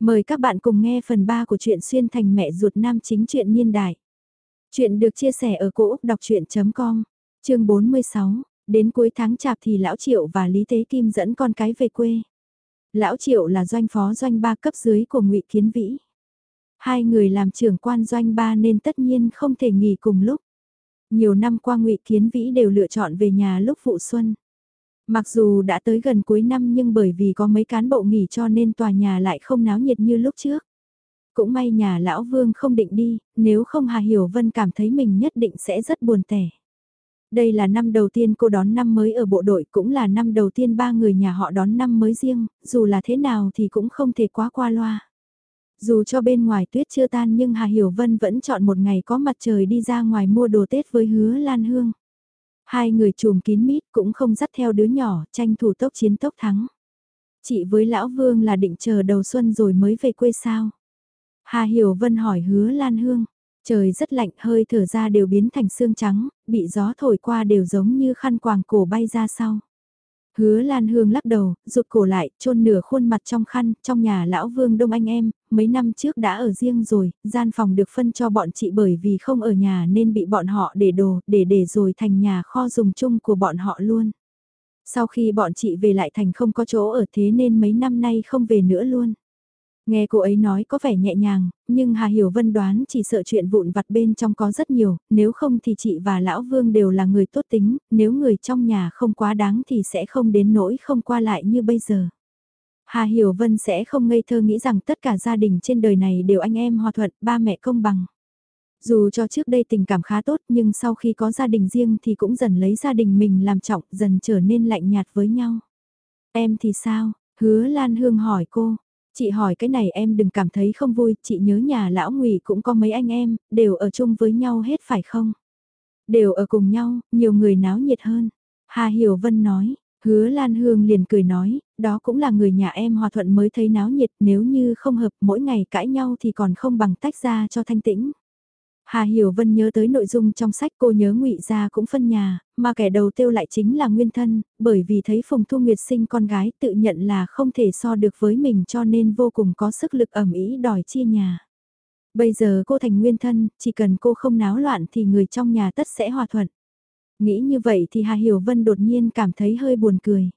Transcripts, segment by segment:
Mời các bạn cùng nghe phần 3 của truyện xuyên thành mẹ ruột nam chính truyện niên đại. Chuyện được chia sẻ ở cỗ đọc chuyện.com, chương 46, đến cuối tháng chạp thì Lão Triệu và Lý Tế Kim dẫn con cái về quê. Lão Triệu là doanh phó doanh ba cấp dưới của ngụy Kiến Vĩ. Hai người làm trưởng quan doanh ba nên tất nhiên không thể nghỉ cùng lúc. Nhiều năm qua ngụy Kiến Vĩ đều lựa chọn về nhà lúc vụ xuân. Mặc dù đã tới gần cuối năm nhưng bởi vì có mấy cán bộ nghỉ cho nên tòa nhà lại không náo nhiệt như lúc trước. Cũng may nhà lão Vương không định đi, nếu không Hà Hiểu Vân cảm thấy mình nhất định sẽ rất buồn tẻ. Đây là năm đầu tiên cô đón năm mới ở bộ đội cũng là năm đầu tiên ba người nhà họ đón năm mới riêng, dù là thế nào thì cũng không thể quá qua loa. Dù cho bên ngoài tuyết chưa tan nhưng Hà Hiểu Vân vẫn chọn một ngày có mặt trời đi ra ngoài mua đồ Tết với hứa Lan Hương. Hai người chùm kín mít cũng không dắt theo đứa nhỏ, tranh thủ tốc chiến tốc thắng. Chị với Lão Vương là định chờ đầu xuân rồi mới về quê sao? Hà Hiểu Vân hỏi hứa Lan Hương. Trời rất lạnh hơi thở ra đều biến thành xương trắng, bị gió thổi qua đều giống như khăn quàng cổ bay ra sau. Hứa Lan Hương lắc đầu, rụt cổ lại, chôn nửa khuôn mặt trong khăn, trong nhà lão Vương Đông Anh em, mấy năm trước đã ở riêng rồi, gian phòng được phân cho bọn chị bởi vì không ở nhà nên bị bọn họ để đồ, để để rồi thành nhà kho dùng chung của bọn họ luôn. Sau khi bọn chị về lại thành không có chỗ ở thế nên mấy năm nay không về nữa luôn. Nghe cô ấy nói có vẻ nhẹ nhàng, nhưng Hà Hiểu Vân đoán chỉ sợ chuyện vụn vặt bên trong có rất nhiều, nếu không thì chị và Lão Vương đều là người tốt tính, nếu người trong nhà không quá đáng thì sẽ không đến nỗi không qua lại như bây giờ. Hà Hiểu Vân sẽ không ngây thơ nghĩ rằng tất cả gia đình trên đời này đều anh em hòa thuận, ba mẹ công bằng. Dù cho trước đây tình cảm khá tốt nhưng sau khi có gia đình riêng thì cũng dần lấy gia đình mình làm trọng, dần trở nên lạnh nhạt với nhau. Em thì sao? Hứa Lan Hương hỏi cô, Chị hỏi cái này em đừng cảm thấy không vui, chị nhớ nhà lão ngụy cũng có mấy anh em, đều ở chung với nhau hết phải không? Đều ở cùng nhau, nhiều người náo nhiệt hơn. Hà Hiểu Vân nói, hứa Lan Hương liền cười nói, đó cũng là người nhà em hòa thuận mới thấy náo nhiệt nếu như không hợp mỗi ngày cãi nhau thì còn không bằng tách ra cho thanh tĩnh. Hà Hiểu Vân nhớ tới nội dung trong sách cô nhớ ngụy gia cũng phân nhà, mà kẻ đầu tiêu lại chính là nguyên thân, bởi vì thấy Phùng Thu Nguyệt sinh con gái tự nhận là không thể so được với mình cho nên vô cùng có sức lực ẩm ý đòi chia nhà. Bây giờ cô thành nguyên thân, chỉ cần cô không náo loạn thì người trong nhà tất sẽ hòa thuận. Nghĩ như vậy thì Hà Hiểu Vân đột nhiên cảm thấy hơi buồn cười.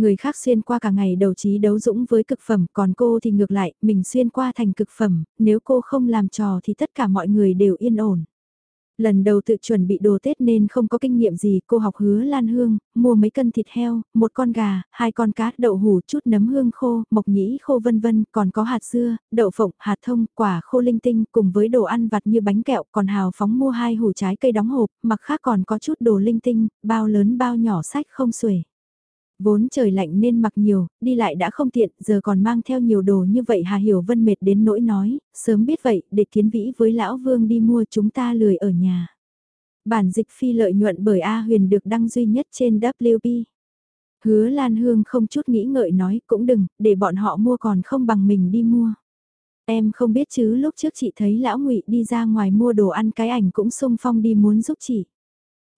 Người khác xuyên qua cả ngày đầu trí đấu dũng với cực phẩm, còn cô thì ngược lại, mình xuyên qua thành cực phẩm, nếu cô không làm trò thì tất cả mọi người đều yên ổn. Lần đầu tự chuẩn bị đồ Tết nên không có kinh nghiệm gì, cô học hứa lan hương, mua mấy cân thịt heo, một con gà, hai con cá, đậu hủ, chút nấm hương khô, mộc nhĩ khô vân vân, còn có hạt dưa, đậu phộng, hạt thông, quả khô linh tinh, cùng với đồ ăn vặt như bánh kẹo, còn hào phóng mua hai hủ trái cây đóng hộp, mặc khác còn có chút đồ linh tinh, bao lớn bao nhỏ sách không xuể. Vốn trời lạnh nên mặc nhiều, đi lại đã không tiện, giờ còn mang theo nhiều đồ như vậy Hà Hiểu Vân mệt đến nỗi nói, sớm biết vậy, để kiến vĩ với Lão Vương đi mua chúng ta lười ở nhà. Bản dịch phi lợi nhuận bởi A Huyền được đăng duy nhất trên WP. Hứa Lan Hương không chút nghĩ ngợi nói cũng đừng, để bọn họ mua còn không bằng mình đi mua. Em không biết chứ lúc trước chị thấy lão ngụy đi ra ngoài mua đồ ăn cái ảnh cũng sung phong đi muốn giúp chị.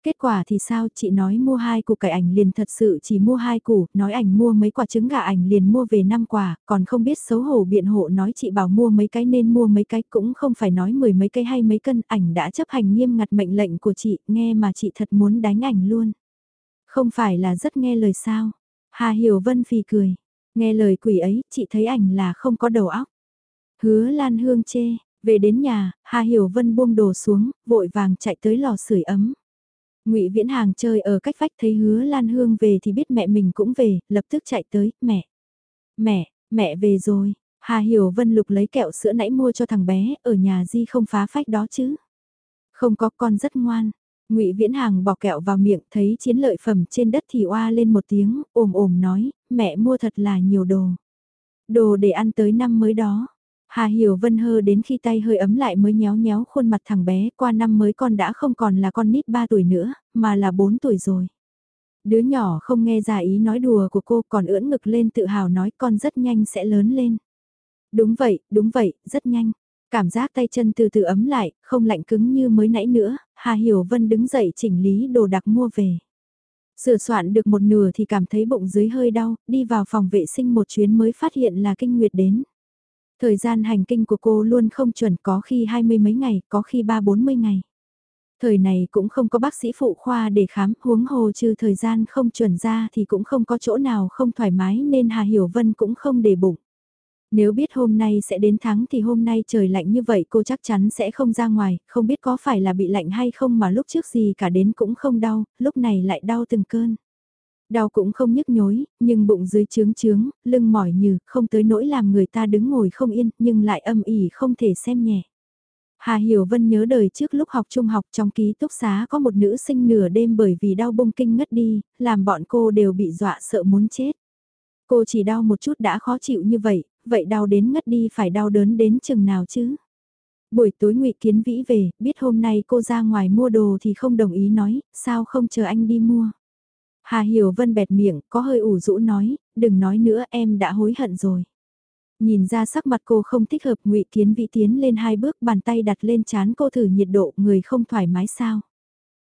Kết quả thì sao chị nói mua hai củ cải ảnh liền thật sự chỉ mua hai củ, nói ảnh mua mấy quả trứng gà ảnh liền mua về năm quả, còn không biết xấu hổ biện hộ nói chị bảo mua mấy cái nên mua mấy cái cũng không phải nói mười mấy cái hay mấy cân ảnh đã chấp hành nghiêm ngặt mệnh lệnh của chị, nghe mà chị thật muốn đánh ảnh luôn. Không phải là rất nghe lời sao? Hà Hiểu Vân phì cười, nghe lời quỷ ấy chị thấy ảnh là không có đầu óc. Hứa Lan Hương chê, về đến nhà, Hà Hiểu Vân buông đồ xuống, vội vàng chạy tới lò sưởi ấm. Ngụy Viễn Hàng chơi ở cách vách thấy hứa Lan Hương về thì biết mẹ mình cũng về, lập tức chạy tới, mẹ. Mẹ, mẹ về rồi. Hà Hiểu Vân lục lấy kẹo sữa nãy mua cho thằng bé, ở nhà Di không phá phách đó chứ. Không có con rất ngoan. Ngụy Viễn Hàng bỏ kẹo vào miệng, thấy chiến lợi phẩm trên đất thì oa lên một tiếng, ồm ồm nói, mẹ mua thật là nhiều đồ. Đồ để ăn tới năm mới đó. Hà Hiểu Vân hơ đến khi tay hơi ấm lại mới nhéo nhéo khuôn mặt thằng bé, qua năm mới con đã không còn là con nít 3 tuổi nữa, mà là 4 tuổi rồi. Đứa nhỏ không nghe ra ý nói đùa của cô còn ưỡn ngực lên tự hào nói con rất nhanh sẽ lớn lên. Đúng vậy, đúng vậy, rất nhanh. Cảm giác tay chân từ từ ấm lại, không lạnh cứng như mới nãy nữa, Hà Hiểu Vân đứng dậy chỉnh lý đồ đặc mua về. Sửa soạn được một nửa thì cảm thấy bụng dưới hơi đau, đi vào phòng vệ sinh một chuyến mới phát hiện là kinh nguyệt đến. Thời gian hành kinh của cô luôn không chuẩn có khi hai mươi mấy ngày, có khi ba bốn mươi ngày. Thời này cũng không có bác sĩ phụ khoa để khám, huống hồ trừ thời gian không chuẩn ra thì cũng không có chỗ nào không thoải mái nên Hà Hiểu Vân cũng không để bụng. Nếu biết hôm nay sẽ đến tháng thì hôm nay trời lạnh như vậy cô chắc chắn sẽ không ra ngoài, không biết có phải là bị lạnh hay không mà lúc trước gì cả đến cũng không đau, lúc này lại đau từng cơn. Đau cũng không nhức nhối, nhưng bụng dưới trướng trướng, lưng mỏi nhừ, không tới nỗi làm người ta đứng ngồi không yên, nhưng lại âm ỉ không thể xem nhẹ. Hà Hiểu Vân nhớ đời trước lúc học trung học trong ký túc xá có một nữ sinh nửa đêm bởi vì đau bông kinh ngất đi, làm bọn cô đều bị dọa sợ muốn chết. Cô chỉ đau một chút đã khó chịu như vậy, vậy đau đến ngất đi phải đau đớn đến chừng nào chứ? Buổi tối ngụy Kiến Vĩ về, biết hôm nay cô ra ngoài mua đồ thì không đồng ý nói, sao không chờ anh đi mua? Hà Hiểu Vân bẹt miệng, có hơi ủ rũ nói, đừng nói nữa em đã hối hận rồi. Nhìn ra sắc mặt cô không thích hợp ngụy Kiến Vĩ tiến lên hai bước bàn tay đặt lên chán cô thử nhiệt độ người không thoải mái sao?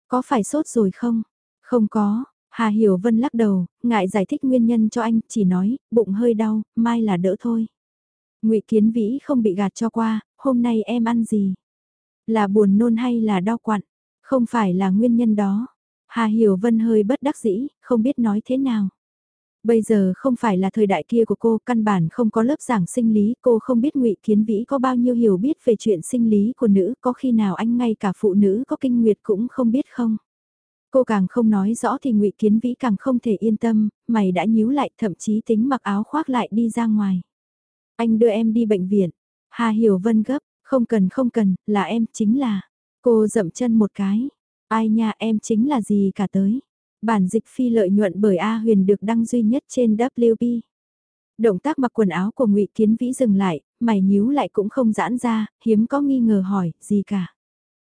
Có phải sốt rồi không? Không có, Hà Hiểu Vân lắc đầu, ngại giải thích nguyên nhân cho anh, chỉ nói, bụng hơi đau, mai là đỡ thôi. Ngụy Kiến Vĩ không bị gạt cho qua, hôm nay em ăn gì? Là buồn nôn hay là đau quặn? Không phải là nguyên nhân đó. Hà Hiểu Vân hơi bất đắc dĩ, không biết nói thế nào. Bây giờ không phải là thời đại kia của cô, căn bản không có lớp giảng sinh lý, cô không biết ngụy Kiến Vĩ có bao nhiêu hiểu biết về chuyện sinh lý của nữ, có khi nào anh ngay cả phụ nữ có kinh nguyệt cũng không biết không? Cô càng không nói rõ thì ngụy Kiến Vĩ càng không thể yên tâm, mày đã nhíu lại thậm chí tính mặc áo khoác lại đi ra ngoài. Anh đưa em đi bệnh viện. Hà Hiểu Vân gấp, không cần không cần, là em chính là. Cô dậm chân một cái. Ai nha em chính là gì cả tới. Bản dịch phi lợi nhuận bởi A Huyền được đăng duy nhất trên WP. Động tác mặc quần áo của ngụy Kiến Vĩ dừng lại, mày nhíu lại cũng không giãn ra, hiếm có nghi ngờ hỏi, gì cả.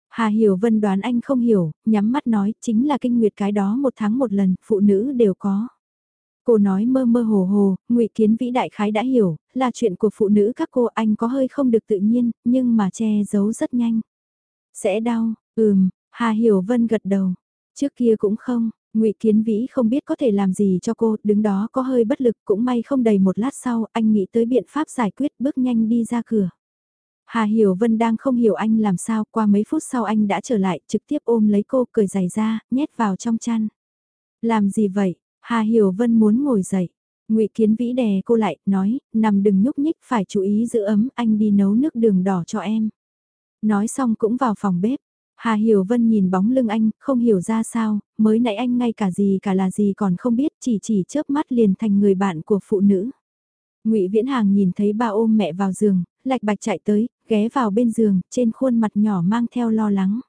Hà Hiểu Vân đoán anh không hiểu, nhắm mắt nói, chính là kinh nguyệt cái đó một tháng một lần, phụ nữ đều có. Cô nói mơ mơ hồ hồ, ngụy Kiến Vĩ đại khái đã hiểu, là chuyện của phụ nữ các cô anh có hơi không được tự nhiên, nhưng mà che giấu rất nhanh. Sẽ đau, ừm, Hà Hiểu Vân gật đầu. Trước kia cũng không, ngụy Kiến Vĩ không biết có thể làm gì cho cô, đứng đó có hơi bất lực cũng may không đầy một lát sau, anh nghĩ tới biện pháp giải quyết bước nhanh đi ra cửa. Hà Hiểu Vân đang không hiểu anh làm sao, qua mấy phút sau anh đã trở lại, trực tiếp ôm lấy cô, cởi giày ra, nhét vào trong chăn. Làm gì vậy? Hà Hiểu Vân muốn ngồi dậy. Ngụy Kiến Vĩ đè cô lại, nói, nằm đừng nhúc nhích, phải chú ý giữ ấm, anh đi nấu nước đường đỏ cho em. Nói xong cũng vào phòng bếp. Hà Hiểu Vân nhìn bóng lưng anh, không hiểu ra sao, mới nãy anh ngay cả gì cả là gì còn không biết, chỉ chỉ chớp mắt liền thành người bạn của phụ nữ. Ngụy Viễn Hàng nhìn thấy ba ôm mẹ vào giường, lạch bạch chạy tới, ghé vào bên giường, trên khuôn mặt nhỏ mang theo lo lắng.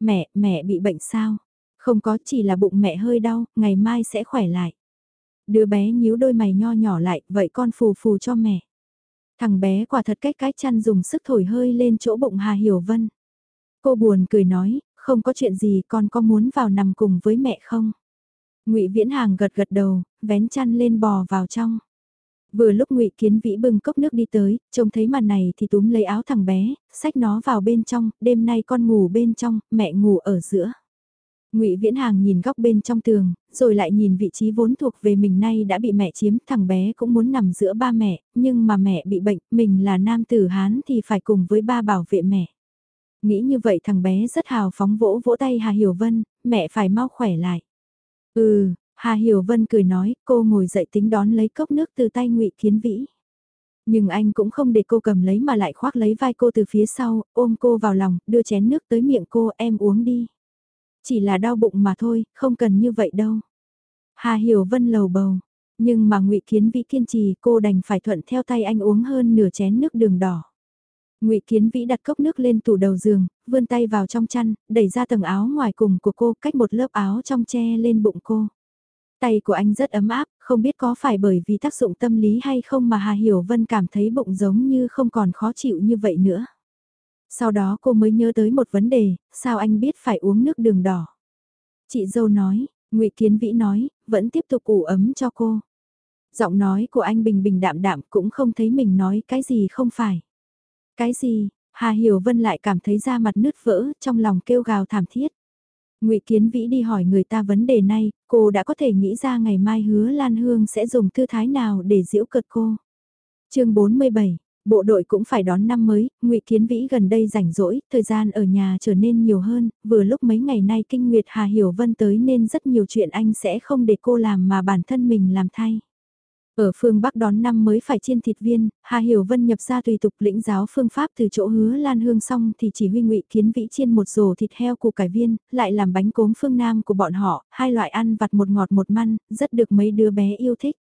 Mẹ, mẹ bị bệnh sao? Không có chỉ là bụng mẹ hơi đau, ngày mai sẽ khỏe lại. Đứa bé nhíu đôi mày nho nhỏ lại, vậy con phù phù cho mẹ. Thằng bé quả thật cách cái chăn dùng sức thổi hơi lên chỗ bụng Hà Hiểu Vân. Cô buồn cười nói, không có chuyện gì con có muốn vào nằm cùng với mẹ không? ngụy Viễn Hàng gật gật đầu, vén chăn lên bò vào trong. Vừa lúc ngụy Kiến Vĩ bưng cốc nước đi tới, trông thấy màn này thì túm lấy áo thằng bé, xách nó vào bên trong, đêm nay con ngủ bên trong, mẹ ngủ ở giữa. Ngụy Viễn Hàng nhìn góc bên trong tường, rồi lại nhìn vị trí vốn thuộc về mình nay đã bị mẹ chiếm, thằng bé cũng muốn nằm giữa ba mẹ, nhưng mà mẹ bị bệnh, mình là nam tử Hán thì phải cùng với ba bảo vệ mẹ. Nghĩ như vậy thằng bé rất hào phóng vỗ vỗ tay Hà Hiểu Vân, mẹ phải mau khỏe lại. Ừ, Hà Hiểu Vân cười nói, cô ngồi dậy tính đón lấy cốc nước từ tay ngụy Kiến Vĩ. Nhưng anh cũng không để cô cầm lấy mà lại khoác lấy vai cô từ phía sau, ôm cô vào lòng, đưa chén nước tới miệng cô em uống đi. Chỉ là đau bụng mà thôi, không cần như vậy đâu. Hà Hiểu Vân lầu bầu, nhưng mà ngụy Kiến Vĩ kiên trì cô đành phải thuận theo tay anh uống hơn nửa chén nước đường đỏ. Ngụy Kiến Vĩ đặt cốc nước lên tủ đầu giường, vươn tay vào trong chăn, đẩy ra tầng áo ngoài cùng của cô, cách một lớp áo trong che lên bụng cô. Tay của anh rất ấm áp, không biết có phải bởi vì tác dụng tâm lý hay không mà Hà Hiểu Vân cảm thấy bụng giống như không còn khó chịu như vậy nữa. Sau đó cô mới nhớ tới một vấn đề, sao anh biết phải uống nước đường đỏ? Chị dâu nói, ngụy Kiến Vĩ nói, vẫn tiếp tục ủ ấm cho cô. Giọng nói của anh bình bình đạm đạm cũng không thấy mình nói cái gì không phải. Cái gì, Hà Hiểu Vân lại cảm thấy da mặt nứt vỡ, trong lòng kêu gào thảm thiết. Ngụy Kiến Vĩ đi hỏi người ta vấn đề này, cô đã có thể nghĩ ra ngày mai hứa Lan Hương sẽ dùng thư thái nào để giễu cợt cô. chương 47, Bộ đội cũng phải đón năm mới, Ngụy Kiến Vĩ gần đây rảnh rỗi, thời gian ở nhà trở nên nhiều hơn, vừa lúc mấy ngày nay kinh nguyệt Hà Hiểu Vân tới nên rất nhiều chuyện anh sẽ không để cô làm mà bản thân mình làm thay. Ở phương Bắc đón năm mới phải chiên thịt viên, Hà Hiểu Vân nhập ra tùy tục lĩnh giáo phương pháp từ chỗ hứa Lan Hương xong thì chỉ huy ngụy Kiến Vĩ chiên một rổ thịt heo củ cải viên, lại làm bánh cốm phương Nam của bọn họ, hai loại ăn vặt một ngọt một măn, rất được mấy đứa bé yêu thích.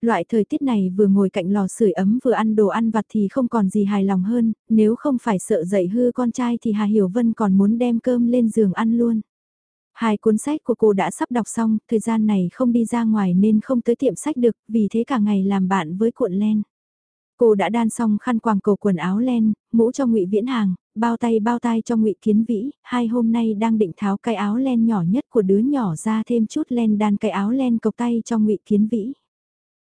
Loại thời tiết này vừa ngồi cạnh lò sưởi ấm vừa ăn đồ ăn vặt thì không còn gì hài lòng hơn, nếu không phải sợ dậy hư con trai thì Hà Hiểu Vân còn muốn đem cơm lên giường ăn luôn. Hai cuốn sách của cô đã sắp đọc xong, thời gian này không đi ra ngoài nên không tới tiệm sách được, vì thế cả ngày làm bạn với cuộn len. Cô đã đan xong khăn quàng cổ quần áo len, mũ cho ngụy Viễn Hàng, bao tay bao tay cho ngụy Kiến Vĩ, hai hôm nay đang định tháo cái áo len nhỏ nhất của đứa nhỏ ra thêm chút len đan cái áo len cộc tay cho ngụy Kiến Vĩ.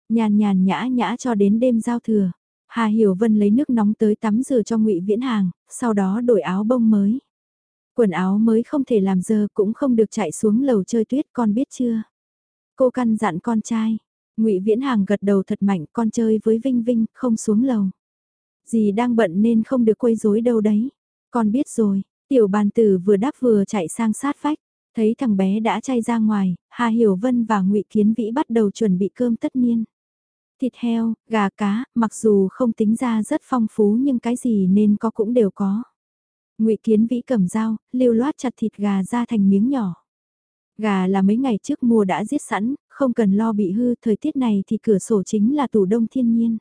Nhàn nhàn nhã nhã cho đến đêm giao thừa. Hà Hiểu Vân lấy nước nóng tới tắm rửa cho ngụy Viễn Hàng, sau đó đổi áo bông mới. Quần áo mới không thể làm dơ cũng không được chạy xuống lầu chơi tuyết con biết chưa? Cô căn dặn con trai. ngụy Viễn Hàng gật đầu thật mạnh con chơi với Vinh Vinh không xuống lầu. Dì đang bận nên không được quấy rối đâu đấy. Con biết rồi, tiểu bàn tử vừa đáp vừa chạy sang sát vách. Thấy thằng bé đã chay ra ngoài, Hà Hiểu Vân và ngụy Kiến Vĩ bắt đầu chuẩn bị cơm tất niên. Thịt heo, gà cá, mặc dù không tính ra rất phong phú nhưng cái gì nên có cũng đều có. Ngụy Kiến Vĩ cầm dao, lưu loát chặt thịt gà ra thành miếng nhỏ. Gà là mấy ngày trước mua đã giết sẵn, không cần lo bị hư, thời tiết này thì cửa sổ chính là tủ đông thiên nhiên.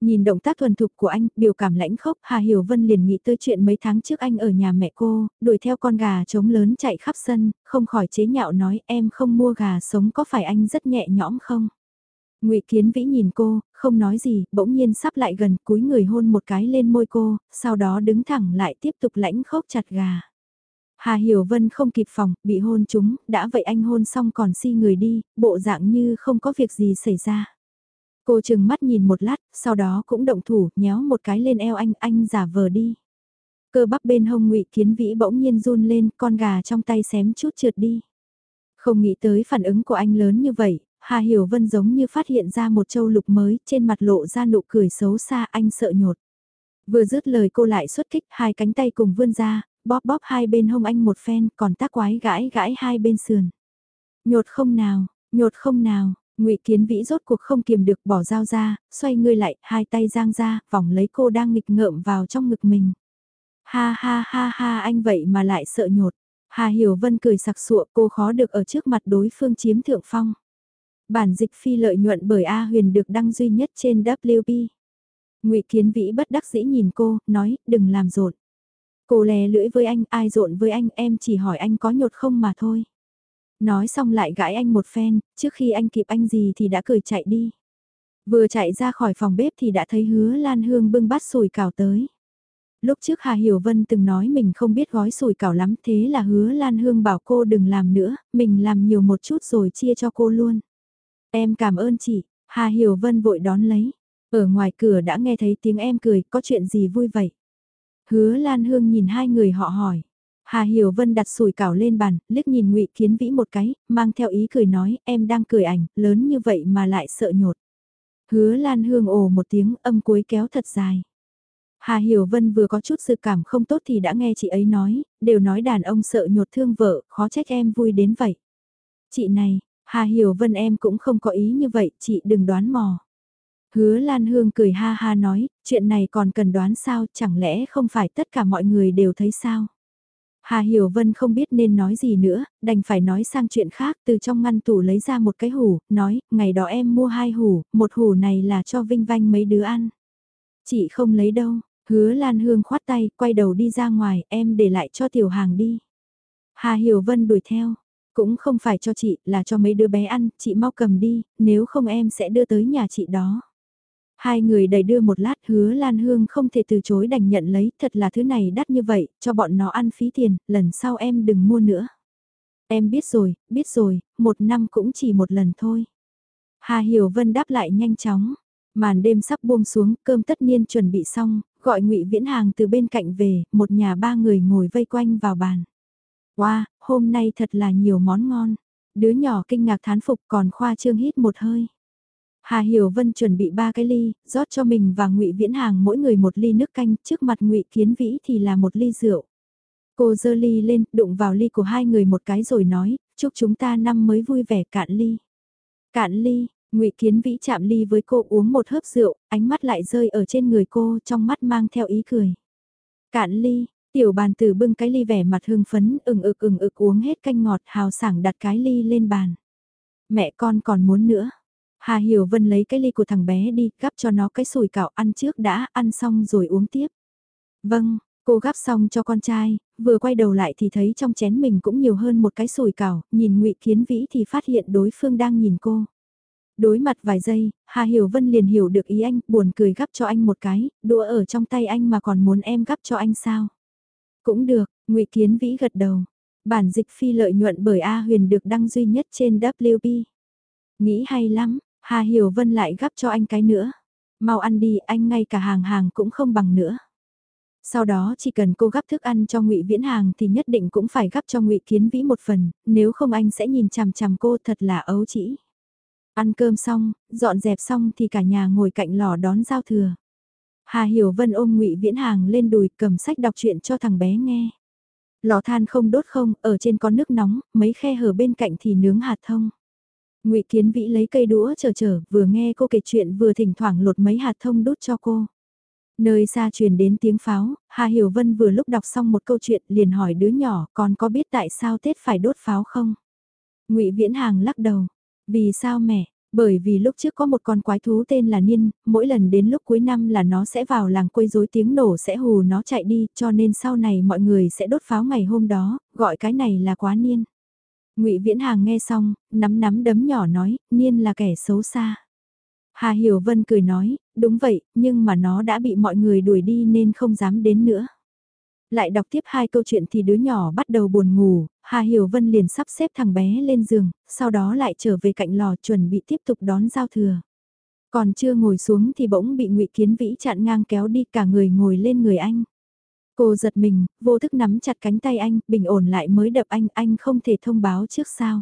Nhìn động tác thuần thục của anh, biểu cảm lãnh khốc, Hà Hiểu Vân liền nghĩ tới chuyện mấy tháng trước anh ở nhà mẹ cô, đuổi theo con gà trống lớn chạy khắp sân, không khỏi chế nhạo nói em không mua gà sống có phải anh rất nhẹ nhõm không? Ngụy Kiến Vĩ nhìn cô, không nói gì, bỗng nhiên sắp lại gần, cúi người hôn một cái lên môi cô, sau đó đứng thẳng lại tiếp tục lãnh khốc chặt gà. Hà Hiểu Vân không kịp phòng, bị hôn chúng, đã vậy anh hôn xong còn si người đi, bộ dạng như không có việc gì xảy ra. Cô chừng mắt nhìn một lát, sau đó cũng động thủ, nhéo một cái lên eo anh, anh giả vờ đi. Cơ bắp bên hông ngụy Kiến Vĩ bỗng nhiên run lên, con gà trong tay xém chút trượt đi. Không nghĩ tới phản ứng của anh lớn như vậy, Hà Hiểu Vân giống như phát hiện ra một châu lục mới, trên mặt lộ ra nụ cười xấu xa anh sợ nhột. Vừa dứt lời cô lại xuất kích, hai cánh tay cùng vươn ra, bóp bóp hai bên hông anh một phen, còn tác quái gãi gãi hai bên sườn. Nhột không nào, nhột không nào, ngụy Kiến Vĩ rốt cuộc không kiềm được bỏ dao ra, xoay người lại, hai tay giang ra, vòng lấy cô đang nghịch ngợm vào trong ngực mình. Ha ha ha ha anh vậy mà lại sợ nhột. Hà Hiểu Vân cười sặc sụa cô khó được ở trước mặt đối phương chiếm thượng phong. Bản dịch phi lợi nhuận bởi A Huyền được đăng duy nhất trên WP. Ngụy Kiến Vĩ bất đắc dĩ nhìn cô, nói, đừng làm rộn. Cô lè lưỡi với anh, ai rộn với anh, em chỉ hỏi anh có nhột không mà thôi. Nói xong lại gãi anh một phen, trước khi anh kịp anh gì thì đã cười chạy đi. Vừa chạy ra khỏi phòng bếp thì đã thấy hứa Lan Hương bưng bát sùi cảo tới. Lúc trước Hà Hiểu Vân từng nói mình không biết gói sùi cảo lắm thế là hứa Lan Hương bảo cô đừng làm nữa, mình làm nhiều một chút rồi chia cho cô luôn. Em cảm ơn chị, Hà Hiểu Vân vội đón lấy. Ở ngoài cửa đã nghe thấy tiếng em cười, có chuyện gì vui vậy? Hứa Lan Hương nhìn hai người họ hỏi. Hà Hiểu Vân đặt sủi cảo lên bàn, liếc nhìn Ngụy Kiến Vĩ một cái, mang theo ý cười nói, em đang cười ảnh, lớn như vậy mà lại sợ nhột. Hứa Lan Hương ồ một tiếng, âm cuối kéo thật dài. Hà Hiểu Vân vừa có chút sự cảm không tốt thì đã nghe chị ấy nói, đều nói đàn ông sợ nhột thương vợ, khó trách em vui đến vậy. Chị này, Hà Hiểu Vân em cũng không có ý như vậy, chị đừng đoán mò. Hứa Lan Hương cười ha ha nói, chuyện này còn cần đoán sao, chẳng lẽ không phải tất cả mọi người đều thấy sao? Hà Hiểu Vân không biết nên nói gì nữa, đành phải nói sang chuyện khác, từ trong ngăn tủ lấy ra một cái hủ, nói, ngày đó em mua hai hủ, một hủ này là cho Vinh Vanh mấy đứa ăn. Chị không lấy đâu, hứa Lan Hương khoát tay, quay đầu đi ra ngoài, em để lại cho tiểu hàng đi. Hà Hiểu Vân đuổi theo, cũng không phải cho chị, là cho mấy đứa bé ăn, chị mau cầm đi, nếu không em sẽ đưa tới nhà chị đó. Hai người đầy đưa một lát hứa Lan Hương không thể từ chối đành nhận lấy, thật là thứ này đắt như vậy, cho bọn nó ăn phí tiền, lần sau em đừng mua nữa. Em biết rồi, biết rồi, một năm cũng chỉ một lần thôi. Hà Hiểu Vân đáp lại nhanh chóng, màn đêm sắp buông xuống, cơm tất niên chuẩn bị xong, gọi ngụy Viễn Hàng từ bên cạnh về, một nhà ba người ngồi vây quanh vào bàn. Wow, hôm nay thật là nhiều món ngon. Đứa nhỏ kinh ngạc thán phục còn khoa trương hít một hơi. Hà Hiểu Vân chuẩn bị ba cái ly, rót cho mình và Ngụy Viễn Hàng mỗi người một ly nước canh, trước mặt Ngụy Kiến Vĩ thì là một ly rượu. Cô dơ ly lên, đụng vào ly của hai người một cái rồi nói, chúc chúng ta năm mới vui vẻ cạn ly. Cạn ly, Ngụy Kiến Vĩ chạm ly với cô uống một hớp rượu, ánh mắt lại rơi ở trên người cô, trong mắt mang theo ý cười. Cạn ly, tiểu bàn tử bưng cái ly vẻ mặt hưng phấn, ừng ực ừng ực uống hết canh ngọt, hào sảng đặt cái ly lên bàn. Mẹ con còn muốn nữa. Hà Hiểu Vân lấy cái ly của thằng bé đi, gắp cho nó cái sùi cảo ăn trước đã, ăn xong rồi uống tiếp. Vâng, cô gắp xong cho con trai, vừa quay đầu lại thì thấy trong chén mình cũng nhiều hơn một cái sùi cảo, nhìn ngụy Kiến Vĩ thì phát hiện đối phương đang nhìn cô. Đối mặt vài giây, Hà Hiểu Vân liền hiểu được ý anh, buồn cười gắp cho anh một cái, đũa ở trong tay anh mà còn muốn em gắp cho anh sao? Cũng được, ngụy Kiến Vĩ gật đầu. Bản dịch phi lợi nhuận bởi A Huyền được đăng duy nhất trên WP. Nghĩ hay lắm, Hà Hiểu Vân lại gắp cho anh cái nữa. Mau ăn đi, anh ngay cả hàng hàng cũng không bằng nữa. Sau đó chỉ cần cô gắp thức ăn cho Ngụy Viễn Hàng thì nhất định cũng phải gắp cho Ngụy Kiến Vĩ một phần, nếu không anh sẽ nhìn chằm chằm cô thật là ấu chỉ. Ăn cơm xong, dọn dẹp xong thì cả nhà ngồi cạnh lò đón giao thừa. Hà Hiểu Vân ôm Ngụy Viễn Hàng lên đùi cầm sách đọc truyện cho thằng bé nghe. Lò than không đốt không, ở trên có nước nóng, mấy khe hở bên cạnh thì nướng hạt thông. Ngụy Kiến Vĩ lấy cây đũa chờ chờ, vừa nghe cô kể chuyện vừa thỉnh thoảng lột mấy hạt thông đút cho cô. Nơi xa truyền đến tiếng pháo, Hà Hiểu Vân vừa lúc đọc xong một câu chuyện liền hỏi đứa nhỏ còn có biết tại sao Tết phải đốt pháo không? ngụy Viễn Hàng lắc đầu. Vì sao mẹ? Bởi vì lúc trước có một con quái thú tên là Niên, mỗi lần đến lúc cuối năm là nó sẽ vào làng quấy rối tiếng nổ sẽ hù nó chạy đi, cho nên sau này mọi người sẽ đốt pháo ngày hôm đó, gọi cái này là quá Niên. ngụy Viễn Hàng nghe xong, nắm nắm đấm nhỏ nói, Niên là kẻ xấu xa. Hà Hiểu Vân cười nói, đúng vậy, nhưng mà nó đã bị mọi người đuổi đi nên không dám đến nữa. Lại đọc tiếp hai câu chuyện thì đứa nhỏ bắt đầu buồn ngủ, Hà Hiểu Vân liền sắp xếp thằng bé lên giường, sau đó lại trở về cạnh lò chuẩn bị tiếp tục đón giao thừa. Còn chưa ngồi xuống thì bỗng bị ngụy Kiến Vĩ chặn ngang kéo đi cả người ngồi lên người anh. Cô giật mình, vô thức nắm chặt cánh tay anh, bình ổn lại mới đập anh, anh không thể thông báo trước sao.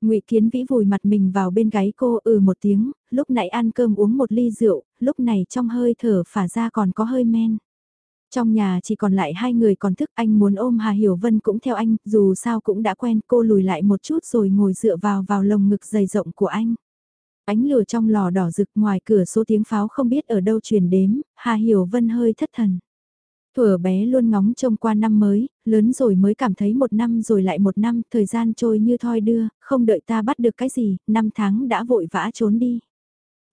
ngụy Kiến Vĩ vùi mặt mình vào bên gáy cô ừ một tiếng, lúc nãy ăn cơm uống một ly rượu, lúc này trong hơi thở phả ra còn có hơi men. Trong nhà chỉ còn lại hai người còn thức anh muốn ôm Hà Hiểu Vân cũng theo anh, dù sao cũng đã quen cô lùi lại một chút rồi ngồi dựa vào vào lồng ngực dày rộng của anh. Ánh lửa trong lò đỏ rực ngoài cửa số tiếng pháo không biết ở đâu truyền đếm, Hà Hiểu Vân hơi thất thần. Thuở bé luôn ngóng trông qua năm mới, lớn rồi mới cảm thấy một năm rồi lại một năm, thời gian trôi như thoi đưa, không đợi ta bắt được cái gì, năm tháng đã vội vã trốn đi.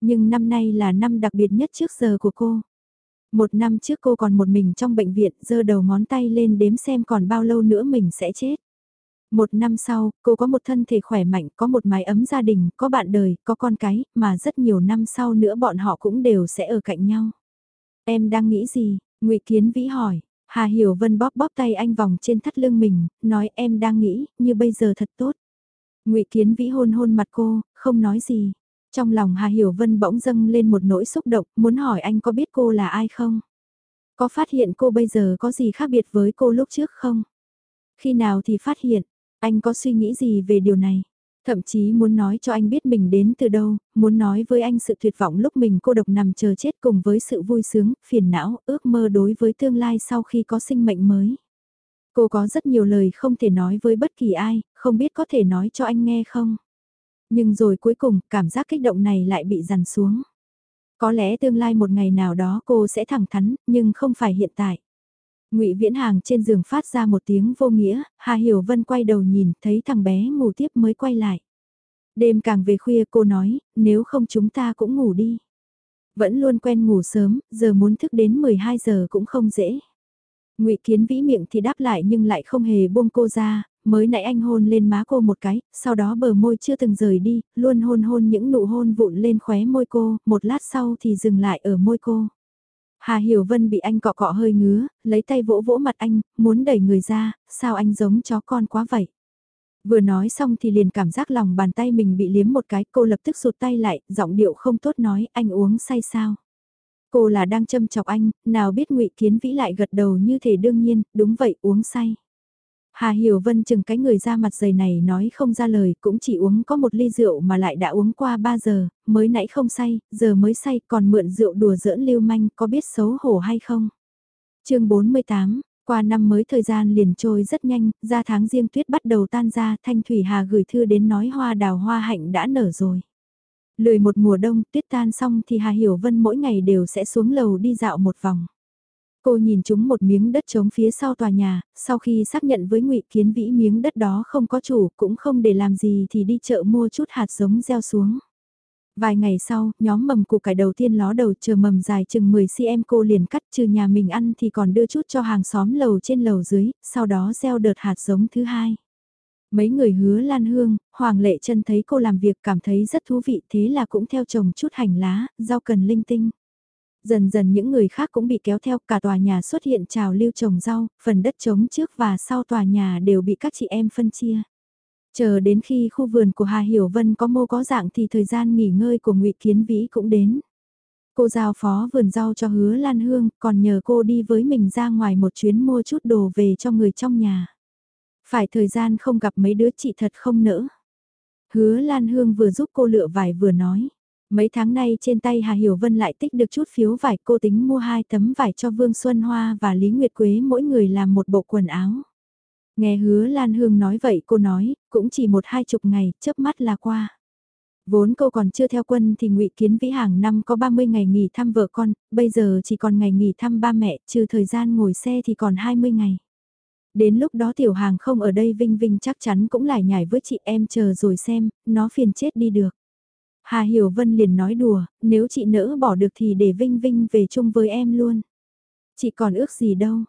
Nhưng năm nay là năm đặc biệt nhất trước giờ của cô. Một năm trước cô còn một mình trong bệnh viện, giơ đầu ngón tay lên đếm xem còn bao lâu nữa mình sẽ chết. Một năm sau, cô có một thân thể khỏe mạnh, có một mái ấm gia đình, có bạn đời, có con cái, mà rất nhiều năm sau nữa bọn họ cũng đều sẽ ở cạnh nhau. Em đang nghĩ gì? ngụy Kiến Vĩ hỏi. Hà Hiểu Vân bóp bóp tay anh vòng trên thắt lưng mình, nói em đang nghĩ, như bây giờ thật tốt. ngụy Kiến Vĩ hôn hôn mặt cô, không nói gì. Trong lòng Hà Hiểu Vân bỗng dâng lên một nỗi xúc động, muốn hỏi anh có biết cô là ai không? Có phát hiện cô bây giờ có gì khác biệt với cô lúc trước không? Khi nào thì phát hiện, anh có suy nghĩ gì về điều này? Thậm chí muốn nói cho anh biết mình đến từ đâu, muốn nói với anh sự tuyệt vọng lúc mình cô độc nằm chờ chết cùng với sự vui sướng, phiền não, ước mơ đối với tương lai sau khi có sinh mệnh mới. Cô có rất nhiều lời không thể nói với bất kỳ ai, không biết có thể nói cho anh nghe không? Nhưng rồi cuối cùng, cảm giác kích động này lại bị dằn xuống. Có lẽ tương lai một ngày nào đó cô sẽ thẳng thắn, nhưng không phải hiện tại. Ngụy Viễn Hàng trên giường phát ra một tiếng vô nghĩa, Hà Hiểu Vân quay đầu nhìn, thấy thằng bé ngủ tiếp mới quay lại. Đêm càng về khuya cô nói, nếu không chúng ta cũng ngủ đi. Vẫn luôn quen ngủ sớm, giờ muốn thức đến 12 giờ cũng không dễ. Ngụy Kiến Vĩ miệng thì đáp lại nhưng lại không hề buông cô ra, mới nãy anh hôn lên má cô một cái, sau đó bờ môi chưa từng rời đi, luôn hôn hôn những nụ hôn vụn lên khóe môi cô, một lát sau thì dừng lại ở môi cô. Hà Hiểu Vân bị anh cọ cọ hơi ngứa, lấy tay vỗ vỗ mặt anh, muốn đẩy người ra, sao anh giống chó con quá vậy. Vừa nói xong thì liền cảm giác lòng bàn tay mình bị liếm một cái, cô lập tức sụt tay lại, giọng điệu không tốt nói, anh uống say sao. Cô là đang châm chọc anh, nào biết ngụy Kiến Vĩ lại gật đầu như thể đương nhiên, đúng vậy uống say. Hà Hiểu Vân chừng cái người ra mặt dày này nói không ra lời, cũng chỉ uống có một ly rượu mà lại đã uống qua 3 giờ, mới nãy không say, giờ mới say, còn mượn rượu đùa giỡn lưu manh, có biết xấu hổ hay không? chương 48, qua năm mới thời gian liền trôi rất nhanh, ra tháng riêng tuyết bắt đầu tan ra, Thanh Thủy Hà gửi thư đến nói hoa đào hoa hạnh đã nở rồi. Lười một mùa đông tuyết tan xong thì Hà Hiểu Vân mỗi ngày đều sẽ xuống lầu đi dạo một vòng. Cô nhìn chúng một miếng đất trống phía sau tòa nhà, sau khi xác nhận với ngụy Kiến Vĩ miếng đất đó không có chủ cũng không để làm gì thì đi chợ mua chút hạt giống gieo xuống. Vài ngày sau, nhóm mầm củ cải đầu tiên ló đầu chờ mầm dài chừng 10cm cô liền cắt trừ nhà mình ăn thì còn đưa chút cho hàng xóm lầu trên lầu dưới, sau đó gieo đợt hạt giống thứ hai. Mấy người hứa lan hương, Hoàng Lệ chân thấy cô làm việc cảm thấy rất thú vị thế là cũng theo trồng chút hành lá, rau cần linh tinh. Dần dần những người khác cũng bị kéo theo cả tòa nhà xuất hiện trào lưu trồng rau, phần đất trống trước và sau tòa nhà đều bị các chị em phân chia. Chờ đến khi khu vườn của Hà Hiểu Vân có mô có dạng thì thời gian nghỉ ngơi của ngụy Kiến Vĩ cũng đến. Cô giao phó vườn rau cho hứa Lan Hương, còn nhờ cô đi với mình ra ngoài một chuyến mua chút đồ về cho người trong nhà. Phải thời gian không gặp mấy đứa chị thật không nỡ. Hứa Lan Hương vừa giúp cô lựa vải vừa nói. Mấy tháng nay trên tay Hà Hiểu Vân lại tích được chút phiếu vải cô tính mua hai tấm vải cho Vương Xuân Hoa và Lý Nguyệt Quế mỗi người làm một bộ quần áo. Nghe hứa Lan Hương nói vậy cô nói, cũng chỉ một hai chục ngày, chớp mắt là qua. Vốn cô còn chưa theo quân thì ngụy Kiến Vĩ hàng năm có 30 ngày nghỉ thăm vợ con, bây giờ chỉ còn ngày nghỉ thăm ba mẹ, trừ thời gian ngồi xe thì còn 20 ngày. Đến lúc đó tiểu hàng không ở đây Vinh Vinh chắc chắn cũng lại nhảy với chị em chờ rồi xem, nó phiền chết đi được. Hà Hiểu Vân liền nói đùa, nếu chị nỡ bỏ được thì để Vinh Vinh về chung với em luôn. Chị còn ước gì đâu.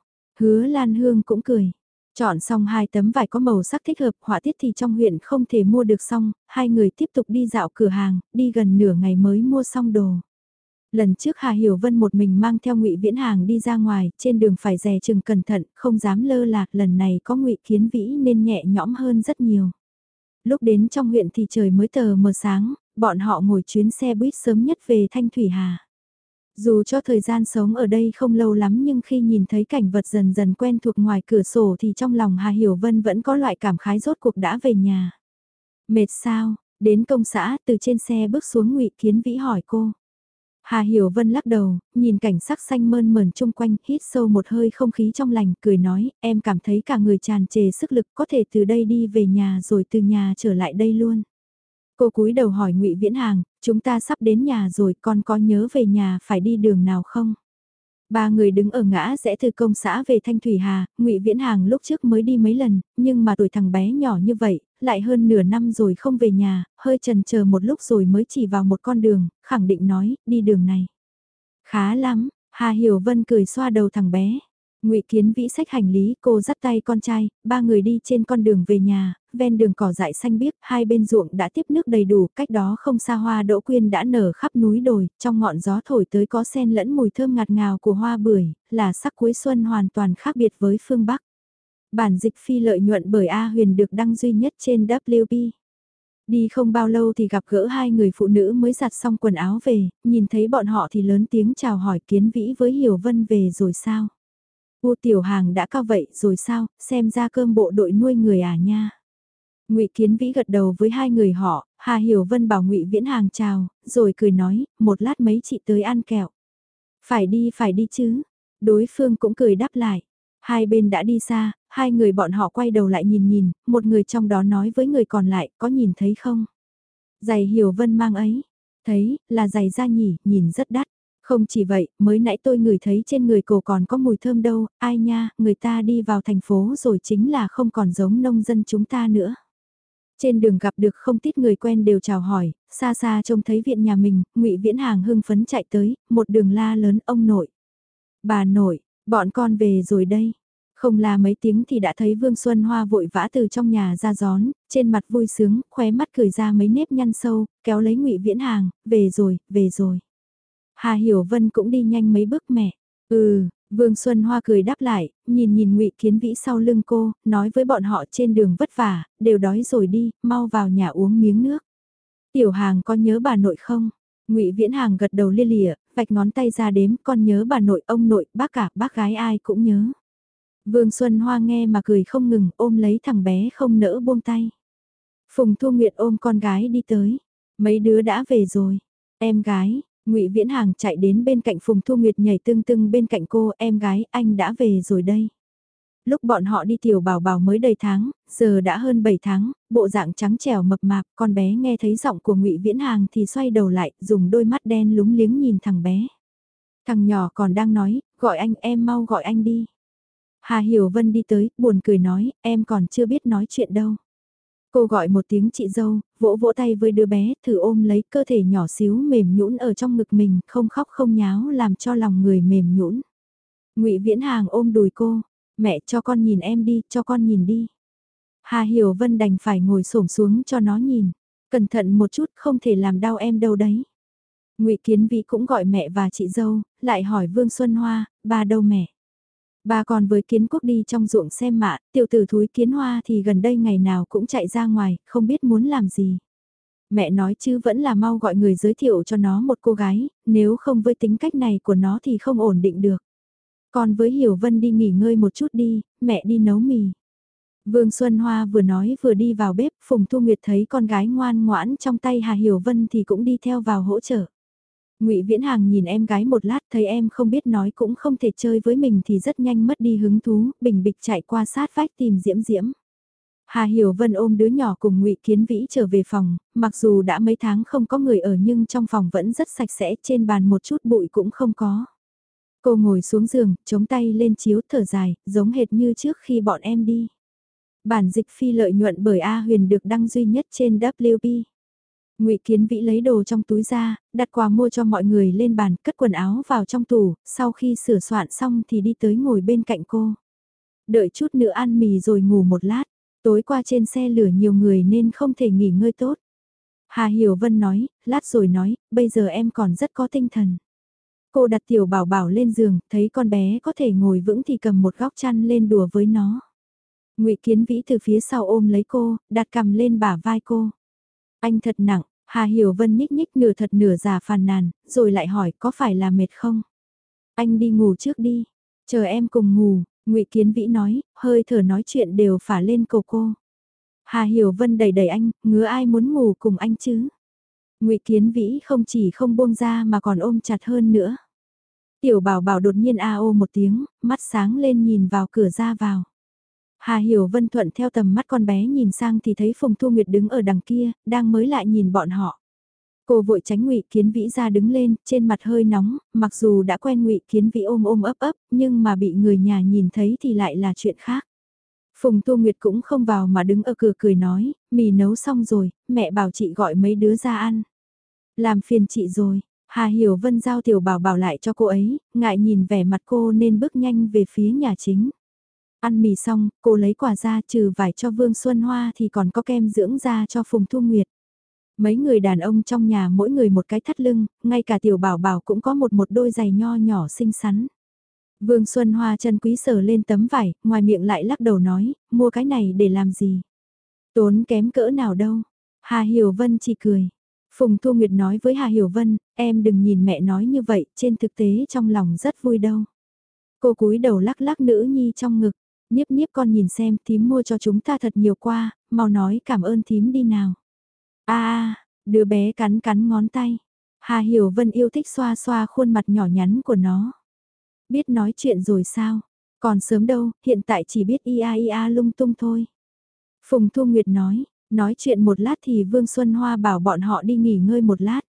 Hứa Lan Hương cũng cười. Chọn xong hai tấm vải có màu sắc thích hợp, họa tiết thì trong huyện không thể mua được xong, hai người tiếp tục đi dạo cửa hàng, đi gần nửa ngày mới mua xong đồ. Lần trước Hà Hiểu Vân một mình mang theo ngụy Viễn Hàng đi ra ngoài, trên đường phải dè chừng cẩn thận, không dám lơ là, lần này có ngụy Kiến Vĩ nên nhẹ nhõm hơn rất nhiều. Lúc đến trong huyện thì trời mới tờ mờ sáng, bọn họ ngồi chuyến xe buýt sớm nhất về Thanh Thủy Hà. Dù cho thời gian sống ở đây không lâu lắm nhưng khi nhìn thấy cảnh vật dần dần quen thuộc ngoài cửa sổ thì trong lòng Hà Hiểu Vân vẫn có loại cảm khái rốt cuộc đã về nhà. Mệt sao, đến công xã từ trên xe bước xuống ngụy Kiến Vĩ hỏi cô. Hà Hiểu Vân lắc đầu, nhìn cảnh sắc xanh mơn mờn chung quanh, hít sâu một hơi không khí trong lành, cười nói, em cảm thấy cả người tràn trề sức lực có thể từ đây đi về nhà rồi từ nhà trở lại đây luôn. Cô cúi đầu hỏi ngụy Viễn Hàng, chúng ta sắp đến nhà rồi con có nhớ về nhà phải đi đường nào không? Ba người đứng ở ngã rẽ từ công xã về Thanh Thủy Hà, ngụy Viễn Hàng lúc trước mới đi mấy lần, nhưng mà tuổi thằng bé nhỏ như vậy, lại hơn nửa năm rồi không về nhà, hơi trần chờ một lúc rồi mới chỉ vào một con đường, khẳng định nói, đi đường này. Khá lắm, Hà Hiểu Vân cười xoa đầu thằng bé. Ngụy Kiến Vĩ sách hành lý, cô dắt tay con trai, ba người đi trên con đường về nhà, ven đường cỏ dại xanh biếc, hai bên ruộng đã tiếp nước đầy đủ, cách đó không xa hoa đỗ quyên đã nở khắp núi đồi, trong ngọn gió thổi tới có sen lẫn mùi thơm ngạt ngào của hoa bưởi, là sắc cuối xuân hoàn toàn khác biệt với phương Bắc. Bản dịch phi lợi nhuận bởi A Huyền được đăng duy nhất trên WP. Đi không bao lâu thì gặp gỡ hai người phụ nữ mới giặt xong quần áo về, nhìn thấy bọn họ thì lớn tiếng chào hỏi kiến vĩ với Hiểu Vân về rồi sao. U tiểu hàng đã cao vậy rồi sao, xem ra cơm bộ đội nuôi người à nha. Ngụy Kiến Vĩ gật đầu với hai người họ, Hà Hiểu Vân bảo Ngụy Viễn Hàng chào, rồi cười nói, một lát mấy chị tới ăn kẹo. Phải đi phải đi chứ. Đối phương cũng cười đáp lại. Hai bên đã đi xa, hai người bọn họ quay đầu lại nhìn nhìn, một người trong đó nói với người còn lại, có nhìn thấy không? Giày Hiểu Vân mang ấy. Thấy, là giày da nhỉ, nhìn rất đắt. Không chỉ vậy, mới nãy tôi ngửi thấy trên người cổ còn có mùi thơm đâu, ai nha, người ta đi vào thành phố rồi chính là không còn giống nông dân chúng ta nữa. Trên đường gặp được không ít người quen đều chào hỏi, xa xa trông thấy viện nhà mình, ngụy Viễn Hàng hưng phấn chạy tới, một đường la lớn ông nội. Bà nội, bọn con về rồi đây. Không là mấy tiếng thì đã thấy Vương Xuân Hoa vội vã từ trong nhà ra gión, trên mặt vui sướng, khóe mắt cười ra mấy nếp nhăn sâu, kéo lấy ngụy Viễn Hàng, về rồi, về rồi. Hà Hiểu Vân cũng đi nhanh mấy bước mẹ. Ừ, Vương Xuân Hoa cười đáp lại, nhìn nhìn Ngụy Kiến Vĩ sau lưng cô, nói với bọn họ trên đường vất vả, đều đói rồi đi, mau vào nhà uống miếng nước. Tiểu Hàng có nhớ bà nội không? Ngụy Viễn Hàng gật đầu lia lịa, vạch ngón tay ra đếm, con nhớ bà nội, ông nội, bác cả, bác gái ai cũng nhớ. Vương Xuân Hoa nghe mà cười không ngừng ôm lấy thằng bé không nỡ buông tay. Phùng Thu Nguyệt ôm con gái đi tới. Mấy đứa đã về rồi. Em gái, ngụy Viễn Hàng chạy đến bên cạnh Phùng Thu Nguyệt nhảy tương tưng bên cạnh cô. Em gái, anh đã về rồi đây. Lúc bọn họ đi tiểu bảo bảo mới đầy tháng, giờ đã hơn 7 tháng, bộ dạng trắng trẻo mập mạp, con bé nghe thấy giọng của ngụy Viễn Hàng thì xoay đầu lại, dùng đôi mắt đen lúng liếng nhìn thằng bé. Thằng nhỏ còn đang nói, gọi anh em mau gọi anh đi. Hà Hiểu Vân đi tới, buồn cười nói, em còn chưa biết nói chuyện đâu. Cô gọi một tiếng chị dâu, vỗ vỗ tay với đứa bé, thử ôm lấy cơ thể nhỏ xíu mềm nhũn ở trong ngực mình, không khóc không nháo làm cho lòng người mềm nhũn. Ngụy Viễn Hàng ôm đùi cô, mẹ cho con nhìn em đi, cho con nhìn đi. Hà Hiểu Vân đành phải ngồi xổm xuống cho nó nhìn, cẩn thận một chút không thể làm đau em đâu đấy. Ngụy Kiến Vĩ cũng gọi mẹ và chị dâu, lại hỏi Vương Xuân Hoa, ba đâu mẹ? Bà còn với kiến quốc đi trong ruộng xem mạ, tiểu tử thúi kiến hoa thì gần đây ngày nào cũng chạy ra ngoài, không biết muốn làm gì. Mẹ nói chứ vẫn là mau gọi người giới thiệu cho nó một cô gái, nếu không với tính cách này của nó thì không ổn định được. Còn với Hiểu Vân đi nghỉ ngơi một chút đi, mẹ đi nấu mì. Vương Xuân Hoa vừa nói vừa đi vào bếp, Phùng Thu Nguyệt thấy con gái ngoan ngoãn trong tay Hà Hiểu Vân thì cũng đi theo vào hỗ trợ. Ngụy Viễn Hàng nhìn em gái một lát thấy em không biết nói cũng không thể chơi với mình thì rất nhanh mất đi hứng thú, bình bịch chạy qua sát vách tìm Diễm Diễm. Hà Hiểu Vân ôm đứa nhỏ cùng Ngụy Kiến Vĩ trở về phòng, mặc dù đã mấy tháng không có người ở nhưng trong phòng vẫn rất sạch sẽ, trên bàn một chút bụi cũng không có. Cô ngồi xuống giường, chống tay lên chiếu thở dài, giống hệt như trước khi bọn em đi. Bản dịch phi lợi nhuận bởi A Huyền được đăng duy nhất trên WP. Ngụy Kiến Vĩ lấy đồ trong túi ra, đặt quà mua cho mọi người lên bàn, cất quần áo vào trong tủ, sau khi sửa soạn xong thì đi tới ngồi bên cạnh cô. Đợi chút nữa ăn mì rồi ngủ một lát, tối qua trên xe lửa nhiều người nên không thể nghỉ ngơi tốt. Hà Hiểu Vân nói, lát rồi nói, bây giờ em còn rất có tinh thần. Cô đặt tiểu bảo bảo lên giường, thấy con bé có thể ngồi vững thì cầm một góc chăn lên đùa với nó. Ngụy Kiến Vĩ từ phía sau ôm lấy cô, đặt cầm lên bả vai cô. Anh thật nặng, Hà Hiểu Vân nhích nhích nửa thật nửa giả phàn nàn, rồi lại hỏi có phải là mệt không? Anh đi ngủ trước đi, chờ em cùng ngủ, ngụy Kiến Vĩ nói, hơi thở nói chuyện đều phả lên cầu cô. Hà Hiểu Vân đẩy đẩy anh, ngứa ai muốn ngủ cùng anh chứ? ngụy Kiến Vĩ không chỉ không buông ra mà còn ôm chặt hơn nữa. Tiểu bảo bảo đột nhiên a ô một tiếng, mắt sáng lên nhìn vào cửa ra vào. Hà Hiểu Vân thuận theo tầm mắt con bé nhìn sang thì thấy Phùng Thu Nguyệt đứng ở đằng kia, đang mới lại nhìn bọn họ. Cô vội tránh Ngụy Kiến Vĩ ra đứng lên, trên mặt hơi nóng, mặc dù đã quen Ngụy Kiến Vĩ ôm ôm ấp ấp, nhưng mà bị người nhà nhìn thấy thì lại là chuyện khác. Phùng Thu Nguyệt cũng không vào mà đứng ở cửa cười nói, mì nấu xong rồi, mẹ bảo chị gọi mấy đứa ra ăn. Làm phiền chị rồi, Hà Hiểu Vân giao tiểu bảo bảo lại cho cô ấy, ngại nhìn vẻ mặt cô nên bước nhanh về phía nhà chính. Ăn mì xong, cô lấy quả ra trừ vải cho Vương Xuân Hoa thì còn có kem dưỡng da cho Phùng Thu Nguyệt. Mấy người đàn ông trong nhà mỗi người một cái thắt lưng, ngay cả tiểu bảo bảo cũng có một một đôi giày nho nhỏ xinh xắn. Vương Xuân Hoa chân quý sờ lên tấm vải, ngoài miệng lại lắc đầu nói, mua cái này để làm gì? Tốn kém cỡ nào đâu? Hà Hiểu Vân chỉ cười. Phùng Thu Nguyệt nói với Hà Hiểu Vân, em đừng nhìn mẹ nói như vậy, trên thực tế trong lòng rất vui đâu. Cô cúi đầu lắc lắc nữ nhi trong ngực, Niếp niếp con nhìn xem thím mua cho chúng ta thật nhiều qua, mau nói cảm ơn thím đi nào. a à, đứa bé cắn cắn ngón tay. Hà Hiểu Vân yêu thích xoa xoa khuôn mặt nhỏ nhắn của nó. Biết nói chuyện rồi sao? Còn sớm đâu, hiện tại chỉ biết ia ia lung tung thôi. Phùng Thu Nguyệt nói, nói chuyện một lát thì Vương Xuân Hoa bảo bọn họ đi nghỉ ngơi một lát.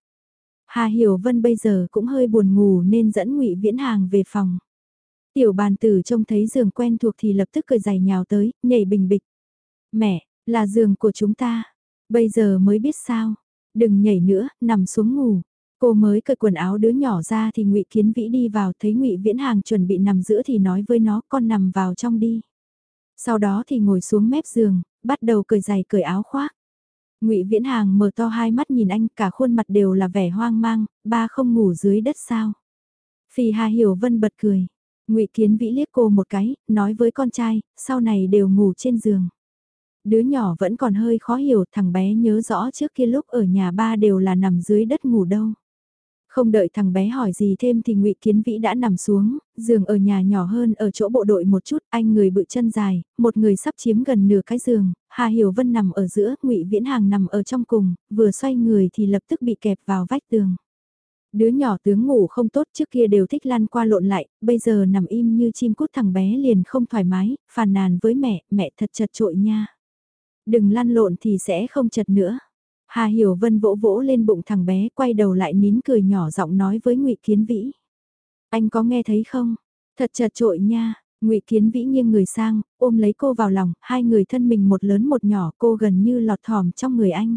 Hà Hiểu Vân bây giờ cũng hơi buồn ngủ nên dẫn Ngụy Viễn Hàng về phòng. Tiểu bàn tử trông thấy giường quen thuộc thì lập tức cười dày nhào tới, nhảy bình bịch. Mẹ, là giường của chúng ta. Bây giờ mới biết sao. Đừng nhảy nữa, nằm xuống ngủ. Cô mới cởi quần áo đứa nhỏ ra thì ngụy Kiến Vĩ đi vào thấy ngụy Viễn Hàng chuẩn bị nằm giữa thì nói với nó con nằm vào trong đi. Sau đó thì ngồi xuống mép giường, bắt đầu cởi giày cởi áo khoác. Ngụy Viễn Hàng mở to hai mắt nhìn anh, cả khuôn mặt đều là vẻ hoang mang, ba không ngủ dưới đất sao? Phi Hà Hiểu Vân bật cười, ngụy Kiến Vĩ liếc cô một cái, nói với con trai, sau này đều ngủ trên giường. Đứa nhỏ vẫn còn hơi khó hiểu, thằng bé nhớ rõ trước kia lúc ở nhà ba đều là nằm dưới đất ngủ đâu. Không đợi thằng bé hỏi gì thêm thì ngụy Kiến Vĩ đã nằm xuống, giường ở nhà nhỏ hơn ở chỗ bộ đội một chút, anh người bự chân dài, một người sắp chiếm gần nửa cái giường, Hà Hiểu Vân nằm ở giữa, ngụy Viễn Hàng nằm ở trong cùng, vừa xoay người thì lập tức bị kẹp vào vách tường. Đứa nhỏ tướng ngủ không tốt trước kia đều thích lăn qua lộn lại, bây giờ nằm im như chim cút thằng bé liền không thoải mái, phàn nàn với mẹ, mẹ thật chật trội nha. Đừng lăn lộn thì sẽ không chật nữa. Hà Hiểu Vân vỗ vỗ lên bụng thằng bé, quay đầu lại nín cười nhỏ giọng nói với Ngụy Kiến Vĩ. Anh có nghe thấy không? Thật chật trội nha. Ngụy Kiến Vĩ nghiêng người sang, ôm lấy cô vào lòng, hai người thân mình một lớn một nhỏ, cô gần như lọt thỏm trong người anh.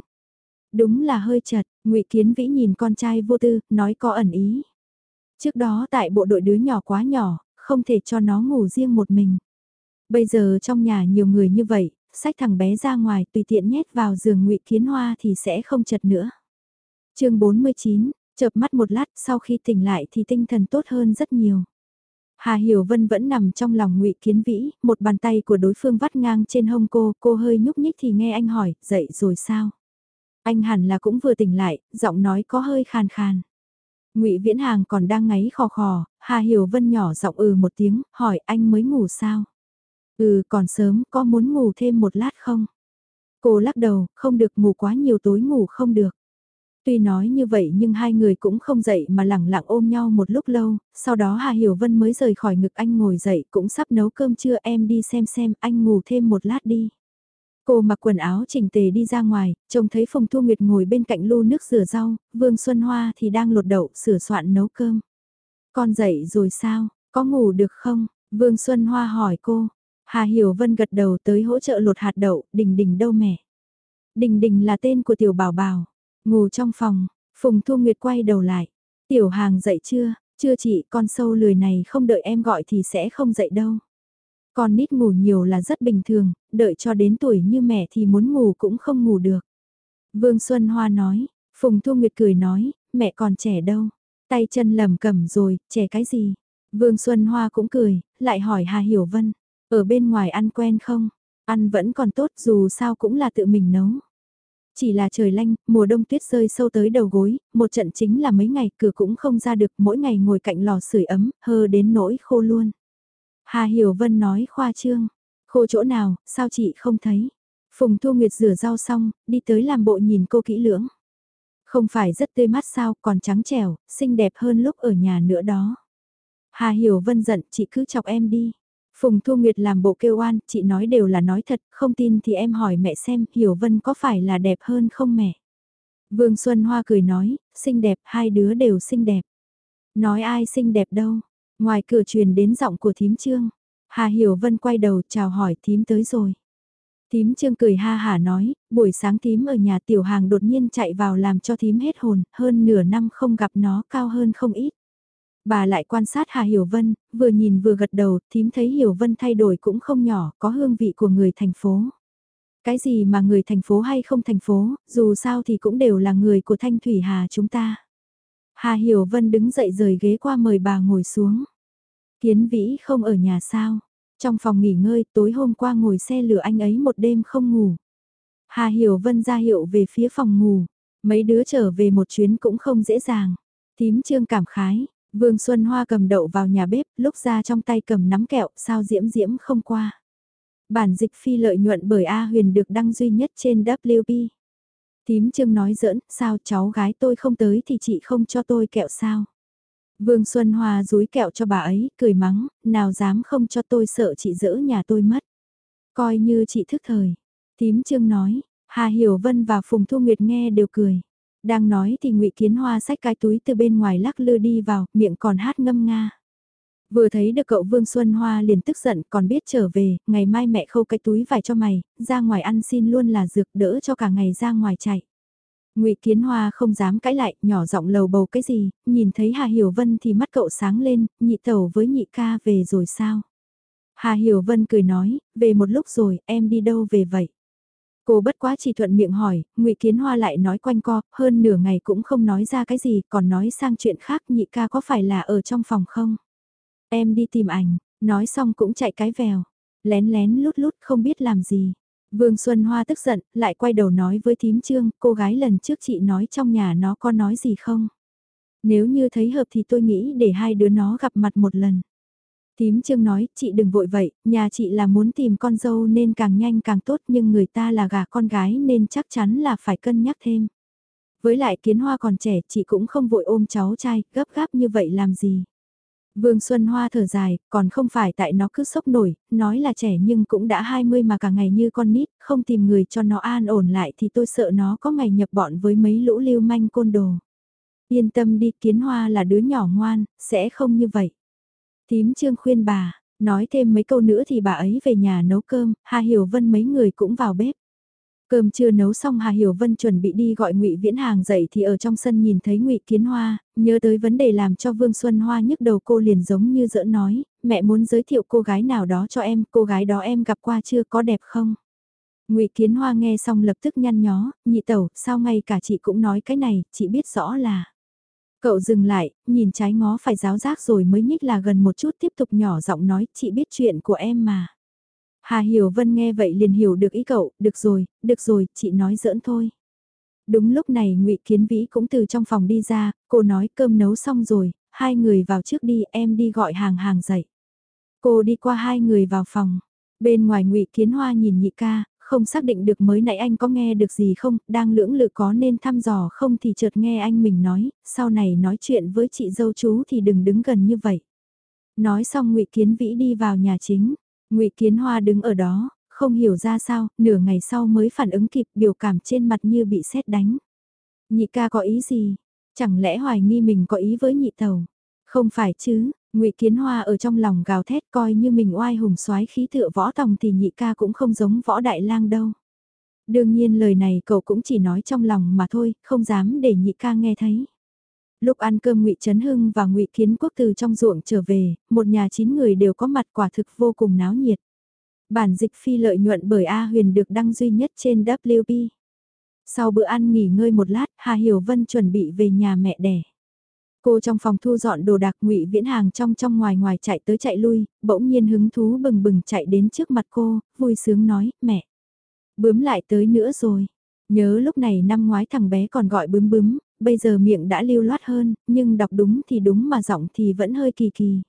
Đúng là hơi chật, Ngụy Kiến Vĩ nhìn con trai vô tư, nói có ẩn ý. Trước đó tại bộ đội đứa nhỏ quá nhỏ, không thể cho nó ngủ riêng một mình. Bây giờ trong nhà nhiều người như vậy, sách thằng bé ra ngoài tùy tiện nhét vào giường ngụy Kiến Hoa thì sẽ không chật nữa. chương 49, chợp mắt một lát sau khi tỉnh lại thì tinh thần tốt hơn rất nhiều. Hà Hiểu Vân vẫn nằm trong lòng ngụy Kiến Vĩ, một bàn tay của đối phương vắt ngang trên hông cô, cô hơi nhúc nhích thì nghe anh hỏi, dậy rồi sao? Anh hẳn là cũng vừa tỉnh lại, giọng nói có hơi khàn khàn. Ngụy Viễn Hàng còn đang ngáy khò khò, Hà Hiểu Vân nhỏ giọng ừ một tiếng, hỏi anh mới ngủ sao? Ừ còn sớm, có muốn ngủ thêm một lát không? Cô lắc đầu, không được ngủ quá nhiều tối ngủ không được. Tuy nói như vậy nhưng hai người cũng không dậy mà lẳng lặng ôm nhau một lúc lâu, sau đó Hà Hiểu Vân mới rời khỏi ngực anh ngồi dậy cũng sắp nấu cơm trưa em đi xem xem anh ngủ thêm một lát đi. Cô mặc quần áo chỉnh tề đi ra ngoài, trông thấy Phùng Thu Nguyệt ngồi bên cạnh lu nước rửa rau, Vương Xuân Hoa thì đang lột đậu sửa soạn nấu cơm. Con dậy rồi sao, có ngủ được không? Vương Xuân Hoa hỏi cô, Hà Hiểu Vân gật đầu tới hỗ trợ lột hạt đậu, đình đình đâu mẹ. Đình đình là tên của tiểu bảo bảo, ngủ trong phòng, Phùng Thu Nguyệt quay đầu lại. Tiểu hàng dậy chưa, chưa chị con sâu lười này không đợi em gọi thì sẽ không dậy đâu. Con nít ngủ nhiều là rất bình thường, đợi cho đến tuổi như mẹ thì muốn ngủ cũng không ngủ được. Vương Xuân Hoa nói, Phùng Thu Nguyệt cười nói, mẹ còn trẻ đâu, tay chân lầm cầm rồi, trẻ cái gì. Vương Xuân Hoa cũng cười, lại hỏi Hà Hiểu Vân, ở bên ngoài ăn quen không? Ăn vẫn còn tốt dù sao cũng là tự mình nấu. Chỉ là trời lanh, mùa đông tuyết rơi sâu tới đầu gối, một trận chính là mấy ngày cửa cũng không ra được mỗi ngày ngồi cạnh lò sưởi ấm, hơ đến nỗi khô luôn. Hà Hiểu Vân nói khoa trương, khô chỗ nào, sao chị không thấy? Phùng Thu Nguyệt rửa rau xong, đi tới làm bộ nhìn cô kỹ lưỡng. Không phải rất tươi mắt sao, còn trắng trẻo, xinh đẹp hơn lúc ở nhà nữa đó. Hà Hiểu Vân giận, chị cứ chọc em đi. Phùng Thu Nguyệt làm bộ kêu oan, chị nói đều là nói thật, không tin thì em hỏi mẹ xem, Hiểu Vân có phải là đẹp hơn không mẹ? Vương Xuân Hoa cười nói, xinh đẹp, hai đứa đều xinh đẹp. Nói ai xinh đẹp đâu, ngoài cửa truyền đến giọng của thím trương. Hà Hiểu Vân quay đầu chào hỏi thím tới rồi. Thím trương cười ha hả nói, buổi sáng thím ở nhà tiểu hàng đột nhiên chạy vào làm cho thím hết hồn, hơn nửa năm không gặp nó cao hơn không ít. Bà lại quan sát Hà Hiểu Vân, vừa nhìn vừa gật đầu, thím thấy Hiểu Vân thay đổi cũng không nhỏ, có hương vị của người thành phố. Cái gì mà người thành phố hay không thành phố, dù sao thì cũng đều là người của Thanh Thủy Hà chúng ta. Hà Hiểu Vân đứng dậy rời ghế qua mời bà ngồi xuống. Kiến Vĩ không ở nhà sao? Trong phòng nghỉ ngơi tối hôm qua ngồi xe lửa anh ấy một đêm không ngủ. Hà Hiểu Vân ra hiệu về phía phòng ngủ. Mấy đứa trở về một chuyến cũng không dễ dàng. Tím trương cảm khái, Vương Xuân Hoa cầm đậu vào nhà bếp, lúc ra trong tay cầm nắm kẹo, sao diễm diễm không qua. Bản dịch phi lợi nhuận bởi A Huyền được đăng duy nhất trên WP. Tím Trương nói giỡn, sao cháu gái tôi không tới thì chị không cho tôi kẹo sao? Vương Xuân Hoa rúi kẹo cho bà ấy, cười mắng, nào dám không cho tôi sợ chị dỡ nhà tôi mất. Coi như chị thức thời. Tím Trương nói, Hà Hiểu Vân và Phùng Thu Nguyệt nghe đều cười. Đang nói thì ngụy Kiến Hoa xách cái túi từ bên ngoài lắc lư đi vào, miệng còn hát ngâm nga. Vừa thấy được cậu Vương Xuân Hoa liền tức giận còn biết trở về, ngày mai mẹ khâu cái túi vải cho mày, ra ngoài ăn xin luôn là dược đỡ cho cả ngày ra ngoài chạy. ngụy Kiến Hoa không dám cãi lại, nhỏ giọng lầu bầu cái gì, nhìn thấy Hà Hiểu Vân thì mắt cậu sáng lên, nhị tẩu với nhị ca về rồi sao? Hà Hiểu Vân cười nói, về một lúc rồi, em đi đâu về vậy? Cô bất quá chỉ thuận miệng hỏi, ngụy Kiến Hoa lại nói quanh co, hơn nửa ngày cũng không nói ra cái gì, còn nói sang chuyện khác nhị ca có phải là ở trong phòng không? Em đi tìm ảnh, nói xong cũng chạy cái vèo, lén lén lút lút không biết làm gì. Vương Xuân Hoa tức giận, lại quay đầu nói với thím trương, cô gái lần trước chị nói trong nhà nó có nói gì không? Nếu như thấy hợp thì tôi nghĩ để hai đứa nó gặp mặt một lần. thím Trương nói, chị đừng vội vậy, nhà chị là muốn tìm con dâu nên càng nhanh càng tốt nhưng người ta là gà con gái nên chắc chắn là phải cân nhắc thêm. Với lại kiến hoa còn trẻ, chị cũng không vội ôm cháu trai, gấp gáp như vậy làm gì. Vương Xuân Hoa thở dài, còn không phải tại nó cứ sốc nổi, nói là trẻ nhưng cũng đã 20 mà cả ngày như con nít, không tìm người cho nó an ổn lại thì tôi sợ nó có ngày nhập bọn với mấy lũ lưu manh côn đồ. Yên tâm đi, kiến hoa là đứa nhỏ ngoan, sẽ không như vậy. Tím Trương khuyên bà, nói thêm mấy câu nữa thì bà ấy về nhà nấu cơm, Hà Hiểu Vân mấy người cũng vào bếp. Cơm chưa nấu xong Hà Hiểu Vân chuẩn bị đi gọi Ngụy Viễn Hàng dậy thì ở trong sân nhìn thấy Ngụy Kiến Hoa, nhớ tới vấn đề làm cho Vương Xuân Hoa nhức đầu cô liền giống như dỡ nói, mẹ muốn giới thiệu cô gái nào đó cho em, cô gái đó em gặp qua chưa có đẹp không? Ngụy Kiến Hoa nghe xong lập tức nhăn nhó, nhị tẩu, sao ngay cả chị cũng nói cái này, chị biết rõ là. Cậu dừng lại, nhìn trái ngó phải giáo giác rồi mới nhích là gần một chút tiếp tục nhỏ giọng nói, chị biết chuyện của em mà. Hà Hiểu Vân nghe vậy liền hiểu được ý cậu, được rồi, được rồi, chị nói giỡn thôi. Đúng lúc này ngụy Kiến Vĩ cũng từ trong phòng đi ra, cô nói cơm nấu xong rồi, hai người vào trước đi, em đi gọi hàng hàng dậy. Cô đi qua hai người vào phòng, bên ngoài ngụy Kiến Hoa nhìn nhị ca, không xác định được mới nãy anh có nghe được gì không, đang lưỡng lự có nên thăm dò không thì chợt nghe anh mình nói, sau này nói chuyện với chị dâu chú thì đừng đứng gần như vậy. Nói xong ngụy Kiến Vĩ đi vào nhà chính, ngụy Kiến Hoa đứng ở đó, không hiểu ra sao, nửa ngày sau mới phản ứng kịp biểu cảm trên mặt như bị sét đánh. Nhị ca có ý gì? Chẳng lẽ hoài nghi mình có ý với nhị tàu? Không phải chứ, ngụy Kiến Hoa ở trong lòng gào thét coi như mình oai hùng soái khí tựa võ tòng thì nhị ca cũng không giống võ đại lang đâu. Đương nhiên lời này cậu cũng chỉ nói trong lòng mà thôi, không dám để nhị ca nghe thấy. Lúc ăn cơm Ngụy Trấn Hưng và Ngụy Kiến Quốc từ trong ruộng trở về, một nhà chín người đều có mặt quả thực vô cùng náo nhiệt. Bản dịch phi lợi nhuận bởi A Huyền được đăng duy nhất trên WP. Sau bữa ăn nghỉ ngơi một lát, Hà Hiểu Vân chuẩn bị về nhà mẹ đẻ. Cô trong phòng thu dọn đồ đạc ngụy viễn hàng trong trong ngoài ngoài chạy tới chạy lui, bỗng nhiên hứng thú bừng bừng chạy đến trước mặt cô, vui sướng nói, mẹ. Bướm lại tới nữa rồi. Nhớ lúc này năm ngoái thằng bé còn gọi bướm bướm, bây giờ miệng đã lưu loát hơn, nhưng đọc đúng thì đúng mà giọng thì vẫn hơi kỳ kỳ.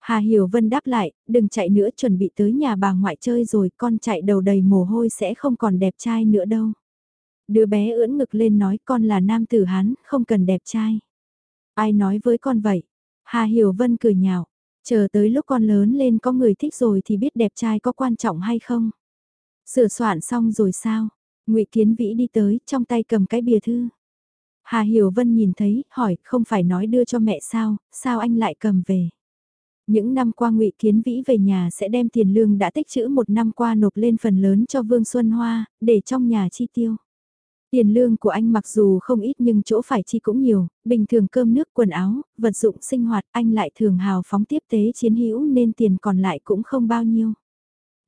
Hà Hiểu Vân đáp lại, đừng chạy nữa chuẩn bị tới nhà bà ngoại chơi rồi, con chạy đầu đầy mồ hôi sẽ không còn đẹp trai nữa đâu. Đứa bé ưỡn ngực lên nói con là nam tử Hán, không cần đẹp trai. Ai nói với con vậy? Hà Hiểu Vân cười nhạo, chờ tới lúc con lớn lên có người thích rồi thì biết đẹp trai có quan trọng hay không? Sửa soạn xong rồi sao? Ngụy Kiến Vĩ đi tới, trong tay cầm cái bìa thư. Hà Hiểu Vân nhìn thấy, hỏi, không phải nói đưa cho mẹ sao, sao anh lại cầm về? Những năm qua ngụy Kiến Vĩ về nhà sẽ đem tiền lương đã tích trữ một năm qua nộp lên phần lớn cho Vương Xuân Hoa, để trong nhà chi tiêu. Tiền lương của anh mặc dù không ít nhưng chỗ phải chi cũng nhiều, bình thường cơm nước quần áo, vật dụng sinh hoạt anh lại thường hào phóng tiếp tế chiến hữu nên tiền còn lại cũng không bao nhiêu.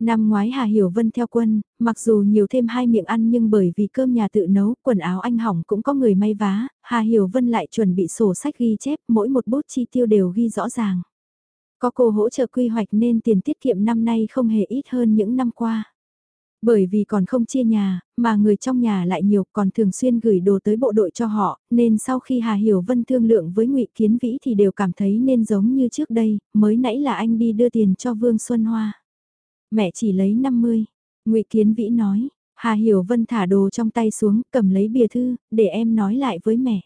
Năm ngoái Hà Hiểu Vân theo quân, mặc dù nhiều thêm hai miệng ăn nhưng bởi vì cơm nhà tự nấu, quần áo anh hỏng cũng có người may vá, Hà Hiểu Vân lại chuẩn bị sổ sách ghi chép, mỗi một bút chi tiêu đều ghi rõ ràng. Có cô hỗ trợ quy hoạch nên tiền tiết kiệm năm nay không hề ít hơn những năm qua. Bởi vì còn không chia nhà, mà người trong nhà lại nhiều còn thường xuyên gửi đồ tới bộ đội cho họ, nên sau khi Hà Hiểu Vân thương lượng với ngụy Kiến Vĩ thì đều cảm thấy nên giống như trước đây, mới nãy là anh đi đưa tiền cho Vương Xuân Hoa. Mẹ chỉ lấy 50, ngụy Kiến Vĩ nói, Hà Hiểu Vân thả đồ trong tay xuống, cầm lấy bìa thư, để em nói lại với mẹ.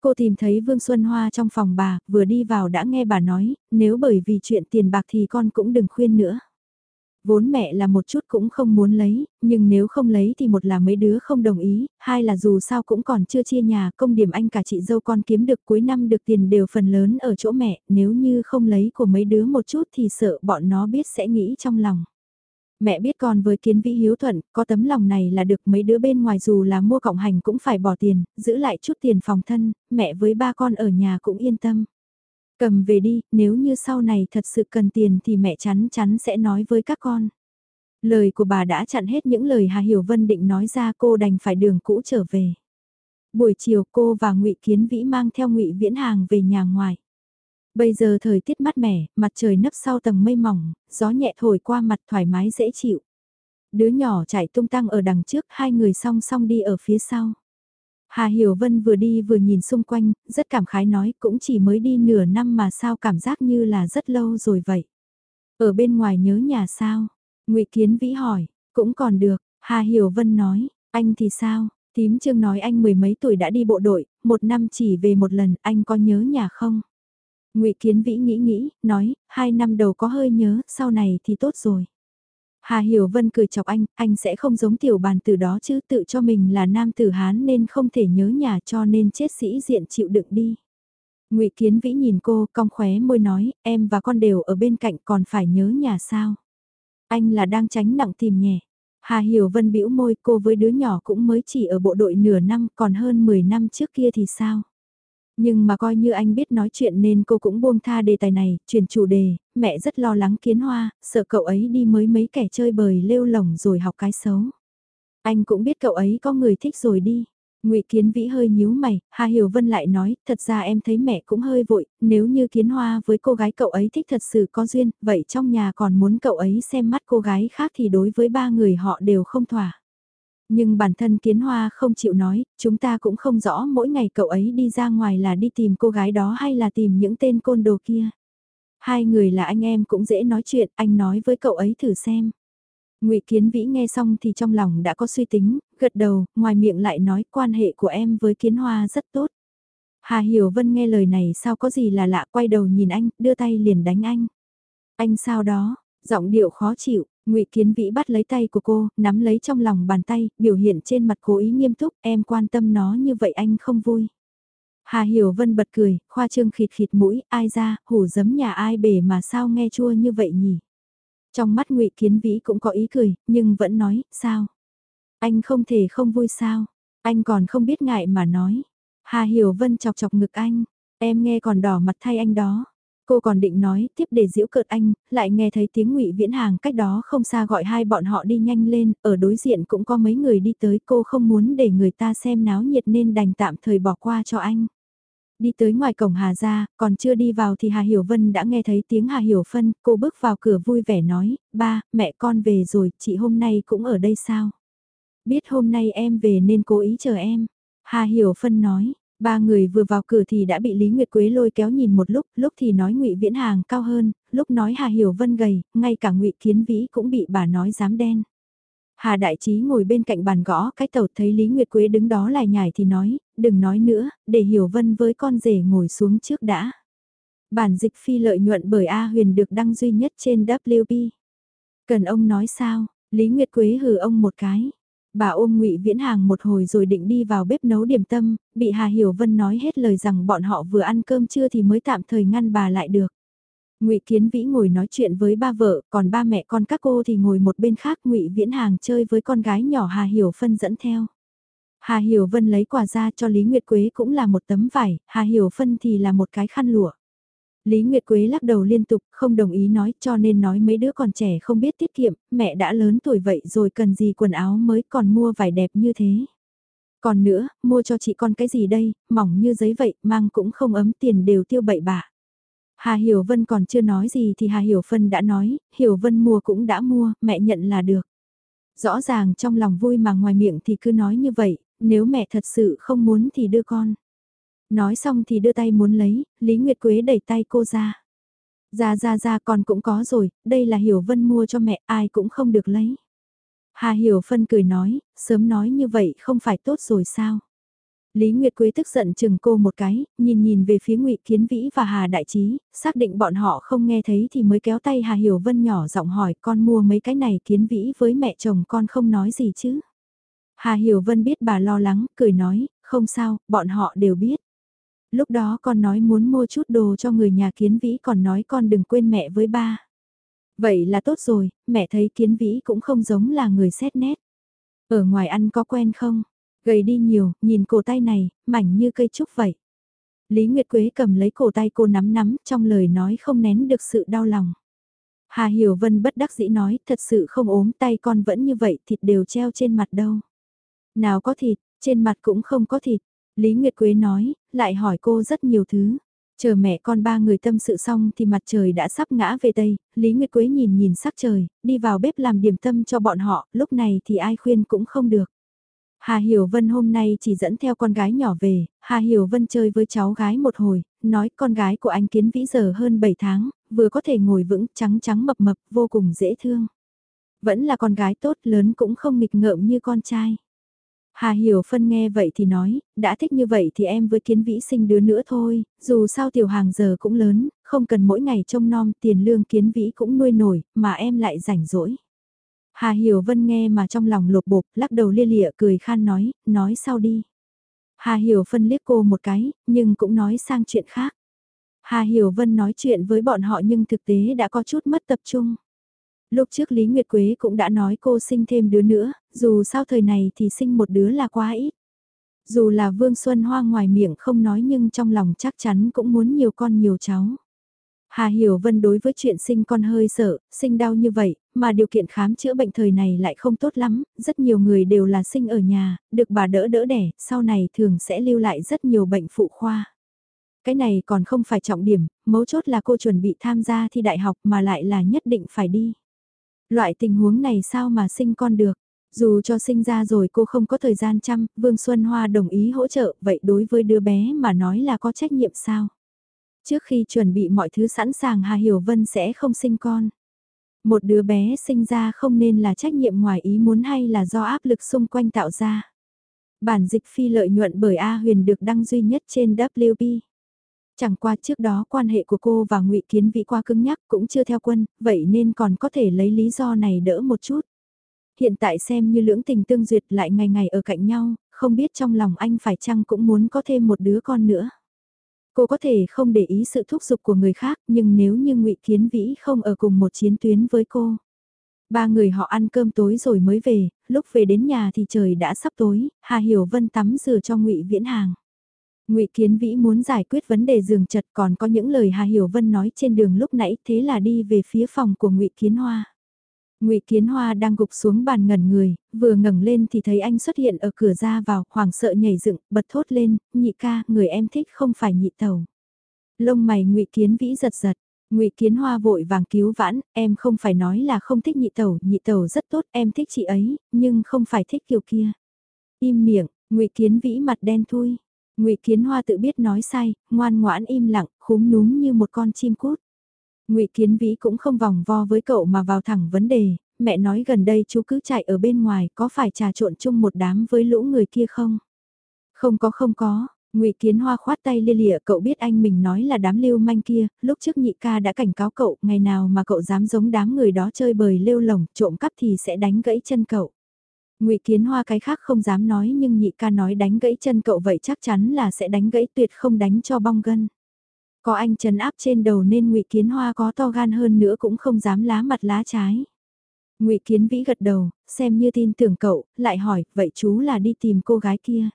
Cô tìm thấy Vương Xuân Hoa trong phòng bà, vừa đi vào đã nghe bà nói, nếu bởi vì chuyện tiền bạc thì con cũng đừng khuyên nữa. Vốn mẹ là một chút cũng không muốn lấy, nhưng nếu không lấy thì một là mấy đứa không đồng ý, hai là dù sao cũng còn chưa chia nhà, công điểm anh cả chị dâu con kiếm được cuối năm được tiền đều phần lớn ở chỗ mẹ, nếu như không lấy của mấy đứa một chút thì sợ bọn nó biết sẽ nghĩ trong lòng. Mẹ biết con với kiến vĩ hiếu thuận, có tấm lòng này là được mấy đứa bên ngoài dù là mua cộng hành cũng phải bỏ tiền, giữ lại chút tiền phòng thân, mẹ với ba con ở nhà cũng yên tâm. Cầm về đi, nếu như sau này thật sự cần tiền thì mẹ chắn chắn sẽ nói với các con. Lời của bà đã chặn hết những lời Hà Hiểu Vân định nói ra cô đành phải đường cũ trở về. Buổi chiều cô và ngụy Kiến Vĩ mang theo ngụy Viễn Hàng về nhà ngoài. Bây giờ thời tiết mát mẻ, mặt trời nấp sau tầng mây mỏng, gió nhẹ thổi qua mặt thoải mái dễ chịu. Đứa nhỏ chạy tung tăng ở đằng trước, hai người song song đi ở phía sau. Hà Hiểu Vân vừa đi vừa nhìn xung quanh, rất cảm khái nói cũng chỉ mới đi nửa năm mà sao cảm giác như là rất lâu rồi vậy. Ở bên ngoài nhớ nhà sao? ngụy Kiến Vĩ hỏi, cũng còn được, Hà Hiểu Vân nói, anh thì sao? Tím Trương nói anh mười mấy tuổi đã đi bộ đội, một năm chỉ về một lần, anh có nhớ nhà không? ngụy Kiến Vĩ nghĩ nghĩ, nói, hai năm đầu có hơi nhớ, sau này thì tốt rồi. Hà Hiểu Vân cười chọc anh, anh sẽ không giống tiểu bàn từ đó chứ tự cho mình là nam tử Hán nên không thể nhớ nhà cho nên chết sĩ diện chịu đựng đi. ngụy Kiến Vĩ nhìn cô, cong khóe môi nói, em và con đều ở bên cạnh còn phải nhớ nhà sao. Anh là đang tránh nặng tìm nhẹ. Hà Hiểu Vân bĩu môi cô với đứa nhỏ cũng mới chỉ ở bộ đội nửa năm còn hơn 10 năm trước kia thì sao. Nhưng mà coi như anh biết nói chuyện nên cô cũng buông tha đề tài này, chuyển chủ đề, mẹ rất lo lắng kiến hoa, sợ cậu ấy đi mới mấy kẻ chơi bời lêu lỏng rồi học cái xấu. Anh cũng biết cậu ấy có người thích rồi đi. Ngụy Kiến Vĩ hơi nhíu mày, Hà Hiểu Vân lại nói, thật ra em thấy mẹ cũng hơi vội, nếu như Kiến Hoa với cô gái cậu ấy thích thật sự có duyên, vậy trong nhà còn muốn cậu ấy xem mắt cô gái khác thì đối với ba người họ đều không thỏa. Nhưng bản thân kiến hoa không chịu nói, chúng ta cũng không rõ mỗi ngày cậu ấy đi ra ngoài là đi tìm cô gái đó hay là tìm những tên côn đồ kia. Hai người là anh em cũng dễ nói chuyện, anh nói với cậu ấy thử xem. ngụy Kiến Vĩ nghe xong thì trong lòng đã có suy tính, gật đầu, ngoài miệng lại nói quan hệ của em với Kiến Hoa rất tốt. Hà Hiểu Vân nghe lời này sao có gì là lạ quay đầu nhìn anh, đưa tay liền đánh anh. Anh sao đó, giọng điệu khó chịu, ngụy Kiến Vĩ bắt lấy tay của cô, nắm lấy trong lòng bàn tay, biểu hiện trên mặt cố ý nghiêm túc, em quan tâm nó như vậy anh không vui. Hà Hiểu Vân bật cười, khoa trương khịt khịt mũi, ai ra, hủ giấm nhà ai bể mà sao nghe chua như vậy nhỉ? Trong mắt ngụy Kiến Vĩ cũng có ý cười, nhưng vẫn nói, sao? Anh không thể không vui sao? Anh còn không biết ngại mà nói. Hà Hiểu Vân chọc chọc ngực anh, em nghe còn đỏ mặt thay anh đó. Cô còn định nói tiếp để giễu cợt anh, lại nghe thấy tiếng ngụy Viễn Hàng cách đó không xa gọi hai bọn họ đi nhanh lên, ở đối diện cũng có mấy người đi tới cô không muốn để người ta xem náo nhiệt nên đành tạm thời bỏ qua cho anh. Đi tới ngoài cổng Hà ra, còn chưa đi vào thì Hà Hiểu Vân đã nghe thấy tiếng Hà Hiểu Phân, cô bước vào cửa vui vẻ nói, ba, mẹ con về rồi, chị hôm nay cũng ở đây sao? Biết hôm nay em về nên cố ý chờ em. Hà Hiểu Phân nói, Ba người vừa vào cửa thì đã bị Lý Nguyệt Quế lôi kéo nhìn một lúc, lúc thì nói Ngụy Viễn Hàng cao hơn, lúc nói Hà Hiểu Vân gầy, ngay cả Ngụy Kiến Vĩ cũng bị bà nói dám đen. Hà Đại Trí ngồi bên cạnh bàn gõ cái tàu thấy Lý Nguyệt Quế đứng đó lại nhảy thì nói, đừng nói nữa, để Hiểu Vân với con rể ngồi xuống trước đã. Bản dịch phi lợi nhuận bởi A Huyền được đăng duy nhất trên WP. Cần ông nói sao, Lý Nguyệt Quế hừ ông một cái. Bà ôm ngụy Viễn Hàng một hồi rồi định đi vào bếp nấu điểm tâm, bị Hà Hiểu Vân nói hết lời rằng bọn họ vừa ăn cơm trưa thì mới tạm thời ngăn bà lại được. Ngụy Kiến Vĩ ngồi nói chuyện với ba vợ, còn ba mẹ con các cô thì ngồi một bên khác Ngụy Viễn Hàng chơi với con gái nhỏ Hà Hiểu Phân dẫn theo. Hà Hiểu Vân lấy quà ra cho Lý Nguyệt Quế cũng là một tấm vải, Hà Hiểu Phân thì là một cái khăn lụa. Lý Nguyệt Quế lắc đầu liên tục, không đồng ý nói cho nên nói mấy đứa còn trẻ không biết tiết kiệm, mẹ đã lớn tuổi vậy rồi cần gì quần áo mới còn mua vải đẹp như thế. Còn nữa, mua cho chị con cái gì đây, mỏng như giấy vậy, mang cũng không ấm tiền đều tiêu bậy bạ. Hà Hiểu Vân còn chưa nói gì thì Hà Hiểu Phân đã nói, Hiểu Vân mua cũng đã mua, mẹ nhận là được. Rõ ràng trong lòng vui mà ngoài miệng thì cứ nói như vậy, nếu mẹ thật sự không muốn thì đưa con. Nói xong thì đưa tay muốn lấy, Lý Nguyệt Quế đẩy tay cô ra. Ra ra ra con cũng có rồi, đây là Hiểu Vân mua cho mẹ, ai cũng không được lấy. Hà Hiểu Phân cười nói, sớm nói như vậy không phải tốt rồi sao? Lý Nguyệt Quế tức giận chừng cô một cái, nhìn nhìn về phía Ngụy Kiến Vĩ và Hà Đại Trí, xác định bọn họ không nghe thấy thì mới kéo tay Hà Hiểu Vân nhỏ giọng hỏi con mua mấy cái này Kiến Vĩ với mẹ chồng con không nói gì chứ. Hà Hiểu Vân biết bà lo lắng, cười nói, không sao, bọn họ đều biết. Lúc đó con nói muốn mua chút đồ cho người nhà kiến vĩ còn nói con đừng quên mẹ với ba. Vậy là tốt rồi, mẹ thấy kiến vĩ cũng không giống là người xét nét. Ở ngoài ăn có quen không? Gầy đi nhiều, nhìn cổ tay này, mảnh như cây trúc vậy. Lý Nguyệt Quế cầm lấy cổ tay cô nắm nắm, trong lời nói không nén được sự đau lòng. Hà Hiểu Vân bất đắc dĩ nói, thật sự không ốm tay con vẫn như vậy, thịt đều treo trên mặt đâu. Nào có thịt, trên mặt cũng không có thịt, Lý Nguyệt Quế nói, lại hỏi cô rất nhiều thứ. Chờ mẹ con ba người tâm sự xong thì mặt trời đã sắp ngã về Tây, Lý Nguyệt Quế nhìn nhìn sắc trời, đi vào bếp làm điểm tâm cho bọn họ, lúc này thì ai khuyên cũng không được. Hà Hiểu Vân hôm nay chỉ dẫn theo con gái nhỏ về, Hà Hiểu Vân chơi với cháu gái một hồi, nói con gái của anh Kiến Vĩ giờ hơn 7 tháng, vừa có thể ngồi vững trắng trắng mập mập vô cùng dễ thương. Vẫn là con gái tốt lớn cũng không nghịch ngợm như con trai. Hà Hiểu Phân nghe vậy thì nói, đã thích như vậy thì em với kiến vĩ sinh đứa nữa thôi, dù sao tiểu hàng giờ cũng lớn, không cần mỗi ngày trông nom tiền lương kiến vĩ cũng nuôi nổi, mà em lại rảnh rỗi. Hà Hiểu Vân nghe mà trong lòng lột bột, lắc đầu lia lịa cười khan nói, nói sau đi. Hà Hiểu Phân liếc cô một cái, nhưng cũng nói sang chuyện khác. Hà Hiểu Vân nói chuyện với bọn họ nhưng thực tế đã có chút mất tập trung. Lúc trước Lý Nguyệt Quế cũng đã nói cô sinh thêm đứa nữa, dù sao thời này thì sinh một đứa là quá ít. Dù là Vương Xuân Hoa ngoài miệng không nói nhưng trong lòng chắc chắn cũng muốn nhiều con nhiều cháu. Hà Hiểu Vân đối với chuyện sinh con hơi sợ, sinh đau như vậy, mà điều kiện khám chữa bệnh thời này lại không tốt lắm, rất nhiều người đều là sinh ở nhà, được bà đỡ đỡ đẻ, sau này thường sẽ lưu lại rất nhiều bệnh phụ khoa. Cái này còn không phải trọng điểm, mấu chốt là cô chuẩn bị tham gia thi đại học mà lại là nhất định phải đi. Loại tình huống này sao mà sinh con được? Dù cho sinh ra rồi cô không có thời gian chăm, Vương Xuân Hoa đồng ý hỗ trợ, vậy đối với đứa bé mà nói là có trách nhiệm sao? Trước khi chuẩn bị mọi thứ sẵn sàng Hà Hiểu Vân sẽ không sinh con. Một đứa bé sinh ra không nên là trách nhiệm ngoài ý muốn hay là do áp lực xung quanh tạo ra. Bản dịch phi lợi nhuận bởi A Huyền được đăng duy nhất trên WP. Chẳng qua trước đó quan hệ của cô và ngụy Kiến Vĩ qua cứng nhắc cũng chưa theo quân, vậy nên còn có thể lấy lý do này đỡ một chút. Hiện tại xem như lưỡng tình tương duyệt lại ngày ngày ở cạnh nhau, không biết trong lòng anh phải chăng cũng muốn có thêm một đứa con nữa. Cô có thể không để ý sự thúc giục của người khác nhưng nếu như ngụy Kiến Vĩ không ở cùng một chiến tuyến với cô. Ba người họ ăn cơm tối rồi mới về, lúc về đến nhà thì trời đã sắp tối, Hà Hiểu Vân tắm rửa cho ngụy Viễn Hàng. Ngụy Kiến Vĩ muốn giải quyết vấn đề giường chật còn có những lời Hà Hiểu Vân nói trên đường lúc nãy thế là đi về phía phòng của Ngụy Kiến Hoa. Ngụy Kiến Hoa đang gục xuống bàn ngẩn người, vừa ngẩng lên thì thấy anh xuất hiện ở cửa ra vào, hoảng sợ nhảy dựng, bật thốt lên, "Nhị ca, người em thích không phải nhị tàu." Lông mày Ngụy Kiến Vĩ giật giật, Ngụy Kiến Hoa vội vàng cứu vãn, "Em không phải nói là không thích nhị tàu, nhị tàu rất tốt, em thích chị ấy, nhưng không phải thích kiểu kia." Im miệng, Ngụy Kiến Vĩ mặt đen thui. Ngụy Kiến Hoa tự biết nói sai, ngoan ngoãn im lặng, khúm núm như một con chim cút. Ngụy Kiến Vĩ cũng không vòng vo với cậu mà vào thẳng vấn đề, mẹ nói gần đây chú cứ chạy ở bên ngoài, có phải trà trộn chung một đám với lũ người kia không? Không có không có, Ngụy Kiến Hoa khoát tay lia lịa cậu biết anh mình nói là đám lưu manh kia, lúc trước nhị ca đã cảnh cáo cậu, ngày nào mà cậu dám giống đám người đó chơi bời lêu lồng, trộm cắp thì sẽ đánh gãy chân cậu. Ngụy Kiến Hoa cái khác không dám nói nhưng nhị ca nói đánh gãy chân cậu vậy chắc chắn là sẽ đánh gãy tuyệt không đánh cho bong gân. Có anh trấn áp trên đầu nên Ngụy Kiến Hoa có to gan hơn nữa cũng không dám lá mặt lá trái. Ngụy Kiến Vĩ gật đầu, xem như tin tưởng cậu, lại hỏi, vậy chú là đi tìm cô gái kia.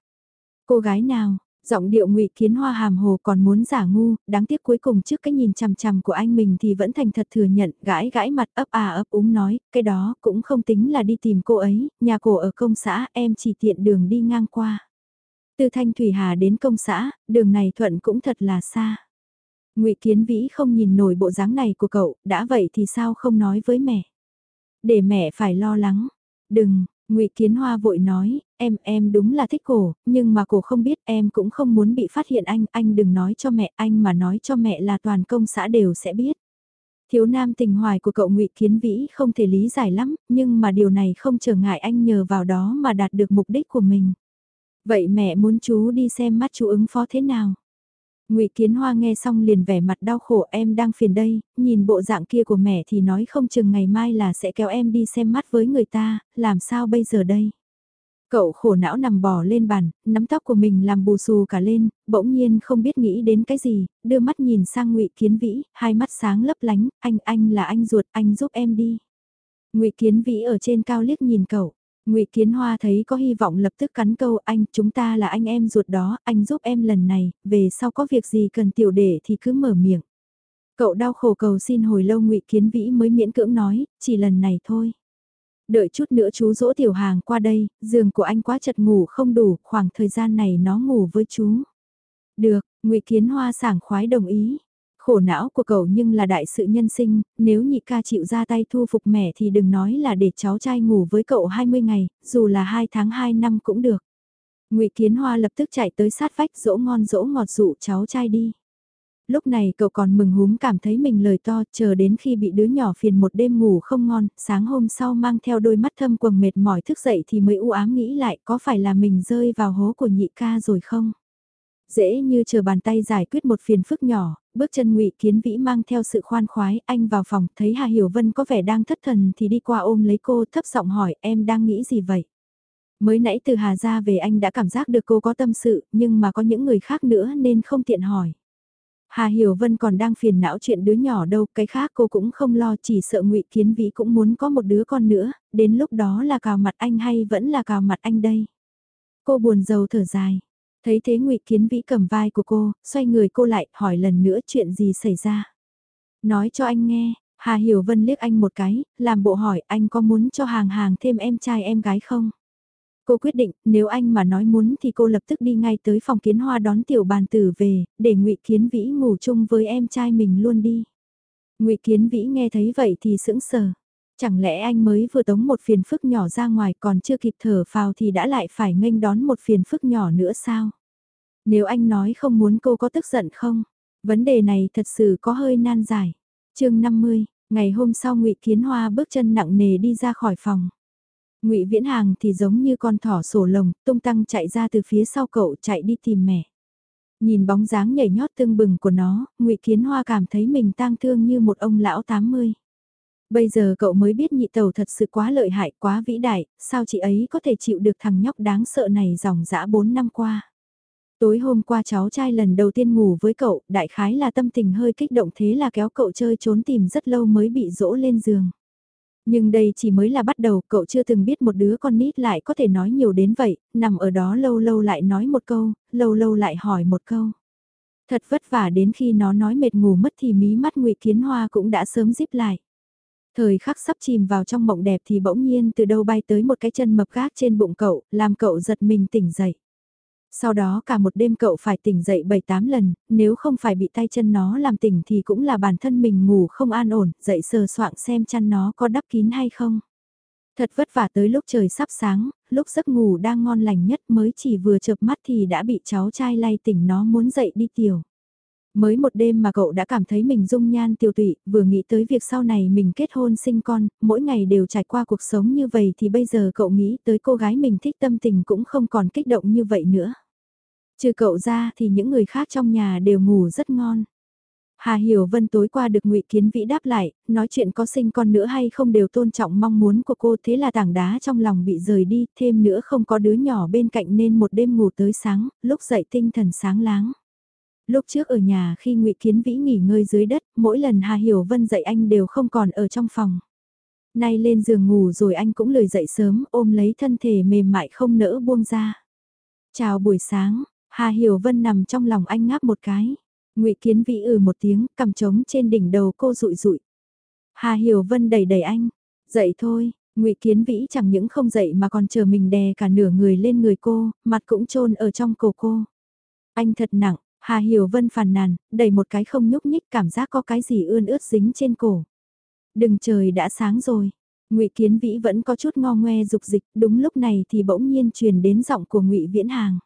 Cô gái nào? Giọng điệu ngụy Kiến Hoa hàm hồ còn muốn giả ngu, đáng tiếc cuối cùng trước cái nhìn chằm chằm của anh mình thì vẫn thành thật thừa nhận, gãi gãi mặt ấp à ấp úng nói, cái đó cũng không tính là đi tìm cô ấy, nhà cổ ở công xã em chỉ tiện đường đi ngang qua. Từ Thanh Thủy Hà đến công xã, đường này thuận cũng thật là xa. Ngụy Kiến Vĩ không nhìn nổi bộ dáng này của cậu, đã vậy thì sao không nói với mẹ? Để mẹ phải lo lắng. Đừng, Ngụy Kiến Hoa vội nói, em em đúng là thích cổ, nhưng mà cổ không biết em cũng không muốn bị phát hiện anh, anh đừng nói cho mẹ, anh mà nói cho mẹ là toàn công xã đều sẽ biết. Thiếu nam tình hoài của cậu Ngụy Kiến Vĩ không thể lý giải lắm, nhưng mà điều này không trở ngại anh nhờ vào đó mà đạt được mục đích của mình. Vậy mẹ muốn chú đi xem mắt chú ứng phó thế nào? Ngụy Kiến Hoa nghe xong liền vẻ mặt đau khổ em đang phiền đây, nhìn bộ dạng kia của mẹ thì nói không chừng ngày mai là sẽ kéo em đi xem mắt với người ta, làm sao bây giờ đây? Cậu khổ não nằm bò lên bàn, nắm tóc của mình làm bù xù cả lên, bỗng nhiên không biết nghĩ đến cái gì, đưa mắt nhìn sang Ngụy Kiến Vĩ, hai mắt sáng lấp lánh, anh anh là anh ruột, anh giúp em đi. Ngụy Kiến Vĩ ở trên cao liếc nhìn cậu, Ngụy Kiến Hoa thấy có hy vọng lập tức cắn câu anh, chúng ta là anh em ruột đó, anh giúp em lần này, về sau có việc gì cần tiểu đệ thì cứ mở miệng. Cậu đau khổ cầu xin hồi lâu Ngụy Kiến Vĩ mới miễn cưỡng nói, chỉ lần này thôi. Đợi chút nữa chú dỗ tiểu hàng qua đây, giường của anh quá chật ngủ không đủ, khoảng thời gian này nó ngủ với chú. Được, Ngụy Kiến Hoa sảng khoái đồng ý. Khổ não của cậu nhưng là đại sự nhân sinh, nếu nhị ca chịu ra tay thu phục mẹ thì đừng nói là để cháu trai ngủ với cậu 20 ngày, dù là 2 tháng 2 năm cũng được. ngụy Kiến Hoa lập tức chạy tới sát vách dỗ ngon dỗ ngọt dụ cháu trai đi. Lúc này cậu còn mừng húm cảm thấy mình lời to, chờ đến khi bị đứa nhỏ phiền một đêm ngủ không ngon, sáng hôm sau mang theo đôi mắt thâm quầng mệt mỏi thức dậy thì mới u ám nghĩ lại có phải là mình rơi vào hố của nhị ca rồi không? Dễ như chờ bàn tay giải quyết một phiền phức nhỏ, bước chân ngụy Kiến Vĩ mang theo sự khoan khoái, anh vào phòng, thấy Hà Hiểu Vân có vẻ đang thất thần thì đi qua ôm lấy cô thấp giọng hỏi em đang nghĩ gì vậy? Mới nãy từ Hà ra về anh đã cảm giác được cô có tâm sự, nhưng mà có những người khác nữa nên không tiện hỏi. Hà Hiểu Vân còn đang phiền não chuyện đứa nhỏ đâu, cái khác cô cũng không lo chỉ sợ ngụy Kiến Vĩ cũng muốn có một đứa con nữa, đến lúc đó là cào mặt anh hay vẫn là cào mặt anh đây. Cô buồn rầu thở dài, thấy thế ngụy Kiến Vĩ cầm vai của cô, xoay người cô lại, hỏi lần nữa chuyện gì xảy ra. Nói cho anh nghe, Hà Hiểu Vân liếc anh một cái, làm bộ hỏi anh có muốn cho hàng hàng thêm em trai em gái không? Cô quyết định, nếu anh mà nói muốn thì cô lập tức đi ngay tới phòng kiến hoa đón tiểu bàn tử về, để ngụy Kiến Vĩ ngủ chung với em trai mình luôn đi. ngụy Kiến Vĩ nghe thấy vậy thì sững sờ. Chẳng lẽ anh mới vừa tống một phiền phức nhỏ ra ngoài còn chưa kịp thở phào thì đã lại phải nghênh đón một phiền phức nhỏ nữa sao? Nếu anh nói không muốn cô có tức giận không? Vấn đề này thật sự có hơi nan giải. chương 50, ngày hôm sau ngụy Kiến Hoa bước chân nặng nề đi ra khỏi phòng. Ngụy Viễn Hàng thì giống như con thỏ sổ lồng, tung tăng chạy ra từ phía sau cậu chạy đi tìm mẹ. Nhìn bóng dáng nhảy nhót tương bừng của nó, Ngụy Kiến Hoa cảm thấy mình tang thương như một ông lão 80. Bây giờ cậu mới biết nhị tàu thật sự quá lợi hại, quá vĩ đại, sao chị ấy có thể chịu được thằng nhóc đáng sợ này dòng dã 4 năm qua. Tối hôm qua cháu trai lần đầu tiên ngủ với cậu, đại khái là tâm tình hơi kích động thế là kéo cậu chơi trốn tìm rất lâu mới bị dỗ lên giường. Nhưng đây chỉ mới là bắt đầu, cậu chưa từng biết một đứa con nít lại có thể nói nhiều đến vậy, nằm ở đó lâu lâu lại nói một câu, lâu lâu lại hỏi một câu. Thật vất vả đến khi nó nói mệt ngủ mất thì mí mắt ngụy Kiến Hoa cũng đã sớm díp lại. Thời khắc sắp chìm vào trong mộng đẹp thì bỗng nhiên từ đâu bay tới một cái chân mập gác trên bụng cậu, làm cậu giật mình tỉnh dậy. Sau đó cả một đêm cậu phải tỉnh dậy 7-8 lần, nếu không phải bị tay chân nó làm tỉnh thì cũng là bản thân mình ngủ không an ổn, dậy sờ soạng xem chăn nó có đắp kín hay không. Thật vất vả tới lúc trời sắp sáng, lúc giấc ngủ đang ngon lành nhất mới chỉ vừa chợp mắt thì đã bị cháu trai lay tỉnh nó muốn dậy đi tiểu. Mới một đêm mà cậu đã cảm thấy mình dung nhan tiêu tụy, vừa nghĩ tới việc sau này mình kết hôn sinh con, mỗi ngày đều trải qua cuộc sống như vậy thì bây giờ cậu nghĩ tới cô gái mình thích tâm tình cũng không còn kích động như vậy nữa. Trừ cậu ra thì những người khác trong nhà đều ngủ rất ngon. Hà Hiểu Vân tối qua được ngụy Kiến Vĩ đáp lại, nói chuyện có sinh con nữa hay không đều tôn trọng mong muốn của cô thế là tảng đá trong lòng bị rời đi, thêm nữa không có đứa nhỏ bên cạnh nên một đêm ngủ tới sáng, lúc dậy tinh thần sáng láng. Lúc trước ở nhà khi ngụy Kiến Vĩ nghỉ ngơi dưới đất, mỗi lần Hà Hiểu Vân dậy anh đều không còn ở trong phòng. Nay lên giường ngủ rồi anh cũng lười dậy sớm ôm lấy thân thể mềm mại không nỡ buông ra. Chào buổi sáng, Hà Hiểu Vân nằm trong lòng anh ngáp một cái. Ngụy Kiến Vĩ ừ một tiếng, cầm trống trên đỉnh đầu cô rụi rụi. Hà Hiểu Vân đẩy đẩy anh, dậy thôi. Ngụy Kiến Vĩ chẳng những không dậy mà còn chờ mình đè cả nửa người lên người cô, mặt cũng trôn ở trong cổ cô. Anh thật nặng, Hà Hiểu Vân phàn nàn, đẩy một cái không nhúc nhích cảm giác có cái gì ươn ướt dính trên cổ. Đừng trời đã sáng rồi. Ngụy Kiến Vĩ vẫn có chút ngo ngoe dục dịch, đúng lúc này thì bỗng nhiên truyền đến giọng của Ngụy Viễn Hàng.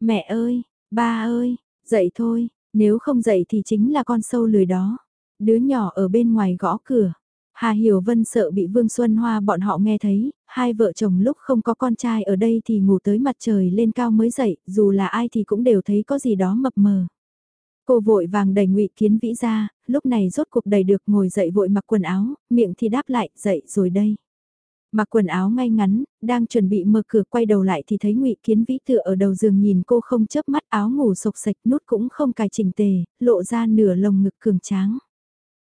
Mẹ ơi, ba ơi, dậy thôi, nếu không dậy thì chính là con sâu lười đó. Đứa nhỏ ở bên ngoài gõ cửa. Hà Hiểu Vân sợ bị Vương Xuân Hoa bọn họ nghe thấy, hai vợ chồng lúc không có con trai ở đây thì ngủ tới mặt trời lên cao mới dậy, dù là ai thì cũng đều thấy có gì đó mập mờ. Cô vội vàng đẩy ngụy Kiến Vĩ ra, lúc này rốt cuộc đầy được ngồi dậy vội mặc quần áo, miệng thì đáp lại, dậy rồi đây. Mặc quần áo ngay ngắn, đang chuẩn bị mở cửa quay đầu lại thì thấy ngụy Kiến Vĩ tựa ở đầu giường nhìn cô không chớp mắt áo ngủ sộc sạch nút cũng không cài chỉnh tề, lộ ra nửa lồng ngực cường tráng.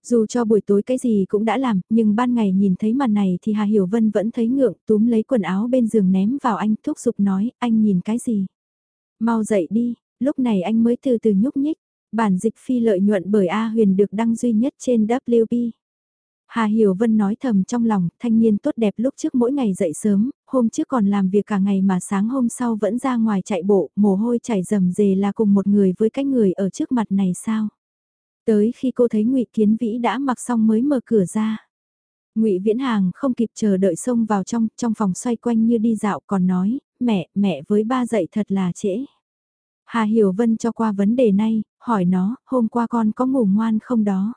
Dù cho buổi tối cái gì cũng đã làm, nhưng ban ngày nhìn thấy màn này thì Hà Hiểu Vân vẫn thấy ngượng, túm lấy quần áo bên giường ném vào anh, thúc giục nói, anh nhìn cái gì? Mau dậy đi, lúc này anh mới từ từ nhúc nhích, bản dịch phi lợi nhuận bởi A Huyền được đăng duy nhất trên WP. Hà Hiểu Vân nói thầm trong lòng, thanh niên tốt đẹp lúc trước mỗi ngày dậy sớm, hôm trước còn làm việc cả ngày mà sáng hôm sau vẫn ra ngoài chạy bộ, mồ hôi chảy rầm rề là cùng một người với cái người ở trước mặt này sao? Tới khi cô thấy Ngụy Kiến Vĩ đã mặc xong mới mở cửa ra. Ngụy Viễn Hàng không kịp chờ đợi xông vào trong, trong phòng xoay quanh như đi dạo còn nói, mẹ, mẹ với ba dậy thật là trễ. Hà Hiểu Vân cho qua vấn đề này, hỏi nó, hôm qua con có ngủ ngoan không đó?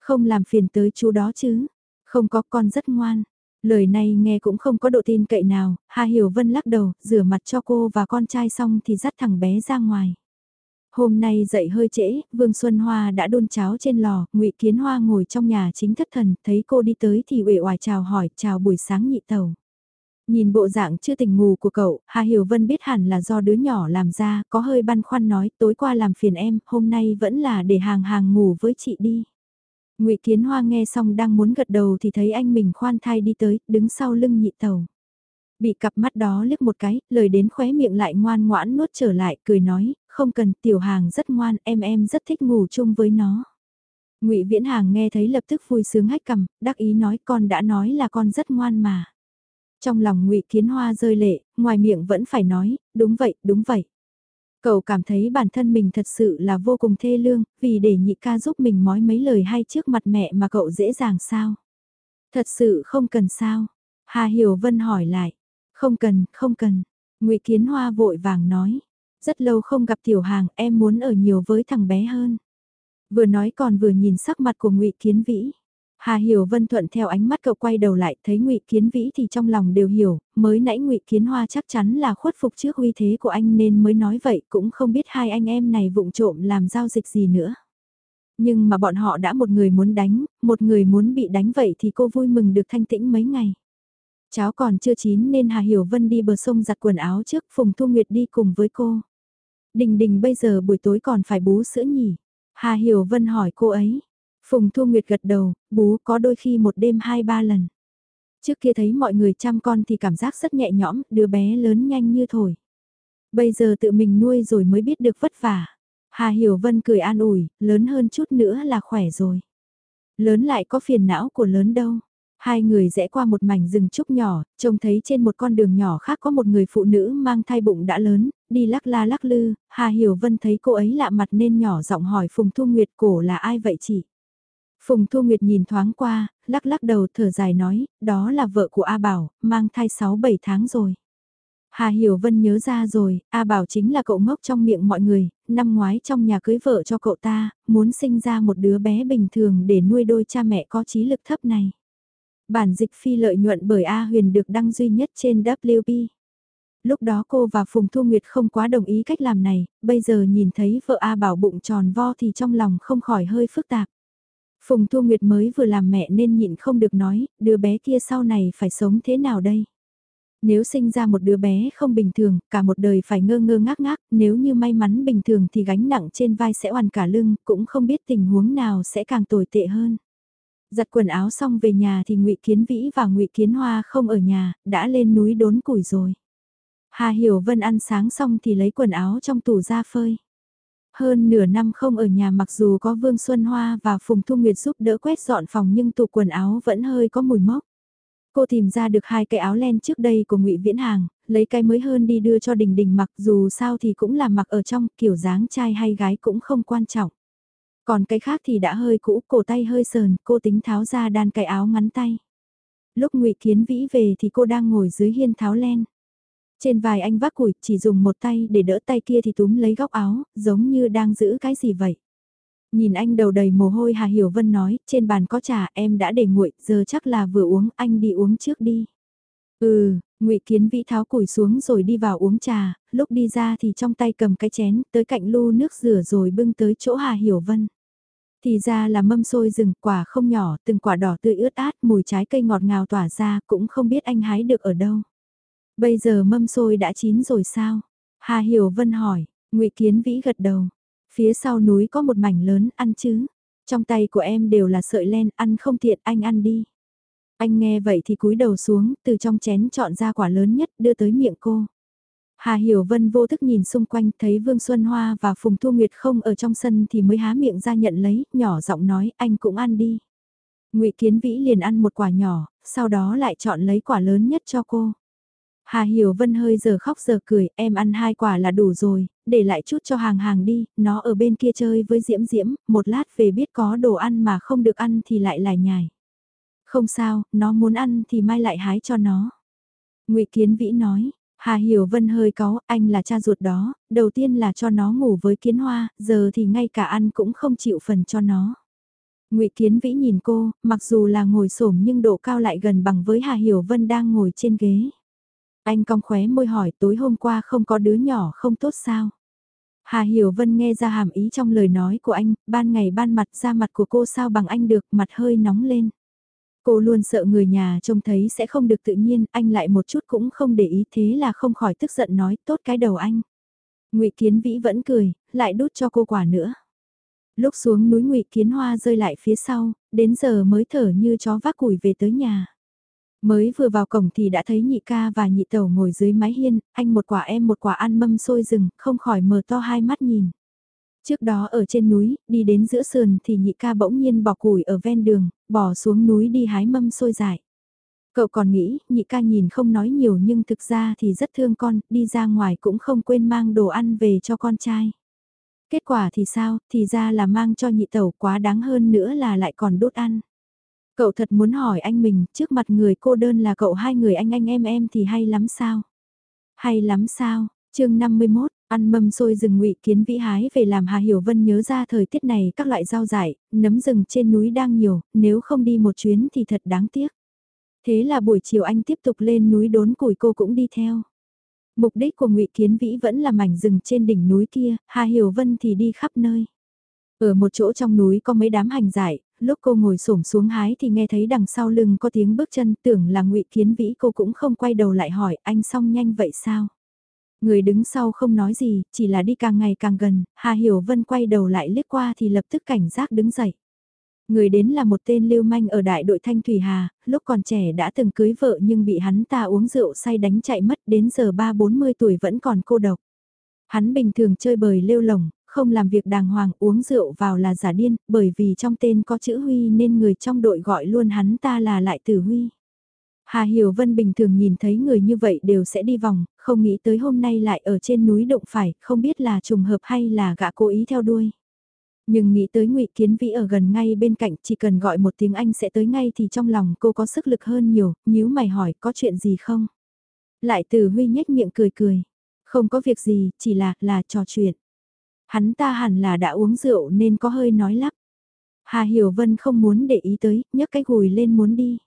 Không làm phiền tới chú đó chứ? Không có con rất ngoan. Lời này nghe cũng không có độ tin cậy nào, Hà Hiểu Vân lắc đầu, rửa mặt cho cô và con trai xong thì dắt thằng bé ra ngoài. Hôm nay dậy hơi trễ, Vương Xuân Hoa đã đun cháo trên lò, Ngụy Kiến Hoa ngồi trong nhà chính thất thần, thấy cô đi tới thì uể oải chào hỏi, chào buổi sáng nhị tàu. Nhìn bộ dạng chưa tỉnh ngủ của cậu, Hà Hiểu Vân biết hẳn là do đứa nhỏ làm ra, có hơi băn khoăn nói, tối qua làm phiền em, hôm nay vẫn là để hàng hàng ngủ với chị đi. Ngụy Kiến Hoa nghe xong đang muốn gật đầu thì thấy anh mình khoan thai đi tới, đứng sau lưng nhị tàu. Bị cặp mắt đó liếc một cái, lời đến khóe miệng lại ngoan ngoãn nuốt trở lại, cười nói, không cần, tiểu hàng rất ngoan, em em rất thích ngủ chung với nó. Ngụy Viễn Hàng nghe thấy lập tức vui sướng hách cầm, đắc ý nói con đã nói là con rất ngoan mà. Trong lòng Ngụy Kiến Hoa rơi lệ, ngoài miệng vẫn phải nói, đúng vậy, đúng vậy. Cậu cảm thấy bản thân mình thật sự là vô cùng thê lương, vì để nhị ca giúp mình nói mấy lời hay trước mặt mẹ mà cậu dễ dàng sao? Thật sự không cần sao? Hà Hiểu Vân hỏi lại. Không cần, không cần. ngụy Kiến Hoa vội vàng nói. Rất lâu không gặp tiểu hàng, em muốn ở nhiều với thằng bé hơn. Vừa nói còn vừa nhìn sắc mặt của ngụy Kiến Vĩ. Hà Hiểu Vân thuận theo ánh mắt cậu quay đầu lại, thấy Ngụy Kiến Vĩ thì trong lòng đều hiểu, mới nãy Ngụy Kiến Hoa chắc chắn là khuất phục trước uy thế của anh nên mới nói vậy, cũng không biết hai anh em này vụng trộm làm giao dịch gì nữa. Nhưng mà bọn họ đã một người muốn đánh, một người muốn bị đánh vậy thì cô vui mừng được thanh tĩnh mấy ngày. Cháu còn chưa chín nên Hà Hiểu Vân đi bờ sông giặt quần áo trước, Phùng Thu Nguyệt đi cùng với cô. Đình đình bây giờ buổi tối còn phải bú sữa nhỉ? Hà Hiểu Vân hỏi cô ấy. Phùng Thu Nguyệt gật đầu, bú có đôi khi một đêm hai ba lần. Trước kia thấy mọi người chăm con thì cảm giác rất nhẹ nhõm, đứa bé lớn nhanh như thổi. Bây giờ tự mình nuôi rồi mới biết được vất vả. Hà Hiểu Vân cười an ủi, lớn hơn chút nữa là khỏe rồi. Lớn lại có phiền não của lớn đâu. Hai người rẽ qua một mảnh rừng trúc nhỏ, trông thấy trên một con đường nhỏ khác có một người phụ nữ mang thai bụng đã lớn, đi lắc la lắc lư, Hà Hiểu Vân thấy cô ấy lạ mặt nên nhỏ giọng hỏi Phùng Thu Nguyệt cổ là ai vậy chị? Phùng Thu Nguyệt nhìn thoáng qua, lắc lắc đầu thở dài nói, đó là vợ của A Bảo, mang thai 6-7 tháng rồi. Hà Hiểu Vân nhớ ra rồi, A Bảo chính là cậu ngốc trong miệng mọi người, năm ngoái trong nhà cưới vợ cho cậu ta, muốn sinh ra một đứa bé bình thường để nuôi đôi cha mẹ có trí lực thấp này. Bản dịch phi lợi nhuận bởi A Huyền được đăng duy nhất trên WP. Lúc đó cô và Phùng Thu Nguyệt không quá đồng ý cách làm này, bây giờ nhìn thấy vợ A Bảo bụng tròn vo thì trong lòng không khỏi hơi phức tạp. Phùng Thu Nguyệt mới vừa làm mẹ nên nhịn không được nói, đứa bé kia sau này phải sống thế nào đây? Nếu sinh ra một đứa bé không bình thường, cả một đời phải ngơ ngơ ngác ngác, nếu như may mắn bình thường thì gánh nặng trên vai sẽ oằn cả lưng, cũng không biết tình huống nào sẽ càng tồi tệ hơn. Giặt quần áo xong về nhà thì ngụy Kiến Vĩ và ngụy Kiến Hoa không ở nhà, đã lên núi đốn củi rồi. Hà Hiểu Vân ăn sáng xong thì lấy quần áo trong tủ ra phơi. Hơn nửa năm không ở nhà mặc dù có Vương Xuân Hoa và Phùng Thu Nguyệt giúp đỡ quét dọn phòng nhưng tủ quần áo vẫn hơi có mùi mốc. Cô tìm ra được hai cái áo len trước đây của ngụy Viễn Hàng, lấy cái mới hơn đi đưa cho Đình Đình mặc dù sao thì cũng là mặc ở trong kiểu dáng trai hay gái cũng không quan trọng. Còn cái khác thì đã hơi cũ, cổ tay hơi sờn, cô tính tháo ra đan cái áo ngắn tay. Lúc ngụy Kiến Vĩ về thì cô đang ngồi dưới hiên tháo len. Trên vai anh vác củi, chỉ dùng một tay để đỡ tay kia thì túm lấy góc áo, giống như đang giữ cái gì vậy. Nhìn anh đầu đầy mồ hôi Hà Hiểu Vân nói, trên bàn có trà em đã để nguội, giờ chắc là vừa uống, anh đi uống trước đi. Ừ, ngụy Kiến Vĩ tháo củi xuống rồi đi vào uống trà, lúc đi ra thì trong tay cầm cái chén, tới cạnh lu nước rửa rồi bưng tới chỗ Hà Hiểu Vân. Thì ra là mâm xôi rừng, quả không nhỏ, từng quả đỏ tươi ướt át, mùi trái cây ngọt ngào tỏa ra, cũng không biết anh hái được ở đâu. Bây giờ mâm xôi đã chín rồi sao? Hà Hiểu Vân hỏi, ngụy Kiến Vĩ gật đầu. Phía sau núi có một mảnh lớn, ăn chứ? Trong tay của em đều là sợi len, ăn không tiện, anh ăn đi. Anh nghe vậy thì cúi đầu xuống, từ trong chén chọn ra quả lớn nhất, đưa tới miệng cô. Hà Hiểu Vân vô thức nhìn xung quanh thấy Vương Xuân Hoa và Phùng Thu Nguyệt không ở trong sân thì mới há miệng ra nhận lấy, nhỏ giọng nói anh cũng ăn đi. Ngụy Kiến Vĩ liền ăn một quả nhỏ, sau đó lại chọn lấy quả lớn nhất cho cô. Hà Hiểu Vân hơi giờ khóc giờ cười, em ăn hai quả là đủ rồi, để lại chút cho hàng hàng đi, nó ở bên kia chơi với Diễm Diễm, một lát về biết có đồ ăn mà không được ăn thì lại lại nhài. Không sao, nó muốn ăn thì mai lại hái cho nó. ngụy Kiến Vĩ nói, Hà Hiểu Vân hơi có, anh là cha ruột đó, đầu tiên là cho nó ngủ với kiến hoa, giờ thì ngay cả ăn cũng không chịu phần cho nó. ngụy Kiến Vĩ nhìn cô, mặc dù là ngồi xổm nhưng độ cao lại gần bằng với Hà Hiểu Vân đang ngồi trên ghế. Anh cong khóe môi hỏi tối hôm qua không có đứa nhỏ không tốt sao? Hà Hiểu Vân nghe ra hàm ý trong lời nói của anh, ban ngày ban mặt ra mặt của cô sao bằng anh được, mặt hơi nóng lên. Cô luôn sợ người nhà trông thấy sẽ không được tự nhiên, anh lại một chút cũng không để ý thế là không khỏi tức giận nói tốt cái đầu anh. ngụy Kiến Vĩ vẫn cười, lại đút cho cô quả nữa. Lúc xuống núi ngụy Kiến Hoa rơi lại phía sau, đến giờ mới thở như chó vác củi về tới nhà. Mới vừa vào cổng thì đã thấy nhị ca và nhị tẩu ngồi dưới mái hiên, anh một quả em một quả ăn mâm xôi rừng, không khỏi mở to hai mắt nhìn. Trước đó ở trên núi, đi đến giữa sườn thì nhị ca bỗng nhiên bỏ củi ở ven đường, bỏ xuống núi đi hái mâm xôi dại. Cậu còn nghĩ, nhị ca nhìn không nói nhiều nhưng thực ra thì rất thương con, đi ra ngoài cũng không quên mang đồ ăn về cho con trai. Kết quả thì sao, thì ra là mang cho nhị tẩu quá đáng hơn nữa là lại còn đốt ăn. Cậu thật muốn hỏi anh mình, trước mặt người cô đơn là cậu hai người anh anh em em thì hay lắm sao? Hay lắm sao? chương 51, ăn mâm xôi rừng ngụy kiến vĩ hái về làm Hà Hiểu Vân nhớ ra thời tiết này các loại rau dại, nấm rừng trên núi đang nhiều, nếu không đi một chuyến thì thật đáng tiếc. Thế là buổi chiều anh tiếp tục lên núi đốn củi cô cũng đi theo. Mục đích của ngụy Kiến Vĩ vẫn là mảnh rừng trên đỉnh núi kia, Hà Hiểu Vân thì đi khắp nơi. Ở một chỗ trong núi có mấy đám hành dại, lúc cô ngồi xổm xuống hái thì nghe thấy đằng sau lưng có tiếng bước chân tưởng là ngụy Kiến Vĩ cô cũng không quay đầu lại hỏi anh xong nhanh vậy sao? Người đứng sau không nói gì, chỉ là đi càng ngày càng gần, Hà Hiểu Vân quay đầu lại liếc qua thì lập tức cảnh giác đứng dậy. Người đến là một tên lưu manh ở đại đội Thanh Thủy Hà, lúc còn trẻ đã từng cưới vợ nhưng bị hắn ta uống rượu say đánh chạy mất đến giờ 3-40 tuổi vẫn còn cô độc. Hắn bình thường chơi bời lêu lồng, không làm việc đàng hoàng uống rượu vào là giả điên, bởi vì trong tên có chữ Huy nên người trong đội gọi luôn hắn ta là lại tử Huy. Hà Hiểu Vân bình thường nhìn thấy người như vậy đều sẽ đi vòng, không nghĩ tới hôm nay lại ở trên núi đụng phải, không biết là trùng hợp hay là gã cố ý theo đuôi. Nhưng nghĩ tới ngụy Kiến Vĩ ở gần ngay bên cạnh chỉ cần gọi một tiếng Anh sẽ tới ngay thì trong lòng cô có sức lực hơn nhiều, nếu mày hỏi có chuyện gì không? Lại từ Huy nhếch miệng cười cười. Không có việc gì, chỉ là, là trò chuyện. Hắn ta hẳn là đã uống rượu nên có hơi nói lắp. Hà Hiểu Vân không muốn để ý tới, nhấc cái gùi lên muốn đi.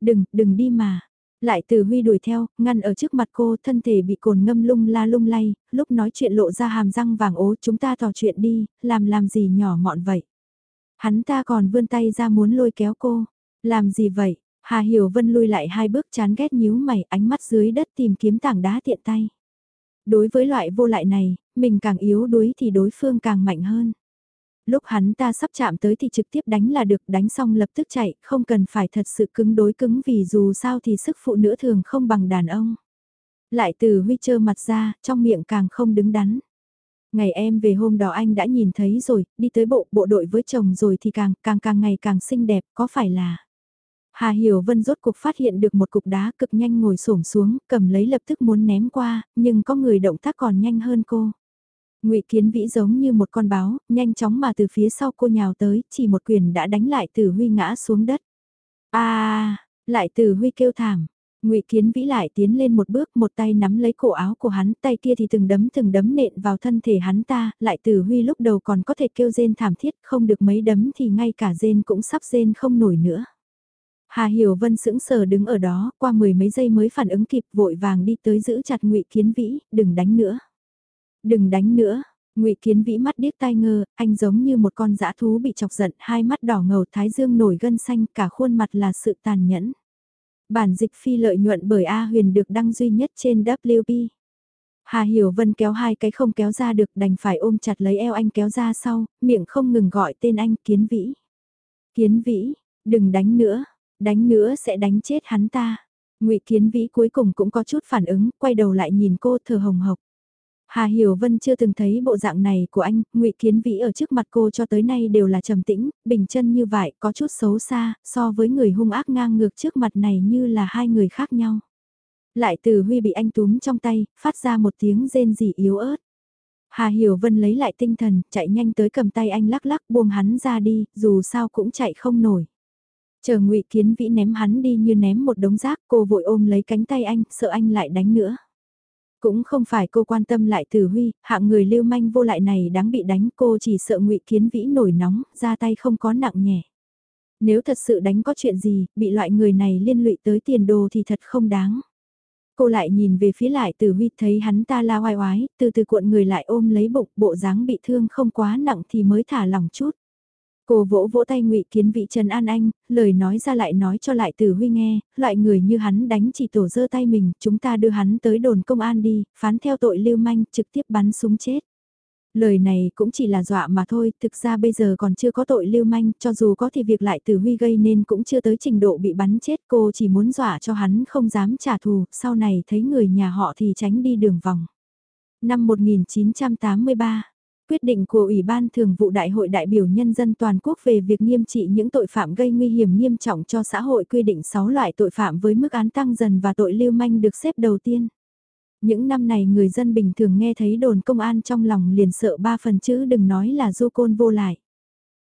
Đừng, đừng đi mà. Lại từ Huy đuổi theo, ngăn ở trước mặt cô, thân thể bị cồn ngâm lung la lung lay, lúc nói chuyện lộ ra hàm răng vàng ố chúng ta trò chuyện đi, làm làm gì nhỏ mọn vậy. Hắn ta còn vươn tay ra muốn lôi kéo cô. Làm gì vậy? Hà Hiểu Vân lui lại hai bước chán ghét nhíu mày ánh mắt dưới đất tìm kiếm tảng đá tiện tay. Đối với loại vô lại này, mình càng yếu đuối thì đối phương càng mạnh hơn. Lúc hắn ta sắp chạm tới thì trực tiếp đánh là được đánh xong lập tức chạy, không cần phải thật sự cứng đối cứng vì dù sao thì sức phụ nữ thường không bằng đàn ông. Lại từ huy chơ mặt ra, trong miệng càng không đứng đắn. Ngày em về hôm đó anh đã nhìn thấy rồi, đi tới bộ bộ đội với chồng rồi thì càng càng càng ngày càng xinh đẹp, có phải là... Hà Hiểu Vân rốt cuộc phát hiện được một cục đá cực nhanh ngồi xổm xuống, cầm lấy lập tức muốn ném qua, nhưng có người động tác còn nhanh hơn cô. Ngụy Kiến Vĩ giống như một con báo, nhanh chóng mà từ phía sau cô nhào tới, chỉ một quyền đã đánh lại Tử Huy ngã xuống đất. A, lại Tử Huy kêu thảm. Ngụy Kiến Vĩ lại tiến lên một bước, một tay nắm lấy cổ áo của hắn, tay kia thì từng đấm từng đấm nện vào thân thể hắn ta, lại Tử Huy lúc đầu còn có thể kêu rên thảm thiết, không được mấy đấm thì ngay cả rên cũng sắp rên không nổi nữa. Hà Hiểu Vân sững sờ đứng ở đó, qua mười mấy giây mới phản ứng kịp vội vàng đi tới giữ chặt Ngụy Kiến Vĩ, đừng đánh nữa. Đừng đánh nữa. Ngụy Kiến Vĩ mắt điếc tai ngơ, anh giống như một con dã thú bị chọc giận, hai mắt đỏ ngầu thái dương nổi gân xanh, cả khuôn mặt là sự tàn nhẫn. Bản dịch phi lợi nhuận bởi A Huyền được đăng duy nhất trên WB. Hà Hiểu Vân kéo hai cái không kéo ra được đành phải ôm chặt lấy eo anh kéo ra sau, miệng không ngừng gọi tên anh Kiến Vĩ. Kiến Vĩ, đừng đánh nữa, đánh nữa sẽ đánh chết hắn ta. Ngụy Kiến Vĩ cuối cùng cũng có chút phản ứng, quay đầu lại nhìn cô thờ hồng hộc. Hà Hiểu Vân chưa từng thấy bộ dạng này của anh, Ngụy Kiến Vĩ ở trước mặt cô cho tới nay đều là trầm tĩnh, bình chân như vậy, có chút xấu xa, so với người hung ác ngang ngược trước mặt này như là hai người khác nhau. Lại từ Huy bị anh túm trong tay, phát ra một tiếng rên rỉ yếu ớt. Hà Hiểu Vân lấy lại tinh thần, chạy nhanh tới cầm tay anh lắc lắc buông hắn ra đi, dù sao cũng chạy không nổi. Chờ ngụy Kiến Vĩ ném hắn đi như ném một đống rác, cô vội ôm lấy cánh tay anh, sợ anh lại đánh nữa. Cũng không phải cô quan tâm lại Tử Huy, hạng người lưu manh vô lại này đáng bị đánh cô chỉ sợ ngụy Kiến Vĩ nổi nóng, ra tay không có nặng nhẹ. Nếu thật sự đánh có chuyện gì, bị loại người này liên lụy tới tiền đồ thì thật không đáng. Cô lại nhìn về phía lại Tử Huy thấy hắn ta la oai oái, từ từ cuộn người lại ôm lấy bụng, bộ dáng bị thương không quá nặng thì mới thả lỏng chút. Cô vỗ vỗ tay ngụy Kiến vị Trần An Anh, lời nói ra lại nói cho lại Tử Huy nghe, loại người như hắn đánh chỉ tổ dơ tay mình, chúng ta đưa hắn tới đồn công an đi, phán theo tội lưu manh, trực tiếp bắn súng chết. Lời này cũng chỉ là dọa mà thôi, thực ra bây giờ còn chưa có tội lưu manh, cho dù có thì việc lại Tử Huy gây nên cũng chưa tới trình độ bị bắn chết, cô chỉ muốn dọa cho hắn không dám trả thù, sau này thấy người nhà họ thì tránh đi đường vòng. Năm 1983 quyết định của Ủy ban Thường vụ Đại hội đại biểu nhân dân toàn quốc về việc nghiêm trị những tội phạm gây nguy hiểm nghiêm trọng cho xã hội quy định 6 loại tội phạm với mức án tăng dần và tội lưu manh được xếp đầu tiên. Những năm này người dân bình thường nghe thấy đồn công an trong lòng liền sợ ba phần chữ đừng nói là du côn vô lại.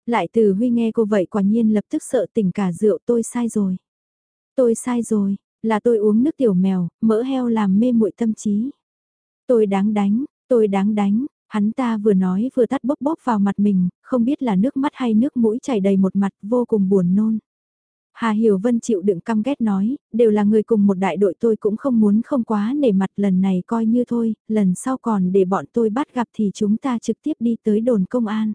Lại từ Huy nghe cô vậy quả nhiên lập tức sợ tỉnh cả rượu tôi sai rồi. Tôi sai rồi, là tôi uống nước tiểu mèo, mỡ heo làm mê muội tâm trí. Tôi đáng đánh, tôi đáng đánh, Hắn ta vừa nói vừa tắt bốc bốc vào mặt mình, không biết là nước mắt hay nước mũi chảy đầy một mặt vô cùng buồn nôn. Hà Hiểu Vân chịu đựng căm ghét nói, đều là người cùng một đại đội tôi cũng không muốn không quá nể mặt lần này coi như thôi, lần sau còn để bọn tôi bắt gặp thì chúng ta trực tiếp đi tới đồn công an.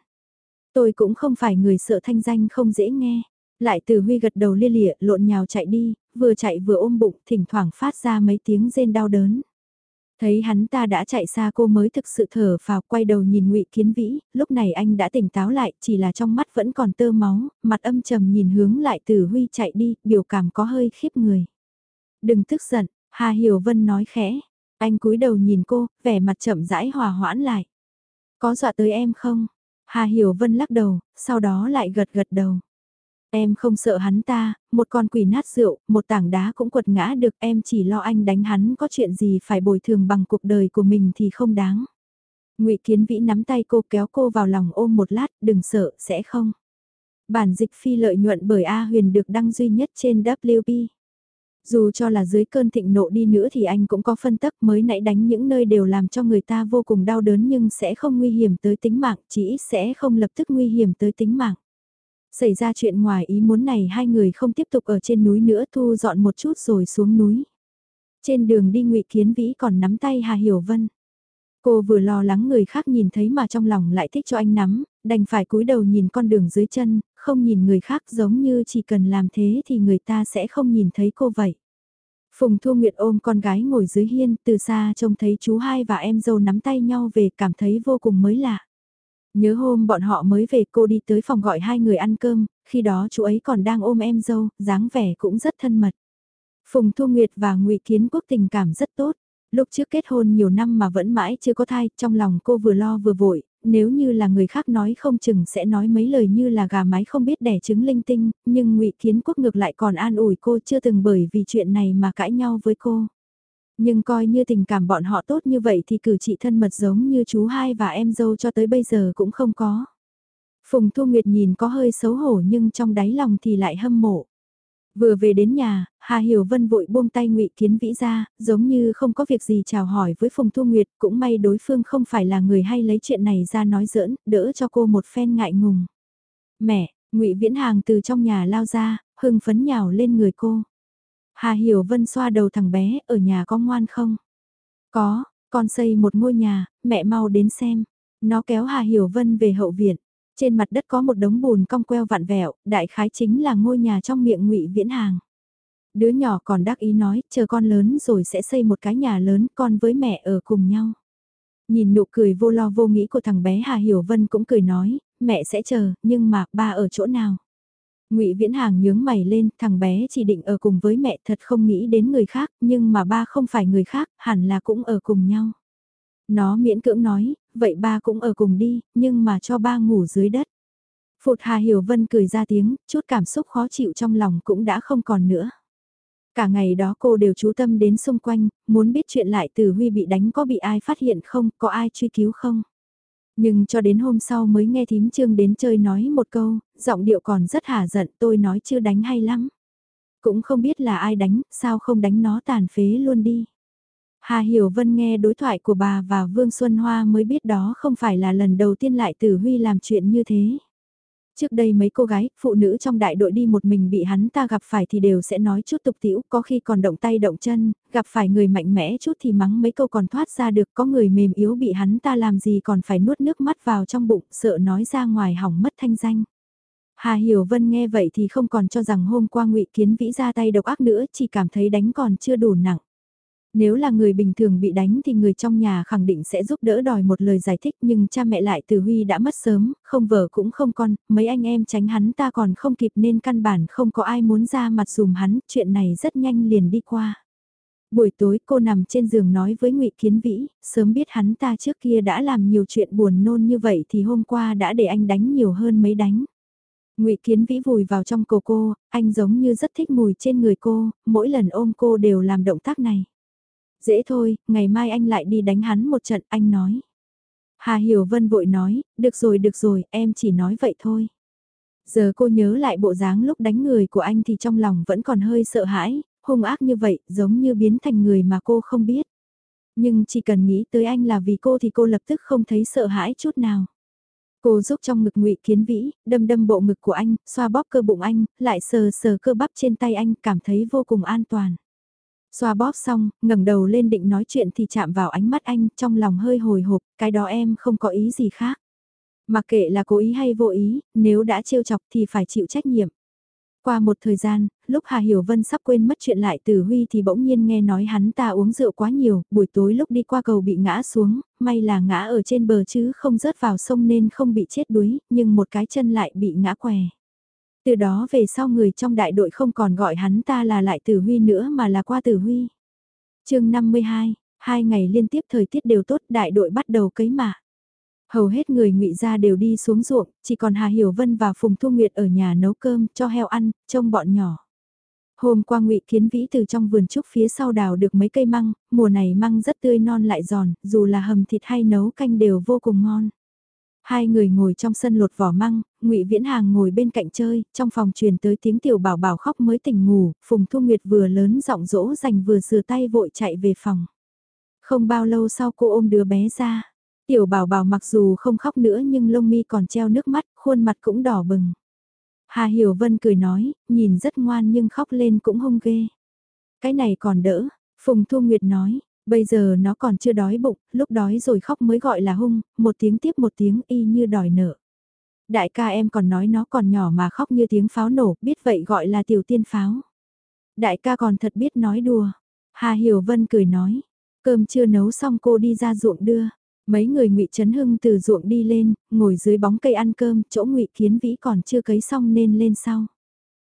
Tôi cũng không phải người sợ thanh danh không dễ nghe. Lại từ huy gật đầu lia lịa lộn nhào chạy đi, vừa chạy vừa ôm bụng, thỉnh thoảng phát ra mấy tiếng rên đau đớn. Thấy hắn ta đã chạy xa cô mới thực sự thở vào quay đầu nhìn ngụy Kiến Vĩ, lúc này anh đã tỉnh táo lại, chỉ là trong mắt vẫn còn tơ máu, mặt âm trầm nhìn hướng lại từ Huy chạy đi, biểu cảm có hơi khiếp người. Đừng tức giận, Hà Hiểu Vân nói khẽ. Anh cúi đầu nhìn cô, vẻ mặt chậm rãi hòa hoãn lại. Có dọa tới em không? Hà Hiểu Vân lắc đầu, sau đó lại gật gật đầu. Em không sợ hắn ta, một con quỷ nát rượu, một tảng đá cũng quật ngã được em chỉ lo anh đánh hắn có chuyện gì phải bồi thường bằng cuộc đời của mình thì không đáng. ngụy Kiến Vĩ nắm tay cô kéo cô vào lòng ôm một lát, đừng sợ, sẽ không. Bản dịch phi lợi nhuận bởi A Huyền được đăng duy nhất trên WP. Dù cho là dưới cơn thịnh nộ đi nữa thì anh cũng có phân tích mới nãy đánh những nơi đều làm cho người ta vô cùng đau đớn nhưng sẽ không nguy hiểm tới tính mạng, chỉ ít sẽ không lập tức nguy hiểm tới tính mạng. Xảy ra chuyện ngoài ý muốn này hai người không tiếp tục ở trên núi nữa thu dọn một chút rồi xuống núi. Trên đường đi ngụy Kiến Vĩ còn nắm tay Hà Hiểu Vân. Cô vừa lo lắng người khác nhìn thấy mà trong lòng lại thích cho anh nắm, đành phải cúi đầu nhìn con đường dưới chân, không nhìn người khác giống như chỉ cần làm thế thì người ta sẽ không nhìn thấy cô vậy. Phùng Thu Nguyệt ôm con gái ngồi dưới hiên, từ xa trông thấy chú hai và em dâu nắm tay nhau về cảm thấy vô cùng mới lạ. Nhớ hôm bọn họ mới về cô đi tới phòng gọi hai người ăn cơm, khi đó chú ấy còn đang ôm em dâu, dáng vẻ cũng rất thân mật. Phùng Thu Nguyệt và ngụy Kiến Quốc tình cảm rất tốt. Lúc trước kết hôn nhiều năm mà vẫn mãi chưa có thai, trong lòng cô vừa lo vừa vội, nếu như là người khác nói không chừng sẽ nói mấy lời như là gà mái không biết đẻ trứng linh tinh, nhưng ngụy Kiến Quốc ngược lại còn an ủi cô chưa từng bởi vì chuyện này mà cãi nhau với cô. Nhưng coi như tình cảm bọn họ tốt như vậy thì cử chỉ thân mật giống như chú hai và em dâu cho tới bây giờ cũng không có. Phùng Thu Nguyệt nhìn có hơi xấu hổ nhưng trong đáy lòng thì lại hâm mộ. Vừa về đến nhà, Hà Hiểu Vân vội buông tay ngụy Kiến Vĩ ra, giống như không có việc gì chào hỏi với Phùng Thu Nguyệt, cũng may đối phương không phải là người hay lấy chuyện này ra nói giỡn, đỡ cho cô một phen ngại ngùng. Mẹ, ngụy Viễn Hàng từ trong nhà lao ra, hưng phấn nhào lên người cô. Hà Hiểu Vân xoa đầu thằng bé, ở nhà có ngoan không? Có, con xây một ngôi nhà, mẹ mau đến xem. Nó kéo Hà Hiểu Vân về hậu viện. Trên mặt đất có một đống bùn cong queo vặn vẹo, đại khái chính là ngôi nhà trong miệng ngụy Viễn Hàng. Đứa nhỏ còn đắc ý nói, chờ con lớn rồi sẽ xây một cái nhà lớn, con với mẹ ở cùng nhau. Nhìn nụ cười vô lo vô nghĩ của thằng bé Hà Hiểu Vân cũng cười nói, mẹ sẽ chờ, nhưng mà ba ở chỗ nào? Ngụy Viễn Hàng nhướng mày lên, thằng bé chỉ định ở cùng với mẹ thật không nghĩ đến người khác, nhưng mà ba không phải người khác, hẳn là cũng ở cùng nhau. Nó miễn cưỡng nói, vậy ba cũng ở cùng đi, nhưng mà cho ba ngủ dưới đất. Phụt Hà Hiểu Vân cười ra tiếng, chút cảm xúc khó chịu trong lòng cũng đã không còn nữa. Cả ngày đó cô đều chú tâm đến xung quanh, muốn biết chuyện lại từ Huy bị đánh có bị ai phát hiện không, có ai truy cứu không. Nhưng cho đến hôm sau mới nghe thím trương đến chơi nói một câu, giọng điệu còn rất hả giận tôi nói chưa đánh hay lắm. Cũng không biết là ai đánh, sao không đánh nó tàn phế luôn đi. Hà Hiểu Vân nghe đối thoại của bà và Vương Xuân Hoa mới biết đó không phải là lần đầu tiên lại tử Huy làm chuyện như thế. Trước đây mấy cô gái, phụ nữ trong đại đội đi một mình bị hắn ta gặp phải thì đều sẽ nói chút tục tiễu, có khi còn động tay động chân, gặp phải người mạnh mẽ chút thì mắng mấy câu còn thoát ra được, có người mềm yếu bị hắn ta làm gì còn phải nuốt nước mắt vào trong bụng, sợ nói ra ngoài hỏng mất thanh danh. Hà Hiểu Vân nghe vậy thì không còn cho rằng hôm qua ngụy Kiến Vĩ ra tay độc ác nữa, chỉ cảm thấy đánh còn chưa đủ nặng. Nếu là người bình thường bị đánh thì người trong nhà khẳng định sẽ giúp đỡ đòi một lời giải thích nhưng cha mẹ lại từ Huy đã mất sớm, không vợ cũng không con, mấy anh em tránh hắn ta còn không kịp nên căn bản không có ai muốn ra mặt dùm hắn, chuyện này rất nhanh liền đi qua. Buổi tối cô nằm trên giường nói với ngụy Kiến Vĩ, sớm biết hắn ta trước kia đã làm nhiều chuyện buồn nôn như vậy thì hôm qua đã để anh đánh nhiều hơn mấy đánh. Ngụy Kiến Vĩ vùi vào trong cổ cô, anh giống như rất thích mùi trên người cô, mỗi lần ôm cô đều làm động tác này. Dễ thôi, ngày mai anh lại đi đánh hắn một trận, anh nói. Hà Hiểu Vân vội nói, được rồi được rồi, em chỉ nói vậy thôi. Giờ cô nhớ lại bộ dáng lúc đánh người của anh thì trong lòng vẫn còn hơi sợ hãi, hung ác như vậy, giống như biến thành người mà cô không biết. Nhưng chỉ cần nghĩ tới anh là vì cô thì cô lập tức không thấy sợ hãi chút nào. Cô giúp trong ngực ngụy Kiến Vĩ, đâm đâm bộ ngực của anh, xoa bóp cơ bụng anh, lại sờ sờ cơ bắp trên tay anh, cảm thấy vô cùng an toàn. Xoa bóp xong, ngẩng đầu lên định nói chuyện thì chạm vào ánh mắt anh, trong lòng hơi hồi hộp, cái đó em không có ý gì khác. Mặc kệ là cố ý hay vô ý, nếu đã trêu chọc thì phải chịu trách nhiệm. Qua một thời gian, lúc Hà Hiểu Vân sắp quên mất chuyện lại từ Huy thì bỗng nhiên nghe nói hắn ta uống rượu quá nhiều, buổi tối lúc đi qua cầu bị ngã xuống, may là ngã ở trên bờ chứ không rớt vào sông nên không bị chết đuối, nhưng một cái chân lại bị ngã què. Từ đó về sau người trong đại đội không còn gọi hắn ta là lại tử huy nữa mà là qua tử huy. chương 52, hai ngày liên tiếp thời tiết đều tốt đại đội bắt đầu cấy mạ. Hầu hết người ngụy gia đều đi xuống ruộng, chỉ còn Hà Hiểu Vân và Phùng Thu Nguyệt ở nhà nấu cơm cho heo ăn, trông bọn nhỏ. Hôm qua ngụy Kiến Vĩ từ trong vườn trúc phía sau đào được mấy cây măng, mùa này măng rất tươi non lại giòn, dù là hầm thịt hay nấu canh đều vô cùng ngon. Hai người ngồi trong sân lột vỏ măng, Ngụy Viễn Hàng ngồi bên cạnh chơi, trong phòng truyền tới tiếng tiểu bảo bảo khóc mới tỉnh ngủ, Phùng Thu Nguyệt vừa lớn giọng dỗ dành vừa sửa tay vội chạy về phòng. Không bao lâu sau cô ôm đứa bé ra, tiểu bảo bảo mặc dù không khóc nữa nhưng lông mi còn treo nước mắt, khuôn mặt cũng đỏ bừng. Hà Hiểu Vân cười nói, nhìn rất ngoan nhưng khóc lên cũng hung ghê. Cái này còn đỡ, Phùng Thu Nguyệt nói, Bây giờ nó còn chưa đói bụng, lúc đói rồi khóc mới gọi là hung, một tiếng tiếp một tiếng y như đòi nợ. Đại ca em còn nói nó còn nhỏ mà khóc như tiếng pháo nổ, biết vậy gọi là tiểu tiên pháo. Đại ca còn thật biết nói đùa. Hà Hiểu Vân cười nói, cơm chưa nấu xong cô đi ra ruộng đưa. Mấy người ngụy Trấn Hưng từ ruộng đi lên, ngồi dưới bóng cây ăn cơm, chỗ ngụy Kiến Vĩ còn chưa cấy xong nên lên sau.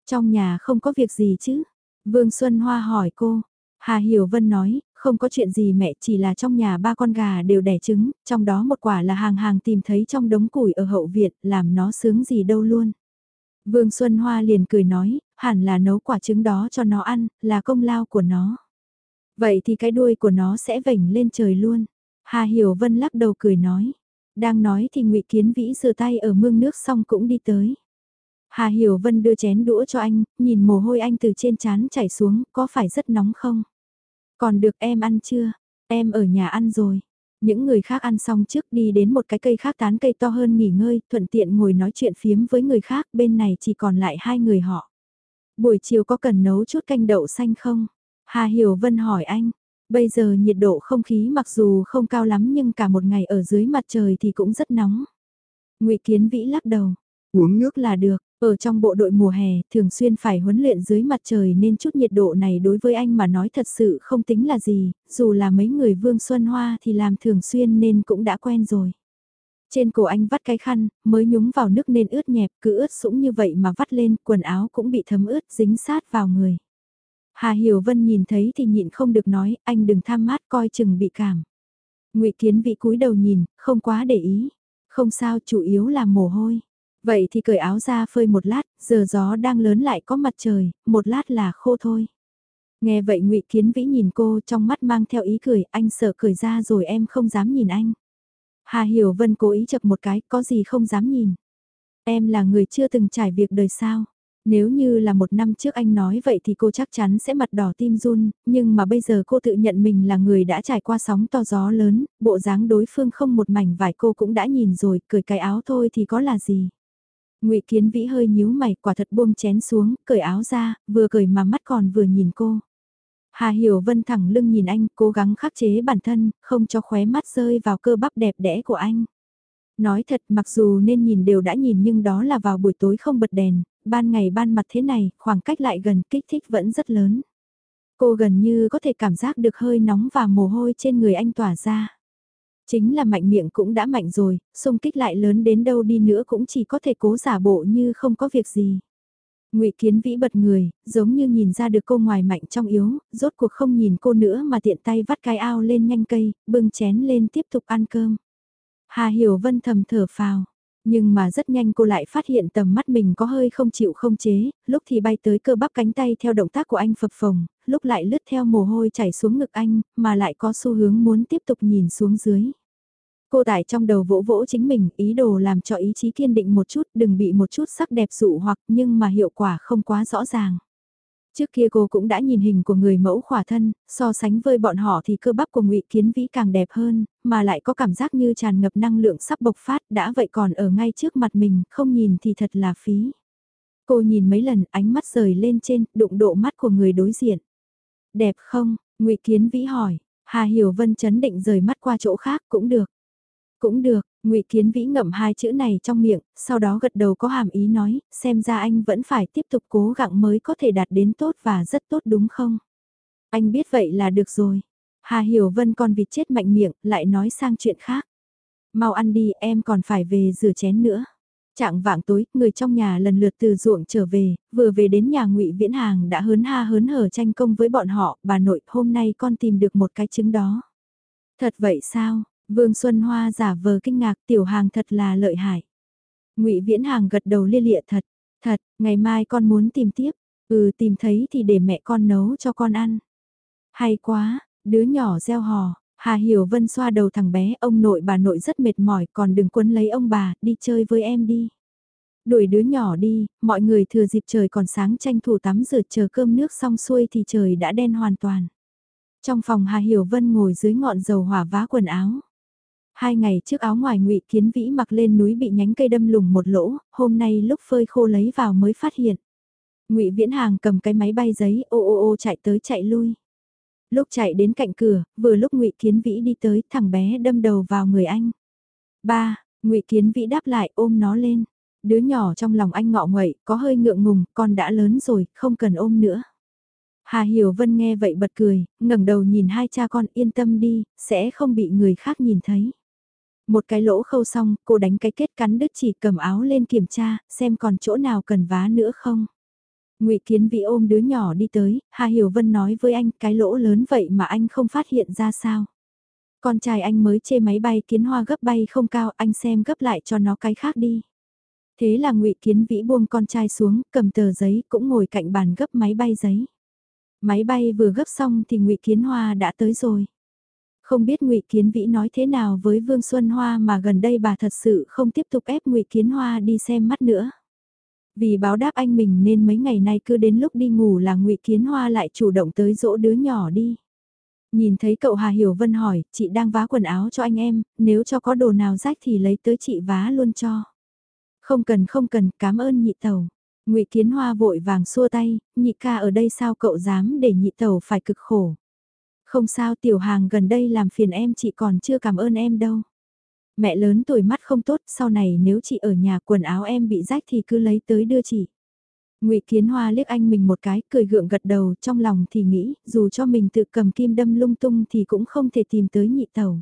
Trong nhà không có việc gì chứ? Vương Xuân Hoa hỏi cô. Hà Hiểu Vân nói, không có chuyện gì mẹ chỉ là trong nhà ba con gà đều đẻ trứng, trong đó một quả là hàng hàng tìm thấy trong đống củi ở hậu viện, làm nó sướng gì đâu luôn. Vương Xuân Hoa liền cười nói, hẳn là nấu quả trứng đó cho nó ăn, là công lao của nó. Vậy thì cái đuôi của nó sẽ vểnh lên trời luôn. Hà Hiểu Vân lắc đầu cười nói. Đang nói thì ngụy Kiến Vĩ rửa tay ở mương nước xong cũng đi tới. Hà Hiểu Vân đưa chén đũa cho anh, nhìn mồ hôi anh từ trên chán chảy xuống, có phải rất nóng không? Còn được em ăn chưa? Em ở nhà ăn rồi. Những người khác ăn xong trước đi đến một cái cây khác tán cây to hơn nghỉ ngơi, thuận tiện ngồi nói chuyện phiếm với người khác, bên này chỉ còn lại hai người họ. Buổi chiều có cần nấu chút canh đậu xanh không? Hà Hiểu Vân hỏi anh. Bây giờ nhiệt độ không khí mặc dù không cao lắm nhưng cả một ngày ở dưới mặt trời thì cũng rất nóng. ngụy Kiến Vĩ lắc đầu. Uống nước là được, ở trong bộ đội mùa hè, thường xuyên phải huấn luyện dưới mặt trời nên chút nhiệt độ này đối với anh mà nói thật sự không tính là gì, dù là mấy người Vương Xuân Hoa thì làm thường xuyên nên cũng đã quen rồi. Trên cổ anh vắt cái khăn, mới nhúng vào nước nên ướt nhẹp, cứ ướt sũng như vậy mà vắt lên, quần áo cũng bị thấm ướt, dính sát vào người. Hà Hiểu Vân nhìn thấy thì nhịn không được nói, anh đừng tham mát coi chừng bị cảm. ngụy Kiến Vị cúi đầu nhìn, không quá để ý. Không sao, chủ yếu là mồ hôi. Vậy thì cởi áo ra phơi một lát, giờ gió đang lớn lại có mặt trời, một lát là khô thôi. Nghe vậy ngụy Kiến Vĩ nhìn cô trong mắt mang theo ý cười, anh sợ cười ra rồi em không dám nhìn anh. Hà Hiểu Vân cố ý chập một cái, có gì không dám nhìn. Em là người chưa từng trải việc đời sao. Nếu như là một năm trước anh nói vậy thì cô chắc chắn sẽ mặt đỏ tim run, nhưng mà bây giờ cô tự nhận mình là người đã trải qua sóng to gió lớn, bộ dáng đối phương không một mảnh vải cô cũng đã nhìn rồi, cười cái áo thôi thì có là gì ngụy Kiến Vĩ hơi nhíu mày, quả thật buông chén xuống, cởi áo ra, vừa cởi mà mắt còn vừa nhìn cô. Hà Hiểu Vân thẳng lưng nhìn anh, cố gắng khắc chế bản thân, không cho khóe mắt rơi vào cơ bắp đẹp đẽ của anh. Nói thật mặc dù nên nhìn đều đã nhìn nhưng đó là vào buổi tối không bật đèn, ban ngày ban mặt thế này, khoảng cách lại gần kích thích vẫn rất lớn. Cô gần như có thể cảm giác được hơi nóng và mồ hôi trên người anh tỏa ra. Chính là mạnh miệng cũng đã mạnh rồi, xung kích lại lớn đến đâu đi nữa cũng chỉ có thể cố giả bộ như không có việc gì. Ngụy Kiến Vĩ bật người, giống như nhìn ra được cô ngoài mạnh trong yếu, rốt cuộc không nhìn cô nữa mà tiện tay vắt cái ao lên nhanh cây, bưng chén lên tiếp tục ăn cơm. Hà Hiểu Vân thầm thở phào. Nhưng mà rất nhanh cô lại phát hiện tầm mắt mình có hơi không chịu không chế, lúc thì bay tới cơ bắp cánh tay theo động tác của anh phập phồng, lúc lại lướt theo mồ hôi chảy xuống ngực anh, mà lại có xu hướng muốn tiếp tục nhìn xuống dưới. Cô tại trong đầu vỗ vỗ chính mình, ý đồ làm cho ý chí kiên định một chút, đừng bị một chút sắc đẹp dụ hoặc nhưng mà hiệu quả không quá rõ ràng. Trước kia cô cũng đã nhìn hình của người mẫu khỏa thân, so sánh với bọn họ thì cơ bắp của ngụy Kiến Vĩ càng đẹp hơn, mà lại có cảm giác như tràn ngập năng lượng sắp bộc phát đã vậy còn ở ngay trước mặt mình, không nhìn thì thật là phí. Cô nhìn mấy lần ánh mắt rời lên trên, đụng độ mắt của người đối diện. Đẹp không? ngụy Kiến Vĩ hỏi, Hà Hiểu Vân chấn định rời mắt qua chỗ khác cũng được. Cũng được, ngụy Kiến Vĩ ngậm hai chữ này trong miệng, sau đó gật đầu có hàm ý nói, xem ra anh vẫn phải tiếp tục cố gắng mới có thể đạt đến tốt và rất tốt đúng không? Anh biết vậy là được rồi. Hà Hiểu Vân con vịt chết mạnh miệng, lại nói sang chuyện khác. Mau ăn đi, em còn phải về rửa chén nữa. Trạng vạng tối, người trong nhà lần lượt từ ruộng trở về, vừa về đến nhà ngụy Viễn Hàng đã hớn ha hớn hở tranh công với bọn họ, bà nội, hôm nay con tìm được một cái trứng đó. Thật vậy sao, Vương Xuân Hoa giả vờ kinh ngạc tiểu hàng thật là lợi hại. ngụy Viễn Hàng gật đầu lia lịa thật, thật, ngày mai con muốn tìm tiếp, ừ tìm thấy thì để mẹ con nấu cho con ăn. Hay quá, đứa nhỏ gieo hò, Hà Hiểu Vân xoa đầu thằng bé, ông nội bà nội rất mệt mỏi còn đừng quấn lấy ông bà, đi chơi với em đi. Đuổi đứa nhỏ đi, mọi người thừa dịp trời còn sáng tranh thủ tắm rửa chờ cơm nước xong xuôi thì trời đã đen hoàn toàn. Trong phòng Hà Hiểu Vân ngồi dưới ngọn dầu hỏa vá quần áo. Hai ngày trước áo ngoài ngụy Kiến Vĩ mặc lên núi bị nhánh cây đâm lùng một lỗ, hôm nay lúc phơi khô lấy vào mới phát hiện. ngụy Viễn Hàng cầm cái máy bay giấy ô ô ô chạy tới chạy lui. Lúc chạy đến cạnh cửa, vừa lúc ngụy Kiến Vĩ đi tới, thằng bé đâm đầu vào người anh. Ba, ngụy Kiến Vĩ đáp lại ôm nó lên. Đứa nhỏ trong lòng anh ngọ nguậy, có hơi ngượng ngùng, con đã lớn rồi, không cần ôm nữa. Hà Hiểu Vân nghe vậy bật cười, ngẩng đầu nhìn hai cha con yên tâm đi, sẽ không bị người khác nhìn thấy. Một cái lỗ khâu xong, cô đánh cái kết cắn đứt chỉ cầm áo lên kiểm tra, xem còn chỗ nào cần vá nữa không. ngụy Kiến Vĩ ôm đứa nhỏ đi tới, Hà Hiểu Vân nói với anh cái lỗ lớn vậy mà anh không phát hiện ra sao. Con trai anh mới chê máy bay kiến hoa gấp bay không cao, anh xem gấp lại cho nó cái khác đi. Thế là ngụy Kiến Vĩ buông con trai xuống, cầm tờ giấy, cũng ngồi cạnh bàn gấp máy bay giấy. Máy bay vừa gấp xong thì ngụy Kiến Hoa đã tới rồi. Không biết ngụy Kiến Vĩ nói thế nào với Vương Xuân Hoa mà gần đây bà thật sự không tiếp tục ép ngụy Kiến Hoa đi xem mắt nữa. Vì báo đáp anh mình nên mấy ngày nay cứ đến lúc đi ngủ là ngụy Kiến Hoa lại chủ động tới dỗ đứa nhỏ đi. Nhìn thấy cậu Hà Hiểu Vân hỏi, chị đang vá quần áo cho anh em, nếu cho có đồ nào rách thì lấy tới chị vá luôn cho. Không cần không cần, cảm ơn nhị tàu. ngụy Kiến Hoa vội vàng xua tay, nhị ca ở đây sao cậu dám để nhị tàu phải cực khổ. Không sao tiểu hàng gần đây làm phiền em chị còn chưa cảm ơn em đâu. Mẹ lớn tuổi mắt không tốt, sau này nếu chị ở nhà quần áo em bị rách thì cứ lấy tới đưa chị. ngụy Kiến Hoa liếc anh mình một cái, cười gượng gật đầu, trong lòng thì nghĩ, dù cho mình tự cầm kim đâm lung tung thì cũng không thể tìm tới nhị tẩu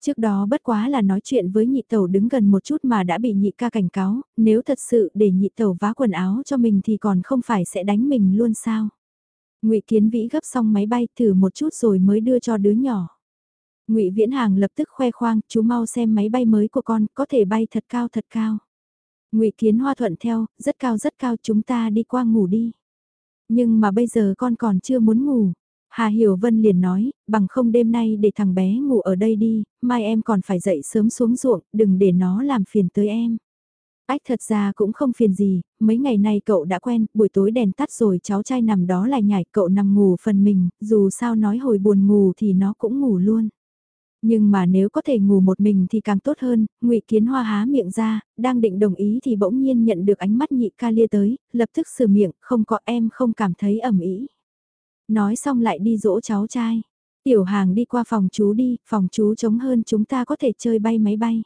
Trước đó bất quá là nói chuyện với nhị tẩu đứng gần một chút mà đã bị nhị ca cảnh cáo, nếu thật sự để nhị tẩu vá quần áo cho mình thì còn không phải sẽ đánh mình luôn sao. Ngụy Kiến Vĩ gấp xong máy bay thử một chút rồi mới đưa cho đứa nhỏ. Ngụy Viễn Hàng lập tức khoe khoang, chú mau xem máy bay mới của con, có thể bay thật cao thật cao. Ngụy Kiến Hoa thuận theo, rất cao rất cao chúng ta đi qua ngủ đi. Nhưng mà bây giờ con còn chưa muốn ngủ. Hà Hiểu Vân liền nói, bằng không đêm nay để thằng bé ngủ ở đây đi, mai em còn phải dậy sớm xuống ruộng, đừng để nó làm phiền tới em. Ách thật ra cũng không phiền gì, mấy ngày nay cậu đã quen, buổi tối đèn tắt rồi cháu trai nằm đó lại nhảy, cậu nằm ngủ phần mình, dù sao nói hồi buồn ngủ thì nó cũng ngủ luôn. Nhưng mà nếu có thể ngủ một mình thì càng tốt hơn, ngụy Kiến Hoa há miệng ra, đang định đồng ý thì bỗng nhiên nhận được ánh mắt nhị ca lia tới, lập tức sửa miệng, không có em không cảm thấy ẩm ý. Nói xong lại đi dỗ cháu trai. Tiểu hàng đi qua phòng chú đi, phòng chú trống hơn chúng ta có thể chơi bay máy bay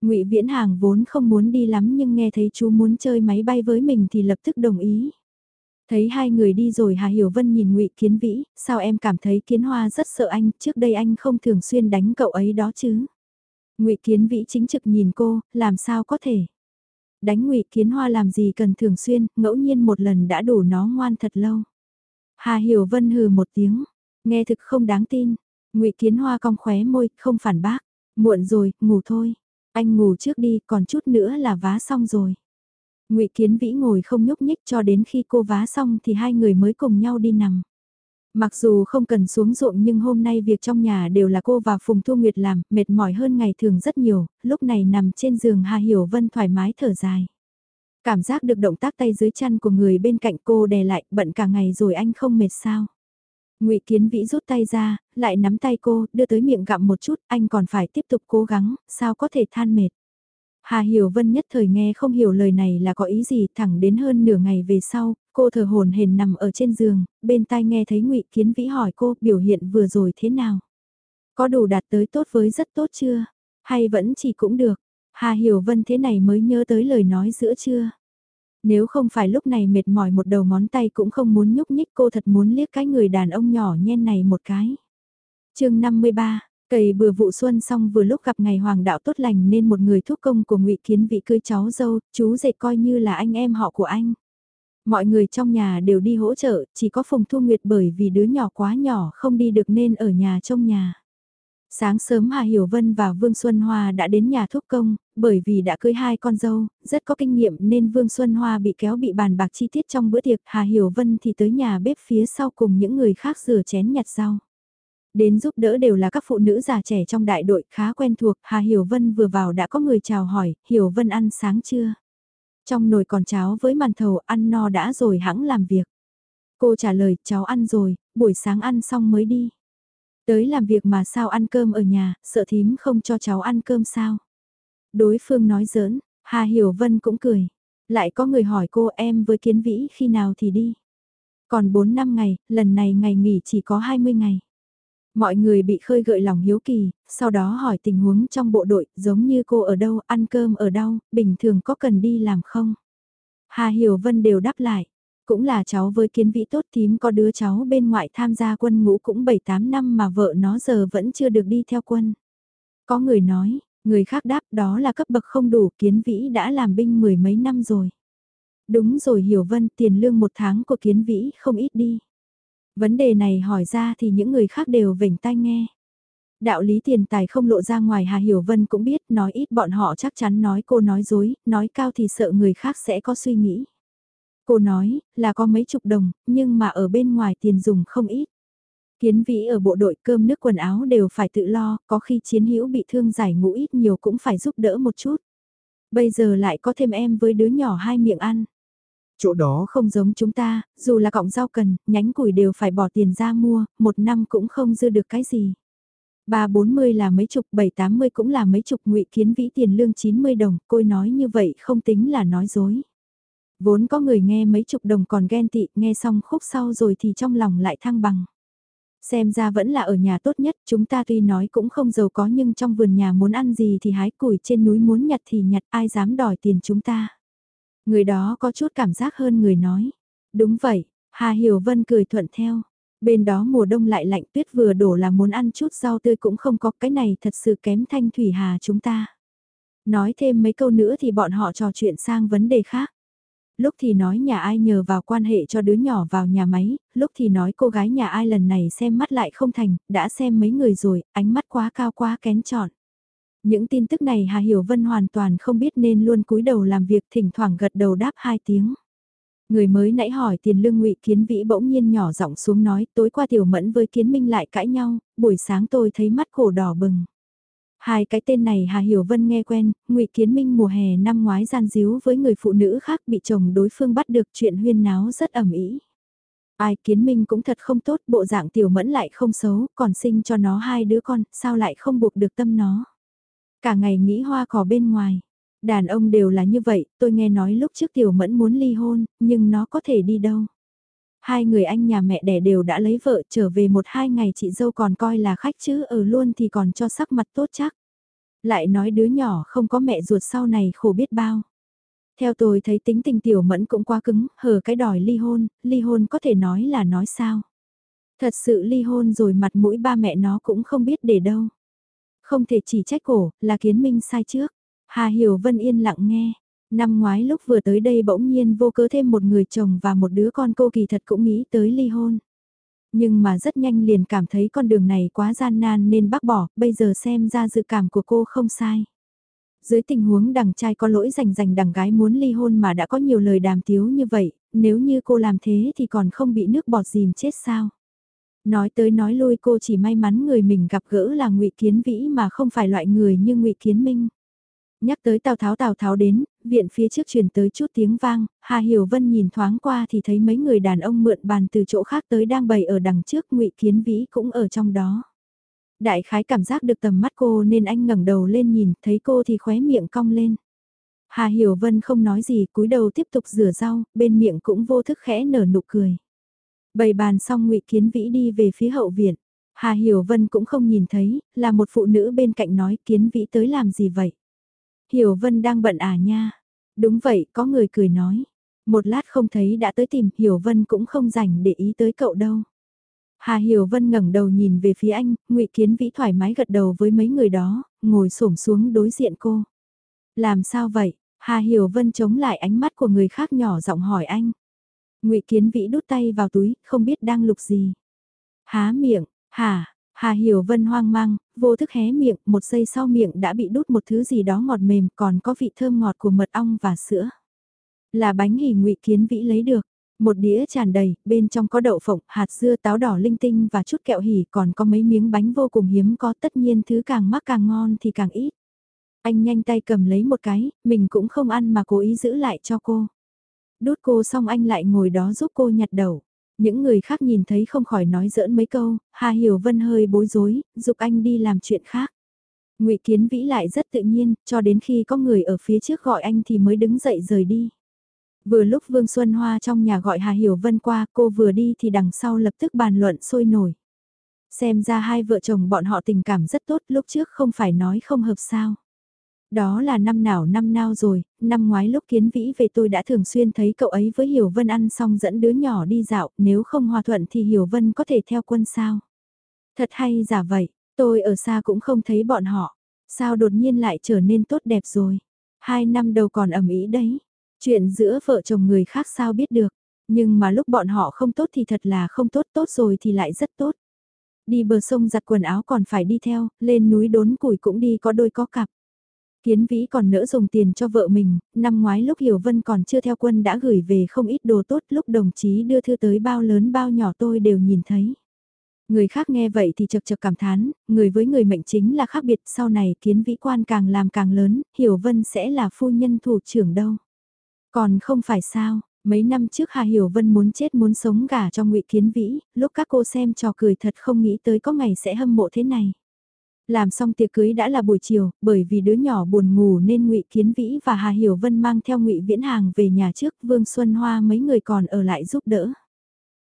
ngụy Viễn Hàng vốn không muốn đi lắm nhưng nghe thấy chú muốn chơi máy bay với mình thì lập tức đồng ý. Thấy hai người đi rồi Hà Hiểu Vân nhìn ngụy Kiến Vĩ, sao em cảm thấy Kiến Hoa rất sợ anh, trước đây anh không thường xuyên đánh cậu ấy đó chứ. ngụy Kiến Vĩ chính trực nhìn cô, làm sao có thể. Đánh ngụy Kiến Hoa làm gì cần thường xuyên, ngẫu nhiên một lần đã đủ nó ngoan thật lâu. Hà Hiểu Vân hừ một tiếng, nghe thực không đáng tin. Ngụy Kiến Hoa cong khóe môi, không phản bác. Muộn rồi, ngủ thôi. Anh ngủ trước đi, còn chút nữa là vá xong rồi. Ngụy Kiến Vĩ ngồi không nhúc nhích cho đến khi cô vá xong thì hai người mới cùng nhau đi nằm. Mặc dù không cần xuống ruộng nhưng hôm nay việc trong nhà đều là cô và Phùng Thu Nguyệt làm, mệt mỏi hơn ngày thường rất nhiều, lúc này nằm trên giường Hà Hiểu Vân thoải mái thở dài. Cảm giác được động tác tay dưới chăn của người bên cạnh cô đè lại, bận cả ngày rồi anh không mệt sao ngụy Kiến Vĩ rút tay ra, lại nắm tay cô, đưa tới miệng gặm một chút, anh còn phải tiếp tục cố gắng, sao có thể than mệt. Hà Hiểu Vân nhất thời nghe không hiểu lời này là có ý gì, thẳng đến hơn nửa ngày về sau, cô thở hồn hển nằm ở trên giường, bên tai nghe thấy ngụy Kiến Vĩ hỏi cô biểu hiện vừa rồi thế nào. Có đủ đạt tới tốt với rất tốt chưa? Hay vẫn chỉ cũng được? Hà Hiểu Vân thế này mới nhớ tới lời nói giữa chưa? Nếu không phải lúc này mệt mỏi một đầu ngón tay cũng không muốn nhúc nhích cô thật muốn liếc cái người đàn ông nhỏ nhen này một cái. chương 53 cầy bừa vụ xuân xong vừa lúc gặp ngày hoàng đạo tốt lành nên một người thúc công của ngụy Kiến vị cưới cháu dâu, chú dệt coi như là anh em họ của anh. Mọi người trong nhà đều đi hỗ trợ, chỉ có Phùng Thu Nguyệt bởi vì đứa nhỏ quá nhỏ không đi được nên ở nhà trong nhà. Sáng sớm Hà Hiểu Vân và Vương Xuân Hoa đã đến nhà thúc công, bởi vì đã cưới hai con dâu, rất có kinh nghiệm nên Vương Xuân Hoa bị kéo bị bàn bạc chi tiết trong bữa tiệc, Hà Hiểu Vân thì tới nhà bếp phía sau cùng những người khác rửa chén nhặt rau. Đến giúp đỡ đều là các phụ nữ già trẻ trong đại đội khá quen thuộc, Hà Hiểu Vân vừa vào đã có người chào hỏi, Hiểu Vân ăn sáng chưa? Trong nồi còn cháo với màn thầu ăn no đã rồi hãng làm việc. Cô trả lời, cháu ăn rồi, buổi sáng ăn xong mới đi. Tới làm việc mà sao ăn cơm ở nhà, sợ thím không cho cháu ăn cơm sao? Đối phương nói giỡn, Hà Hiểu Vân cũng cười. Lại có người hỏi cô em với kiến vĩ khi nào thì đi. Còn 4 năm ngày, lần này ngày nghỉ chỉ có 20 ngày. Mọi người bị khơi gợi lòng hiếu kỳ, sau đó hỏi tình huống trong bộ đội, giống như cô ở đâu, ăn cơm ở đâu, bình thường có cần đi làm không? Hà Hiểu Vân đều đáp lại, cũng là cháu với kiến vĩ tốt tím có đứa cháu bên ngoại tham gia quân ngũ cũng 7-8 năm mà vợ nó giờ vẫn chưa được đi theo quân. Có người nói, người khác đáp đó là cấp bậc không đủ kiến vĩ đã làm binh mười mấy năm rồi. Đúng rồi Hiểu Vân tiền lương một tháng của kiến vĩ không ít đi. Vấn đề này hỏi ra thì những người khác đều vểnh tai nghe. Đạo lý tiền tài không lộ ra ngoài Hà Hiểu Vân cũng biết nói ít bọn họ chắc chắn nói cô nói dối, nói cao thì sợ người khác sẽ có suy nghĩ. Cô nói là có mấy chục đồng, nhưng mà ở bên ngoài tiền dùng không ít. Kiến vĩ ở bộ đội cơm nước quần áo đều phải tự lo, có khi chiến hữu bị thương giải ngũ ít nhiều cũng phải giúp đỡ một chút. Bây giờ lại có thêm em với đứa nhỏ hai miệng ăn. Chỗ đó không giống chúng ta, dù là cọng rau cần, nhánh củi đều phải bỏ tiền ra mua, một năm cũng không dư được cái gì. Ba bốn mươi là mấy chục, bảy tám mươi cũng là mấy chục ngụy kiến vĩ tiền lương 90 đồng, cô nói như vậy không tính là nói dối. Vốn có người nghe mấy chục đồng còn ghen tị, nghe xong khúc sau rồi thì trong lòng lại thăng bằng. Xem ra vẫn là ở nhà tốt nhất, chúng ta tuy nói cũng không giàu có nhưng trong vườn nhà muốn ăn gì thì hái củi trên núi muốn nhặt thì nhặt ai dám đòi tiền chúng ta. Người đó có chút cảm giác hơn người nói. Đúng vậy, Hà Hiểu Vân cười thuận theo. Bên đó mùa đông lại lạnh tuyết vừa đổ là muốn ăn chút rau tươi cũng không có cái này thật sự kém thanh thủy hà chúng ta. Nói thêm mấy câu nữa thì bọn họ trò chuyện sang vấn đề khác. Lúc thì nói nhà ai nhờ vào quan hệ cho đứa nhỏ vào nhà máy, lúc thì nói cô gái nhà ai lần này xem mắt lại không thành, đã xem mấy người rồi, ánh mắt quá cao quá kén chọn. Những tin tức này Hà Hiểu Vân hoàn toàn không biết nên luôn cúi đầu làm việc thỉnh thoảng gật đầu đáp hai tiếng. Người mới nãy hỏi tiền lương ngụy Kiến Vĩ bỗng nhiên nhỏ giọng xuống nói tối qua Tiểu Mẫn với Kiến Minh lại cãi nhau, buổi sáng tôi thấy mắt cổ đỏ bừng. Hai cái tên này Hà Hiểu Vân nghe quen, ngụy Kiến Minh mùa hè năm ngoái gian díu với người phụ nữ khác bị chồng đối phương bắt được chuyện huyên náo rất ẩm ý. Ai Kiến Minh cũng thật không tốt, bộ dạng Tiểu Mẫn lại không xấu, còn sinh cho nó hai đứa con, sao lại không buộc được tâm nó. Cả ngày nghĩ hoa cỏ bên ngoài. Đàn ông đều là như vậy, tôi nghe nói lúc trước Tiểu Mẫn muốn ly hôn, nhưng nó có thể đi đâu. Hai người anh nhà mẹ đẻ đều đã lấy vợ trở về một hai ngày chị dâu còn coi là khách chứ ở luôn thì còn cho sắc mặt tốt chắc. Lại nói đứa nhỏ không có mẹ ruột sau này khổ biết bao. Theo tôi thấy tính tình tiểu mẫn cũng quá cứng, hờ cái đòi ly hôn, ly hôn có thể nói là nói sao. Thật sự ly hôn rồi mặt mũi ba mẹ nó cũng không biết để đâu. Không thể chỉ trách cổ, là kiến minh sai trước. Hà Hiểu Vân yên lặng nghe. Năm ngoái lúc vừa tới đây bỗng nhiên vô cớ thêm một người chồng và một đứa con cô kỳ thật cũng nghĩ tới ly hôn. Nhưng mà rất nhanh liền cảm thấy con đường này quá gian nan nên bác bỏ, bây giờ xem ra dự cảm của cô không sai. Dưới tình huống đằng trai có lỗi rành rành, đằng gái muốn ly hôn mà đã có nhiều lời đàm tiếu như vậy, nếu như cô làm thế thì còn không bị nước bọt dìm chết sao. Nói tới nói lui cô chỉ may mắn người mình gặp gỡ là ngụy Kiến Vĩ mà không phải loại người như ngụy Kiến Minh. Nhắc tới Tào Tháo Tào Tháo đến, viện phía trước truyền tới chút tiếng vang, Hà Hiểu Vân nhìn thoáng qua thì thấy mấy người đàn ông mượn bàn từ chỗ khác tới đang bày ở đằng trước ngụy Kiến Vĩ cũng ở trong đó. Đại khái cảm giác được tầm mắt cô nên anh ngẩng đầu lên nhìn, thấy cô thì khóe miệng cong lên. Hà Hiểu Vân không nói gì, cúi đầu tiếp tục rửa rau, bên miệng cũng vô thức khẽ nở nụ cười. Bày bàn xong ngụy Kiến Vĩ đi về phía hậu viện. Hà Hiểu Vân cũng không nhìn thấy, là một phụ nữ bên cạnh nói Kiến Vĩ tới làm gì vậy? Hiểu Vân đang bận à nha. Đúng vậy, có người cười nói. Một lát không thấy đã tới tìm, Hiểu Vân cũng không rảnh để ý tới cậu đâu. Hà Hiểu Vân ngẩng đầu nhìn về phía anh, Ngụy Kiến Vĩ thoải mái gật đầu với mấy người đó, ngồi xổm xuống đối diện cô. Làm sao vậy? Hà Hiểu Vân chống lại ánh mắt của người khác nhỏ giọng hỏi anh. Ngụy Kiến Vĩ đút tay vào túi, không biết đang lục gì. Há miệng, hả, Hà Hiểu Vân hoang mang, vô thức hé miệng, một giây sau miệng đã bị đút một thứ gì đó ngọt mềm còn có vị thơm ngọt của mật ong và sữa. Là bánh hỉ ngụy kiến vĩ lấy được. Một đĩa tràn đầy, bên trong có đậu phộng, hạt dưa táo đỏ linh tinh và chút kẹo hỉ còn có mấy miếng bánh vô cùng hiếm có tất nhiên thứ càng mắc càng ngon thì càng ít. Anh nhanh tay cầm lấy một cái, mình cũng không ăn mà cố ý giữ lại cho cô. Đút cô xong anh lại ngồi đó giúp cô nhặt đậu. Những người khác nhìn thấy không khỏi nói giỡn mấy câu, Hà Hiểu Vân hơi bối rối, dục anh đi làm chuyện khác. Ngụy Kiến Vĩ lại rất tự nhiên, cho đến khi có người ở phía trước gọi anh thì mới đứng dậy rời đi. Vừa lúc Vương Xuân Hoa trong nhà gọi Hà Hiểu Vân qua, cô vừa đi thì đằng sau lập tức bàn luận sôi nổi. Xem ra hai vợ chồng bọn họ tình cảm rất tốt lúc trước không phải nói không hợp sao. Đó là năm nào năm nào rồi, năm ngoái lúc kiến vĩ về tôi đã thường xuyên thấy cậu ấy với Hiểu Vân ăn xong dẫn đứa nhỏ đi dạo, nếu không hòa thuận thì Hiểu Vân có thể theo quân sao. Thật hay giả vậy, tôi ở xa cũng không thấy bọn họ, sao đột nhiên lại trở nên tốt đẹp rồi. Hai năm đầu còn ẩm ý đấy, chuyện giữa vợ chồng người khác sao biết được, nhưng mà lúc bọn họ không tốt thì thật là không tốt, tốt rồi thì lại rất tốt. Đi bờ sông giặt quần áo còn phải đi theo, lên núi đốn củi cũng đi có đôi có cặp. Kiến Vĩ còn nỡ dùng tiền cho vợ mình, năm ngoái lúc Hiểu Vân còn chưa theo quân đã gửi về không ít đồ tốt lúc đồng chí đưa thư tới bao lớn bao nhỏ tôi đều nhìn thấy. Người khác nghe vậy thì chật chật cảm thán, người với người mệnh chính là khác biệt sau này kiến vĩ quan càng làm càng lớn, Hiểu Vân sẽ là phu nhân thủ trưởng đâu. Còn không phải sao, mấy năm trước Hà Hiểu Vân muốn chết muốn sống gả cho ngụy Kiến Vĩ, lúc các cô xem trò cười thật không nghĩ tới có ngày sẽ hâm mộ thế này. Làm xong tiệc cưới đã là buổi chiều, bởi vì đứa nhỏ buồn ngủ nên Ngụy Kiến Vĩ và Hà Hiểu Vân mang theo Ngụy Viễn Hàng về nhà trước, Vương Xuân Hoa mấy người còn ở lại giúp đỡ.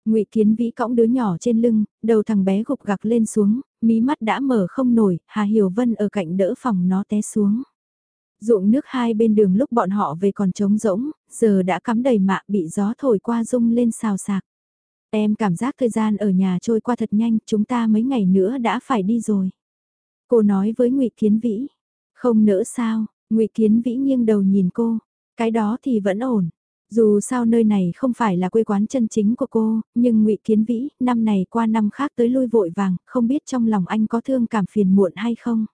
Ngụy Kiến Vĩ cõng đứa nhỏ trên lưng, đầu thằng bé gục gặc lên xuống, mí mắt đã mở không nổi, Hà Hiểu Vân ở cạnh đỡ phòng nó té xuống. Ruộng nước hai bên đường lúc bọn họ về còn trống rỗng, giờ đã cắm đầy mạ bị gió thổi qua rung lên xào sạc. Em cảm giác thời gian ở nhà trôi qua thật nhanh, chúng ta mấy ngày nữa đã phải đi rồi. Cô nói với ngụy Kiến Vĩ, không nỡ sao, ngụy Kiến Vĩ nghiêng đầu nhìn cô, cái đó thì vẫn ổn. Dù sao nơi này không phải là quê quán chân chính của cô, nhưng ngụy Kiến Vĩ, năm này qua năm khác tới lui vội vàng, không biết trong lòng anh có thương cảm phiền muộn hay không.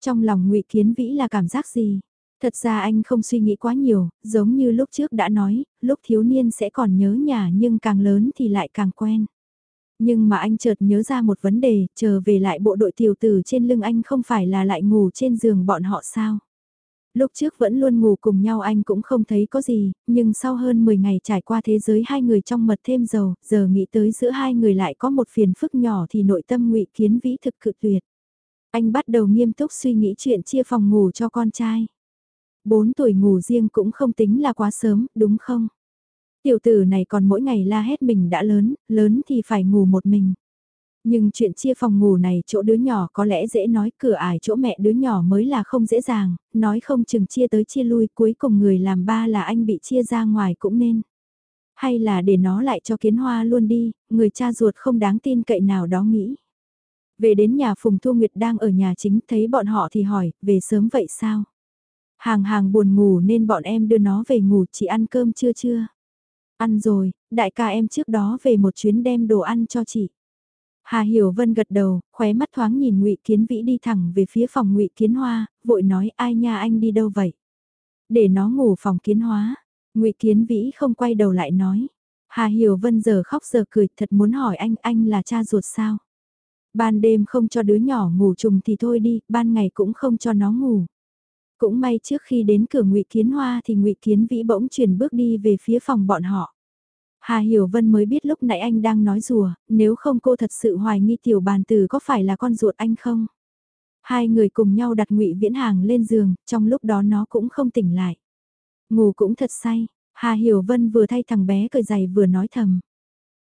Trong lòng ngụy Kiến Vĩ là cảm giác gì? Thật ra anh không suy nghĩ quá nhiều, giống như lúc trước đã nói, lúc thiếu niên sẽ còn nhớ nhà nhưng càng lớn thì lại càng quen. Nhưng mà anh chợt nhớ ra một vấn đề, chờ về lại bộ đội tiểu tử trên lưng anh không phải là lại ngủ trên giường bọn họ sao? Lúc trước vẫn luôn ngủ cùng nhau anh cũng không thấy có gì, nhưng sau hơn 10 ngày trải qua thế giới hai người trong mật thêm dầu, giờ nghĩ tới giữa hai người lại có một phiền phức nhỏ thì nội tâm ngụy Kiến Vĩ thực cự tuyệt. Anh bắt đầu nghiêm túc suy nghĩ chuyện chia phòng ngủ cho con trai. 4 tuổi ngủ riêng cũng không tính là quá sớm, đúng không? Tiểu tử này còn mỗi ngày la hét mình đã lớn, lớn thì phải ngủ một mình. Nhưng chuyện chia phòng ngủ này chỗ đứa nhỏ có lẽ dễ nói cửa ải chỗ mẹ đứa nhỏ mới là không dễ dàng, nói không chừng chia tới chia lui cuối cùng người làm ba là anh bị chia ra ngoài cũng nên. Hay là để nó lại cho kiến hoa luôn đi, người cha ruột không đáng tin cậy nào đó nghĩ. Về đến nhà Phùng Thu Nguyệt đang ở nhà chính thấy bọn họ thì hỏi, về sớm vậy sao? Hàng hàng buồn ngủ nên bọn em đưa nó về ngủ chỉ ăn cơm chưa chưa? Ăn rồi, đại ca em trước đó về một chuyến đem đồ ăn cho chị. Hà Hiểu Vân gật đầu, khóe mắt thoáng nhìn Ngụy Kiến Vĩ đi thẳng về phía phòng Ngụy Kiến Hoa, vội nói ai nha anh đi đâu vậy? Để nó ngủ phòng Kiến Hóa. Ngụy Kiến Vĩ không quay đầu lại nói. Hà Hiểu Vân giờ khóc giờ cười, thật muốn hỏi anh, anh là cha ruột sao? Ban đêm không cho đứa nhỏ ngủ trùng thì thôi đi, ban ngày cũng không cho nó ngủ. Cũng may trước khi đến cửa Ngụy Kiến Hoa thì Ngụy Kiến Vĩ bỗng chuyển bước đi về phía phòng bọn họ. Hà Hiểu Vân mới biết lúc nãy anh đang nói rùa, nếu không cô thật sự hoài nghi tiểu bàn tử có phải là con ruột anh không? Hai người cùng nhau đặt ngụy Viễn Hàng lên giường, trong lúc đó nó cũng không tỉnh lại. Ngủ cũng thật say, Hà Hiểu Vân vừa thay thằng bé cởi giày vừa nói thầm.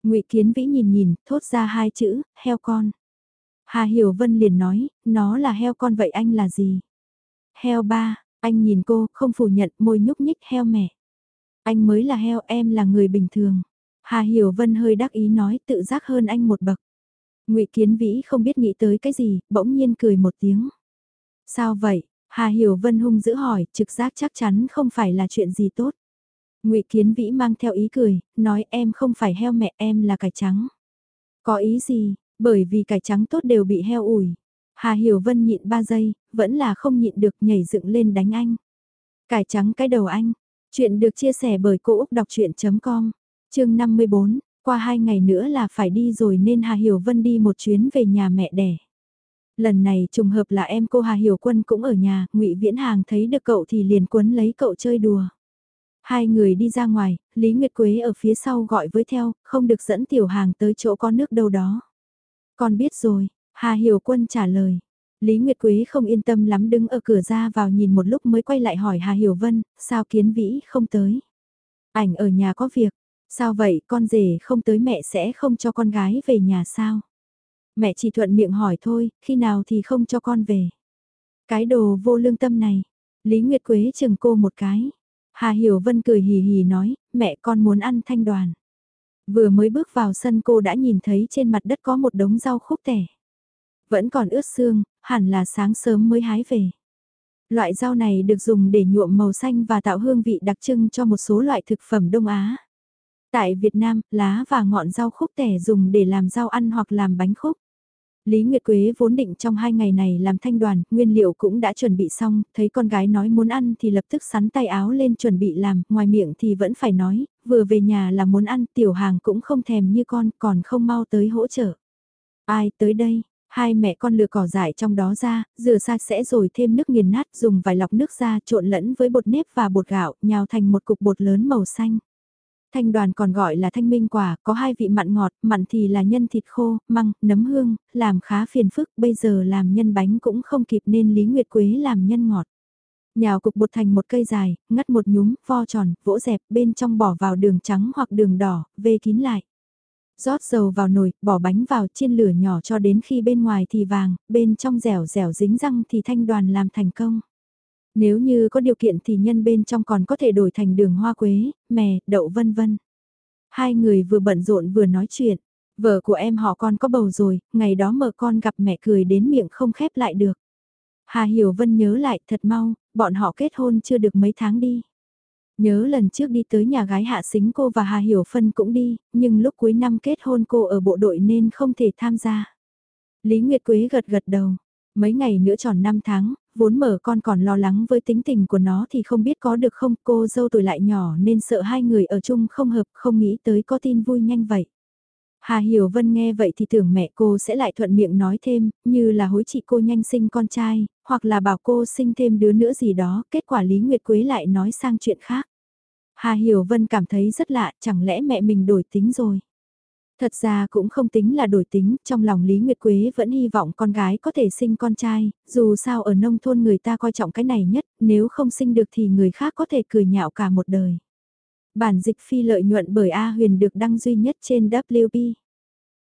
ngụy Kiến Vĩ nhìn nhìn, thốt ra hai chữ, heo con. Hà Hiểu Vân liền nói, nó là heo con vậy anh là gì? Heo ba, anh nhìn cô, không phủ nhận, môi nhúc nhích heo mẹ. Anh mới là heo, em là người bình thường. Hà Hiểu Vân hơi đắc ý nói tự giác hơn anh một bậc. ngụy Kiến Vĩ không biết nghĩ tới cái gì, bỗng nhiên cười một tiếng. Sao vậy? Hà Hiểu Vân hung dữ hỏi, trực giác chắc chắn không phải là chuyện gì tốt. ngụy Kiến Vĩ mang theo ý cười, nói em không phải heo mẹ em là cải trắng. Có ý gì, bởi vì cải trắng tốt đều bị heo ủi. Hà Hiểu Vân nhịn 3 giây, vẫn là không nhịn được nhảy dựng lên đánh anh. Cải trắng cái đầu anh. Chuyện được chia sẻ bởi Cô Úc Đọc Chuyện.com, chương 54, qua hai ngày nữa là phải đi rồi nên Hà Hiểu Vân đi một chuyến về nhà mẹ đẻ. Lần này trùng hợp là em cô Hà Hiểu Quân cũng ở nhà, ngụy Viễn Hàng thấy được cậu thì liền quấn lấy cậu chơi đùa. Hai người đi ra ngoài, Lý Nguyệt Quế ở phía sau gọi với theo, không được dẫn tiểu hàng tới chỗ có nước đâu đó. Con biết rồi, Hà Hiểu Quân trả lời. Lý Nguyệt Quế không yên tâm lắm đứng ở cửa ra vào nhìn một lúc mới quay lại hỏi Hà Hiểu Vân, sao kiến vĩ không tới? Ảnh ở nhà có việc, sao vậy con rể không tới mẹ sẽ không cho con gái về nhà sao? Mẹ chỉ thuận miệng hỏi thôi, khi nào thì không cho con về. Cái đồ vô lương tâm này, Lý Nguyệt Quế chừng cô một cái. Hà Hiểu Vân cười hì hì nói, mẹ con muốn ăn thanh đoàn. Vừa mới bước vào sân cô đã nhìn thấy trên mặt đất có một đống rau khúc tẻ. Vẫn còn ướt xương, hẳn là sáng sớm mới hái về. Loại rau này được dùng để nhuộm màu xanh và tạo hương vị đặc trưng cho một số loại thực phẩm Đông Á. Tại Việt Nam, lá và ngọn rau khúc tẻ dùng để làm rau ăn hoặc làm bánh khúc. Lý Nguyệt Quế vốn định trong hai ngày này làm thanh đoàn, nguyên liệu cũng đã chuẩn bị xong, thấy con gái nói muốn ăn thì lập tức sắn tay áo lên chuẩn bị làm, ngoài miệng thì vẫn phải nói, vừa về nhà là muốn ăn, tiểu hàng cũng không thèm như con, còn không mau tới hỗ trợ. Ai tới đây, Hai mẹ con lừa cỏ dại trong đó ra, rửa sạch sẽ rồi thêm nước nghiền nát dùng vài lọc nước ra trộn lẫn với bột nếp và bột gạo, nhào thành một cục bột lớn màu xanh. Thanh đoàn còn gọi là thanh minh quả, có hai vị mặn ngọt, mặn thì là nhân thịt khô, măng, nấm hương, làm khá phiền phức, bây giờ làm nhân bánh cũng không kịp nên Lý Nguyệt Quế làm nhân ngọt. Nhào cục bột thành một cây dài, ngắt một nhúm, vo tròn, vỗ dẹp, bên trong bỏ vào đường trắng hoặc đường đỏ, vê kín lại. Rót dầu vào nồi, bỏ bánh vào chiên lửa nhỏ cho đến khi bên ngoài thì vàng, bên trong dẻo dẻo dính răng thì thanh đoàn làm thành công. Nếu như có điều kiện thì nhân bên trong còn có thể đổi thành đường hoa quế, mè, đậu vân vân. Hai người vừa bận rộn vừa nói chuyện. Vợ của em họ con có bầu rồi, ngày đó mở con gặp mẹ cười đến miệng không khép lại được. Hà Hiểu Vân nhớ lại thật mau, bọn họ kết hôn chưa được mấy tháng đi. Nhớ lần trước đi tới nhà gái hạ xính cô và Hà Hiểu Phân cũng đi, nhưng lúc cuối năm kết hôn cô ở bộ đội nên không thể tham gia. Lý Nguyệt Quế gật gật đầu. Mấy ngày nữa tròn 5 tháng, vốn mở con còn lo lắng với tính tình của nó thì không biết có được không cô dâu tuổi lại nhỏ nên sợ hai người ở chung không hợp không nghĩ tới có tin vui nhanh vậy. Hà Hiểu Vân nghe vậy thì tưởng mẹ cô sẽ lại thuận miệng nói thêm, như là hối chị cô nhanh sinh con trai, hoặc là bảo cô sinh thêm đứa nữa gì đó, kết quả Lý Nguyệt Quế lại nói sang chuyện khác. Hà Hiểu Vân cảm thấy rất lạ, chẳng lẽ mẹ mình đổi tính rồi. Thật ra cũng không tính là đổi tính, trong lòng Lý Nguyệt Quế vẫn hy vọng con gái có thể sinh con trai, dù sao ở nông thôn người ta coi trọng cái này nhất, nếu không sinh được thì người khác có thể cười nhạo cả một đời. Bản dịch phi lợi nhuận bởi A Huyền được đăng duy nhất trên WP.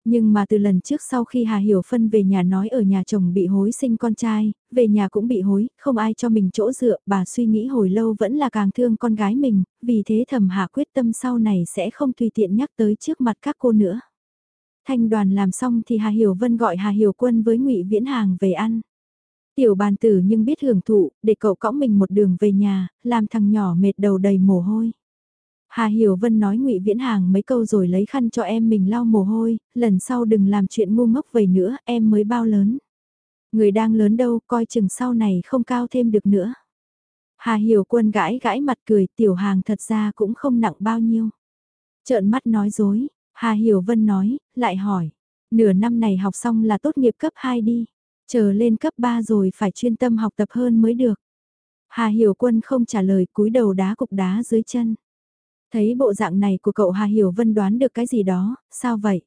Nhưng mà từ lần trước sau khi Hà Hiểu Phân về nhà nói ở nhà chồng bị hối sinh con trai, về nhà cũng bị hối, không ai cho mình chỗ dựa, bà suy nghĩ hồi lâu vẫn là càng thương con gái mình, vì thế thầm hạ quyết tâm sau này sẽ không tùy tiện nhắc tới trước mặt các cô nữa. Thanh đoàn làm xong thì Hà Hiểu Vân gọi Hà Hiểu Quân với ngụy Viễn Hàng về ăn. Tiểu bàn tử nhưng biết hưởng thụ, để cậu cõng mình một đường về nhà, làm thằng nhỏ mệt đầu đầy mồ hôi. Hà Hiểu Vân nói ngụy Viễn Hàng mấy câu rồi lấy khăn cho em mình lau mồ hôi, lần sau đừng làm chuyện ngu ngốc vậy nữa, em mới bao lớn. Người đang lớn đâu, coi chừng sau này không cao thêm được nữa. Hà Hiểu Quân gãi gãi mặt cười, tiểu hàng thật ra cũng không nặng bao nhiêu. Trợn mắt nói dối, Hà Hiểu Vân nói, lại hỏi, nửa năm này học xong là tốt nghiệp cấp 2 đi, chờ lên cấp 3 rồi phải chuyên tâm học tập hơn mới được. Hà Hiểu Quân không trả lời cúi đầu đá cục đá dưới chân. Thấy bộ dạng này của cậu Hà Hiểu Vân đoán được cái gì đó, sao vậy?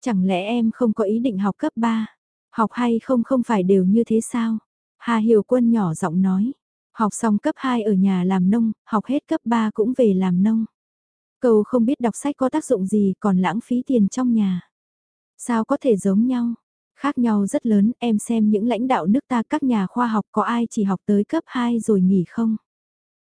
Chẳng lẽ em không có ý định học cấp 3? Học hay không không phải đều như thế sao? Hà Hiểu Quân nhỏ giọng nói. Học xong cấp 2 ở nhà làm nông, học hết cấp 3 cũng về làm nông. Cầu không biết đọc sách có tác dụng gì còn lãng phí tiền trong nhà. Sao có thể giống nhau? Khác nhau rất lớn, em xem những lãnh đạo nước ta các nhà khoa học có ai chỉ học tới cấp 2 rồi nghỉ không?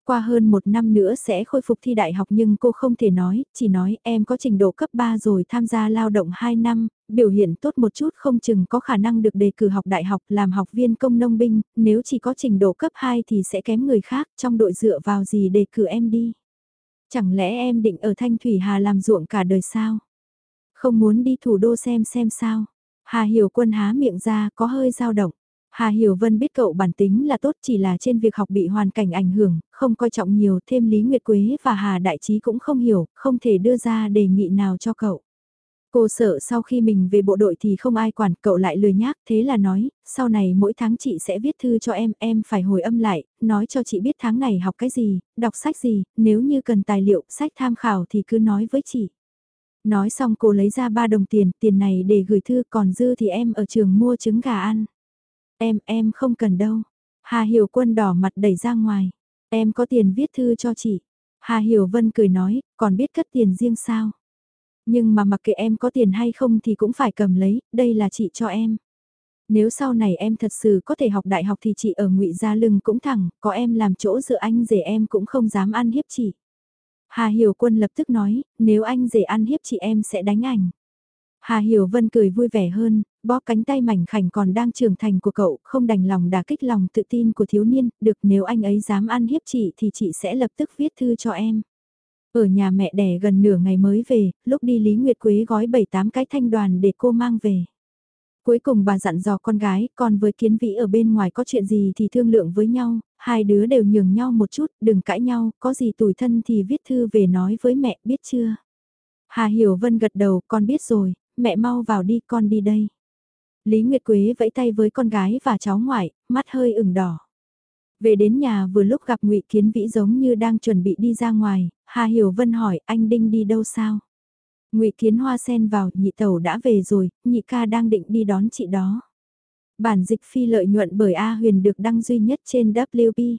Qua hơn một năm nữa sẽ khôi phục thi đại học nhưng cô không thể nói, chỉ nói em có trình độ cấp 3 rồi tham gia lao động 2 năm, biểu hiện tốt một chút không chừng có khả năng được đề cử học đại học làm học viên công nông binh, nếu chỉ có trình độ cấp 2 thì sẽ kém người khác trong đội dựa vào gì đề cử em đi. Chẳng lẽ em định ở Thanh Thủy Hà làm ruộng cả đời sao? Không muốn đi thủ đô xem xem sao? Hà Hiểu Quân há miệng ra có hơi dao động. Hà Hiểu Vân biết cậu bản tính là tốt chỉ là trên việc học bị hoàn cảnh ảnh hưởng, không coi trọng nhiều thêm Lý Nguyệt Quế và Hà Đại Trí cũng không hiểu, không thể đưa ra đề nghị nào cho cậu. Cô sợ sau khi mình về bộ đội thì không ai quản, cậu lại lười nhác, thế là nói, sau này mỗi tháng chị sẽ viết thư cho em, em phải hồi âm lại, nói cho chị biết tháng này học cái gì, đọc sách gì, nếu như cần tài liệu, sách tham khảo thì cứ nói với chị. Nói xong cô lấy ra 3 đồng tiền, tiền này để gửi thư còn dư thì em ở trường mua trứng gà ăn. Em, em không cần đâu. Hà Hiểu Quân đỏ mặt đẩy ra ngoài. Em có tiền viết thư cho chị. Hà Hiểu Vân cười nói, còn biết cất tiền riêng sao? Nhưng mà mặc kệ em có tiền hay không thì cũng phải cầm lấy, đây là chị cho em. Nếu sau này em thật sự có thể học đại học thì chị ở ngụy Gia Lưng cũng thẳng, có em làm chỗ dựa anh rể em cũng không dám ăn hiếp chị. Hà Hiểu Quân lập tức nói, nếu anh rể ăn hiếp chị em sẽ đánh ảnh. Hà Hiểu Vân cười vui vẻ hơn, bó cánh tay mảnh khảnh còn đang trưởng thành của cậu, không đành lòng đả kích lòng tự tin của thiếu niên, được nếu anh ấy dám ăn hiếp chị thì chị sẽ lập tức viết thư cho em. Ở nhà mẹ đẻ gần nửa ngày mới về, lúc đi Lý Nguyệt Quế gói 7-8 cái thanh đoàn để cô mang về. Cuối cùng bà dặn dò con gái, còn với kiến vĩ ở bên ngoài có chuyện gì thì thương lượng với nhau, hai đứa đều nhường nhau một chút, đừng cãi nhau, có gì tủi thân thì viết thư về nói với mẹ, biết chưa? Hà Hiểu Vân gật đầu, con biết rồi, mẹ mau vào đi, con đi đây. Lý Nguyệt Quế vẫy tay với con gái và cháu ngoại, mắt hơi ửng đỏ. Về đến nhà vừa lúc gặp ngụy Kiến Vĩ giống như đang chuẩn bị đi ra ngoài, Hà Hiểu Vân hỏi anh Đinh đi đâu sao? ngụy Kiến Hoa sen vào, nhị tẩu đã về rồi, nhị ca đang định đi đón chị đó. Bản dịch phi lợi nhuận bởi A Huyền được đăng duy nhất trên WP.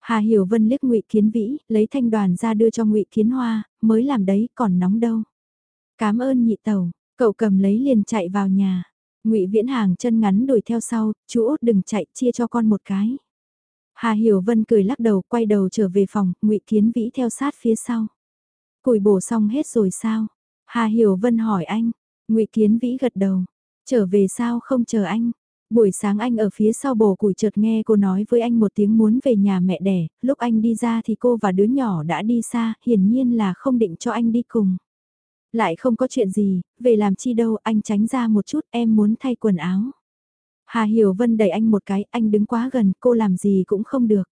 Hà Hiểu Vân liếc ngụy Kiến Vĩ, lấy thanh đoàn ra đưa cho ngụy Kiến Hoa, mới làm đấy còn nóng đâu. Cảm ơn nhị tẩu, cậu cầm lấy liền chạy vào nhà. Ngụy Viễn Hàng chân ngắn đuổi theo sau, chú út đừng chạy, chia cho con một cái. Hà Hiểu Vân cười lắc đầu, quay đầu trở về phòng, Ngụy Kiến Vĩ theo sát phía sau. Củi bổ xong hết rồi sao? Hà Hiểu Vân hỏi anh. Ngụy Kiến Vĩ gật đầu. Trở về sao không chờ anh? Buổi sáng anh ở phía sau bổ củi chợt nghe cô nói với anh một tiếng muốn về nhà mẹ đẻ, lúc anh đi ra thì cô và đứa nhỏ đã đi xa, hiển nhiên là không định cho anh đi cùng. Lại không có chuyện gì, về làm chi đâu, anh tránh ra một chút, em muốn thay quần áo. Hà Hiểu Vân đẩy anh một cái, anh đứng quá gần, cô làm gì cũng không được.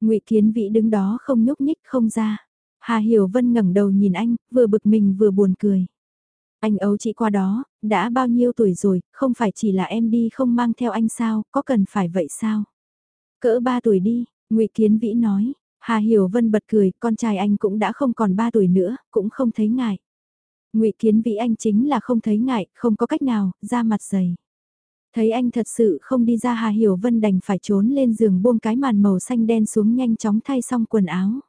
Ngụy Kiến Vĩ đứng đó không nhúc nhích không ra. Hà Hiểu Vân ngẩng đầu nhìn anh, vừa bực mình vừa buồn cười. Anh ấu chị qua đó, đã bao nhiêu tuổi rồi, không phải chỉ là em đi không mang theo anh sao, có cần phải vậy sao? Cỡ ba tuổi đi, ngụy Kiến Vĩ nói. Hà Hiểu Vân bật cười, con trai anh cũng đã không còn ba tuổi nữa, cũng không thấy ngại ngụy Kiến Vĩ anh chính là không thấy ngại, không có cách nào, ra mặt dày. Thấy anh thật sự không đi ra Hà Hiểu Vân đành phải trốn lên giường buông cái màn màu xanh đen xuống nhanh chóng thay xong quần áo.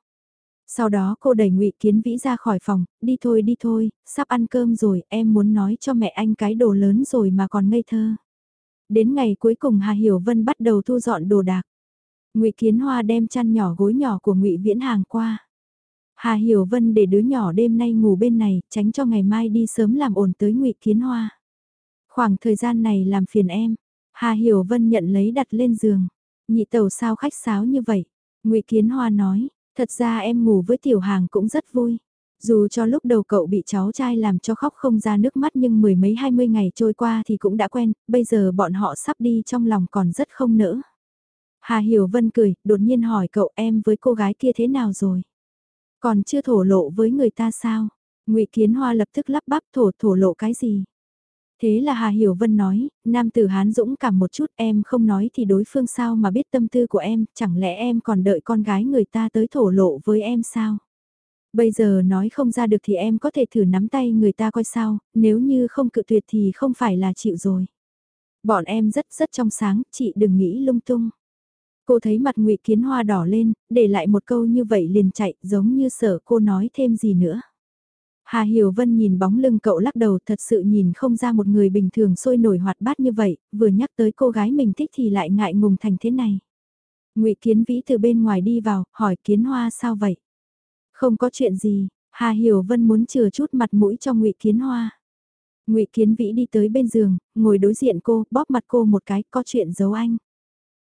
Sau đó cô đẩy ngụy Kiến Vĩ ra khỏi phòng, đi thôi đi thôi, sắp ăn cơm rồi, em muốn nói cho mẹ anh cái đồ lớn rồi mà còn ngây thơ. Đến ngày cuối cùng Hà Hiểu Vân bắt đầu thu dọn đồ đạc. Ngụy Kiến Hoa đem chăn nhỏ gối nhỏ của Ngụy Viễn hàng qua. Hà Hiểu Vân để đứa nhỏ đêm nay ngủ bên này, tránh cho ngày mai đi sớm làm ổn tới Ngụy Kiến Hoa. Khoảng thời gian này làm phiền em. Hà Hiểu Vân nhận lấy đặt lên giường. Nhị tàu sao khách sáo như vậy? Ngụy Kiến Hoa nói, thật ra em ngủ với tiểu hàng cũng rất vui. Dù cho lúc đầu cậu bị cháu trai làm cho khóc không ra nước mắt nhưng mười mấy hai mươi ngày trôi qua thì cũng đã quen, bây giờ bọn họ sắp đi trong lòng còn rất không nỡ. Hà Hiểu Vân cười, đột nhiên hỏi cậu em với cô gái kia thế nào rồi? Còn chưa thổ lộ với người ta sao? ngụy Kiến Hoa lập tức lắp bắp thổ thổ lộ cái gì? Thế là Hà Hiểu Vân nói, nam tử hán dũng cảm một chút em không nói thì đối phương sao mà biết tâm tư của em, chẳng lẽ em còn đợi con gái người ta tới thổ lộ với em sao? Bây giờ nói không ra được thì em có thể thử nắm tay người ta coi sao, nếu như không cự tuyệt thì không phải là chịu rồi. Bọn em rất rất trong sáng, chị đừng nghĩ lung tung. Cô thấy mặt ngụy Kiến Hoa đỏ lên, để lại một câu như vậy liền chạy, giống như sợ cô nói thêm gì nữa. Hà Hiểu Vân nhìn bóng lưng cậu lắc đầu thật sự nhìn không ra một người bình thường sôi nổi hoạt bát như vậy, vừa nhắc tới cô gái mình thích thì lại ngại ngùng thành thế này. ngụy Kiến Vĩ từ bên ngoài đi vào, hỏi Kiến Hoa sao vậy? Không có chuyện gì, Hà Hiểu Vân muốn chừa chút mặt mũi cho ngụy Kiến Hoa. ngụy Kiến Vĩ đi tới bên giường, ngồi đối diện cô, bóp mặt cô một cái, có chuyện giấu anh.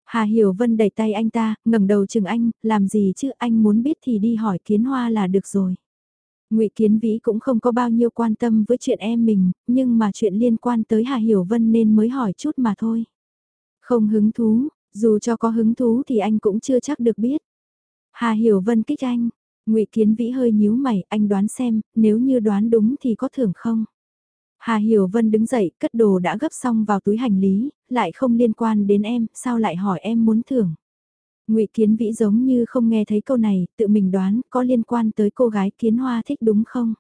Hà Hiểu Vân đẩy tay anh ta, ngẩng đầu chừng anh, làm gì chứ anh muốn biết thì đi hỏi Kiến Hoa là được rồi. Ngụy Kiến Vĩ cũng không có bao nhiêu quan tâm với chuyện em mình, nhưng mà chuyện liên quan tới Hà Hiểu Vân nên mới hỏi chút mà thôi. Không hứng thú, dù cho có hứng thú thì anh cũng chưa chắc được biết. Hà Hiểu Vân kích anh, Ngụy Kiến Vĩ hơi nhíu mày, anh đoán xem, nếu như đoán đúng thì có thưởng không? Hà Hiểu Vân đứng dậy, cất đồ đã gấp xong vào túi hành lý, lại không liên quan đến em, sao lại hỏi em muốn thưởng? ngụy Kiến Vĩ giống như không nghe thấy câu này, tự mình đoán có liên quan tới cô gái Kiến Hoa thích đúng không?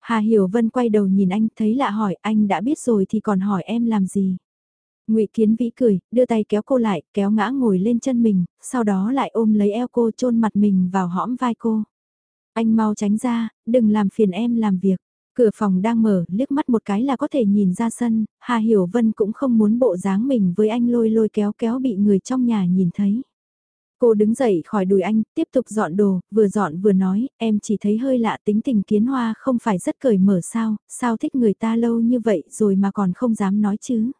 Hà Hiểu Vân quay đầu nhìn anh thấy lạ hỏi anh đã biết rồi thì còn hỏi em làm gì? ngụy Kiến Vĩ cười, đưa tay kéo cô lại, kéo ngã ngồi lên chân mình, sau đó lại ôm lấy eo cô chôn mặt mình vào hõm vai cô. Anh mau tránh ra, đừng làm phiền em làm việc. Cửa phòng đang mở, liếc mắt một cái là có thể nhìn ra sân, Hà Hiểu Vân cũng không muốn bộ dáng mình với anh lôi lôi kéo kéo bị người trong nhà nhìn thấy. Cô đứng dậy khỏi đùi anh, tiếp tục dọn đồ, vừa dọn vừa nói, em chỉ thấy hơi lạ tính tình kiến hoa không phải rất cởi mở sao, sao thích người ta lâu như vậy rồi mà còn không dám nói chứ.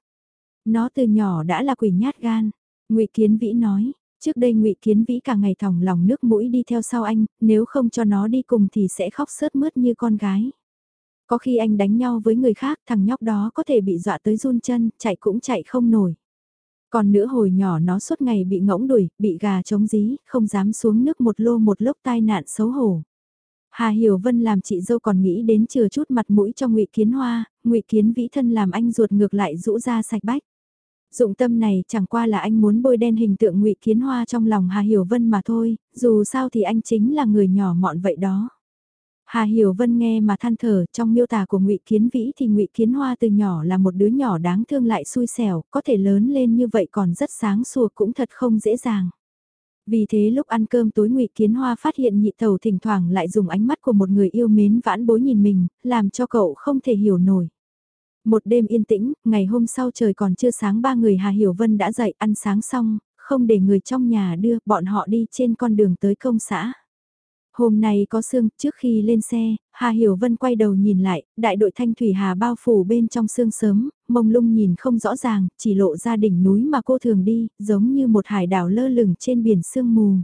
Nó từ nhỏ đã là quỷ nhát gan, ngụy Kiến Vĩ nói, trước đây ngụy Kiến Vĩ cả ngày thòng lòng nước mũi đi theo sau anh, nếu không cho nó đi cùng thì sẽ khóc sớt mướt như con gái. Có khi anh đánh nhau với người khác thằng nhóc đó có thể bị dọa tới run chân, chạy cũng chạy không nổi. Còn nữa hồi nhỏ nó suốt ngày bị ngỗng đuổi, bị gà chống dí, không dám xuống nước một lô một lúc tai nạn xấu hổ. Hà Hiểu Vân làm chị dâu còn nghĩ đến chừa chút mặt mũi cho Ngụy Kiến Hoa, Ngụy Kiến Vĩ thân làm anh ruột ngược lại rũ ra sạch bách. Dụng tâm này chẳng qua là anh muốn bôi đen hình tượng Ngụy Kiến Hoa trong lòng Hà Hiểu Vân mà thôi, dù sao thì anh chính là người nhỏ mọn vậy đó. Hà Hiểu Vân nghe mà than thở, trong miêu tả của Ngụy Kiến Vĩ thì Ngụy Kiến Hoa từ nhỏ là một đứa nhỏ đáng thương lại xui xẻo, có thể lớn lên như vậy còn rất sáng sủa cũng thật không dễ dàng. Vì thế lúc ăn cơm tối Ngụy Kiến Hoa phát hiện nhị thầu thỉnh thoảng lại dùng ánh mắt của một người yêu mến vãn bối nhìn mình, làm cho cậu không thể hiểu nổi. Một đêm yên tĩnh, ngày hôm sau trời còn chưa sáng ba người Hà Hiểu Vân đã dậy ăn sáng xong, không để người trong nhà đưa, bọn họ đi trên con đường tới công xã. Hôm nay có sương, trước khi lên xe, Hà Hiểu Vân quay đầu nhìn lại, đại đội thanh thủy hà bao phủ bên trong sương sớm, mông lung nhìn không rõ ràng, chỉ lộ ra đỉnh núi mà cô thường đi, giống như một hải đảo lơ lửng trên biển sương mù.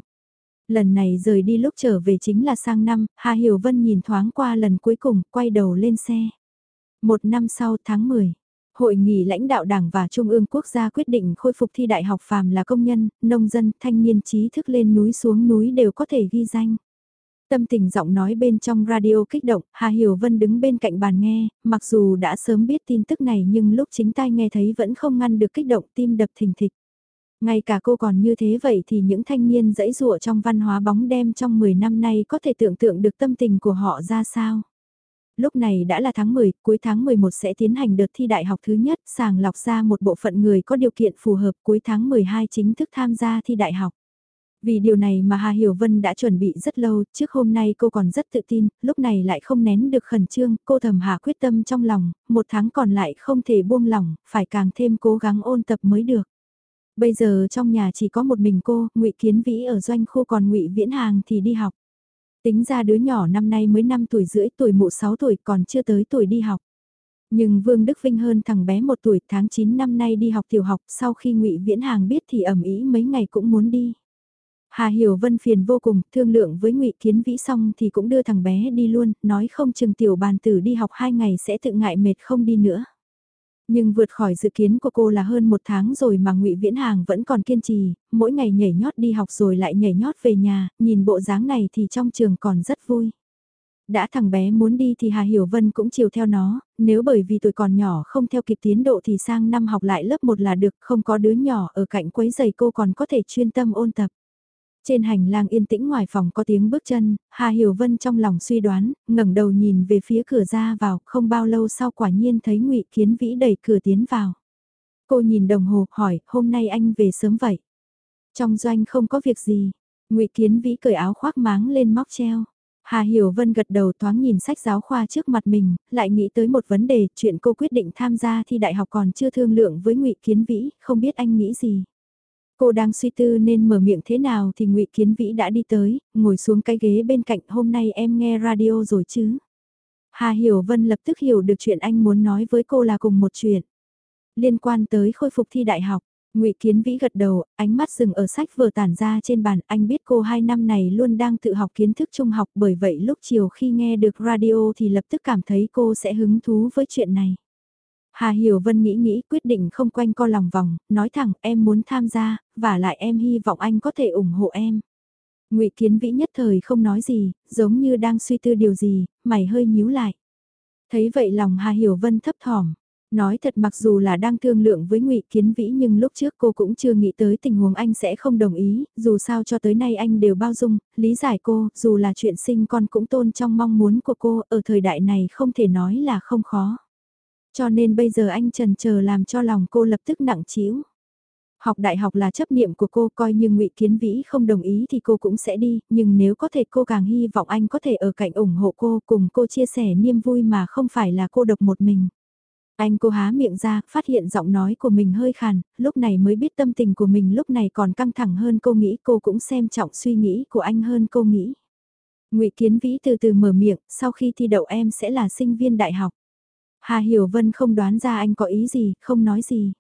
Lần này rời đi lúc trở về chính là sang năm, Hà Hiểu Vân nhìn thoáng qua lần cuối cùng, quay đầu lên xe. Một năm sau tháng 10, Hội nghị lãnh đạo Đảng và Trung ương Quốc gia quyết định khôi phục thi đại học phàm là công nhân, nông dân, thanh niên trí thức lên núi xuống núi đều có thể ghi danh. Tâm tình giọng nói bên trong radio kích động, Hà Hiểu Vân đứng bên cạnh bàn nghe, mặc dù đã sớm biết tin tức này nhưng lúc chính tai nghe thấy vẫn không ngăn được kích động tim đập thình thịch. Ngay cả cô còn như thế vậy thì những thanh niên dẫy dụa trong văn hóa bóng đêm trong 10 năm nay có thể tưởng tượng được tâm tình của họ ra sao. Lúc này đã là tháng 10, cuối tháng 11 sẽ tiến hành đợt thi đại học thứ nhất, sàng lọc ra một bộ phận người có điều kiện phù hợp cuối tháng 12 chính thức tham gia thi đại học. Vì điều này mà Hà Hiểu Vân đã chuẩn bị rất lâu, trước hôm nay cô còn rất tự tin, lúc này lại không nén được khẩn trương, cô thầm hạ quyết tâm trong lòng, một tháng còn lại không thể buông lỏng, phải càng thêm cố gắng ôn tập mới được. Bây giờ trong nhà chỉ có một mình cô, ngụy Kiến Vĩ ở doanh khu còn ngụy Viễn Hàng thì đi học. Tính ra đứa nhỏ năm nay mới 5 tuổi rưỡi, tuổi mụ 6 tuổi còn chưa tới tuổi đi học. Nhưng Vương Đức Vinh hơn thằng bé một tuổi tháng 9 năm nay đi học tiểu học sau khi ngụy Viễn Hàng biết thì ẩm ý mấy ngày cũng muốn đi. Hà Hiểu Vân phiền vô cùng, thương lượng với Ngụy Kiến Vĩ xong thì cũng đưa thằng bé đi luôn, nói không chừng tiểu bàn tử đi học hai ngày sẽ tự ngại mệt không đi nữa. Nhưng vượt khỏi dự kiến của cô là hơn một tháng rồi mà ngụy Viễn Hàng vẫn còn kiên trì, mỗi ngày nhảy nhót đi học rồi lại nhảy nhót về nhà, nhìn bộ dáng này thì trong trường còn rất vui. Đã thằng bé muốn đi thì Hà Hiểu Vân cũng chiều theo nó, nếu bởi vì tuổi còn nhỏ không theo kịp tiến độ thì sang năm học lại lớp 1 là được, không có đứa nhỏ ở cạnh quấy giày cô còn có thể chuyên tâm ôn tập. Trên hành lang yên tĩnh ngoài phòng có tiếng bước chân, Hà Hiểu Vân trong lòng suy đoán, ngẩng đầu nhìn về phía cửa ra vào, không bao lâu sau quả nhiên thấy ngụy Kiến Vĩ đẩy cửa tiến vào. Cô nhìn đồng hồ, hỏi, hôm nay anh về sớm vậy? Trong doanh không có việc gì, ngụy Kiến Vĩ cởi áo khoác máng lên móc treo. Hà Hiểu Vân gật đầu thoáng nhìn sách giáo khoa trước mặt mình, lại nghĩ tới một vấn đề, chuyện cô quyết định tham gia thi đại học còn chưa thương lượng với ngụy Kiến Vĩ, không biết anh nghĩ gì. Cô đang suy tư nên mở miệng thế nào thì ngụy Kiến Vĩ đã đi tới, ngồi xuống cái ghế bên cạnh hôm nay em nghe radio rồi chứ. Hà Hiểu Vân lập tức hiểu được chuyện anh muốn nói với cô là cùng một chuyện. Liên quan tới khôi phục thi đại học, ngụy Kiến Vĩ gật đầu, ánh mắt dừng ở sách vừa tản ra trên bàn, anh biết cô hai năm này luôn đang tự học kiến thức trung học bởi vậy lúc chiều khi nghe được radio thì lập tức cảm thấy cô sẽ hứng thú với chuyện này. Hà Hiểu Vân nghĩ nghĩ quyết định không quanh co lòng vòng, nói thẳng em muốn tham gia, và lại em hy vọng anh có thể ủng hộ em. ngụy Kiến Vĩ nhất thời không nói gì, giống như đang suy tư điều gì, mày hơi nhíu lại. Thấy vậy lòng Hà Hiểu Vân thấp thỏm. Nói thật mặc dù là đang thương lượng với ngụy Kiến Vĩ nhưng lúc trước cô cũng chưa nghĩ tới tình huống anh sẽ không đồng ý, dù sao cho tới nay anh đều bao dung, lý giải cô, dù là chuyện sinh con cũng tôn trong mong muốn của cô, ở thời đại này không thể nói là không khó. Cho nên bây giờ anh trần chờ làm cho lòng cô lập tức nặng trĩu. Học đại học là chấp niệm của cô coi như ngụy Kiến Vĩ không đồng ý thì cô cũng sẽ đi, nhưng nếu có thể cô càng hy vọng anh có thể ở cạnh ủng hộ cô cùng cô chia sẻ niềm vui mà không phải là cô độc một mình. Anh cô há miệng ra, phát hiện giọng nói của mình hơi khàn, lúc này mới biết tâm tình của mình lúc này còn căng thẳng hơn cô nghĩ cô cũng xem trọng suy nghĩ của anh hơn cô nghĩ. ngụy Kiến Vĩ từ từ mở miệng, sau khi thi đậu em sẽ là sinh viên đại học. Hà Hiểu Vân không đoán ra anh có ý gì, không nói gì.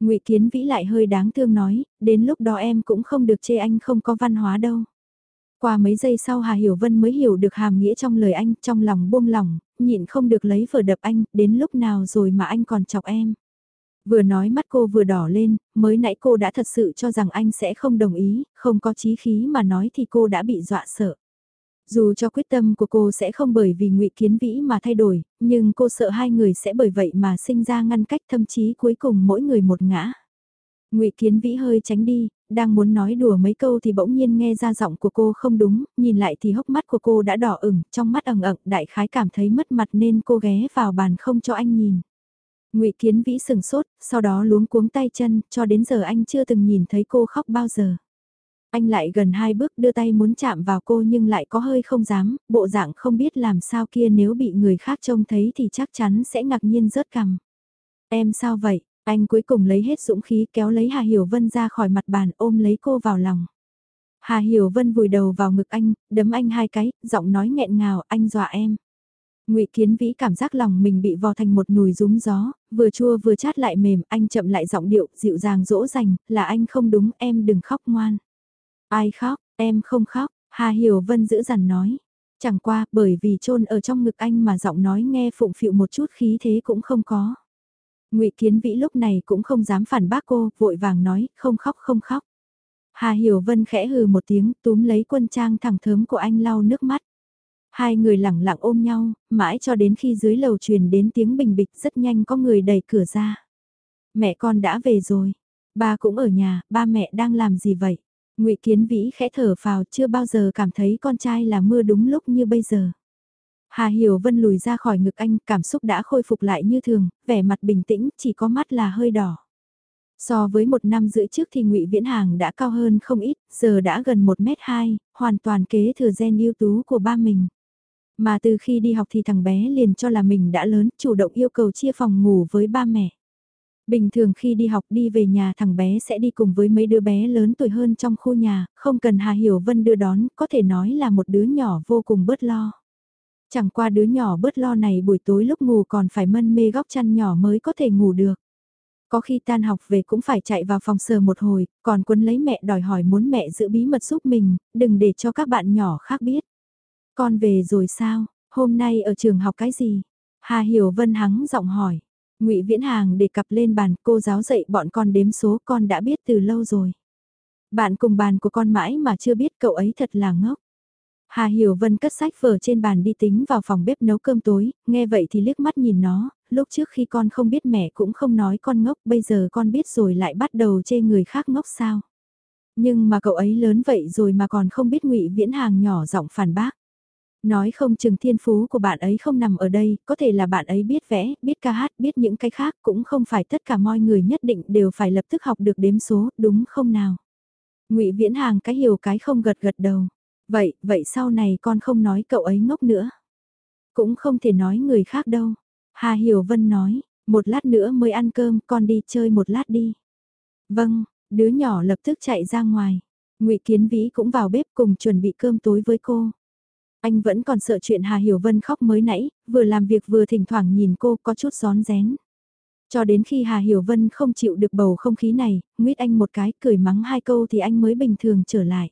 Ngụy Kiến Vĩ lại hơi đáng thương nói, đến lúc đó em cũng không được chê anh không có văn hóa đâu. Qua mấy giây sau Hà Hiểu Vân mới hiểu được hàm nghĩa trong lời anh, trong lòng buông lỏng, nhịn không được lấy vở đập anh, đến lúc nào rồi mà anh còn chọc em. Vừa nói mắt cô vừa đỏ lên, mới nãy cô đã thật sự cho rằng anh sẽ không đồng ý, không có chí khí mà nói thì cô đã bị dọa sợ. Dù cho quyết tâm của cô sẽ không bởi vì ngụy Kiến Vĩ mà thay đổi, nhưng cô sợ hai người sẽ bởi vậy mà sinh ra ngăn cách thậm chí cuối cùng mỗi người một ngã. ngụy Kiến Vĩ hơi tránh đi, đang muốn nói đùa mấy câu thì bỗng nhiên nghe ra giọng của cô không đúng, nhìn lại thì hốc mắt của cô đã đỏ ửng, trong mắt ẩn ẩn đại khái cảm thấy mất mặt nên cô ghé vào bàn không cho anh nhìn. ngụy Kiến Vĩ sừng sốt, sau đó luống cuống tay chân, cho đến giờ anh chưa từng nhìn thấy cô khóc bao giờ. Anh lại gần hai bước đưa tay muốn chạm vào cô nhưng lại có hơi không dám, bộ dạng không biết làm sao kia nếu bị người khác trông thấy thì chắc chắn sẽ ngạc nhiên rớt cằm. Em sao vậy? Anh cuối cùng lấy hết dũng khí kéo lấy Hà Hiểu Vân ra khỏi mặt bàn ôm lấy cô vào lòng. Hà Hiểu Vân vùi đầu vào ngực anh, đấm anh hai cái, giọng nói nghẹn ngào, anh dọa em. Ngụy Kiến Vĩ cảm giác lòng mình bị vò thành một nùi rúng gió, vừa chua vừa chát lại mềm, anh chậm lại giọng điệu, dịu dàng dỗ dành, là anh không đúng, em đừng khóc ngoan. Ai khóc, em không khóc, Hà Hiểu Vân giữ dằn nói. Chẳng qua, bởi vì trôn ở trong ngực anh mà giọng nói nghe phụng phịu một chút khí thế cũng không có. ngụy Kiến Vĩ lúc này cũng không dám phản bác cô, vội vàng nói, không khóc không khóc. Hà Hiểu Vân khẽ hừ một tiếng, túm lấy quân trang thẳng thớm của anh lau nước mắt. Hai người lẳng lặng ôm nhau, mãi cho đến khi dưới lầu truyền đến tiếng bình bịch rất nhanh có người đẩy cửa ra. Mẹ con đã về rồi. Ba cũng ở nhà, ba mẹ đang làm gì vậy? Ngụy Kiến Vĩ khẽ thở phào chưa bao giờ cảm thấy con trai là mưa đúng lúc như bây giờ. Hà Hiểu Vân lùi ra khỏi ngực anh, cảm xúc đã khôi phục lại như thường, vẻ mặt bình tĩnh, chỉ có mắt là hơi đỏ. So với một năm rưỡi trước thì ngụy Viễn Hàng đã cao hơn không ít, giờ đã gần 1m2, hoàn toàn kế thừa gen ưu tú của ba mình. Mà từ khi đi học thì thằng bé liền cho là mình đã lớn, chủ động yêu cầu chia phòng ngủ với ba mẹ. Bình thường khi đi học đi về nhà thằng bé sẽ đi cùng với mấy đứa bé lớn tuổi hơn trong khu nhà, không cần Hà Hiểu Vân đưa đón, có thể nói là một đứa nhỏ vô cùng bớt lo. Chẳng qua đứa nhỏ bớt lo này buổi tối lúc ngủ còn phải mân mê góc chăn nhỏ mới có thể ngủ được. Có khi tan học về cũng phải chạy vào phòng sờ một hồi, còn quân lấy mẹ đòi hỏi muốn mẹ giữ bí mật giúp mình, đừng để cho các bạn nhỏ khác biết. Con về rồi sao, hôm nay ở trường học cái gì? Hà Hiểu Vân hắng giọng hỏi ngụy Viễn Hàng để cặp lên bàn cô giáo dạy bọn con đếm số con đã biết từ lâu rồi. Bạn cùng bàn của con mãi mà chưa biết cậu ấy thật là ngốc. Hà Hiểu Vân cất sách vở trên bàn đi tính vào phòng bếp nấu cơm tối, nghe vậy thì liếc mắt nhìn nó, lúc trước khi con không biết mẹ cũng không nói con ngốc, bây giờ con biết rồi lại bắt đầu chê người khác ngốc sao. Nhưng mà cậu ấy lớn vậy rồi mà còn không biết ngụy Viễn Hàng nhỏ giọng phản bác. Nói không chừng thiên phú của bạn ấy không nằm ở đây, có thể là bạn ấy biết vẽ, biết ca hát, biết những cái khác, cũng không phải tất cả mọi người nhất định đều phải lập tức học được đếm số, đúng không nào? ngụy Viễn Hàng cái hiểu cái không gật gật đầu. Vậy, vậy sau này con không nói cậu ấy ngốc nữa. Cũng không thể nói người khác đâu. Hà Hiểu Vân nói, một lát nữa mới ăn cơm, con đi chơi một lát đi. Vâng, đứa nhỏ lập tức chạy ra ngoài. ngụy Kiến Vĩ cũng vào bếp cùng chuẩn bị cơm tối với cô. Anh vẫn còn sợ chuyện Hà Hiểu Vân khóc mới nãy, vừa làm việc vừa thỉnh thoảng nhìn cô có chút gión rén. Cho đến khi Hà Hiểu Vân không chịu được bầu không khí này, nguyết anh một cái cười mắng hai câu thì anh mới bình thường trở lại.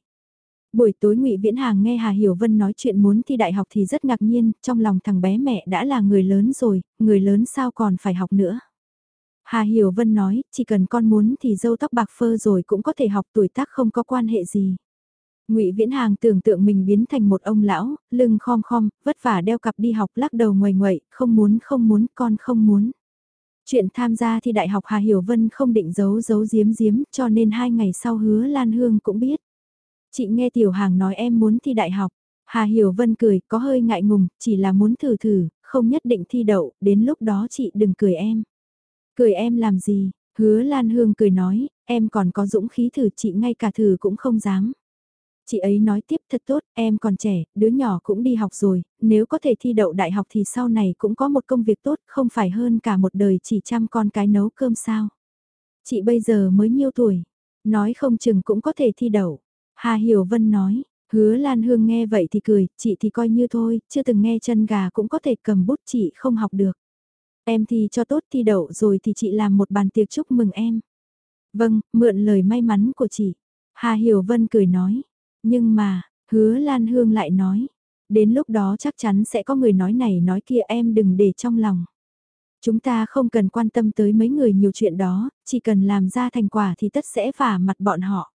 Buổi tối Ngụy Viễn Hàng nghe Hà Hiểu Vân nói chuyện muốn thi đại học thì rất ngạc nhiên, trong lòng thằng bé mẹ đã là người lớn rồi, người lớn sao còn phải học nữa. Hà Hiểu Vân nói, chỉ cần con muốn thì dâu tóc bạc phơ rồi cũng có thể học tuổi tác không có quan hệ gì. Ngụy Viễn Hàng tưởng tượng mình biến thành một ông lão, lưng khom khom, vất vả đeo cặp đi học lắc đầu ngoài ngoậy, không muốn không muốn con không muốn. Chuyện tham gia thi đại học Hà Hiểu Vân không định giấu giấu giếm giếm cho nên hai ngày sau hứa Lan Hương cũng biết. Chị nghe Tiểu Hàng nói em muốn thi đại học. Hà Hiểu Vân cười, có hơi ngại ngùng, chỉ là muốn thử thử, không nhất định thi đậu, đến lúc đó chị đừng cười em. Cười em làm gì? Hứa Lan Hương cười nói, em còn có dũng khí thử chị ngay cả thử cũng không dám. Chị ấy nói tiếp thật tốt, em còn trẻ, đứa nhỏ cũng đi học rồi, nếu có thể thi đậu đại học thì sau này cũng có một công việc tốt, không phải hơn cả một đời chỉ chăm con cái nấu cơm sao. Chị bây giờ mới nhiêu tuổi, nói không chừng cũng có thể thi đậu. Hà Hiểu Vân nói, hứa Lan Hương nghe vậy thì cười, chị thì coi như thôi, chưa từng nghe chân gà cũng có thể cầm bút chị không học được. Em thì cho tốt thi đậu rồi thì chị làm một bàn tiệc chúc mừng em. Vâng, mượn lời may mắn của chị. Hà Hiểu Vân cười nói, nhưng mà, hứa Lan Hương lại nói, đến lúc đó chắc chắn sẽ có người nói này nói kia em đừng để trong lòng. Chúng ta không cần quan tâm tới mấy người nhiều chuyện đó, chỉ cần làm ra thành quả thì tất sẽ vả mặt bọn họ.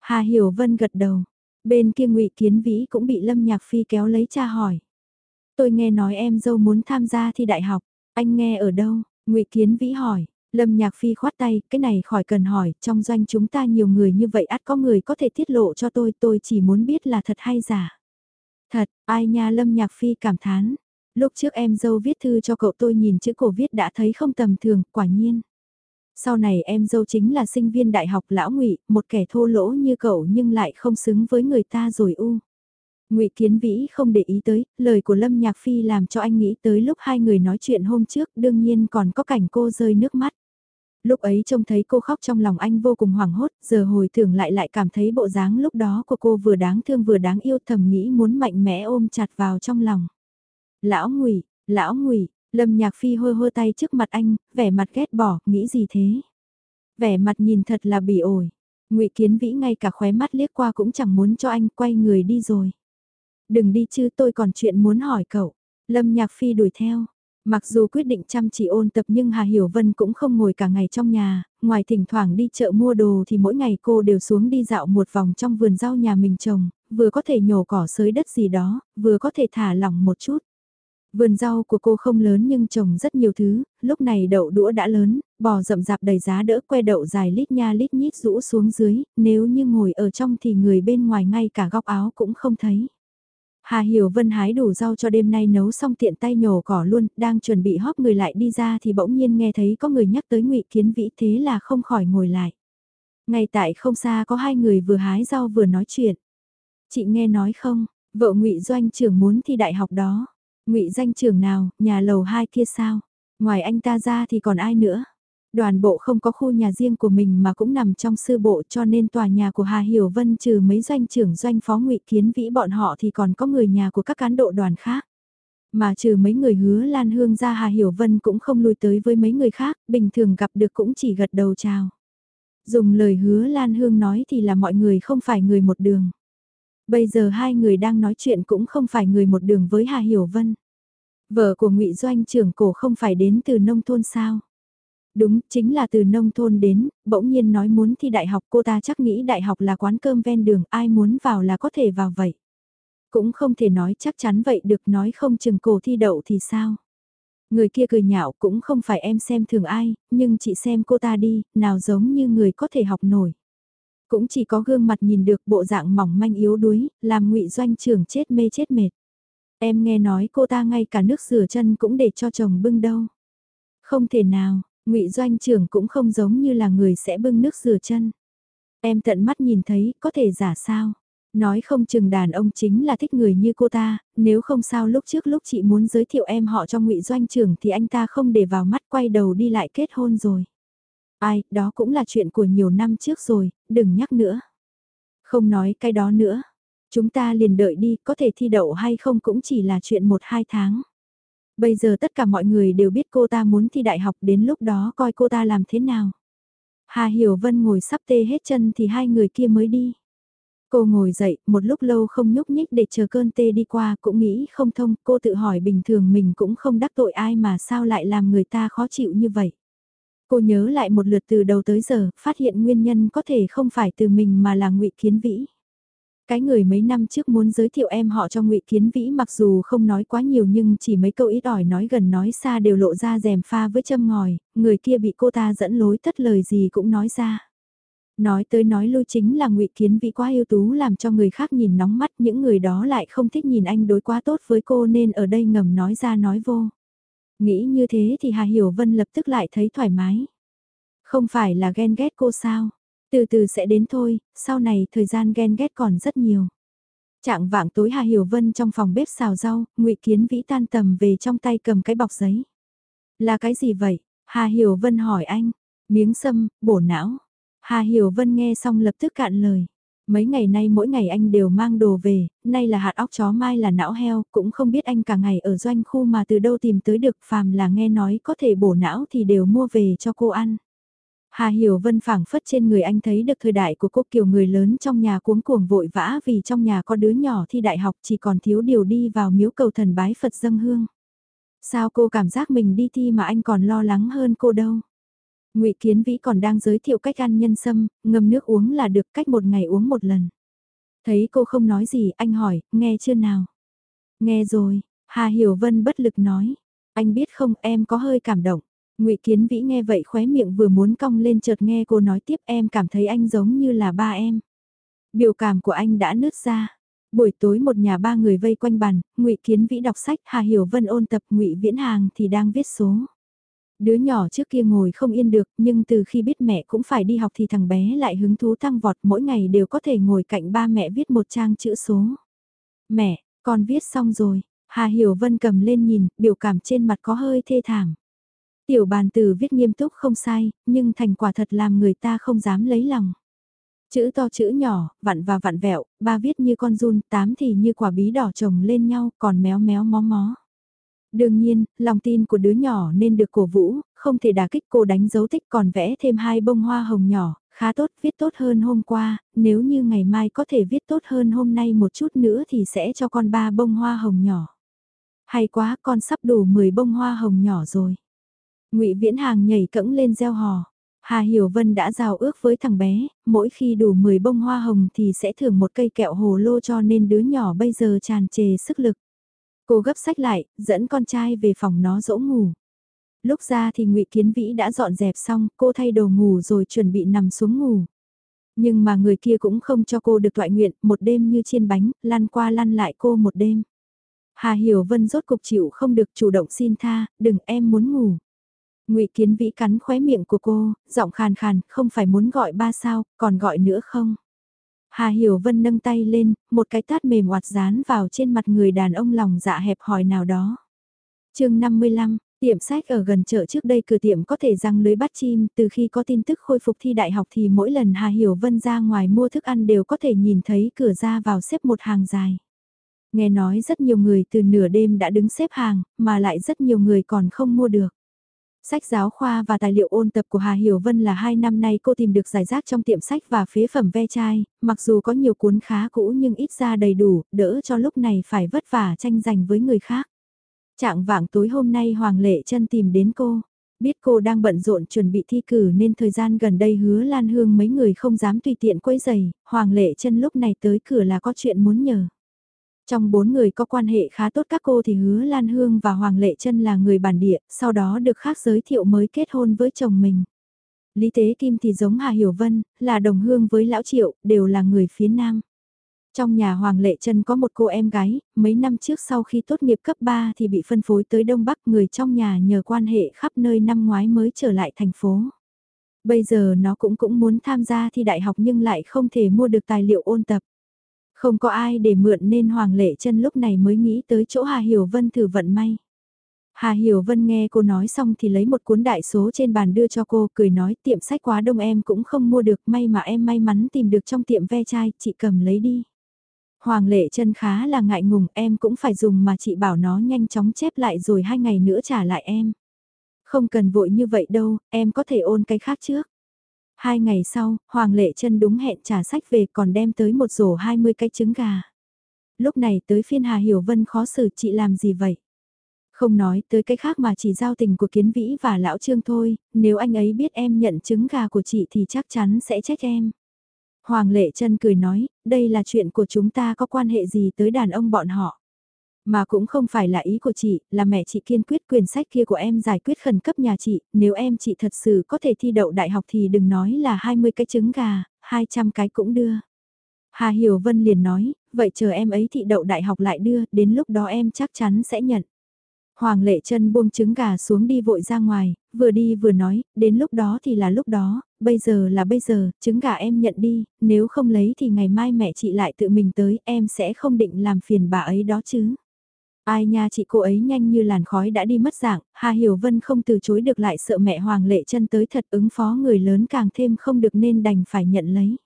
Hà Hiểu Vân gật đầu. Bên kia ngụy Kiến Vĩ cũng bị Lâm Nhạc Phi kéo lấy cha hỏi. Tôi nghe nói em dâu muốn tham gia thi đại học. Anh nghe ở đâu? ngụy Kiến Vĩ hỏi. Lâm Nhạc Phi khoát tay, cái này khỏi cần hỏi, trong doanh chúng ta nhiều người như vậy ắt có người có thể tiết lộ cho tôi, tôi chỉ muốn biết là thật hay giả. Thật, ai nha Lâm Nhạc Phi cảm thán. Lúc trước em dâu viết thư cho cậu tôi nhìn chữ cổ viết đã thấy không tầm thường, quả nhiên sau này em dâu chính là sinh viên đại học lão ngụy, một kẻ thô lỗ như cậu nhưng lại không xứng với người ta rồi u. Ngụy Kiến Vĩ không để ý tới, lời của Lâm Nhạc Phi làm cho anh nghĩ tới lúc hai người nói chuyện hôm trước, đương nhiên còn có cảnh cô rơi nước mắt. Lúc ấy trông thấy cô khóc trong lòng anh vô cùng hoảng hốt, giờ hồi tưởng lại lại cảm thấy bộ dáng lúc đó của cô vừa đáng thương vừa đáng yêu thầm nghĩ muốn mạnh mẽ ôm chặt vào trong lòng. Lão Ngụy, lão Ngụy, Lâm Nhạc Phi hôi hôi tay trước mặt anh, vẻ mặt ghét bỏ, nghĩ gì thế? Vẻ mặt nhìn thật là bỉ ổi. Ngụy Kiến Vĩ ngay cả khóe mắt liếc qua cũng chẳng muốn cho anh quay người đi rồi. Đừng đi chứ tôi còn chuyện muốn hỏi cậu. Lâm Nhạc Phi đuổi theo. Mặc dù quyết định chăm chỉ ôn tập nhưng Hà Hiểu Vân cũng không ngồi cả ngày trong nhà, ngoài thỉnh thoảng đi chợ mua đồ thì mỗi ngày cô đều xuống đi dạo một vòng trong vườn rau nhà mình trồng, vừa có thể nhổ cỏ sới đất gì đó, vừa có thể thả lỏng một chút. Vườn rau của cô không lớn nhưng trồng rất nhiều thứ, lúc này đậu đũa đã lớn, bò rậm rạp đầy giá đỡ que đậu dài lít nha lít nhít rũ xuống dưới, nếu như ngồi ở trong thì người bên ngoài ngay cả góc áo cũng không thấy. Hà Hiểu Vân hái đủ rau cho đêm nay nấu xong tiện tay nhổ cỏ luôn, đang chuẩn bị hóp người lại đi ra thì bỗng nhiên nghe thấy có người nhắc tới ngụy Kiến Vĩ thế là không khỏi ngồi lại. Ngay tại không xa có hai người vừa hái rau vừa nói chuyện. Chị nghe nói không, vợ ngụy Doanh trưởng muốn thi đại học đó. ngụy danh trưởng nào, nhà lầu hai kia sao? Ngoài anh ta ra thì còn ai nữa? Đoàn bộ không có khu nhà riêng của mình mà cũng nằm trong sư bộ cho nên tòa nhà của Hà Hiểu Vân trừ mấy doanh trưởng doanh phó ngụy Kiến Vĩ bọn họ thì còn có người nhà của các cán bộ đoàn khác. Mà trừ mấy người hứa Lan Hương ra Hà Hiểu Vân cũng không lui tới với mấy người khác, bình thường gặp được cũng chỉ gật đầu chào. Dùng lời hứa Lan Hương nói thì là mọi người không phải người một đường. Bây giờ hai người đang nói chuyện cũng không phải người một đường với Hà Hiểu Vân. Vợ của ngụy Doanh trưởng cổ không phải đến từ nông thôn sao? Đúng, chính là từ nông thôn đến, bỗng nhiên nói muốn thi đại học cô ta chắc nghĩ đại học là quán cơm ven đường, ai muốn vào là có thể vào vậy. Cũng không thể nói chắc chắn vậy được nói không chừng cổ thi đậu thì sao. Người kia cười nhạo cũng không phải em xem thường ai, nhưng chị xem cô ta đi, nào giống như người có thể học nổi. Cũng chỉ có gương mặt nhìn được bộ dạng mỏng manh yếu đuối, làm ngụy doanh trưởng chết mê chết mệt. Em nghe nói cô ta ngay cả nước rửa chân cũng để cho chồng bưng đâu. Không thể nào, ngụy doanh trưởng cũng không giống như là người sẽ bưng nước rửa chân. Em tận mắt nhìn thấy, có thể giả sao? Nói không chừng đàn ông chính là thích người như cô ta, nếu không sao lúc trước lúc chị muốn giới thiệu em họ cho ngụy doanh trưởng thì anh ta không để vào mắt quay đầu đi lại kết hôn rồi. Ai, đó cũng là chuyện của nhiều năm trước rồi, đừng nhắc nữa. Không nói cái đó nữa. Chúng ta liền đợi đi, có thể thi đậu hay không cũng chỉ là chuyện một hai tháng. Bây giờ tất cả mọi người đều biết cô ta muốn thi đại học đến lúc đó coi cô ta làm thế nào. Hà Hiểu Vân ngồi sắp tê hết chân thì hai người kia mới đi. Cô ngồi dậy, một lúc lâu không nhúc nhích để chờ cơn tê đi qua, cũng nghĩ không thông, cô tự hỏi bình thường mình cũng không đắc tội ai mà sao lại làm người ta khó chịu như vậy. Cô nhớ lại một lượt từ đầu tới giờ, phát hiện nguyên nhân có thể không phải từ mình mà là ngụy Kiến Vĩ. Cái người mấy năm trước muốn giới thiệu em họ cho ngụy Kiến Vĩ mặc dù không nói quá nhiều nhưng chỉ mấy câu ít ỏi nói gần nói xa đều lộ ra rèm pha với châm ngòi, người kia bị cô ta dẫn lối tất lời gì cũng nói ra. Nói tới nói lui chính là ngụy Kiến Vĩ quá yêu tú làm cho người khác nhìn nóng mắt những người đó lại không thích nhìn anh đối quá tốt với cô nên ở đây ngầm nói ra nói vô. Nghĩ như thế thì Hà Hiểu Vân lập tức lại thấy thoải mái. Không phải là ghen ghét cô sao? Từ từ sẽ đến thôi, sau này thời gian ghen ghét còn rất nhiều. Trạng vạng tối Hà Hiểu Vân trong phòng bếp xào rau, ngụy Kiến Vĩ tan tầm về trong tay cầm cái bọc giấy. Là cái gì vậy? Hà Hiểu Vân hỏi anh. Miếng sâm, bổ não. Hà Hiểu Vân nghe xong lập tức cạn lời. Mấy ngày nay mỗi ngày anh đều mang đồ về, nay là hạt óc chó mai là não heo, cũng không biết anh cả ngày ở doanh khu mà từ đâu tìm tới được phàm là nghe nói có thể bổ não thì đều mua về cho cô ăn. Hà Hiểu Vân phảng phất trên người anh thấy được thời đại của cô kiều người lớn trong nhà cuống cuồng vội vã vì trong nhà có đứa nhỏ thi đại học chỉ còn thiếu điều đi vào miếu cầu thần bái Phật dâng hương. Sao cô cảm giác mình đi thi mà anh còn lo lắng hơn cô đâu? Ngụy Kiến Vĩ còn đang giới thiệu cách ăn nhân sâm, ngâm nước uống là được cách một ngày uống một lần. Thấy cô không nói gì, anh hỏi, nghe chưa nào? Nghe rồi, Hà Hiểu Vân bất lực nói. Anh biết không, em có hơi cảm động. Ngụy Kiến Vĩ nghe vậy khóe miệng vừa muốn cong lên chợt nghe cô nói tiếp em cảm thấy anh giống như là ba em. Biểu cảm của anh đã nứt ra. Buổi tối một nhà ba người vây quanh bàn, Ngụy Kiến Vĩ đọc sách, Hà Hiểu Vân ôn tập, Ngụy Viễn Hàng thì đang viết số. Đứa nhỏ trước kia ngồi không yên được, nhưng từ khi biết mẹ cũng phải đi học thì thằng bé lại hứng thú tăng vọt mỗi ngày đều có thể ngồi cạnh ba mẹ viết một trang chữ số. Mẹ, con viết xong rồi, Hà Hiểu Vân cầm lên nhìn, biểu cảm trên mặt có hơi thê thảm. Tiểu bàn từ viết nghiêm túc không sai, nhưng thành quả thật làm người ta không dám lấy lòng. Chữ to chữ nhỏ, vặn và vặn vẹo, ba viết như con run, tám thì như quả bí đỏ chồng lên nhau, còn méo méo mó mó. Đương nhiên, lòng tin của đứa nhỏ nên được cổ vũ, không thể đả kích cô đánh dấu tích còn vẽ thêm hai bông hoa hồng nhỏ, khá tốt, viết tốt hơn hôm qua, nếu như ngày mai có thể viết tốt hơn hôm nay một chút nữa thì sẽ cho con ba bông hoa hồng nhỏ. Hay quá, con sắp đủ 10 bông hoa hồng nhỏ rồi. Ngụy Viễn Hàng nhảy cẫng lên gieo hò. Hà Hiểu Vân đã giao ước với thằng bé, mỗi khi đủ 10 bông hoa hồng thì sẽ thưởng một cây kẹo hồ lô cho nên đứa nhỏ bây giờ tràn trề sức lực. Cô gấp sách lại, dẫn con trai về phòng nó dỗ ngủ. Lúc ra thì ngụy Kiến Vĩ đã dọn dẹp xong, cô thay đồ ngủ rồi chuẩn bị nằm xuống ngủ. Nhưng mà người kia cũng không cho cô được thoại nguyện, một đêm như chiên bánh, lăn qua lăn lại cô một đêm. Hà Hiểu Vân rốt cục chịu không được chủ động xin tha, đừng em muốn ngủ ngụy Kiến Vĩ cắn khóe miệng của cô, giọng khàn khàn, không phải muốn gọi ba sao, còn gọi nữa không? Hà Hiểu Vân nâng tay lên, một cái tát mềm oạt dán vào trên mặt người đàn ông lòng dạ hẹp hòi nào đó. chương 55, tiệm sách ở gần chợ trước đây cửa tiệm có thể răng lưới bắt chim, từ khi có tin tức khôi phục thi đại học thì mỗi lần Hà Hiểu Vân ra ngoài mua thức ăn đều có thể nhìn thấy cửa ra vào xếp một hàng dài. Nghe nói rất nhiều người từ nửa đêm đã đứng xếp hàng, mà lại rất nhiều người còn không mua được. Sách giáo khoa và tài liệu ôn tập của Hà Hiểu Vân là hai năm nay cô tìm được giải rác trong tiệm sách và phế phẩm ve chai, mặc dù có nhiều cuốn khá cũ nhưng ít ra đầy đủ, đỡ cho lúc này phải vất vả tranh giành với người khác. Trạng vạng tối hôm nay Hoàng Lệ chân tìm đến cô. Biết cô đang bận rộn chuẩn bị thi cử nên thời gian gần đây hứa Lan Hương mấy người không dám tùy tiện quấy giày, Hoàng Lệ chân lúc này tới cửa là có chuyện muốn nhờ. Trong bốn người có quan hệ khá tốt các cô thì hứa Lan Hương và Hoàng Lệ Trân là người bản địa, sau đó được khác giới thiệu mới kết hôn với chồng mình. Lý Tế Kim thì giống Hà Hiểu Vân, là đồng hương với Lão Triệu, đều là người phía Nam. Trong nhà Hoàng Lệ Trân có một cô em gái, mấy năm trước sau khi tốt nghiệp cấp 3 thì bị phân phối tới Đông Bắc người trong nhà nhờ quan hệ khắp nơi năm ngoái mới trở lại thành phố. Bây giờ nó cũng cũng muốn tham gia thi đại học nhưng lại không thể mua được tài liệu ôn tập. Không có ai để mượn nên Hoàng Lệ chân lúc này mới nghĩ tới chỗ Hà Hiểu Vân thử vận may. Hà Hiểu Vân nghe cô nói xong thì lấy một cuốn đại số trên bàn đưa cho cô, cười nói tiệm sách quá đông em cũng không mua được, may mà em may mắn tìm được trong tiệm ve chai, chị cầm lấy đi. Hoàng Lệ chân khá là ngại ngùng, em cũng phải dùng mà chị bảo nó nhanh chóng chép lại rồi hai ngày nữa trả lại em. Không cần vội như vậy đâu, em có thể ôn cái khác trước. Hai ngày sau, Hoàng Lệ chân đúng hẹn trả sách về còn đem tới một rổ 20 cái trứng gà. Lúc này tới phiên Hà Hiểu Vân khó xử chị làm gì vậy? Không nói tới cái khác mà chỉ giao tình của Kiến Vĩ và Lão Trương thôi, nếu anh ấy biết em nhận trứng gà của chị thì chắc chắn sẽ trách em. Hoàng Lệ chân cười nói, đây là chuyện của chúng ta có quan hệ gì tới đàn ông bọn họ. Mà cũng không phải là ý của chị, là mẹ chị kiên quyết quyền sách kia của em giải quyết khẩn cấp nhà chị, nếu em chị thật sự có thể thi đậu đại học thì đừng nói là 20 cái trứng gà, 200 cái cũng đưa. Hà Hiểu Vân liền nói, vậy chờ em ấy thị đậu đại học lại đưa, đến lúc đó em chắc chắn sẽ nhận. Hoàng Lệ chân buông trứng gà xuống đi vội ra ngoài, vừa đi vừa nói, đến lúc đó thì là lúc đó, bây giờ là bây giờ, trứng gà em nhận đi, nếu không lấy thì ngày mai mẹ chị lại tự mình tới, em sẽ không định làm phiền bà ấy đó chứ. Ai nha chị cô ấy nhanh như làn khói đã đi mất dạng, Hà Hiểu Vân không từ chối được lại sợ mẹ Hoàng Lệ chân tới thật ứng phó người lớn càng thêm không được nên đành phải nhận lấy.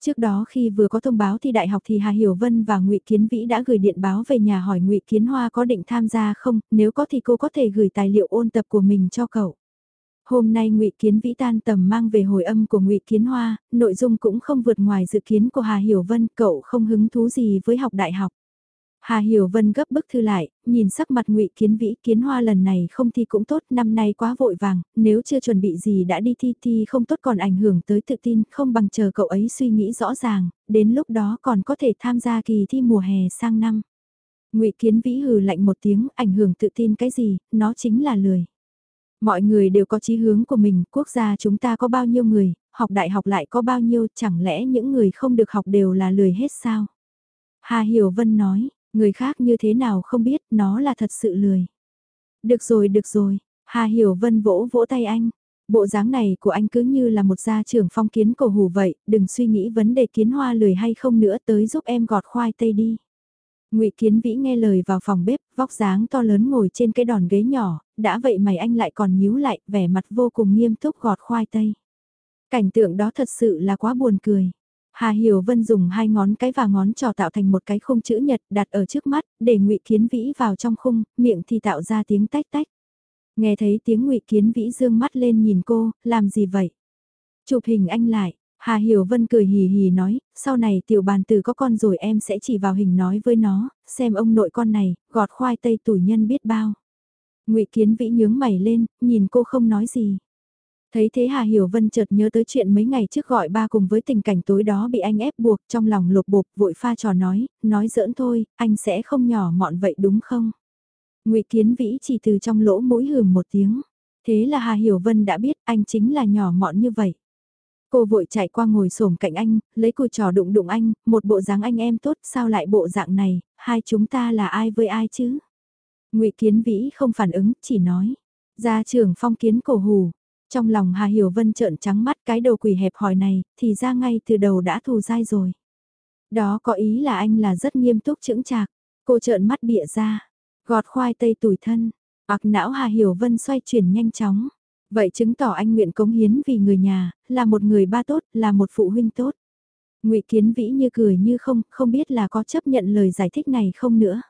Trước đó khi vừa có thông báo thi đại học thì Hà Hiểu Vân và Ngụy Kiến Vĩ đã gửi điện báo về nhà hỏi Ngụy Kiến Hoa có định tham gia không, nếu có thì cô có thể gửi tài liệu ôn tập của mình cho cậu. Hôm nay Ngụy Kiến Vĩ tan tầm mang về hồi âm của Ngụy Kiến Hoa, nội dung cũng không vượt ngoài dự kiến của Hà Hiểu Vân, cậu không hứng thú gì với học đại học. Hà Hiểu Vân gấp bức thư lại, nhìn sắc mặt ngụy Kiến Vĩ Kiến Hoa lần này không thi cũng tốt, năm nay quá vội vàng, nếu chưa chuẩn bị gì đã đi thi thi không tốt còn ảnh hưởng tới tự tin, không bằng chờ cậu ấy suy nghĩ rõ ràng, đến lúc đó còn có thể tham gia kỳ thi mùa hè sang năm. ngụy Kiến Vĩ hừ lạnh một tiếng, ảnh hưởng tự tin cái gì, nó chính là lười. Mọi người đều có chí hướng của mình, quốc gia chúng ta có bao nhiêu người, học đại học lại có bao nhiêu, chẳng lẽ những người không được học đều là lười hết sao? Hà Hiểu Vân nói, Người khác như thế nào không biết, nó là thật sự lười. Được rồi, được rồi, Hà Hiểu Vân vỗ vỗ tay anh. Bộ dáng này của anh cứ như là một gia trưởng phong kiến cổ hủ vậy, đừng suy nghĩ vấn đề kiến hoa lười hay không nữa tới giúp em gọt khoai tây đi. Ngụy Kiến Vĩ nghe lời vào phòng bếp, vóc dáng to lớn ngồi trên cái đòn ghế nhỏ, đã vậy mày anh lại còn nhíu lại, vẻ mặt vô cùng nghiêm túc gọt khoai tây. Cảnh tượng đó thật sự là quá buồn cười. Hà Hiểu Vân dùng hai ngón cái và ngón trò tạo thành một cái khung chữ nhật đặt ở trước mắt, để Ngụy Kiến Vĩ vào trong khung, miệng thì tạo ra tiếng tách tách. Nghe thấy tiếng Ngụy Kiến Vĩ dương mắt lên nhìn cô, làm gì vậy? Chụp hình anh lại, Hà Hiểu Vân cười hì hì nói, sau này tiểu bàn tử có con rồi em sẽ chỉ vào hình nói với nó, xem ông nội con này, gọt khoai tây tủi nhân biết bao. ngụy Kiến Vĩ nhướng mày lên, nhìn cô không nói gì. Thấy thế Hà Hiểu Vân chợt nhớ tới chuyện mấy ngày trước gọi ba cùng với tình cảnh tối đó bị anh ép buộc trong lòng lột bột vội pha trò nói, nói giỡn thôi, anh sẽ không nhỏ mọn vậy đúng không? ngụy Kiến Vĩ chỉ từ trong lỗ mũi hừm một tiếng. Thế là Hà Hiểu Vân đã biết anh chính là nhỏ mọn như vậy. Cô vội chạy qua ngồi xổm cạnh anh, lấy cùi trò đụng đụng anh, một bộ dáng anh em tốt sao lại bộ dạng này, hai chúng ta là ai với ai chứ? ngụy Kiến Vĩ không phản ứng, chỉ nói. Gia trưởng phong kiến cổ hù. Trong lòng Hà Hiểu Vân trợn trắng mắt cái đầu quỷ hẹp hỏi này, thì ra ngay từ đầu đã thù dai rồi. Đó có ý là anh là rất nghiêm túc chững chạc. Cô trợn mắt bịa ra. Gọt khoai tây tủi thân. ạc não Hà Hiểu Vân xoay chuyển nhanh chóng. Vậy chứng tỏ anh nguyện cống hiến vì người nhà, là một người ba tốt, là một phụ huynh tốt. ngụy Kiến Vĩ như cười như không, không biết là có chấp nhận lời giải thích này không nữa.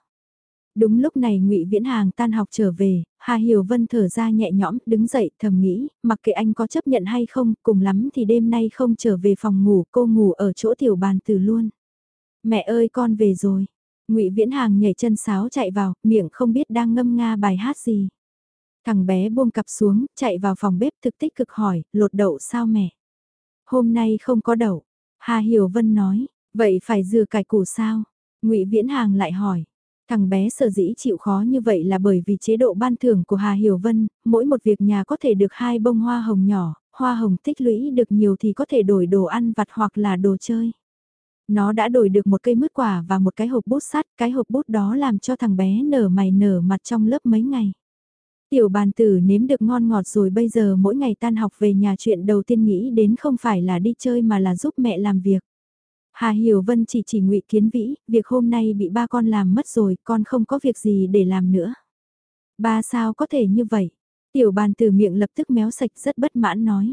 Đúng lúc này ngụy Viễn Hàng tan học trở về, Hà Hiểu Vân thở ra nhẹ nhõm, đứng dậy, thầm nghĩ, mặc kệ anh có chấp nhận hay không, cùng lắm thì đêm nay không trở về phòng ngủ, cô ngủ ở chỗ tiểu bàn từ luôn. Mẹ ơi con về rồi. ngụy Viễn Hàng nhảy chân sáo chạy vào, miệng không biết đang ngâm nga bài hát gì. Thằng bé buông cặp xuống, chạy vào phòng bếp thực tích cực hỏi, lột đậu sao mẹ? Hôm nay không có đậu. Hà Hiểu Vân nói, vậy phải dừa cải củ sao? ngụy Viễn Hàng lại hỏi. Thằng bé sở dĩ chịu khó như vậy là bởi vì chế độ ban thưởng của Hà Hiểu Vân, mỗi một việc nhà có thể được hai bông hoa hồng nhỏ, hoa hồng tích lũy được nhiều thì có thể đổi đồ ăn vặt hoặc là đồ chơi. Nó đã đổi được một cây mứt quả và một cái hộp bút sắt, cái hộp bút đó làm cho thằng bé nở mày nở mặt trong lớp mấy ngày. Tiểu bàn tử nếm được ngon ngọt rồi bây giờ mỗi ngày tan học về nhà chuyện đầu tiên nghĩ đến không phải là đi chơi mà là giúp mẹ làm việc. Hà Hiểu Vân chỉ chỉ ngụy Kiến Vĩ, việc hôm nay bị ba con làm mất rồi, con không có việc gì để làm nữa. Ba sao có thể như vậy? Tiểu bàn từ miệng lập tức méo sạch rất bất mãn nói.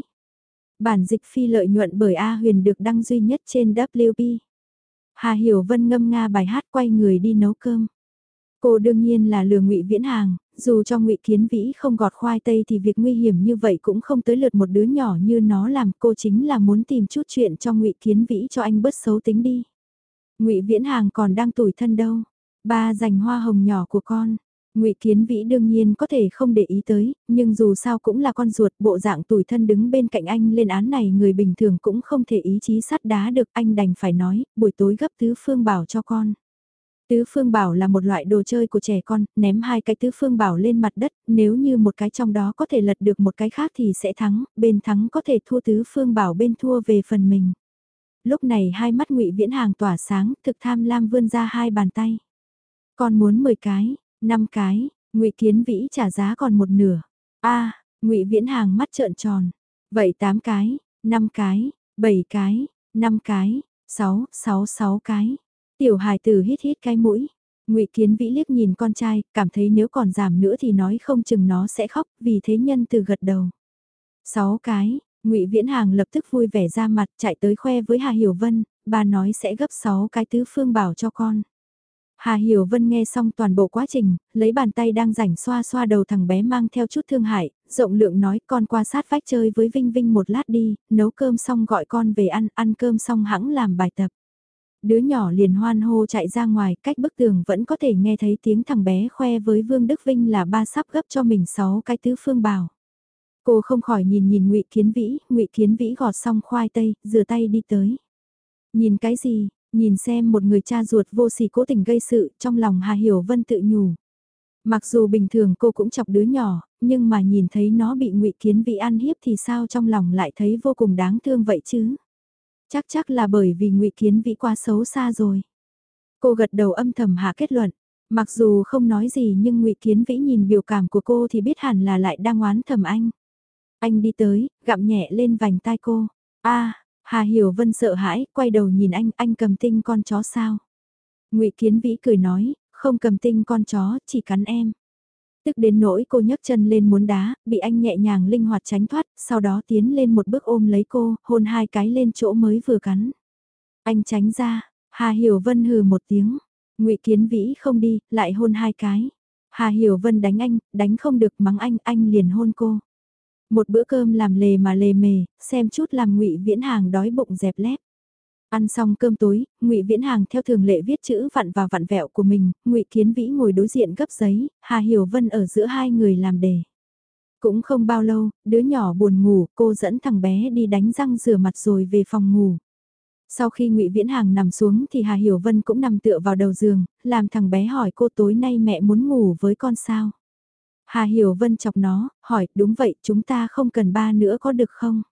Bản dịch phi lợi nhuận bởi A Huyền được đăng duy nhất trên WP. Hà Hiểu Vân ngâm nga bài hát quay người đi nấu cơm. Cô đương nhiên là lừa ngụy Viễn Hàng, dù cho ngụy Kiến Vĩ không gọt khoai tây thì việc nguy hiểm như vậy cũng không tới lượt một đứa nhỏ như nó làm, cô chính là muốn tìm chút chuyện cho ngụy Kiến Vĩ cho anh bớt xấu tính đi. ngụy Viễn Hàng còn đang tủi thân đâu, ba dành hoa hồng nhỏ của con. Ngụy Kiến Vĩ đương nhiên có thể không để ý tới, nhưng dù sao cũng là con ruột, bộ dạng tủi thân đứng bên cạnh anh lên án này người bình thường cũng không thể ý chí sắt đá được, anh đành phải nói, buổi tối gấp tứ phương bảo cho con. Tứ phương bảo là một loại đồ chơi của trẻ con, ném hai cái tứ phương bảo lên mặt đất, nếu như một cái trong đó có thể lật được một cái khác thì sẽ thắng, bên thắng có thể thua tứ phương bảo bên thua về phần mình. Lúc này hai mắt ngụy Viễn Hàng tỏa sáng, thực tham lam vươn ra hai bàn tay. Con muốn 10 cái, 5 cái, ngụy Kiến Vĩ trả giá còn một nửa. a ngụy Viễn Hàng mắt trợn tròn. Vậy 8 cái, 5 cái, 7 cái, 5 cái, 6, 6, 6 cái. Tiểu hài tử hít hít cái mũi. Ngụy Kiến Vĩ liếc nhìn con trai, cảm thấy nếu còn giảm nữa thì nói không chừng nó sẽ khóc, vì thế nhân từ gật đầu. Sáu cái, Ngụy Viễn Hàng lập tức vui vẻ ra mặt, chạy tới khoe với Hà Hiểu Vân, bà nói sẽ gấp sáu cái tứ phương bảo cho con. Hà Hiểu Vân nghe xong toàn bộ quá trình, lấy bàn tay đang rảnh xoa xoa đầu thằng bé mang theo chút thương hại, rộng lượng nói con qua sát vách chơi với Vinh Vinh một lát đi, nấu cơm xong gọi con về ăn, ăn cơm xong hãng làm bài tập. Đứa nhỏ liền hoan hô chạy ra ngoài, cách bức tường vẫn có thể nghe thấy tiếng thằng bé khoe với Vương Đức Vinh là ba sắp gấp cho mình sáu cái tứ phương bảo. Cô không khỏi nhìn nhìn Ngụy Kiến Vĩ, Ngụy Kiến Vĩ gọt xong khoai tây, rửa tay đi tới. Nhìn cái gì? Nhìn xem một người cha ruột vô sỉ cố tình gây sự, trong lòng Hà Hiểu Vân tự nhủ. Mặc dù bình thường cô cũng chọc đứa nhỏ, nhưng mà nhìn thấy nó bị Ngụy Kiến Vĩ ăn hiếp thì sao trong lòng lại thấy vô cùng đáng thương vậy chứ? Chắc chắc là bởi vì ngụy Kiến Vĩ quá xấu xa rồi. Cô gật đầu âm thầm hạ kết luận. Mặc dù không nói gì nhưng ngụy Kiến Vĩ nhìn biểu cảm của cô thì biết hẳn là lại đang oán thầm anh. Anh đi tới, gặm nhẹ lên vành tai cô. a Hà Hiểu Vân sợ hãi, quay đầu nhìn anh, anh cầm tinh con chó sao? ngụy Kiến Vĩ cười nói, không cầm tinh con chó, chỉ cắn em. Tức đến nỗi cô nhấc chân lên muốn đá, bị anh nhẹ nhàng linh hoạt tránh thoát, sau đó tiến lên một bước ôm lấy cô, hôn hai cái lên chỗ mới vừa cắn. Anh tránh ra, Hà Hiểu Vân hừ một tiếng, ngụy Kiến Vĩ không đi, lại hôn hai cái. Hà Hiểu Vân đánh anh, đánh không được mắng anh, anh liền hôn cô. Một bữa cơm làm lề mà lề mề, xem chút làm ngụy Viễn Hàng đói bụng dẹp lép. Ăn xong cơm tối, Ngụy Viễn Hàng theo thường lệ viết chữ vặn vào vặn vẹo của mình, Ngụy Kiến Vĩ ngồi đối diện gấp giấy, Hà Hiểu Vân ở giữa hai người làm đề. Cũng không bao lâu, đứa nhỏ buồn ngủ, cô dẫn thằng bé đi đánh răng rửa mặt rồi về phòng ngủ. Sau khi Ngụy Viễn Hàng nằm xuống thì Hà Hiểu Vân cũng nằm tựa vào đầu giường, làm thằng bé hỏi cô tối nay mẹ muốn ngủ với con sao? Hà Hiểu Vân chọc nó, hỏi, đúng vậy, chúng ta không cần ba nữa có được không?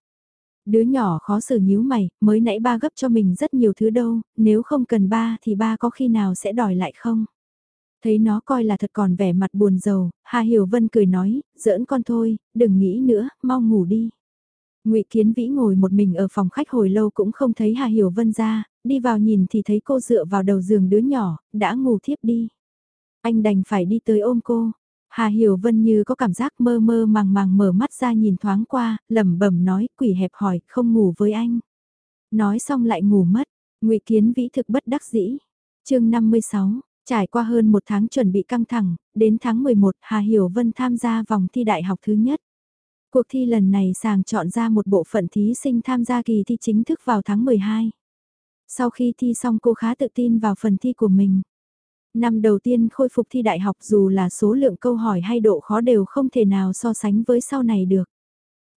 Đứa nhỏ khó xử nhíu mày, mới nãy ba gấp cho mình rất nhiều thứ đâu, nếu không cần ba thì ba có khi nào sẽ đòi lại không? Thấy nó coi là thật còn vẻ mặt buồn rầu, Hà Hiểu Vân cười nói, giỡn con thôi, đừng nghĩ nữa, mau ngủ đi. Ngụy Kiến Vĩ ngồi một mình ở phòng khách hồi lâu cũng không thấy Hà Hiểu Vân ra, đi vào nhìn thì thấy cô dựa vào đầu giường đứa nhỏ, đã ngủ thiếp đi. Anh đành phải đi tới ôm cô. Hà Hiểu Vân như có cảm giác mơ mơ màng màng mở mắt ra nhìn thoáng qua, lẩm bẩm nói, quỷ hẹp hỏi, không ngủ với anh. Nói xong lại ngủ mất, Ngụy Kiến Vĩ thực bất đắc dĩ. Chương 56 Trải qua hơn một tháng chuẩn bị căng thẳng, đến tháng 11 Hà Hiểu Vân tham gia vòng thi đại học thứ nhất. Cuộc thi lần này sàng chọn ra một bộ phận thí sinh tham gia kỳ thi chính thức vào tháng 12. Sau khi thi xong cô khá tự tin vào phần thi của mình. Năm đầu tiên khôi phục thi đại học dù là số lượng câu hỏi hay độ khó đều không thể nào so sánh với sau này được.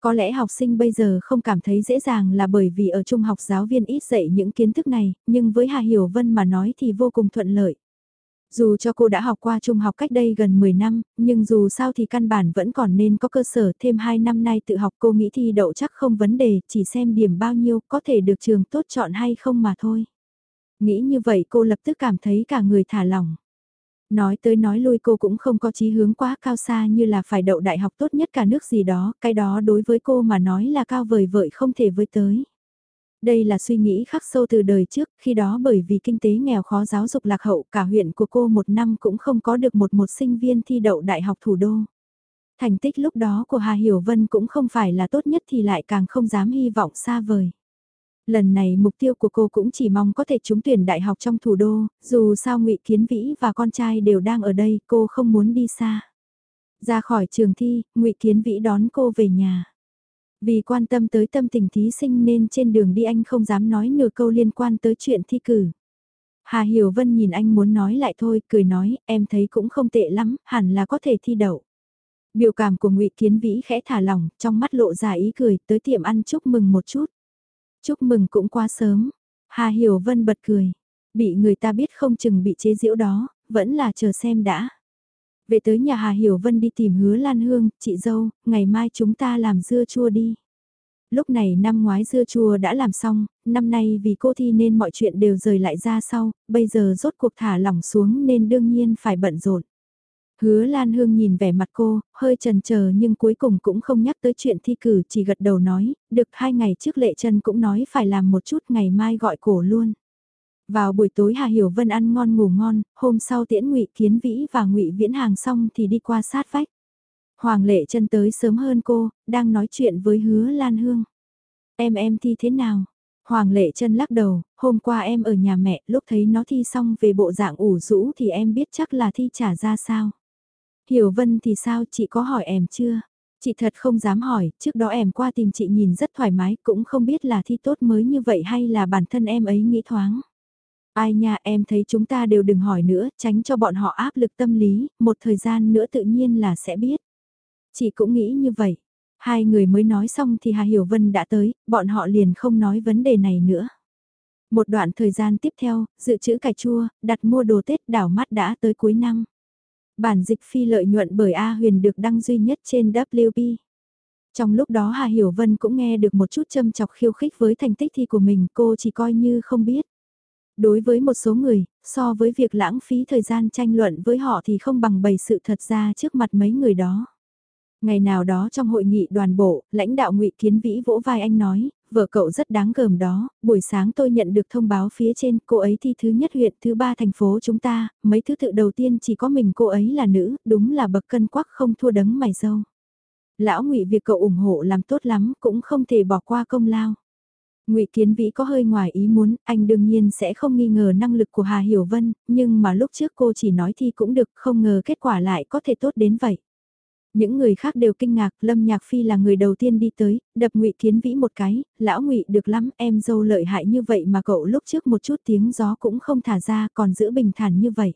Có lẽ học sinh bây giờ không cảm thấy dễ dàng là bởi vì ở trung học giáo viên ít dạy những kiến thức này, nhưng với Hà Hiểu Vân mà nói thì vô cùng thuận lợi. Dù cho cô đã học qua trung học cách đây gần 10 năm, nhưng dù sao thì căn bản vẫn còn nên có cơ sở thêm 2 năm nay tự học cô nghĩ thi đậu chắc không vấn đề, chỉ xem điểm bao nhiêu có thể được trường tốt chọn hay không mà thôi. Nghĩ như vậy cô lập tức cảm thấy cả người thả lỏng. Nói tới nói lui cô cũng không có chí hướng quá cao xa như là phải đậu đại học tốt nhất cả nước gì đó, cái đó đối với cô mà nói là cao vời vợi không thể với tới. Đây là suy nghĩ khắc sâu từ đời trước, khi đó bởi vì kinh tế nghèo khó giáo dục lạc hậu cả huyện của cô một năm cũng không có được một một sinh viên thi đậu đại học thủ đô. Thành tích lúc đó của Hà Hiểu Vân cũng không phải là tốt nhất thì lại càng không dám hy vọng xa vời. Lần này mục tiêu của cô cũng chỉ mong có thể trúng tuyển đại học trong thủ đô, dù sao ngụy Kiến Vĩ và con trai đều đang ở đây, cô không muốn đi xa. Ra khỏi trường thi, ngụy Kiến Vĩ đón cô về nhà. Vì quan tâm tới tâm tình thí sinh nên trên đường đi anh không dám nói nửa câu liên quan tới chuyện thi cử. Hà Hiểu Vân nhìn anh muốn nói lại thôi, cười nói, em thấy cũng không tệ lắm, hẳn là có thể thi đậu. Biểu cảm của ngụy Kiến Vĩ khẽ thả lỏng, trong mắt lộ ra ý cười, tới tiệm ăn chúc mừng một chút. Chúc mừng cũng quá sớm. Hà Hiểu Vân bật cười. Bị người ta biết không chừng bị chế giễu đó, vẫn là chờ xem đã. Về tới nhà Hà Hiểu Vân đi tìm hứa Lan Hương, chị dâu, ngày mai chúng ta làm dưa chua đi. Lúc này năm ngoái dưa chua đã làm xong, năm nay vì cô thi nên mọi chuyện đều rời lại ra sau, bây giờ rốt cuộc thả lỏng xuống nên đương nhiên phải bận rộn. Hứa Lan Hương nhìn vẻ mặt cô, hơi chần chờ nhưng cuối cùng cũng không nhắc tới chuyện thi cử chỉ gật đầu nói, được hai ngày trước Lệ chân cũng nói phải làm một chút ngày mai gọi cổ luôn. Vào buổi tối Hà Hiểu Vân ăn ngon ngủ ngon, hôm sau tiễn ngụy Kiến Vĩ và ngụy Viễn Hàng xong thì đi qua sát vách. Hoàng Lệ chân tới sớm hơn cô, đang nói chuyện với Hứa Lan Hương. Em em thi thế nào? Hoàng Lệ Trân lắc đầu, hôm qua em ở nhà mẹ, lúc thấy nó thi xong về bộ dạng ủ rũ thì em biết chắc là thi trả ra sao. Hiểu Vân thì sao chị có hỏi em chưa? Chị thật không dám hỏi, trước đó em qua tìm chị nhìn rất thoải mái, cũng không biết là thi tốt mới như vậy hay là bản thân em ấy nghĩ thoáng. Ai nha em thấy chúng ta đều đừng hỏi nữa, tránh cho bọn họ áp lực tâm lý, một thời gian nữa tự nhiên là sẽ biết. Chị cũng nghĩ như vậy. Hai người mới nói xong thì Hà Hiểu Vân đã tới, bọn họ liền không nói vấn đề này nữa. Một đoạn thời gian tiếp theo, dự trữ cải chua, đặt mua đồ Tết đảo mắt đã tới cuối năm. Bản dịch phi lợi nhuận bởi A Huyền được đăng duy nhất trên WP. Trong lúc đó Hà Hiểu Vân cũng nghe được một chút châm chọc khiêu khích với thành tích thi của mình cô chỉ coi như không biết. Đối với một số người, so với việc lãng phí thời gian tranh luận với họ thì không bằng bày sự thật ra trước mặt mấy người đó. Ngày nào đó trong hội nghị đoàn bộ, lãnh đạo ngụy Kiến Vĩ vỗ vai anh nói, vợ cậu rất đáng gờm đó, buổi sáng tôi nhận được thông báo phía trên cô ấy thi thứ nhất huyện thứ ba thành phố chúng ta, mấy thứ tự đầu tiên chỉ có mình cô ấy là nữ, đúng là bậc cân quắc không thua đấng mày dâu. Lão ngụy việc cậu ủng hộ làm tốt lắm cũng không thể bỏ qua công lao. Ngụy Kiến Vĩ có hơi ngoài ý muốn, anh đương nhiên sẽ không nghi ngờ năng lực của Hà Hiểu Vân, nhưng mà lúc trước cô chỉ nói thi cũng được, không ngờ kết quả lại có thể tốt đến vậy. Những người khác đều kinh ngạc, Lâm Nhạc Phi là người đầu tiên đi tới, đập Ngụy Kiến Vĩ một cái, lão Ngụy được lắm, em dâu lợi hại như vậy mà cậu lúc trước một chút tiếng gió cũng không thả ra, còn giữ bình thản như vậy.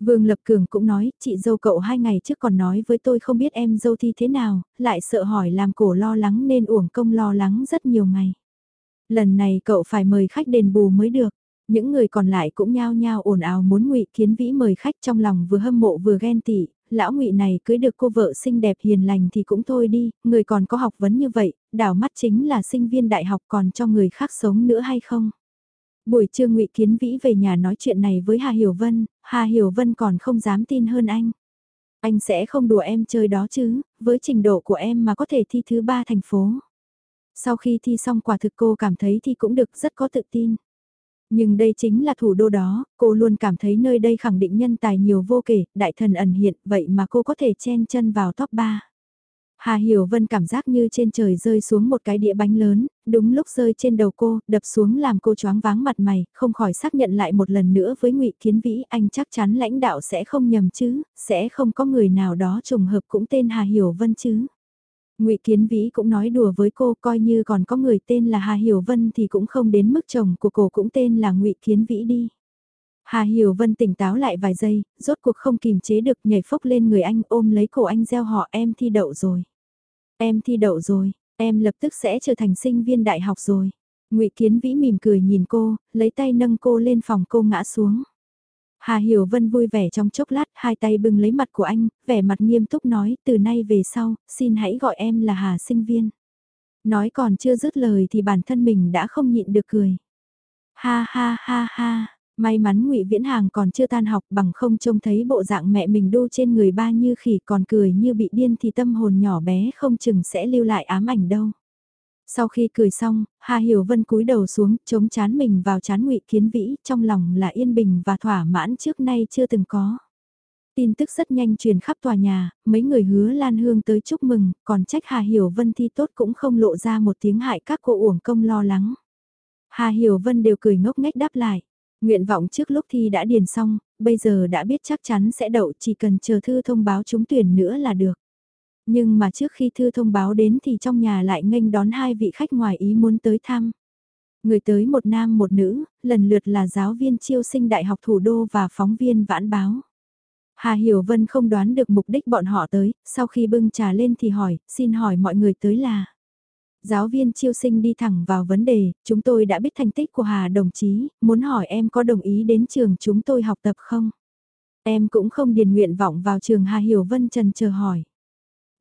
Vương Lập Cường cũng nói, chị dâu cậu hai ngày trước còn nói với tôi không biết em dâu thi thế nào, lại sợ hỏi làm cổ lo lắng nên uổng công lo lắng rất nhiều ngày. Lần này cậu phải mời khách đền bù mới được. Những người còn lại cũng nhao nhao ồn ào muốn ngụy Kiến Vĩ mời khách trong lòng vừa hâm mộ vừa ghen tị, lão ngụy này cưới được cô vợ xinh đẹp hiền lành thì cũng thôi đi, người còn có học vấn như vậy, đảo mắt chính là sinh viên đại học còn cho người khác sống nữa hay không? Buổi trưa ngụy Kiến Vĩ về nhà nói chuyện này với Hà Hiểu Vân, Hà Hiểu Vân còn không dám tin hơn anh. Anh sẽ không đùa em chơi đó chứ, với trình độ của em mà có thể thi thứ ba thành phố. Sau khi thi xong quả thực cô cảm thấy thi cũng được rất có tự tin. Nhưng đây chính là thủ đô đó, cô luôn cảm thấy nơi đây khẳng định nhân tài nhiều vô kể, đại thần ẩn hiện, vậy mà cô có thể chen chân vào top 3. Hà Hiểu Vân cảm giác như trên trời rơi xuống một cái đĩa bánh lớn, đúng lúc rơi trên đầu cô, đập xuống làm cô choáng váng mặt mày, không khỏi xác nhận lại một lần nữa với Ngụy Kiến Vĩ, anh chắc chắn lãnh đạo sẽ không nhầm chứ, sẽ không có người nào đó trùng hợp cũng tên Hà Hiểu Vân chứ. Ngụy Kiến Vĩ cũng nói đùa với cô coi như còn có người tên là Hà Hiểu Vân thì cũng không đến mức chồng của cô cũng tên là Ngụy Kiến Vĩ đi. Hà Hiểu Vân tỉnh táo lại vài giây, rốt cuộc không kìm chế được nhảy phốc lên người anh ôm lấy cổ anh gieo họ em thi đậu rồi. Em thi đậu rồi, em lập tức sẽ trở thành sinh viên đại học rồi. Ngụy Kiến Vĩ mỉm cười nhìn cô, lấy tay nâng cô lên phòng cô ngã xuống. Hà Hiểu Vân vui vẻ trong chốc lát, hai tay bưng lấy mặt của anh, vẻ mặt nghiêm túc nói, từ nay về sau, xin hãy gọi em là Hà sinh viên. Nói còn chưa dứt lời thì bản thân mình đã không nhịn được cười. Ha ha ha ha, may mắn ngụy Viễn Hàng còn chưa tan học bằng không trông thấy bộ dạng mẹ mình đô trên người ba như khỉ còn cười như bị điên thì tâm hồn nhỏ bé không chừng sẽ lưu lại ám ảnh đâu. Sau khi cười xong, Hà Hiểu Vân cúi đầu xuống, chống chán mình vào chán ngụy Kiến Vĩ, trong lòng là yên bình và thỏa mãn trước nay chưa từng có. Tin tức rất nhanh truyền khắp tòa nhà, mấy người hứa Lan Hương tới chúc mừng, còn trách Hà Hiểu Vân thi tốt cũng không lộ ra một tiếng hại các cô uổng công lo lắng. Hà Hiểu Vân đều cười ngốc nghếch đáp lại. Nguyện vọng trước lúc thi đã điền xong, bây giờ đã biết chắc chắn sẽ đậu chỉ cần chờ thư thông báo trúng tuyển nữa là được. Nhưng mà trước khi thư thông báo đến thì trong nhà lại nghênh đón hai vị khách ngoài ý muốn tới thăm. Người tới một nam một nữ, lần lượt là giáo viên chiêu sinh Đại học Thủ đô và phóng viên vãn báo. Hà Hiểu Vân không đoán được mục đích bọn họ tới, sau khi bưng trà lên thì hỏi, xin hỏi mọi người tới là. Giáo viên chiêu sinh đi thẳng vào vấn đề, chúng tôi đã biết thành tích của Hà đồng chí, muốn hỏi em có đồng ý đến trường chúng tôi học tập không? Em cũng không điền nguyện vọng vào trường Hà Hiểu Vân trần chờ hỏi.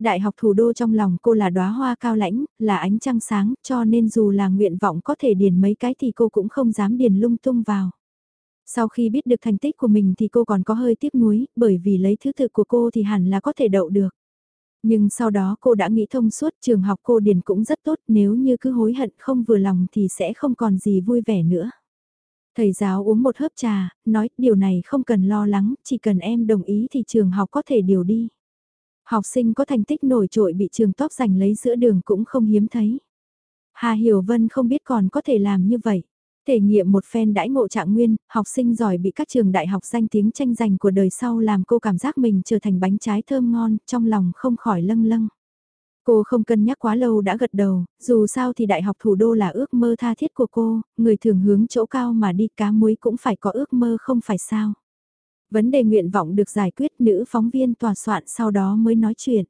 Đại học thủ đô trong lòng cô là đóa hoa cao lãnh, là ánh trăng sáng, cho nên dù là nguyện vọng có thể điền mấy cái thì cô cũng không dám điền lung tung vào. Sau khi biết được thành tích của mình thì cô còn có hơi tiếc nuối, bởi vì lấy thứ tự của cô thì hẳn là có thể đậu được. Nhưng sau đó cô đã nghĩ thông suốt trường học cô điền cũng rất tốt nếu như cứ hối hận không vừa lòng thì sẽ không còn gì vui vẻ nữa. Thầy giáo uống một hớp trà, nói điều này không cần lo lắng, chỉ cần em đồng ý thì trường học có thể điều đi. Học sinh có thành tích nổi trội bị trường top giành lấy giữa đường cũng không hiếm thấy. Hà Hiểu Vân không biết còn có thể làm như vậy. Thể nghiệm một phen đãi ngộ trạng nguyên, học sinh giỏi bị các trường đại học danh tiếng tranh giành của đời sau làm cô cảm giác mình trở thành bánh trái thơm ngon, trong lòng không khỏi lâng lâng. Cô không cân nhắc quá lâu đã gật đầu, dù sao thì đại học thủ đô là ước mơ tha thiết của cô, người thường hướng chỗ cao mà đi cá muối cũng phải có ước mơ không phải sao. Vấn đề nguyện vọng được giải quyết nữ phóng viên tòa soạn sau đó mới nói chuyện.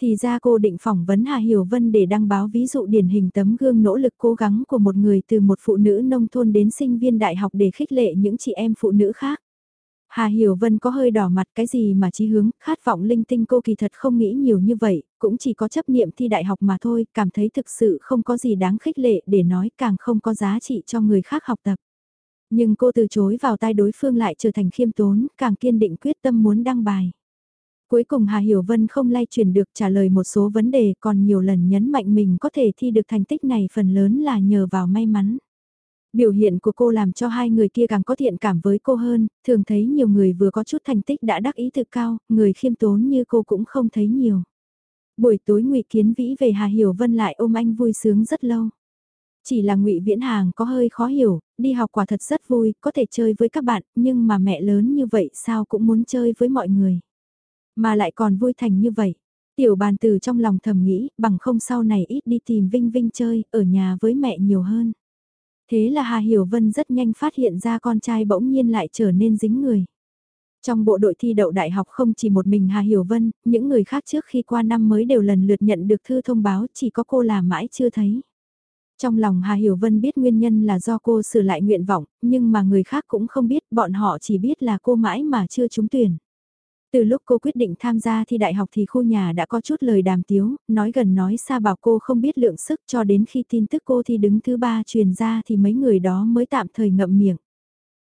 Thì ra cô định phỏng vấn Hà Hiểu Vân để đăng báo ví dụ điển hình tấm gương nỗ lực cố gắng của một người từ một phụ nữ nông thôn đến sinh viên đại học để khích lệ những chị em phụ nữ khác. Hà Hiểu Vân có hơi đỏ mặt cái gì mà chí hướng, khát vọng linh tinh cô kỳ thật không nghĩ nhiều như vậy, cũng chỉ có chấp niệm thi đại học mà thôi, cảm thấy thực sự không có gì đáng khích lệ để nói càng không có giá trị cho người khác học tập. Nhưng cô từ chối vào tai đối phương lại trở thành khiêm tốn, càng kiên định quyết tâm muốn đăng bài. Cuối cùng Hà Hiểu Vân không lay chuyển được trả lời một số vấn đề còn nhiều lần nhấn mạnh mình có thể thi được thành tích này phần lớn là nhờ vào may mắn. Biểu hiện của cô làm cho hai người kia càng có thiện cảm với cô hơn, thường thấy nhiều người vừa có chút thành tích đã đắc ý thực cao, người khiêm tốn như cô cũng không thấy nhiều. Buổi tối ngụy Kiến Vĩ về Hà Hiểu Vân lại ôm anh vui sướng rất lâu. Chỉ là ngụy Viễn Hàng có hơi khó hiểu, đi học quả thật rất vui, có thể chơi với các bạn, nhưng mà mẹ lớn như vậy sao cũng muốn chơi với mọi người. Mà lại còn vui thành như vậy. Tiểu bàn từ trong lòng thầm nghĩ, bằng không sau này ít đi tìm Vinh Vinh chơi, ở nhà với mẹ nhiều hơn. Thế là Hà Hiểu Vân rất nhanh phát hiện ra con trai bỗng nhiên lại trở nên dính người. Trong bộ đội thi đậu đại học không chỉ một mình Hà Hiểu Vân, những người khác trước khi qua năm mới đều lần lượt nhận được thư thông báo chỉ có cô là mãi chưa thấy. Trong lòng Hà Hiểu Vân biết nguyên nhân là do cô sửa lại nguyện vọng, nhưng mà người khác cũng không biết, bọn họ chỉ biết là cô mãi mà chưa trúng tuyển. Từ lúc cô quyết định tham gia thi đại học thì khu nhà đã có chút lời đàm tiếu, nói gần nói xa bảo cô không biết lượng sức cho đến khi tin tức cô thi đứng thứ ba truyền ra thì mấy người đó mới tạm thời ngậm miệng.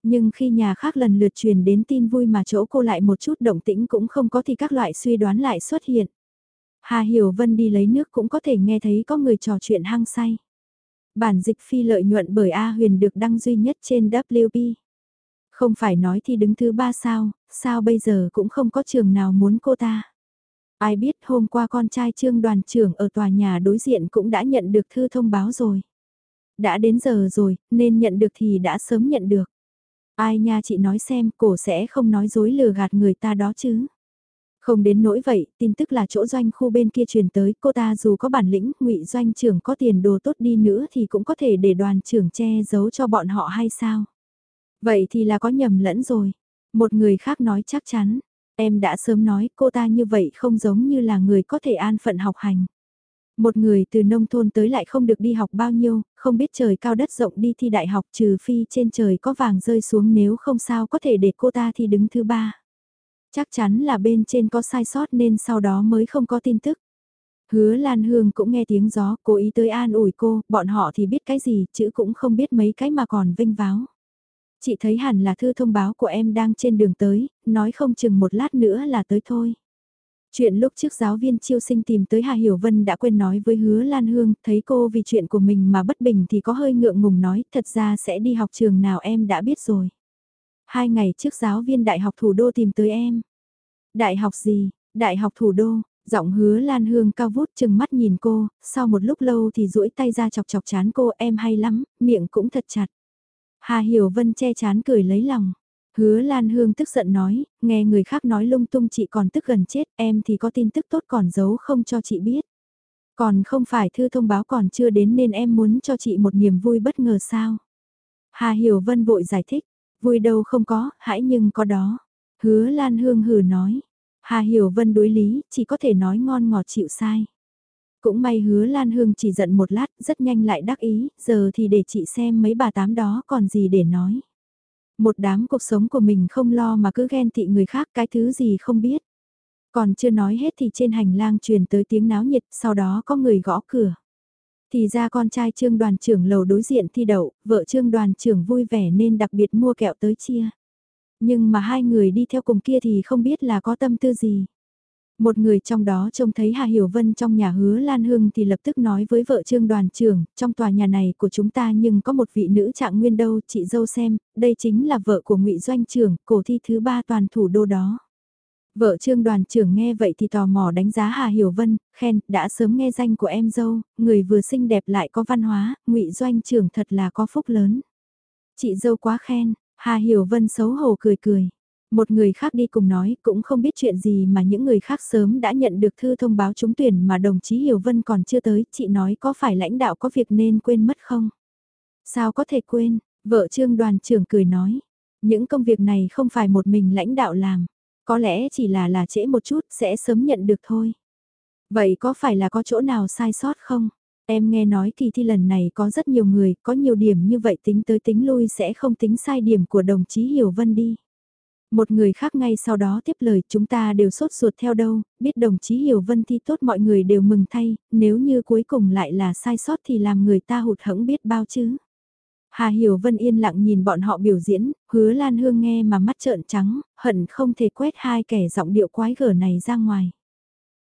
Nhưng khi nhà khác lần lượt truyền đến tin vui mà chỗ cô lại một chút động tĩnh cũng không có thì các loại suy đoán lại xuất hiện. Hà Hiểu Vân đi lấy nước cũng có thể nghe thấy có người trò chuyện hăng say. Bản dịch phi lợi nhuận bởi A Huyền được đăng duy nhất trên WP. Không phải nói thì đứng thứ ba sao, sao bây giờ cũng không có trường nào muốn cô ta. Ai biết hôm qua con trai trương đoàn trưởng ở tòa nhà đối diện cũng đã nhận được thư thông báo rồi. Đã đến giờ rồi, nên nhận được thì đã sớm nhận được. Ai nha chị nói xem, cổ sẽ không nói dối lừa gạt người ta đó chứ. Không đến nỗi vậy, tin tức là chỗ doanh khu bên kia truyền tới, cô ta dù có bản lĩnh, ngụy doanh trưởng có tiền đồ tốt đi nữa thì cũng có thể để đoàn trưởng che giấu cho bọn họ hay sao? Vậy thì là có nhầm lẫn rồi. Một người khác nói chắc chắn, em đã sớm nói cô ta như vậy không giống như là người có thể an phận học hành. Một người từ nông thôn tới lại không được đi học bao nhiêu, không biết trời cao đất rộng đi thi đại học trừ phi trên trời có vàng rơi xuống nếu không sao có thể để cô ta thi đứng thứ ba. Chắc chắn là bên trên có sai sót nên sau đó mới không có tin tức. Hứa Lan Hương cũng nghe tiếng gió, cố ý tới an ủi cô, bọn họ thì biết cái gì, chữ cũng không biết mấy cái mà còn vinh váo. Chị thấy hẳn là thư thông báo của em đang trên đường tới, nói không chừng một lát nữa là tới thôi. Chuyện lúc trước giáo viên chiêu sinh tìm tới Hà Hiểu Vân đã quên nói với hứa Lan Hương, thấy cô vì chuyện của mình mà bất bình thì có hơi ngượng ngùng nói, thật ra sẽ đi học trường nào em đã biết rồi. Hai ngày trước giáo viên Đại học Thủ đô tìm tới em. Đại học gì? Đại học Thủ đô, giọng hứa Lan Hương cao vút chừng mắt nhìn cô, sau một lúc lâu thì duỗi tay ra chọc chọc chán cô em hay lắm, miệng cũng thật chặt. Hà Hiểu Vân che chán cười lấy lòng. Hứa Lan Hương tức giận nói, nghe người khác nói lung tung chị còn tức gần chết, em thì có tin tức tốt còn giấu không cho chị biết. Còn không phải thư thông báo còn chưa đến nên em muốn cho chị một niềm vui bất ngờ sao. Hà Hiểu Vân vội giải thích, vui đâu không có, hãy nhưng có đó. Hứa Lan Hương hừ nói, Hà Hiểu Vân đối lý, chỉ có thể nói ngon ngọt chịu sai. Cũng may hứa Lan Hương chỉ giận một lát, rất nhanh lại đắc ý, giờ thì để chị xem mấy bà tám đó còn gì để nói. Một đám cuộc sống của mình không lo mà cứ ghen tị người khác cái thứ gì không biết. Còn chưa nói hết thì trên hành lang truyền tới tiếng náo nhiệt, sau đó có người gõ cửa. Thì ra con trai trương đoàn trưởng lầu đối diện thi đậu, vợ trương đoàn trưởng vui vẻ nên đặc biệt mua kẹo tới chia. Nhưng mà hai người đi theo cùng kia thì không biết là có tâm tư gì. Một người trong đó trông thấy Hà Hiểu Vân trong nhà hứa Lan Hương thì lập tức nói với vợ trương đoàn trưởng, trong tòa nhà này của chúng ta nhưng có một vị nữ trạng nguyên đâu, chị dâu xem, đây chính là vợ của ngụy Doanh trưởng, cổ thi thứ ba toàn thủ đô đó. Vợ trương đoàn trưởng nghe vậy thì tò mò đánh giá Hà Hiểu Vân, khen, đã sớm nghe danh của em dâu, người vừa xinh đẹp lại có văn hóa, ngụy Doanh trưởng thật là có phúc lớn. Chị dâu quá khen, Hà Hiểu Vân xấu hổ cười cười. Một người khác đi cùng nói cũng không biết chuyện gì mà những người khác sớm đã nhận được thư thông báo trúng tuyển mà đồng chí Hiểu Vân còn chưa tới, chị nói có phải lãnh đạo có việc nên quên mất không? Sao có thể quên, vợ trương đoàn trưởng cười nói, những công việc này không phải một mình lãnh đạo làm, có lẽ chỉ là là trễ một chút sẽ sớm nhận được thôi. Vậy có phải là có chỗ nào sai sót không? Em nghe nói kỳ thi lần này có rất nhiều người, có nhiều điểm như vậy tính tới tính lui sẽ không tính sai điểm của đồng chí Hiểu Vân đi. Một người khác ngay sau đó tiếp lời chúng ta đều sốt ruột theo đâu, biết đồng chí Hiểu Vân thi tốt mọi người đều mừng thay, nếu như cuối cùng lại là sai sót thì làm người ta hụt hẫng biết bao chứ. Hà Hiểu Vân yên lặng nhìn bọn họ biểu diễn, hứa Lan Hương nghe mà mắt trợn trắng, hận không thể quét hai kẻ giọng điệu quái gở này ra ngoài.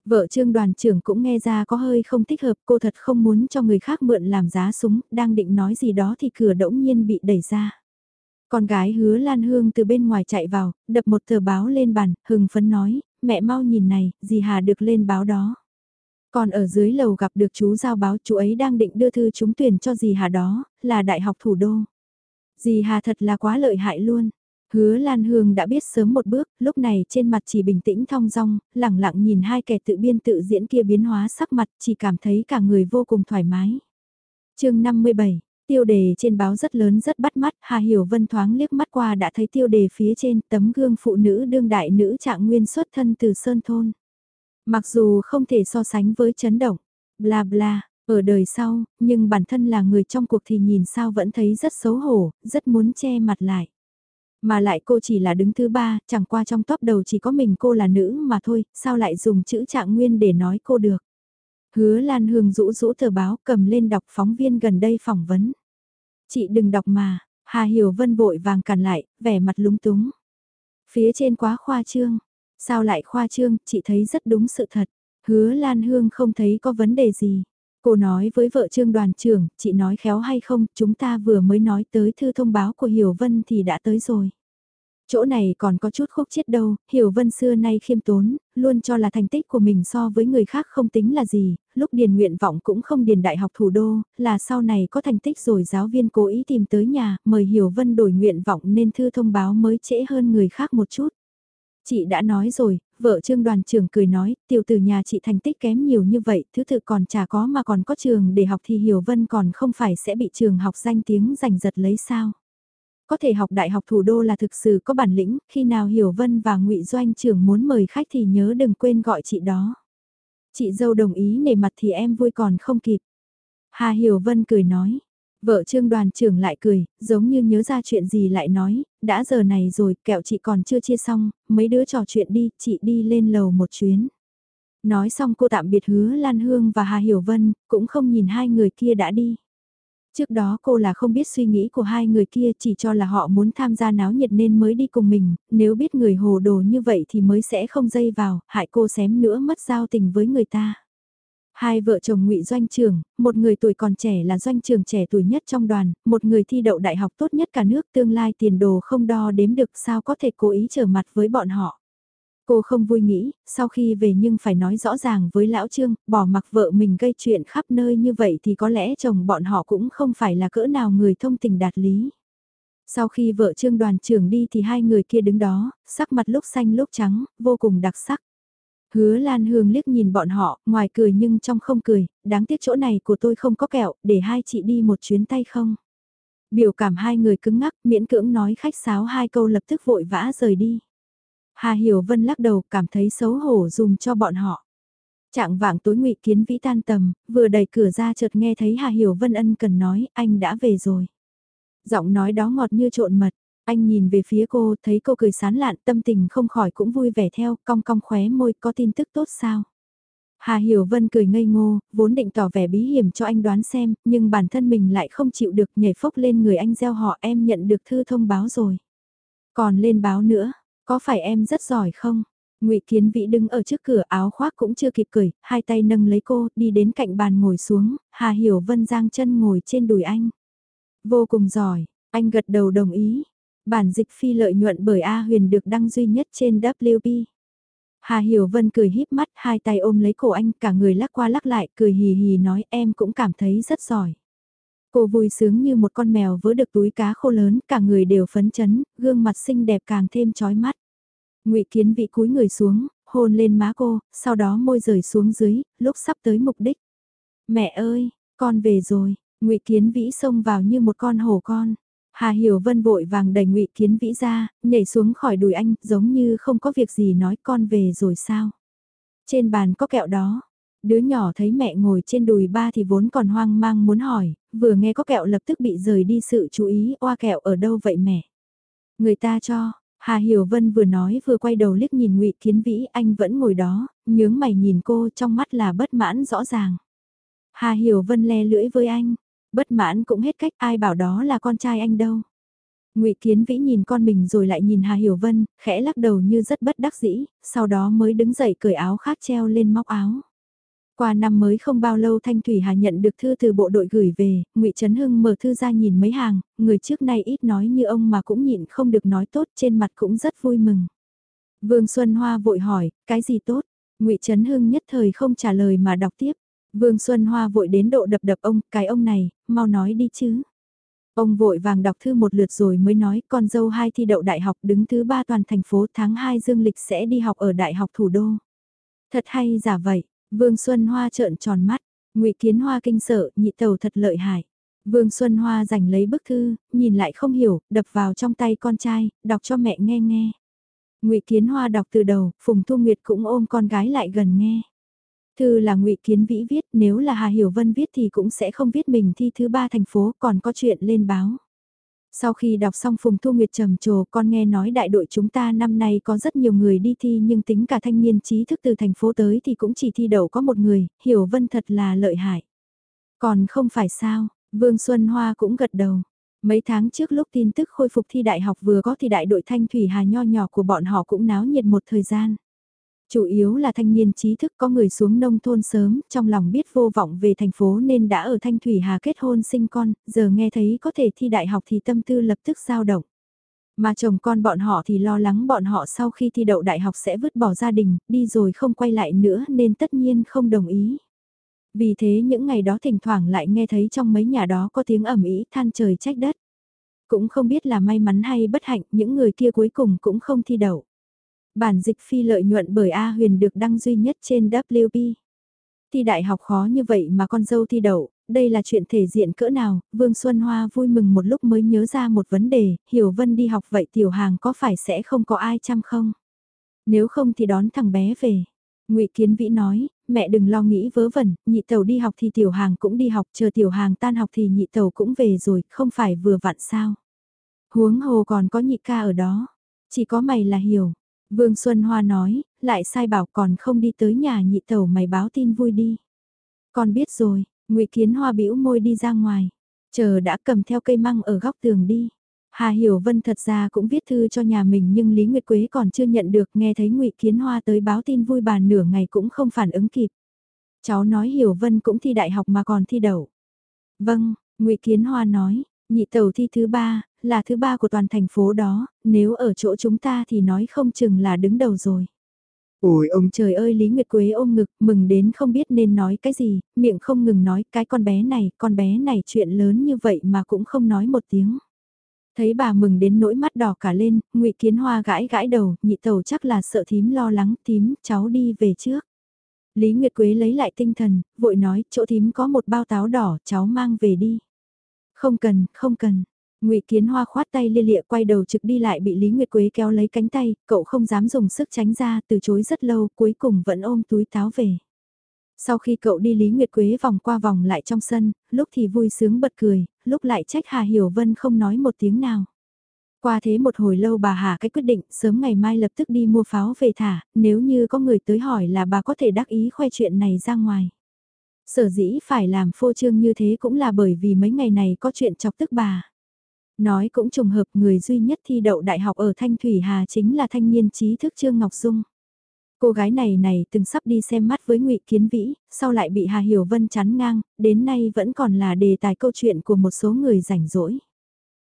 Vợ trương đoàn trưởng cũng nghe ra có hơi không thích hợp cô thật không muốn cho người khác mượn làm giá súng, đang định nói gì đó thì cửa đỗng nhiên bị đẩy ra. Con gái hứa Lan Hương từ bên ngoài chạy vào, đập một tờ báo lên bàn, hừng phấn nói, mẹ mau nhìn này, dì Hà được lên báo đó. Còn ở dưới lầu gặp được chú giao báo chú ấy đang định đưa thư trúng tuyển cho dì Hà đó, là Đại học Thủ đô. Dì Hà thật là quá lợi hại luôn. Hứa Lan Hương đã biết sớm một bước, lúc này trên mặt chỉ bình tĩnh thong dong, lẳng lặng nhìn hai kẻ tự biên tự diễn kia biến hóa sắc mặt, chỉ cảm thấy cả người vô cùng thoải mái. chương 57, tiêu đề trên báo rất lớn rất bắt mắt, Hà Hiểu Vân thoáng liếc mắt qua đã thấy tiêu đề phía trên tấm gương phụ nữ đương đại nữ trạng nguyên xuất thân từ Sơn Thôn. Mặc dù không thể so sánh với chấn động, bla bla, ở đời sau, nhưng bản thân là người trong cuộc thì nhìn sao vẫn thấy rất xấu hổ, rất muốn che mặt lại. Mà lại cô chỉ là đứng thứ ba, chẳng qua trong top đầu chỉ có mình cô là nữ mà thôi, sao lại dùng chữ trạng nguyên để nói cô được. Hứa Lan Hương rũ rũ tờ báo cầm lên đọc phóng viên gần đây phỏng vấn. Chị đừng đọc mà, Hà Hiểu Vân vội vàng cản lại, vẻ mặt lúng túng. Phía trên quá khoa trương, sao lại khoa trương, chị thấy rất đúng sự thật. Hứa Lan Hương không thấy có vấn đề gì. Cô nói với vợ trương đoàn trưởng, chị nói khéo hay không, chúng ta vừa mới nói tới thư thông báo của Hiểu Vân thì đã tới rồi. Chỗ này còn có chút khúc chết đâu, Hiểu Vân xưa nay khiêm tốn, luôn cho là thành tích của mình so với người khác không tính là gì, lúc điền nguyện vọng cũng không điền đại học thủ đô, là sau này có thành tích rồi giáo viên cố ý tìm tới nhà, mời Hiểu Vân đổi nguyện vọng nên thư thông báo mới trễ hơn người khác một chút. Chị đã nói rồi, vợ trương đoàn trưởng cười nói, tiểu tử nhà chị thành tích kém nhiều như vậy, thứ tự còn chả có mà còn có trường để học thì Hiểu Vân còn không phải sẽ bị trường học danh tiếng giành giật lấy sao. Có thể học đại học thủ đô là thực sự có bản lĩnh, khi nào Hiểu Vân và ngụy Doanh trưởng muốn mời khách thì nhớ đừng quên gọi chị đó. Chị dâu đồng ý nể mặt thì em vui còn không kịp. Hà Hiểu Vân cười nói, Vợ trương đoàn trưởng lại cười, giống như nhớ ra chuyện gì lại nói, đã giờ này rồi, kẹo chị còn chưa chia xong, mấy đứa trò chuyện đi, chị đi lên lầu một chuyến. Nói xong cô tạm biệt hứa Lan Hương và Hà Hiểu Vân, cũng không nhìn hai người kia đã đi. Trước đó cô là không biết suy nghĩ của hai người kia chỉ cho là họ muốn tham gia náo nhiệt nên mới đi cùng mình, nếu biết người hồ đồ như vậy thì mới sẽ không dây vào, hại cô xém nữa mất giao tình với người ta. Hai vợ chồng ngụy doanh trường, một người tuổi còn trẻ là doanh trường trẻ tuổi nhất trong đoàn, một người thi đậu đại học tốt nhất cả nước tương lai tiền đồ không đo đếm được sao có thể cố ý trở mặt với bọn họ. Cô không vui nghĩ, sau khi về nhưng phải nói rõ ràng với lão Trương, bỏ mặc vợ mình gây chuyện khắp nơi như vậy thì có lẽ chồng bọn họ cũng không phải là cỡ nào người thông tình đạt lý. Sau khi vợ Trương đoàn trưởng đi thì hai người kia đứng đó, sắc mặt lúc xanh lúc trắng, vô cùng đặc sắc. Hứa Lan Hương liếc nhìn bọn họ, ngoài cười nhưng trong không cười, đáng tiếc chỗ này của tôi không có kẹo, để hai chị đi một chuyến tay không. Biểu cảm hai người cứng ngắc, miễn cưỡng nói khách sáo hai câu lập tức vội vã rời đi. Hà Hiểu Vân lắc đầu, cảm thấy xấu hổ dùng cho bọn họ. Trạng vạng tối ngụy kiến vĩ tan tầm, vừa đẩy cửa ra chợt nghe thấy Hà Hiểu Vân ân cần nói, anh đã về rồi. Giọng nói đó ngọt như trộn mật, anh nhìn về phía cô, thấy cô cười sán lạn, tâm tình không khỏi cũng vui vẻ theo, cong cong khóe môi, có tin tức tốt sao? Hà Hiểu Vân cười ngây ngô, vốn định tỏ vẻ bí hiểm cho anh đoán xem, nhưng bản thân mình lại không chịu được nhảy phốc lên người anh gieo họ em nhận được thư thông báo rồi. Còn lên báo nữa, có phải em rất giỏi không? ngụy Kiến Vĩ đứng ở trước cửa áo khoác cũng chưa kịp cười hai tay nâng lấy cô, đi đến cạnh bàn ngồi xuống, Hà Hiểu Vân giang chân ngồi trên đùi anh. Vô cùng giỏi, anh gật đầu đồng ý, Bản dịch phi lợi nhuận bởi A Huyền được đăng duy nhất trên WP. Hà Hiểu Vân cười híp mắt, hai tay ôm lấy cổ anh, cả người lắc qua lắc lại, cười hì hì nói em cũng cảm thấy rất giỏi. Cô vui sướng như một con mèo vỡ được túi cá khô lớn, cả người đều phấn chấn, gương mặt xinh đẹp càng thêm chói mắt. Ngụy Kiến Vị cúi người xuống, hôn lên má cô, sau đó môi rời xuống dưới, lúc sắp tới mục đích. Mẹ ơi, con về rồi, Ngụy Kiến Vĩ xông vào như một con hổ con. Hà Hiểu Vân vội vàng đẩy Ngụy Kiến Vĩ ra, nhảy xuống khỏi đùi anh, giống như không có việc gì nói con về rồi sao. Trên bàn có kẹo đó. Đứa nhỏ thấy mẹ ngồi trên đùi ba thì vốn còn hoang mang muốn hỏi, vừa nghe có kẹo lập tức bị rời đi sự chú ý, oa kẹo ở đâu vậy mẹ? Người ta cho, Hà Hiểu Vân vừa nói vừa quay đầu liếc nhìn Ngụy Kiến Vĩ, anh vẫn ngồi đó, nhướng mày nhìn cô trong mắt là bất mãn rõ ràng. Hà Hiểu Vân le lưỡi với anh, Bất mãn cũng hết cách ai bảo đó là con trai anh đâu. ngụy Kiến Vĩ nhìn con mình rồi lại nhìn Hà Hiểu Vân, khẽ lắc đầu như rất bất đắc dĩ, sau đó mới đứng dậy cởi áo khác treo lên móc áo. Qua năm mới không bao lâu Thanh Thủy Hà nhận được thư từ bộ đội gửi về, ngụy Trấn Hưng mở thư ra nhìn mấy hàng, người trước nay ít nói như ông mà cũng nhịn không được nói tốt trên mặt cũng rất vui mừng. Vương Xuân Hoa vội hỏi, cái gì tốt? ngụy Trấn Hưng nhất thời không trả lời mà đọc tiếp. Vương Xuân Hoa vội đến độ đập đập ông, cái ông này, mau nói đi chứ. Ông vội vàng đọc thư một lượt rồi mới nói con dâu hai thi đậu đại học đứng thứ ba toàn thành phố tháng 2 dương lịch sẽ đi học ở đại học thủ đô. Thật hay giả vậy, Vương Xuân Hoa trợn tròn mắt, ngụy Kiến Hoa kinh sợ, nhị tàu thật lợi hại. Vương Xuân Hoa giành lấy bức thư, nhìn lại không hiểu, đập vào trong tay con trai, đọc cho mẹ nghe nghe. Ngụy Kiến Hoa đọc từ đầu, Phùng Thu Nguyệt cũng ôm con gái lại gần nghe. Thư là ngụy Kiến Vĩ viết, nếu là Hà Hiểu Vân viết thì cũng sẽ không viết mình thi thứ ba thành phố, còn có chuyện lên báo. Sau khi đọc xong Phùng Thu Nguyệt trầm trồ con nghe nói đại đội chúng ta năm nay có rất nhiều người đi thi nhưng tính cả thanh niên trí thức từ thành phố tới thì cũng chỉ thi đậu có một người, Hiểu Vân thật là lợi hại. Còn không phải sao, Vương Xuân Hoa cũng gật đầu. Mấy tháng trước lúc tin tức khôi phục thi đại học vừa có thì đại đội thanh thủy hà nho nhỏ của bọn họ cũng náo nhiệt một thời gian. Chủ yếu là thanh niên trí thức có người xuống nông thôn sớm, trong lòng biết vô vọng về thành phố nên đã ở Thanh Thủy Hà kết hôn sinh con, giờ nghe thấy có thể thi đại học thì tâm tư lập tức dao động. Mà chồng con bọn họ thì lo lắng bọn họ sau khi thi đậu đại học sẽ vứt bỏ gia đình, đi rồi không quay lại nữa nên tất nhiên không đồng ý. Vì thế những ngày đó thỉnh thoảng lại nghe thấy trong mấy nhà đó có tiếng ẩm ý than trời trách đất. Cũng không biết là may mắn hay bất hạnh, những người kia cuối cùng cũng không thi đậu. Bản dịch phi lợi nhuận bởi A Huyền được đăng duy nhất trên WP. Thi đại học khó như vậy mà con dâu thi đậu, đây là chuyện thể diện cỡ nào, Vương Xuân Hoa vui mừng một lúc mới nhớ ra một vấn đề, Hiểu Vân đi học vậy tiểu hàng có phải sẽ không có ai chăm không? Nếu không thì đón thằng bé về. ngụy Kiến Vĩ nói, mẹ đừng lo nghĩ vớ vẩn, nhị tàu đi học thì tiểu hàng cũng đi học, chờ tiểu hàng tan học thì nhị tàu cũng về rồi, không phải vừa vặn sao. Huống hồ còn có nhị ca ở đó, chỉ có mày là hiểu. Vương Xuân Hoa nói, lại sai bảo còn không đi tới nhà nhị tẩu mày báo tin vui đi. Con biết rồi, ngụy Kiến Hoa bĩu môi đi ra ngoài, chờ đã cầm theo cây măng ở góc tường đi. Hà Hiểu Vân thật ra cũng viết thư cho nhà mình nhưng Lý Nguyệt Quế còn chưa nhận được nghe thấy ngụy Kiến Hoa tới báo tin vui bà nửa ngày cũng không phản ứng kịp. Cháu nói Hiểu Vân cũng thi đại học mà còn thi đậu. Vâng, ngụy Kiến Hoa nói, nhị tàu thi thứ ba, là thứ ba của toàn thành phố đó, nếu ở chỗ chúng ta thì nói không chừng là đứng đầu rồi. Ôi ông trời ơi Lý Nguyệt Quế ôm ngực, mừng đến không biết nên nói cái gì, miệng không ngừng nói cái con bé này, con bé này chuyện lớn như vậy mà cũng không nói một tiếng. Thấy bà mừng đến nỗi mắt đỏ cả lên, ngụy Kiến Hoa gãi gãi đầu, nhị tàu chắc là sợ thím lo lắng, thím, cháu đi về trước. Lý Nguyệt Quế lấy lại tinh thần, vội nói, chỗ thím có một bao táo đỏ, cháu mang về đi. Không cần, không cần. Ngụy Kiến Hoa khoát tay lia lịa quay đầu trực đi lại bị Lý Nguyệt Quế kéo lấy cánh tay, cậu không dám dùng sức tránh ra, từ chối rất lâu, cuối cùng vẫn ôm túi táo về. Sau khi cậu đi Lý Nguyệt Quế vòng qua vòng lại trong sân, lúc thì vui sướng bật cười, lúc lại trách Hà Hiểu Vân không nói một tiếng nào. Qua thế một hồi lâu bà Hà cái quyết định sớm ngày mai lập tức đi mua pháo về thả, nếu như có người tới hỏi là bà có thể đắc ý khoe chuyện này ra ngoài. Sở dĩ phải làm phô trương như thế cũng là bởi vì mấy ngày này có chuyện chọc tức bà. Nói cũng trùng hợp người duy nhất thi đậu đại học ở Thanh Thủy Hà chính là thanh niên trí thức Trương Ngọc Dung. Cô gái này này từng sắp đi xem mắt với ngụy Kiến Vĩ, sau lại bị Hà Hiểu Vân chắn ngang, đến nay vẫn còn là đề tài câu chuyện của một số người rảnh rỗi.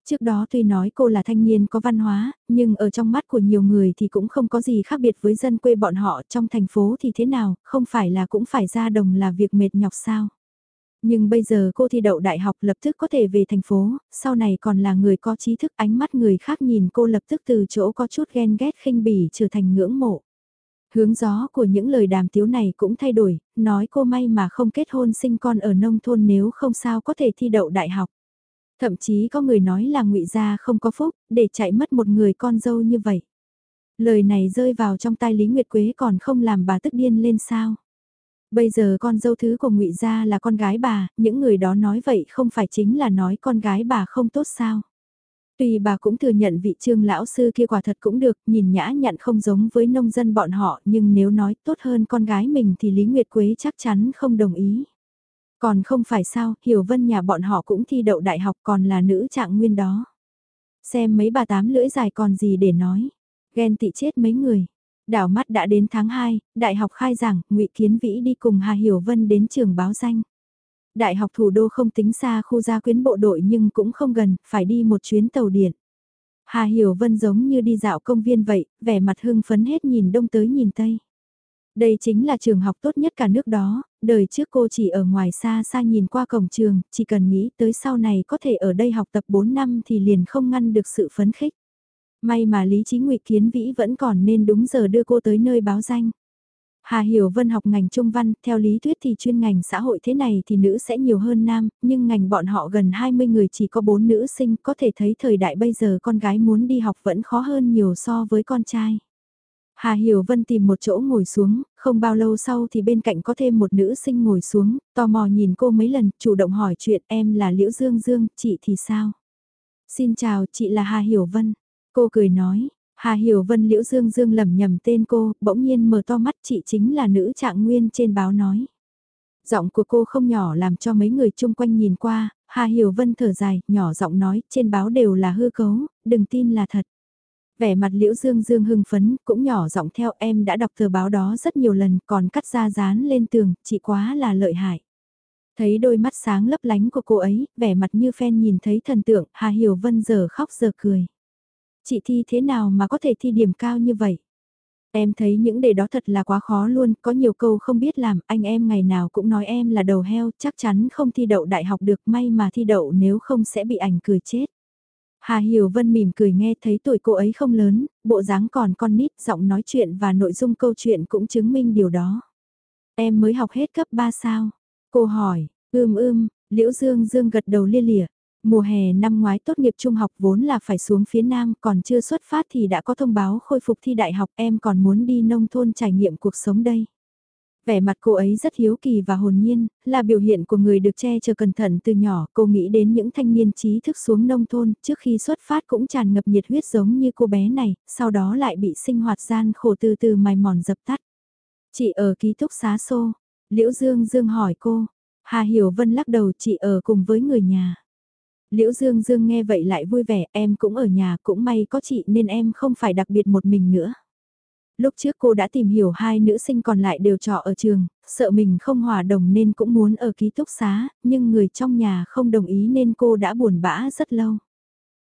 Trước đó tuy nói cô là thanh niên có văn hóa, nhưng ở trong mắt của nhiều người thì cũng không có gì khác biệt với dân quê bọn họ trong thành phố thì thế nào, không phải là cũng phải ra đồng là việc mệt nhọc sao. Nhưng bây giờ cô thi đậu đại học lập tức có thể về thành phố, sau này còn là người có trí thức ánh mắt người khác nhìn cô lập tức từ chỗ có chút ghen ghét khinh bỉ trở thành ngưỡng mộ. Hướng gió của những lời đàm tiếu này cũng thay đổi, nói cô may mà không kết hôn sinh con ở nông thôn nếu không sao có thể thi đậu đại học. Thậm chí có người nói là ngụy gia không có phúc, để chạy mất một người con dâu như vậy. Lời này rơi vào trong tai Lý Nguyệt Quế còn không làm bà tức điên lên sao. Bây giờ con dâu thứ của ngụy Gia là con gái bà, những người đó nói vậy không phải chính là nói con gái bà không tốt sao. Tuy bà cũng thừa nhận vị trương lão sư kia quả thật cũng được, nhìn nhã nhặn không giống với nông dân bọn họ, nhưng nếu nói tốt hơn con gái mình thì Lý Nguyệt Quế chắc chắn không đồng ý. Còn không phải sao, Hiểu Vân nhà bọn họ cũng thi đậu đại học còn là nữ trạng nguyên đó. Xem mấy bà tám lưỡi dài còn gì để nói. Ghen tị chết mấy người. Đảo mắt đã đến tháng 2, đại học khai giảng, ngụy Kiến Vĩ đi cùng Hà Hiểu Vân đến trường báo danh. Đại học thủ đô không tính xa khu gia quyến bộ đội nhưng cũng không gần, phải đi một chuyến tàu điện. Hà Hiểu Vân giống như đi dạo công viên vậy, vẻ mặt hưng phấn hết nhìn đông tới nhìn tây. Đây chính là trường học tốt nhất cả nước đó, đời trước cô chỉ ở ngoài xa xa nhìn qua cổng trường, chỉ cần nghĩ tới sau này có thể ở đây học tập 4 năm thì liền không ngăn được sự phấn khích. May mà Lý Chí Ngụy Kiến Vĩ vẫn còn nên đúng giờ đưa cô tới nơi báo danh. Hà Hiểu Vân học ngành trung văn, theo lý thuyết thì chuyên ngành xã hội thế này thì nữ sẽ nhiều hơn nam, nhưng ngành bọn họ gần 20 người chỉ có 4 nữ sinh, có thể thấy thời đại bây giờ con gái muốn đi học vẫn khó hơn nhiều so với con trai. Hà Hiểu Vân tìm một chỗ ngồi xuống, không bao lâu sau thì bên cạnh có thêm một nữ sinh ngồi xuống, tò mò nhìn cô mấy lần, chủ động hỏi chuyện em là Liễu Dương Dương, chị thì sao? Xin chào, chị là Hà Hiểu Vân. Cô cười nói, Hà Hiểu Vân Liễu Dương Dương lầm nhầm tên cô, bỗng nhiên mở to mắt chị chính là nữ trạng nguyên trên báo nói. Giọng của cô không nhỏ làm cho mấy người chung quanh nhìn qua, Hà Hiểu Vân thở dài, nhỏ giọng nói, trên báo đều là hư cấu, đừng tin là thật. Vẻ mặt Liễu Dương Dương hưng phấn, cũng nhỏ giọng theo em đã đọc tờ báo đó rất nhiều lần, còn cắt ra dán lên tường, chị quá là lợi hại. Thấy đôi mắt sáng lấp lánh của cô ấy, vẻ mặt như phen nhìn thấy thần tượng, Hà Hiểu Vân giờ khóc giờ cười. Chị thi thế nào mà có thể thi điểm cao như vậy? Em thấy những đề đó thật là quá khó luôn, có nhiều câu không biết làm, anh em ngày nào cũng nói em là đầu heo, chắc chắn không thi đậu đại học được, may mà thi đậu nếu không sẽ bị ảnh cười chết. Hà Hiểu Vân mỉm cười nghe thấy tuổi cô ấy không lớn, bộ dáng còn con nít, giọng nói chuyện và nội dung câu chuyện cũng chứng minh điều đó. Em mới học hết cấp 3 sao? Cô hỏi, ưm ưm, Liễu Dương Dương gật đầu lia lịa. Mùa hè năm ngoái tốt nghiệp trung học vốn là phải xuống phía Nam còn chưa xuất phát thì đã có thông báo khôi phục thi đại học em còn muốn đi nông thôn trải nghiệm cuộc sống đây. Vẻ mặt cô ấy rất hiếu kỳ và hồn nhiên, là biểu hiện của người được che chở cẩn thận từ nhỏ. Cô nghĩ đến những thanh niên trí thức xuống nông thôn trước khi xuất phát cũng tràn ngập nhiệt huyết giống như cô bé này, sau đó lại bị sinh hoạt gian khổ từ từ mài mòn dập tắt. Chị ở ký túc xá xô, Liễu Dương Dương hỏi cô, Hà Hiểu Vân lắc đầu chị ở cùng với người nhà. Liễu Dương Dương nghe vậy lại vui vẻ, em cũng ở nhà, cũng may có chị nên em không phải đặc biệt một mình nữa. Lúc trước cô đã tìm hiểu hai nữ sinh còn lại đều trọ ở trường, sợ mình không hòa đồng nên cũng muốn ở ký túc xá, nhưng người trong nhà không đồng ý nên cô đã buồn bã rất lâu.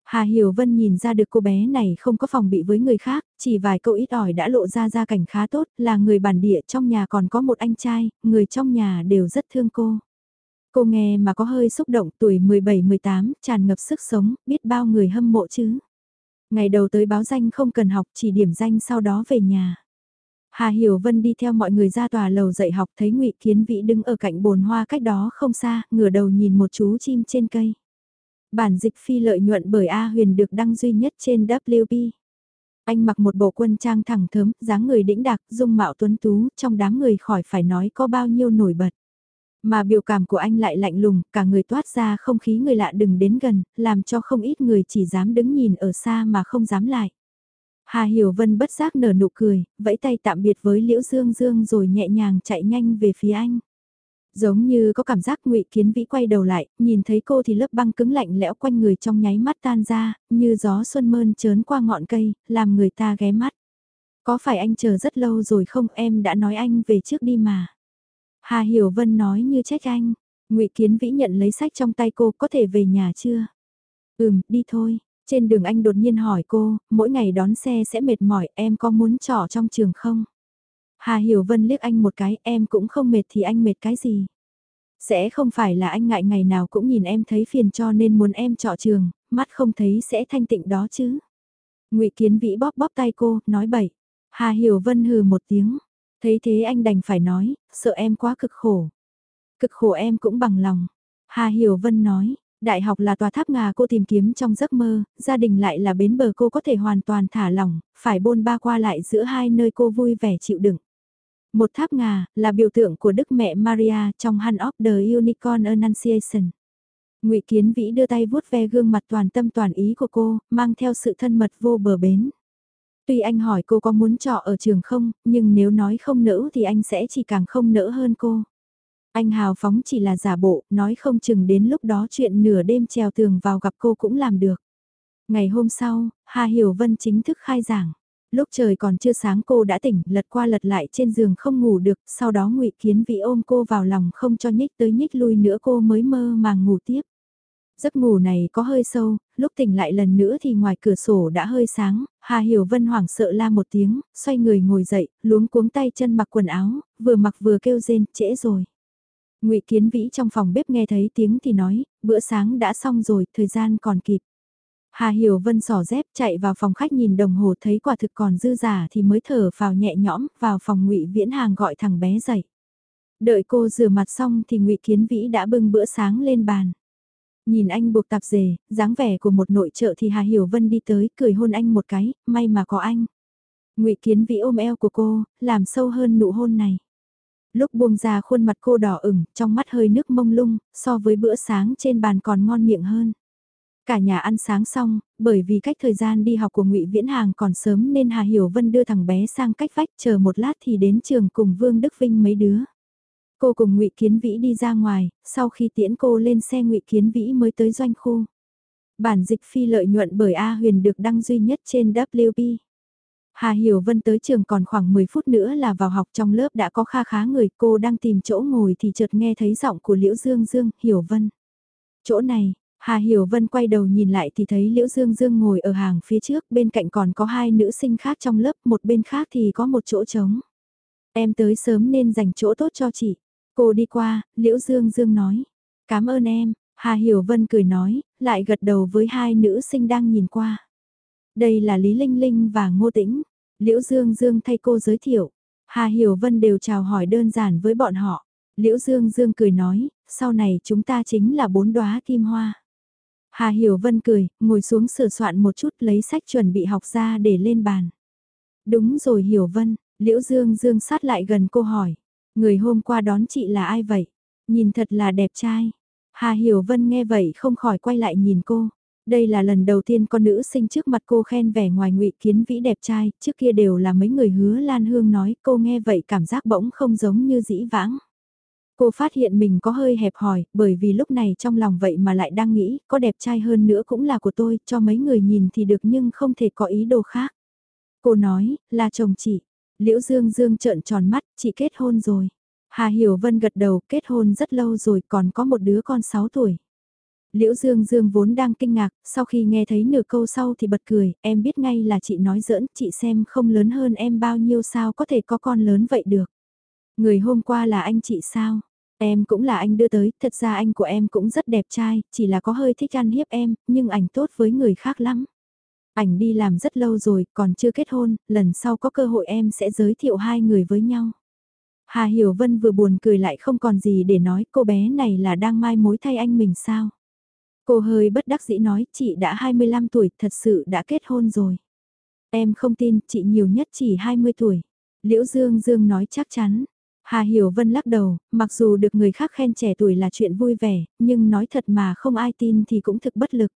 Hà Hiểu Vân nhìn ra được cô bé này không có phòng bị với người khác, chỉ vài câu ít ỏi đã lộ ra gia cảnh khá tốt, là người bản địa trong nhà còn có một anh trai, người trong nhà đều rất thương cô. Cô nghe mà có hơi xúc động tuổi 17-18, tràn ngập sức sống, biết bao người hâm mộ chứ. Ngày đầu tới báo danh không cần học, chỉ điểm danh sau đó về nhà. Hà Hiểu Vân đi theo mọi người ra tòa lầu dạy học thấy ngụy Kiến Vĩ đứng ở cạnh bồn hoa cách đó không xa, ngửa đầu nhìn một chú chim trên cây. Bản dịch phi lợi nhuận bởi A Huyền được đăng duy nhất trên WP. Anh mặc một bộ quân trang thẳng thớm, dáng người đĩnh đạc, dung mạo tuấn tú, trong đám người khỏi phải nói có bao nhiêu nổi bật. Mà biểu cảm của anh lại lạnh lùng, cả người toát ra không khí người lạ đừng đến gần, làm cho không ít người chỉ dám đứng nhìn ở xa mà không dám lại. Hà Hiểu Vân bất giác nở nụ cười, vẫy tay tạm biệt với Liễu Dương Dương rồi nhẹ nhàng chạy nhanh về phía anh. Giống như có cảm giác ngụy Kiến Vĩ quay đầu lại, nhìn thấy cô thì lớp băng cứng lạnh lẽo quanh người trong nháy mắt tan ra, như gió xuân mơn trớn qua ngọn cây, làm người ta ghé mắt. Có phải anh chờ rất lâu rồi không em đã nói anh về trước đi mà. Hà Hiểu Vân nói như trách anh. Ngụy Kiến Vĩ nhận lấy sách trong tay cô, có thể về nhà chưa? Ừm, đi thôi. Trên đường anh đột nhiên hỏi cô, mỗi ngày đón xe sẽ mệt mỏi, em có muốn trọ trong trường không? Hà Hiểu Vân liếc anh một cái, em cũng không mệt thì anh mệt cái gì? Sẽ không phải là anh ngại ngày nào cũng nhìn em thấy phiền cho nên muốn em trọ trường, mắt không thấy sẽ thanh tịnh đó chứ. Ngụy Kiến Vĩ bóp bóp tay cô, nói bậy. Hà Hiểu Vân hừ một tiếng, Thấy thế anh đành phải nói, sợ em quá cực khổ. Cực khổ em cũng bằng lòng. Hà Hiểu Vân nói, đại học là tòa tháp ngà cô tìm kiếm trong giấc mơ, gia đình lại là bến bờ cô có thể hoàn toàn thả lỏng, phải bôn ba qua lại giữa hai nơi cô vui vẻ chịu đựng. Một tháp ngà là biểu tượng của Đức Mẹ Maria trong Hand of the Unicorn Annunciation. Ngụy Kiến Vĩ đưa tay vuốt ve gương mặt toàn tâm toàn ý của cô, mang theo sự thân mật vô bờ bến. Tuy anh hỏi cô có muốn trọ ở trường không, nhưng nếu nói không nỡ thì anh sẽ chỉ càng không nỡ hơn cô. Anh hào phóng chỉ là giả bộ, nói không chừng đến lúc đó chuyện nửa đêm trèo tường vào gặp cô cũng làm được. Ngày hôm sau, Hà Hiểu Vân chính thức khai giảng. Lúc trời còn chưa sáng cô đã tỉnh, lật qua lật lại trên giường không ngủ được, sau đó ngụy Kiến Vĩ ôm cô vào lòng không cho nhích tới nhích lui nữa cô mới mơ màng ngủ tiếp. Giấc ngủ này có hơi sâu, lúc tỉnh lại lần nữa thì ngoài cửa sổ đã hơi sáng, Hà Hiểu Vân hoảng sợ la một tiếng, xoay người ngồi dậy, luống cuống tay chân mặc quần áo, vừa mặc vừa kêu rên, trễ rồi. ngụy Kiến Vĩ trong phòng bếp nghe thấy tiếng thì nói, bữa sáng đã xong rồi, thời gian còn kịp. Hà Hiểu Vân sỏ dép chạy vào phòng khách nhìn đồng hồ thấy quả thực còn dư giả thì mới thở vào nhẹ nhõm, vào phòng ngụy Viễn Hàng gọi thằng bé dậy. Đợi cô rửa mặt xong thì ngụy Kiến Vĩ đã bưng bữa sáng lên bàn. Nhìn anh buộc tạp dề, dáng vẻ của một nội trợ thì Hà Hiểu Vân đi tới, cười hôn anh một cái, may mà có anh. ngụy Kiến Vĩ ôm eo của cô, làm sâu hơn nụ hôn này. Lúc buông ra khuôn mặt cô đỏ ửng, trong mắt hơi nước mông lung, so với bữa sáng trên bàn còn ngon miệng hơn. Cả nhà ăn sáng xong, bởi vì cách thời gian đi học của ngụy Viễn Hàng còn sớm nên Hà Hiểu Vân đưa thằng bé sang cách vách chờ một lát thì đến trường cùng Vương Đức Vinh mấy đứa. Cô cùng ngụy Kiến Vĩ đi ra ngoài, sau khi tiễn cô lên xe ngụy Kiến Vĩ mới tới doanh khu. Bản dịch phi lợi nhuận bởi A Huyền được đăng duy nhất trên WB. Hà Hiểu Vân tới trường còn khoảng 10 phút nữa là vào học trong lớp đã có kha khá người cô đang tìm chỗ ngồi thì chợt nghe thấy giọng của Liễu Dương Dương, Hiểu Vân. Chỗ này, Hà Hiểu Vân quay đầu nhìn lại thì thấy Liễu Dương Dương ngồi ở hàng phía trước, bên cạnh còn có hai nữ sinh khác trong lớp, một bên khác thì có một chỗ trống. Em tới sớm nên dành chỗ tốt cho chị. Cô đi qua, Liễu Dương Dương nói. Cảm ơn em, Hà Hiểu Vân cười nói, lại gật đầu với hai nữ sinh đang nhìn qua. Đây là Lý Linh Linh và Ngô Tĩnh. Liễu Dương Dương thay cô giới thiệu. Hà Hiểu Vân đều chào hỏi đơn giản với bọn họ. Liễu Dương Dương cười nói, sau này chúng ta chính là bốn đóa kim hoa. Hà Hiểu Vân cười, ngồi xuống sửa soạn một chút lấy sách chuẩn bị học ra để lên bàn. Đúng rồi Hiểu Vân, Liễu Dương Dương sát lại gần cô hỏi. Người hôm qua đón chị là ai vậy? Nhìn thật là đẹp trai. Hà Hiểu Vân nghe vậy không khỏi quay lại nhìn cô. Đây là lần đầu tiên con nữ sinh trước mặt cô khen vẻ ngoài ngụy kiến vĩ đẹp trai, trước kia đều là mấy người hứa Lan Hương nói, cô nghe vậy cảm giác bỗng không giống như dĩ vãng. Cô phát hiện mình có hơi hẹp hòi, bởi vì lúc này trong lòng vậy mà lại đang nghĩ, có đẹp trai hơn nữa cũng là của tôi, cho mấy người nhìn thì được nhưng không thể có ý đồ khác. Cô nói, là chồng chị. Liễu Dương Dương trợn tròn mắt, chị kết hôn rồi. Hà Hiểu Vân gật đầu, kết hôn rất lâu rồi, còn có một đứa con 6 tuổi. Liễu Dương Dương vốn đang kinh ngạc, sau khi nghe thấy nửa câu sau thì bật cười, em biết ngay là chị nói giỡn, chị xem không lớn hơn em bao nhiêu sao có thể có con lớn vậy được. Người hôm qua là anh chị sao? Em cũng là anh đưa tới, thật ra anh của em cũng rất đẹp trai, chỉ là có hơi thích ăn hiếp em, nhưng ảnh tốt với người khác lắm. Ảnh đi làm rất lâu rồi, còn chưa kết hôn, lần sau có cơ hội em sẽ giới thiệu hai người với nhau. Hà Hiểu Vân vừa buồn cười lại không còn gì để nói cô bé này là đang mai mối thay anh mình sao. Cô hơi bất đắc dĩ nói chị đã 25 tuổi thật sự đã kết hôn rồi. Em không tin chị nhiều nhất chỉ 20 tuổi. Liễu Dương Dương nói chắc chắn. Hà Hiểu Vân lắc đầu, mặc dù được người khác khen trẻ tuổi là chuyện vui vẻ, nhưng nói thật mà không ai tin thì cũng thực bất lực.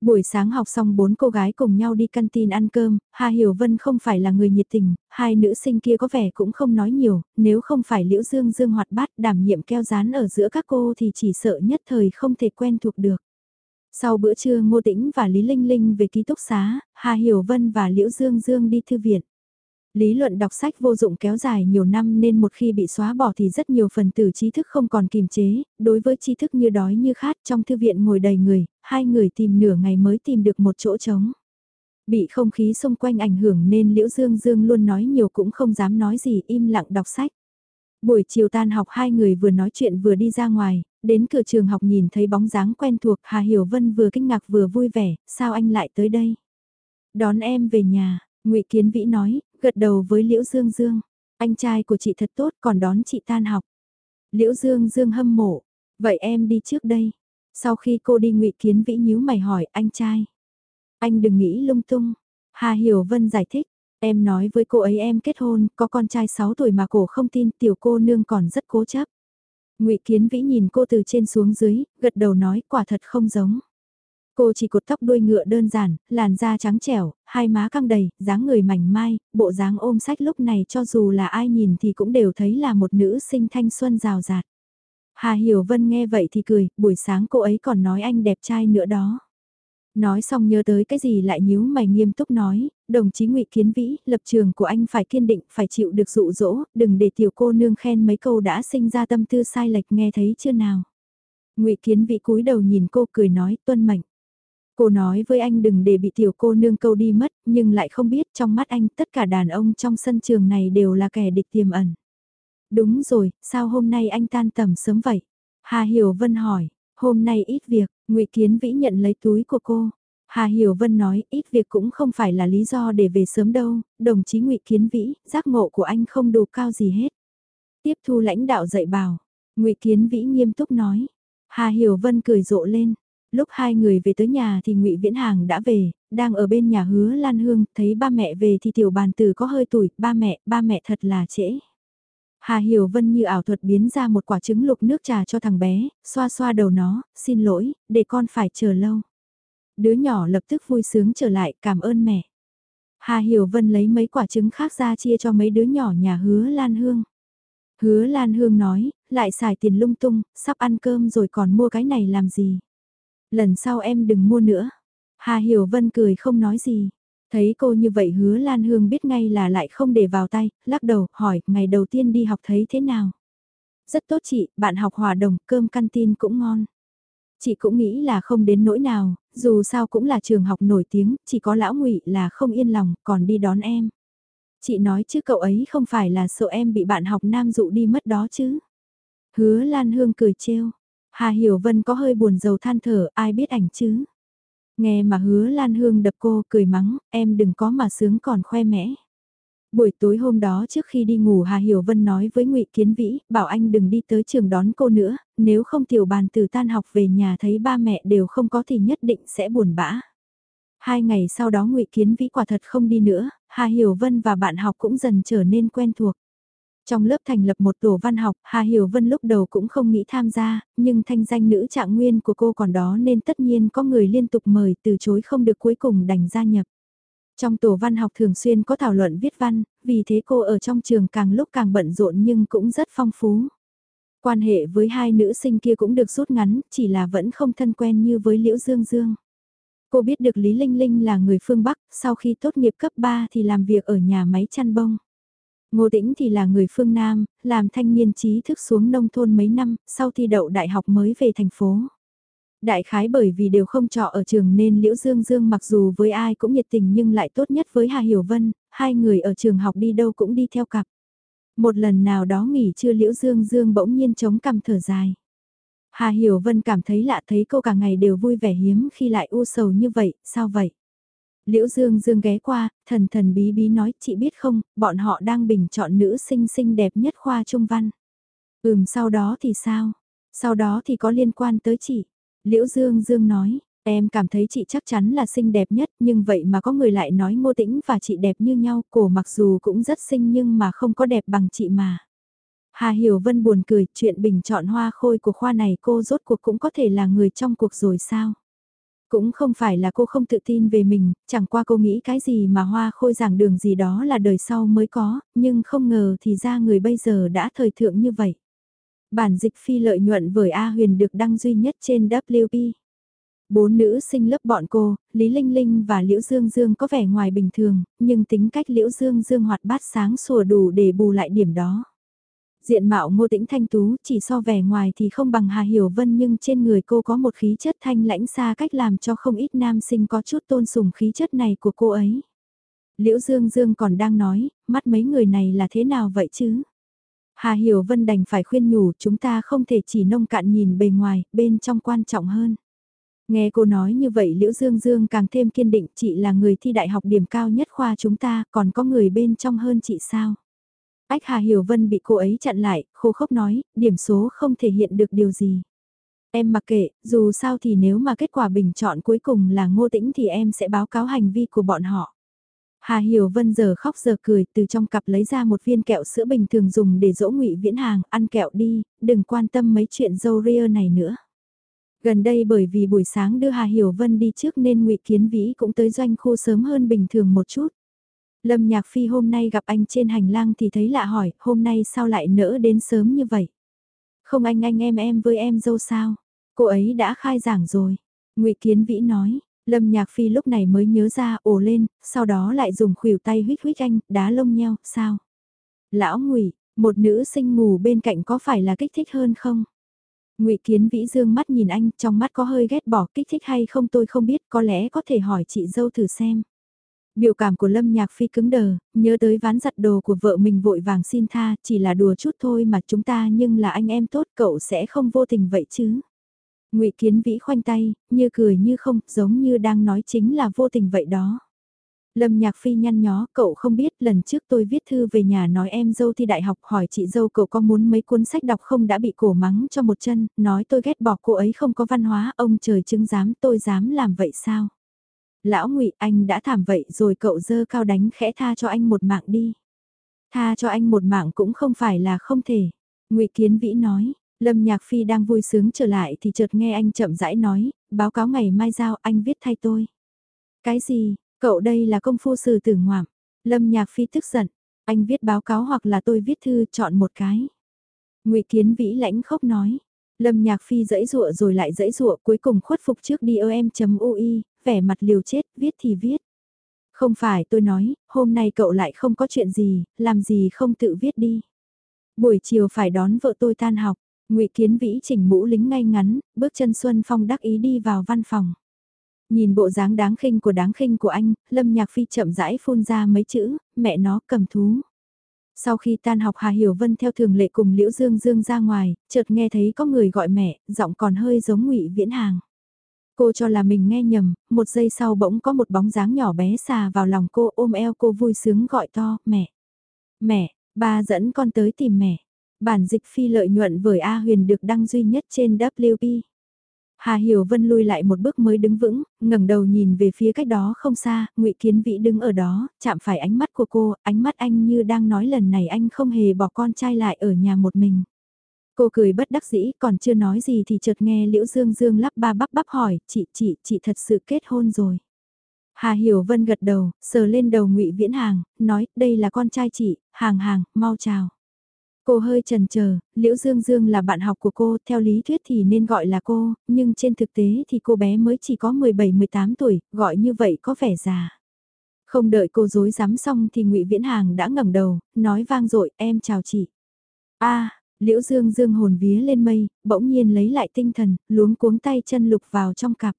Buổi sáng học xong bốn cô gái cùng nhau đi canteen ăn cơm, Hà Hiểu Vân không phải là người nhiệt tình, hai nữ sinh kia có vẻ cũng không nói nhiều, nếu không phải Liễu Dương Dương hoạt bát đảm nhiệm keo dán ở giữa các cô thì chỉ sợ nhất thời không thể quen thuộc được. Sau bữa trưa Ngô Tĩnh và Lý Linh Linh về ký túc xá, Hà Hiểu Vân và Liễu Dương Dương đi thư viện. Lý luận đọc sách vô dụng kéo dài nhiều năm nên một khi bị xóa bỏ thì rất nhiều phần tử trí thức không còn kiềm chế, đối với trí thức như đói như khát trong thư viện ngồi đầy người, hai người tìm nửa ngày mới tìm được một chỗ trống. Bị không khí xung quanh ảnh hưởng nên Liễu Dương Dương luôn nói nhiều cũng không dám nói gì im lặng đọc sách. Buổi chiều tan học hai người vừa nói chuyện vừa đi ra ngoài, đến cửa trường học nhìn thấy bóng dáng quen thuộc Hà Hiểu Vân vừa kinh ngạc vừa vui vẻ, sao anh lại tới đây? Đón em về nhà, ngụy Kiến Vĩ nói, gật đầu với Liễu Dương Dương. Anh trai của chị thật tốt còn đón chị tan học. Liễu Dương Dương hâm mộ. Vậy em đi trước đây. Sau khi cô đi ngụy Kiến Vĩ nhíu mày hỏi anh trai. Anh đừng nghĩ lung tung. Hà Hiểu Vân giải thích. Em nói với cô ấy em kết hôn, có con trai 6 tuổi mà cổ không tin tiểu cô nương còn rất cố chấp. ngụy Kiến Vĩ nhìn cô từ trên xuống dưới, gật đầu nói quả thật không giống. Cô chỉ cột tóc đuôi ngựa đơn giản, làn da trắng trẻo, hai má căng đầy, dáng người mảnh mai, bộ dáng ôm sách lúc này cho dù là ai nhìn thì cũng đều thấy là một nữ sinh thanh xuân rào rạt. Hà Hiểu Vân nghe vậy thì cười, buổi sáng cô ấy còn nói anh đẹp trai nữa đó. Nói xong nhớ tới cái gì lại nhíu mày nghiêm túc nói, đồng chí ngụy Kiến Vĩ, lập trường của anh phải kiên định, phải chịu được dụ dỗ, đừng để tiểu cô nương khen mấy câu đã sinh ra tâm tư sai lệch nghe thấy chưa nào. ngụy Kiến Vĩ cúi đầu nhìn cô cười nói tuân mệnh. Cô nói với anh đừng để bị tiểu cô nương câu đi mất, nhưng lại không biết trong mắt anh tất cả đàn ông trong sân trường này đều là kẻ địch tiềm ẩn. Đúng rồi, sao hôm nay anh tan tầm sớm vậy? Hà Hiểu Vân hỏi, hôm nay ít việc, ngụy Kiến Vĩ nhận lấy túi của cô. Hà Hiểu Vân nói ít việc cũng không phải là lý do để về sớm đâu, đồng chí ngụy Kiến Vĩ, giác ngộ của anh không đủ cao gì hết. Tiếp thu lãnh đạo dạy bảo, ngụy Kiến Vĩ nghiêm túc nói. Hà Hiểu Vân cười rộ lên, Lúc hai người về tới nhà thì Ngụy Viễn Hàng đã về, đang ở bên nhà hứa Lan Hương, thấy ba mẹ về thì tiểu bàn tử có hơi tuổi, ba mẹ, ba mẹ thật là trễ. Hà Hiểu Vân như ảo thuật biến ra một quả trứng lục nước trà cho thằng bé, xoa xoa đầu nó, xin lỗi, để con phải chờ lâu. Đứa nhỏ lập tức vui sướng trở lại, cảm ơn mẹ. Hà Hiểu Vân lấy mấy quả trứng khác ra chia cho mấy đứa nhỏ nhà hứa Lan Hương. Hứa Lan Hương nói, lại xài tiền lung tung, sắp ăn cơm rồi còn mua cái này làm gì. Lần sau em đừng mua nữa. Hà Hiểu Vân cười không nói gì. Thấy cô như vậy hứa Lan Hương biết ngay là lại không để vào tay, lắc đầu, hỏi, ngày đầu tiên đi học thấy thế nào? Rất tốt chị, bạn học hòa đồng, cơm canteen cũng ngon. Chị cũng nghĩ là không đến nỗi nào, dù sao cũng là trường học nổi tiếng, chỉ có lão ngụy là không yên lòng, còn đi đón em. Chị nói chứ cậu ấy không phải là sợ em bị bạn học nam dụ đi mất đó chứ. Hứa Lan Hương cười trêu, Hà Hiểu Vân có hơi buồn rầu than thở, ai biết ảnh chứ. Nghe mà hứa Lan Hương đập cô cười mắng, em đừng có mà sướng còn khoe mẽ. Buổi tối hôm đó trước khi đi ngủ Hà Hiểu Vân nói với ngụy Kiến Vĩ, bảo anh đừng đi tới trường đón cô nữa, nếu không tiểu bàn từ tan học về nhà thấy ba mẹ đều không có thì nhất định sẽ buồn bã. Hai ngày sau đó ngụy Kiến Vĩ quả thật không đi nữa, Hà Hiểu Vân và bạn học cũng dần trở nên quen thuộc. Trong lớp thành lập một tổ văn học, Hà Hiểu Vân lúc đầu cũng không nghĩ tham gia, nhưng thanh danh nữ trạng nguyên của cô còn đó nên tất nhiên có người liên tục mời từ chối không được cuối cùng đành gia nhập. Trong tổ văn học thường xuyên có thảo luận viết văn, vì thế cô ở trong trường càng lúc càng bận rộn nhưng cũng rất phong phú. Quan hệ với hai nữ sinh kia cũng được rút ngắn, chỉ là vẫn không thân quen như với Liễu Dương Dương. Cô biết được Lý Linh Linh là người phương Bắc, sau khi tốt nghiệp cấp 3 thì làm việc ở nhà máy chăn bông. Ngô Tĩnh thì là người phương Nam, làm thanh niên trí thức xuống nông thôn mấy năm, sau thi đậu đại học mới về thành phố. Đại khái bởi vì đều không trọ ở trường nên Liễu Dương Dương mặc dù với ai cũng nhiệt tình nhưng lại tốt nhất với Hà Hiểu Vân, hai người ở trường học đi đâu cũng đi theo cặp. Một lần nào đó nghỉ trưa Liễu Dương Dương bỗng nhiên chống cằm thở dài. Hà Hiểu Vân cảm thấy lạ thấy cô cả ngày đều vui vẻ hiếm khi lại u sầu như vậy, sao vậy? Liễu Dương Dương ghé qua, thần thần bí bí nói, chị biết không, bọn họ đang bình chọn nữ sinh xinh đẹp nhất khoa trung văn. Ừm sau đó thì sao? Sau đó thì có liên quan tới chị. Liễu Dương Dương nói, em cảm thấy chị chắc chắn là xinh đẹp nhất nhưng vậy mà có người lại nói ngô tĩnh và chị đẹp như nhau, cổ mặc dù cũng rất xinh nhưng mà không có đẹp bằng chị mà. Hà Hiểu Vân buồn cười, chuyện bình chọn hoa khôi của khoa này cô rốt cuộc cũng có thể là người trong cuộc rồi sao? Cũng không phải là cô không tự tin về mình, chẳng qua cô nghĩ cái gì mà hoa khôi giảng đường gì đó là đời sau mới có, nhưng không ngờ thì ra người bây giờ đã thời thượng như vậy. Bản dịch phi lợi nhuận với A Huyền được đăng duy nhất trên WP. Bốn nữ sinh lớp bọn cô, Lý Linh Linh và Liễu Dương Dương có vẻ ngoài bình thường, nhưng tính cách Liễu Dương Dương hoạt bát sáng sủa đủ để bù lại điểm đó. Diện mạo ngô tĩnh thanh tú chỉ so vẻ ngoài thì không bằng Hà Hiểu Vân nhưng trên người cô có một khí chất thanh lãnh xa cách làm cho không ít nam sinh có chút tôn sùng khí chất này của cô ấy. Liễu Dương Dương còn đang nói, mắt mấy người này là thế nào vậy chứ? Hà Hiểu Vân đành phải khuyên nhủ chúng ta không thể chỉ nông cạn nhìn bề ngoài, bên trong quan trọng hơn. Nghe cô nói như vậy Liễu Dương Dương càng thêm kiên định chị là người thi đại học điểm cao nhất khoa chúng ta, còn có người bên trong hơn chị sao? Ách Hà Hiểu Vân bị cô ấy chặn lại, khô khốc nói, điểm số không thể hiện được điều gì. Em mặc kệ, dù sao thì nếu mà kết quả bình chọn cuối cùng là ngô tĩnh thì em sẽ báo cáo hành vi của bọn họ. Hà Hiểu Vân giờ khóc giờ cười từ trong cặp lấy ra một viên kẹo sữa bình thường dùng để dỗ ngụy viễn hàng, ăn kẹo đi, đừng quan tâm mấy chuyện dâu ria này nữa. Gần đây bởi vì buổi sáng đưa Hà Hiểu Vân đi trước nên ngụy Kiến Vĩ cũng tới doanh khu sớm hơn bình thường một chút. Lâm Nhạc Phi hôm nay gặp anh trên hành lang thì thấy lạ hỏi, hôm nay sao lại nỡ đến sớm như vậy? Không anh anh em em với em dâu sao? Cô ấy đã khai giảng rồi. ngụy Kiến Vĩ nói, Lâm Nhạc Phi lúc này mới nhớ ra ồ lên, sau đó lại dùng khuỷu tay huyết huyết anh, đá lông nheo, sao? Lão ngụy một nữ sinh ngủ bên cạnh có phải là kích thích hơn không? ngụy Kiến Vĩ dương mắt nhìn anh, trong mắt có hơi ghét bỏ kích thích hay không tôi không biết, có lẽ có thể hỏi chị dâu thử xem. Biểu cảm của Lâm Nhạc Phi cứng đờ, nhớ tới ván giặt đồ của vợ mình vội vàng xin tha, chỉ là đùa chút thôi mà chúng ta nhưng là anh em tốt cậu sẽ không vô tình vậy chứ. ngụy Kiến Vĩ khoanh tay, như cười như không, giống như đang nói chính là vô tình vậy đó. Lâm Nhạc Phi nhăn nhó, cậu không biết lần trước tôi viết thư về nhà nói em dâu thi đại học hỏi chị dâu cậu có muốn mấy cuốn sách đọc không đã bị cổ mắng cho một chân, nói tôi ghét bỏ cô ấy không có văn hóa, ông trời chứng dám tôi dám làm vậy sao? Lão ngụy anh đã thảm vậy rồi cậu dơ cao đánh khẽ tha cho anh một mạng đi. Tha cho anh một mạng cũng không phải là không thể. ngụy Kiến Vĩ nói, Lâm Nhạc Phi đang vui sướng trở lại thì chợt nghe anh chậm rãi nói, báo cáo ngày mai giao anh viết thay tôi. Cái gì, Cậu đây là công phu sư tử ngoạm. Lâm Nhạc Phi tức giận. Anh viết báo cáo hoặc là tôi viết thư chọn một cái. ngụy Kiến Vĩ lãnh khốc nói. Lâm Nhạc Phi dẫy dụa rồi lại dẫy dụa cuối cùng khuất phục trước đi em.ui, vẻ mặt liều chết, viết thì viết. Không phải tôi nói, hôm nay cậu lại không có chuyện gì, làm gì không tự viết đi. Buổi chiều phải đón vợ tôi tan học, ngụy Kiến Vĩ chỉnh mũ lính ngay ngắn, bước chân Xuân Phong đắc ý đi vào văn phòng. Nhìn bộ dáng đáng khinh của đáng khinh của anh, Lâm Nhạc Phi chậm rãi phun ra mấy chữ, mẹ nó cầm thú. Sau khi tan học Hà Hiểu Vân theo thường lệ cùng Liễu Dương Dương ra ngoài, chợt nghe thấy có người gọi mẹ, giọng còn hơi giống ngụy Viễn Hàng. Cô cho là mình nghe nhầm, một giây sau bỗng có một bóng dáng nhỏ bé xà vào lòng cô ôm eo cô vui sướng gọi to, mẹ. Mẹ, ba dẫn con tới tìm mẹ. Bản dịch phi lợi nhuận với A Huyền được đăng duy nhất trên WP. Hà Hiểu Vân lui lại một bước mới đứng vững, ngẩng đầu nhìn về phía cách đó không xa, Ngụy Kiến Vĩ đứng ở đó, chạm phải ánh mắt của cô, ánh mắt anh như đang nói lần này anh không hề bỏ con trai lại ở nhà một mình. Cô cười bất đắc dĩ, còn chưa nói gì thì chợt nghe Liễu Dương Dương lắp ba bắp bắp hỏi, chị, chị, chị thật sự kết hôn rồi. Hà Hiểu Vân gật đầu, sờ lên đầu Ngụy Viễn Hàng, nói, đây là con trai chị, Hàng Hàng, mau chào. Cô hơi chần chờ, Liễu Dương Dương là bạn học của cô, theo lý thuyết thì nên gọi là cô, nhưng trên thực tế thì cô bé mới chỉ có 17-18 tuổi, gọi như vậy có vẻ già. Không đợi cô dối dám xong thì ngụy Viễn Hàng đã ngẩng đầu, nói vang dội em chào chị. a Liễu Dương Dương hồn vía lên mây, bỗng nhiên lấy lại tinh thần, luống cuống tay chân lục vào trong cặp.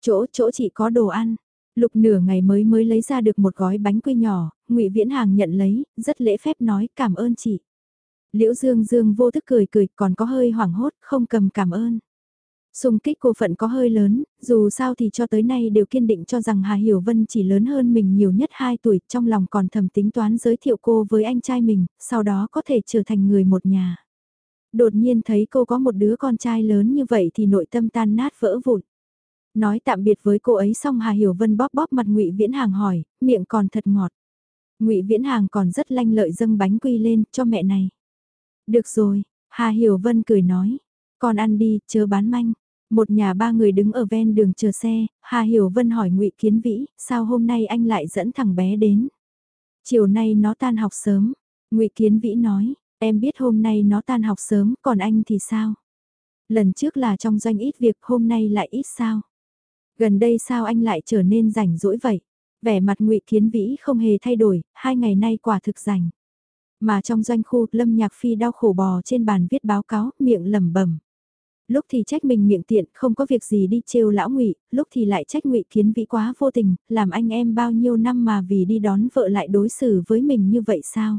Chỗ, chỗ chị có đồ ăn. Lục nửa ngày mới mới lấy ra được một gói bánh quy nhỏ, ngụy Viễn Hàng nhận lấy, rất lễ phép nói cảm ơn chị. Liễu Dương Dương vô thức cười cười còn có hơi hoảng hốt không cầm cảm ơn. Xung kích cô phận có hơi lớn, dù sao thì cho tới nay đều kiên định cho rằng Hà Hiểu Vân chỉ lớn hơn mình nhiều nhất 2 tuổi, trong lòng còn thầm tính toán giới thiệu cô với anh trai mình, sau đó có thể trở thành người một nhà. Đột nhiên thấy cô có một đứa con trai lớn như vậy thì nội tâm tan nát vỡ vụn. Nói tạm biệt với cô ấy xong Hà Hiểu Vân bóp bóp mặt Ngụy Viễn Hàng hỏi, miệng còn thật ngọt. Ngụy Viễn Hàng còn rất lanh lợi dâng bánh quy lên cho mẹ này. Được rồi, Hà Hiểu Vân cười nói, con ăn đi, chớ bán manh. Một nhà ba người đứng ở ven đường chờ xe, Hà Hiểu Vân hỏi Ngụy Kiến Vĩ, sao hôm nay anh lại dẫn thằng bé đến? Chiều nay nó tan học sớm, Ngụy Kiến Vĩ nói, em biết hôm nay nó tan học sớm, còn anh thì sao? Lần trước là trong doanh ít việc, hôm nay lại ít sao? Gần đây sao anh lại trở nên rảnh rỗi vậy? Vẻ mặt Ngụy Kiến Vĩ không hề thay đổi, hai ngày nay quả thực rảnh. Mà trong doanh khu, Lâm Nhạc Phi đau khổ bò trên bàn viết báo cáo, miệng lẩm bẩm. Lúc thì trách mình miệng tiện, không có việc gì đi trêu lão ngụy, lúc thì lại trách ngụy kiến vĩ quá vô tình, làm anh em bao nhiêu năm mà vì đi đón vợ lại đối xử với mình như vậy sao?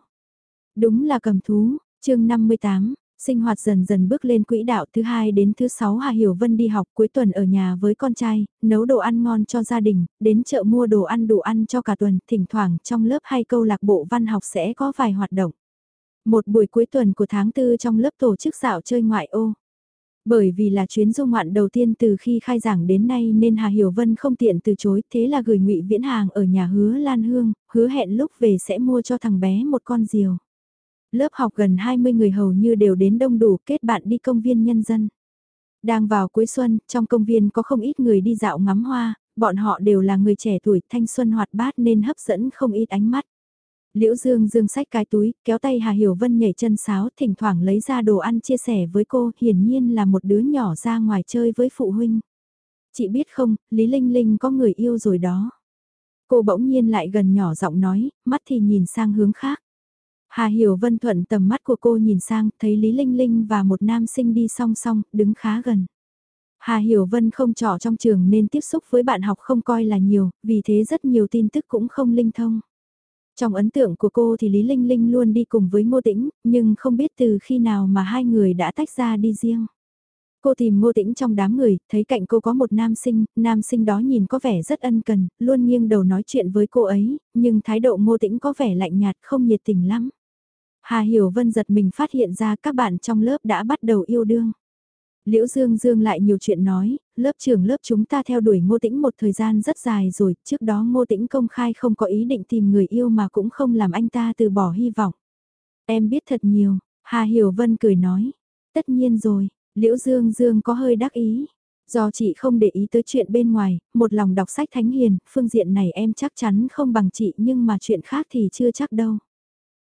Đúng là cầm thú, chương 58, sinh hoạt dần dần bước lên quỹ đạo thứ hai đến thứ sáu Hà Hiểu Vân đi học cuối tuần ở nhà với con trai, nấu đồ ăn ngon cho gia đình, đến chợ mua đồ ăn đủ ăn cho cả tuần, thỉnh thoảng trong lớp hay câu lạc bộ văn học sẽ có vài hoạt động. Một buổi cuối tuần của tháng tư trong lớp tổ chức dạo chơi ngoại ô. Bởi vì là chuyến du ngoạn đầu tiên từ khi khai giảng đến nay nên Hà Hiểu Vân không tiện từ chối, thế là gửi ngụy Viễn Hàng ở nhà hứa Lan Hương, hứa hẹn lúc về sẽ mua cho thằng bé một con diều. Lớp học gần 20 người hầu như đều đến đông đủ kết bạn đi công viên nhân dân. Đang vào cuối xuân, trong công viên có không ít người đi dạo ngắm hoa, bọn họ đều là người trẻ tuổi thanh xuân hoạt bát nên hấp dẫn không ít ánh mắt. Liễu Dương dương sách cái túi, kéo tay Hà Hiểu Vân nhảy chân sáo, thỉnh thoảng lấy ra đồ ăn chia sẻ với cô, hiển nhiên là một đứa nhỏ ra ngoài chơi với phụ huynh. Chị biết không, Lý Linh Linh có người yêu rồi đó. Cô bỗng nhiên lại gần nhỏ giọng nói, mắt thì nhìn sang hướng khác. Hà Hiểu Vân thuận tầm mắt của cô nhìn sang, thấy Lý Linh Linh và một nam sinh đi song song, đứng khá gần. Hà Hiểu Vân không trọ trong trường nên tiếp xúc với bạn học không coi là nhiều, vì thế rất nhiều tin tức cũng không linh thông. Trong ấn tượng của cô thì Lý Linh Linh luôn đi cùng với Ngô Tĩnh, nhưng không biết từ khi nào mà hai người đã tách ra đi riêng. Cô tìm Ngô Tĩnh trong đám người, thấy cạnh cô có một nam sinh, nam sinh đó nhìn có vẻ rất ân cần, luôn nghiêng đầu nói chuyện với cô ấy, nhưng thái độ Ngô Tĩnh có vẻ lạnh nhạt không nhiệt tình lắm. Hà Hiểu Vân giật mình phát hiện ra các bạn trong lớp đã bắt đầu yêu đương. Liễu Dương Dương lại nhiều chuyện nói, lớp trưởng lớp chúng ta theo đuổi Ngô Tĩnh một thời gian rất dài rồi, trước đó Ngô Tĩnh công khai không có ý định tìm người yêu mà cũng không làm anh ta từ bỏ hy vọng. Em biết thật nhiều, Hà Hiểu Vân cười nói, tất nhiên rồi, Liễu Dương Dương có hơi đắc ý. Do chị không để ý tới chuyện bên ngoài, một lòng đọc sách thánh hiền, phương diện này em chắc chắn không bằng chị nhưng mà chuyện khác thì chưa chắc đâu.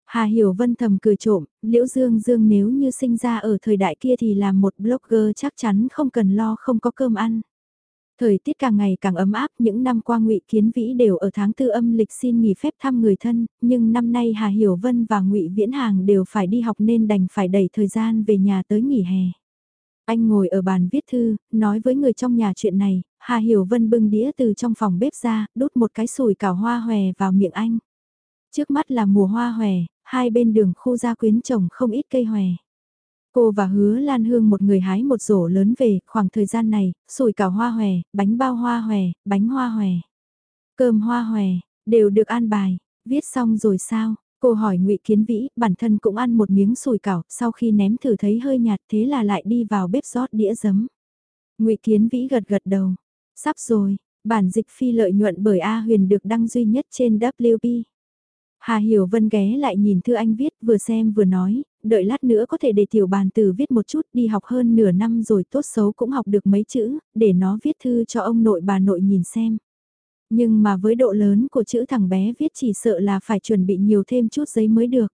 Hà Hiểu Vân thầm cười trộm, Liễu Dương Dương nếu như sinh ra ở thời đại kia thì làm một blogger chắc chắn không cần lo không có cơm ăn. Thời tiết càng ngày càng ấm áp, những năm qua Ngụy Kiến Vĩ đều ở tháng tư âm lịch xin nghỉ phép thăm người thân, nhưng năm nay Hà Hiểu Vân và Ngụy Viễn Hàng đều phải đi học nên đành phải đẩy thời gian về nhà tới nghỉ hè. Anh ngồi ở bàn viết thư, nói với người trong nhà chuyện này, Hà Hiểu Vân bưng đĩa từ trong phòng bếp ra, đút một cái sùi cảo hoa hòe vào miệng anh. Trước mắt là mùa hoa hòe, hai bên đường khu gia quyến trồng không ít cây hòe. Cô và hứa Lan Hương một người hái một rổ lớn về, khoảng thời gian này, sủi cảo hoa hòe, bánh bao hoa hòe, bánh hoa hòe, cơm hoa hòe, đều được an bài, viết xong rồi sao? Cô hỏi ngụy Kiến Vĩ, bản thân cũng ăn một miếng sùi cảo, sau khi ném thử thấy hơi nhạt thế là lại đi vào bếp rót đĩa giấm. ngụy Kiến Vĩ gật gật đầu, sắp rồi, bản dịch phi lợi nhuận bởi A Huyền được đăng duy nhất trên WP. Hà Hiểu Vân ghé lại nhìn thư anh viết vừa xem vừa nói, đợi lát nữa có thể để tiểu bàn tử viết một chút đi học hơn nửa năm rồi tốt xấu cũng học được mấy chữ, để nó viết thư cho ông nội bà nội nhìn xem. Nhưng mà với độ lớn của chữ thằng bé viết chỉ sợ là phải chuẩn bị nhiều thêm chút giấy mới được.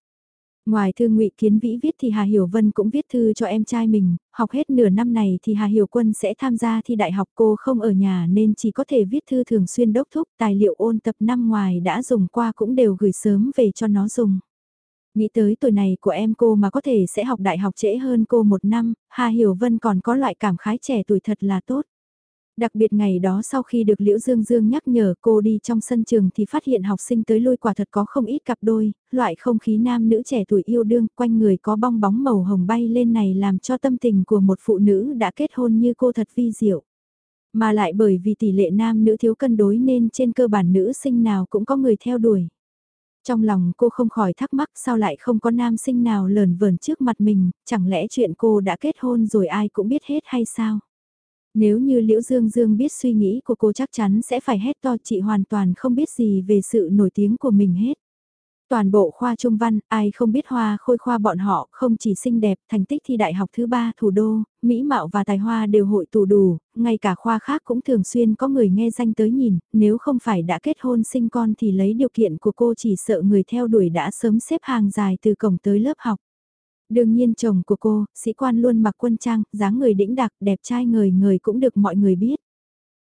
Ngoài thư ngụy Kiến Vĩ viết thì Hà Hiểu Vân cũng viết thư cho em trai mình, học hết nửa năm này thì Hà Hiểu Quân sẽ tham gia thi đại học cô không ở nhà nên chỉ có thể viết thư thường xuyên đốc thúc tài liệu ôn tập năm ngoài đã dùng qua cũng đều gửi sớm về cho nó dùng. Nghĩ tới tuổi này của em cô mà có thể sẽ học đại học trễ hơn cô một năm, Hà Hiểu Vân còn có loại cảm khái trẻ tuổi thật là tốt. Đặc biệt ngày đó sau khi được Liễu Dương Dương nhắc nhở cô đi trong sân trường thì phát hiện học sinh tới lui quả thật có không ít cặp đôi, loại không khí nam nữ trẻ tuổi yêu đương quanh người có bong bóng màu hồng bay lên này làm cho tâm tình của một phụ nữ đã kết hôn như cô thật vi diệu. Mà lại bởi vì tỷ lệ nam nữ thiếu cân đối nên trên cơ bản nữ sinh nào cũng có người theo đuổi. Trong lòng cô không khỏi thắc mắc sao lại không có nam sinh nào lờn vờn trước mặt mình, chẳng lẽ chuyện cô đã kết hôn rồi ai cũng biết hết hay sao? Nếu như Liễu Dương Dương biết suy nghĩ của cô chắc chắn sẽ phải hét to chị hoàn toàn không biết gì về sự nổi tiếng của mình hết. Toàn bộ khoa trung văn, ai không biết hoa khôi khoa bọn họ không chỉ xinh đẹp, thành tích thi đại học thứ ba thủ đô, mỹ mạo và tài hoa đều hội tụ đủ, ngay cả khoa khác cũng thường xuyên có người nghe danh tới nhìn, nếu không phải đã kết hôn sinh con thì lấy điều kiện của cô chỉ sợ người theo đuổi đã sớm xếp hàng dài từ cổng tới lớp học. Đương nhiên chồng của cô, sĩ quan luôn mặc quân trang, dáng người đĩnh đặc, đẹp trai người người cũng được mọi người biết.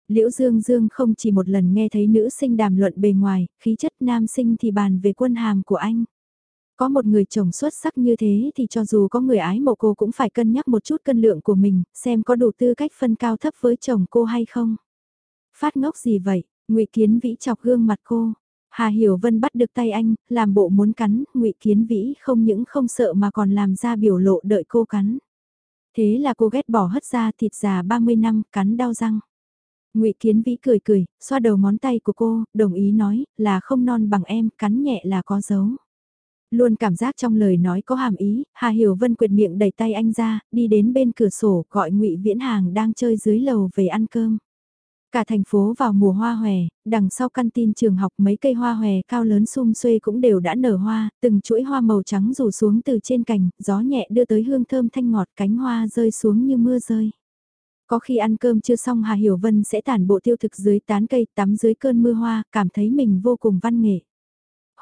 Liễu Dương Dương không chỉ một lần nghe thấy nữ sinh đàm luận bề ngoài, khí chất nam sinh thì bàn về quân hàm của anh. Có một người chồng xuất sắc như thế thì cho dù có người ái mộ cô cũng phải cân nhắc một chút cân lượng của mình, xem có đủ tư cách phân cao thấp với chồng cô hay không. Phát ngốc gì vậy, ngụy Kiến Vĩ chọc gương mặt cô, Hà Hiểu Vân bắt được tay anh, làm bộ muốn cắn, Ngụy Kiến Vĩ không những không sợ mà còn làm ra biểu lộ đợi cô cắn. Thế là cô ghét bỏ hất ra thịt già 30 năm, cắn đau răng. Ngụy Kiến Vĩ cười cười, xoa đầu ngón tay của cô, đồng ý nói, là không non bằng em, cắn nhẹ là có dấu. Luôn cảm giác trong lời nói có hàm ý, Hà Hiểu Vân quyệt miệng đẩy tay anh ra, đi đến bên cửa sổ gọi Ngụy Viễn Hàng đang chơi dưới lầu về ăn cơm. Cả thành phố vào mùa hoa hòe, đằng sau căn tin trường học mấy cây hoa hòe cao lớn sum xuê cũng đều đã nở hoa, từng chuỗi hoa màu trắng rủ xuống từ trên cành, gió nhẹ đưa tới hương thơm thanh ngọt cánh hoa rơi xuống như mưa rơi. Có khi ăn cơm chưa xong Hà Hiểu Vân sẽ tản bộ tiêu thực dưới tán cây tắm dưới cơn mưa hoa, cảm thấy mình vô cùng văn nghệ.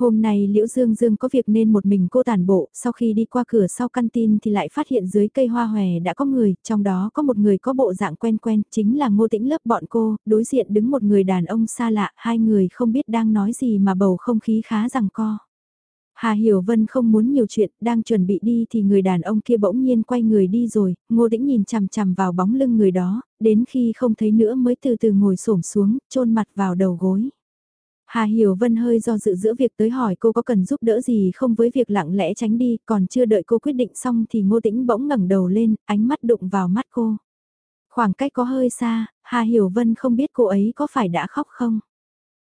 Hôm nay Liễu Dương Dương có việc nên một mình cô tàn bộ, sau khi đi qua cửa sau căn tin thì lại phát hiện dưới cây hoa hòe đã có người, trong đó có một người có bộ dạng quen quen, chính là ngô tĩnh lớp bọn cô, đối diện đứng một người đàn ông xa lạ, hai người không biết đang nói gì mà bầu không khí khá rằng co. Hà Hiểu Vân không muốn nhiều chuyện, đang chuẩn bị đi thì người đàn ông kia bỗng nhiên quay người đi rồi, Ngô Tĩnh nhìn chằm chằm vào bóng lưng người đó, đến khi không thấy nữa mới từ từ ngồi xổm xuống, chôn mặt vào đầu gối. Hà Hiểu Vân hơi do dự giữa việc tới hỏi cô có cần giúp đỡ gì không với việc lặng lẽ tránh đi, còn chưa đợi cô quyết định xong thì Ngô Tĩnh bỗng ngẩng đầu lên, ánh mắt đụng vào mắt cô. Khoảng cách có hơi xa, Hà Hiểu Vân không biết cô ấy có phải đã khóc không.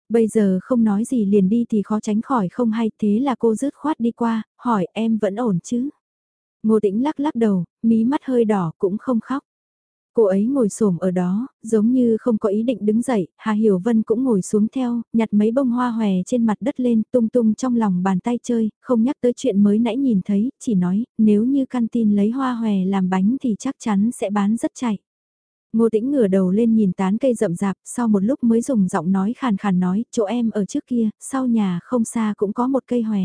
Bây giờ không nói gì liền đi thì khó tránh khỏi không hay thế là cô rứt khoát đi qua, hỏi em vẫn ổn chứ. Ngô Tĩnh lắc lắc đầu, mí mắt hơi đỏ cũng không khóc. Cô ấy ngồi xổm ở đó, giống như không có ý định đứng dậy, Hà Hiểu Vân cũng ngồi xuống theo, nhặt mấy bông hoa hòe trên mặt đất lên tung tung trong lòng bàn tay chơi, không nhắc tới chuyện mới nãy nhìn thấy, chỉ nói, nếu như căn tin lấy hoa hòe làm bánh thì chắc chắn sẽ bán rất chạy. Ngô Tĩnh ngửa đầu lên nhìn tán cây rậm rạp, sau một lúc mới dùng giọng nói khàn khàn nói, chỗ em ở trước kia, sau nhà không xa cũng có một cây hòe.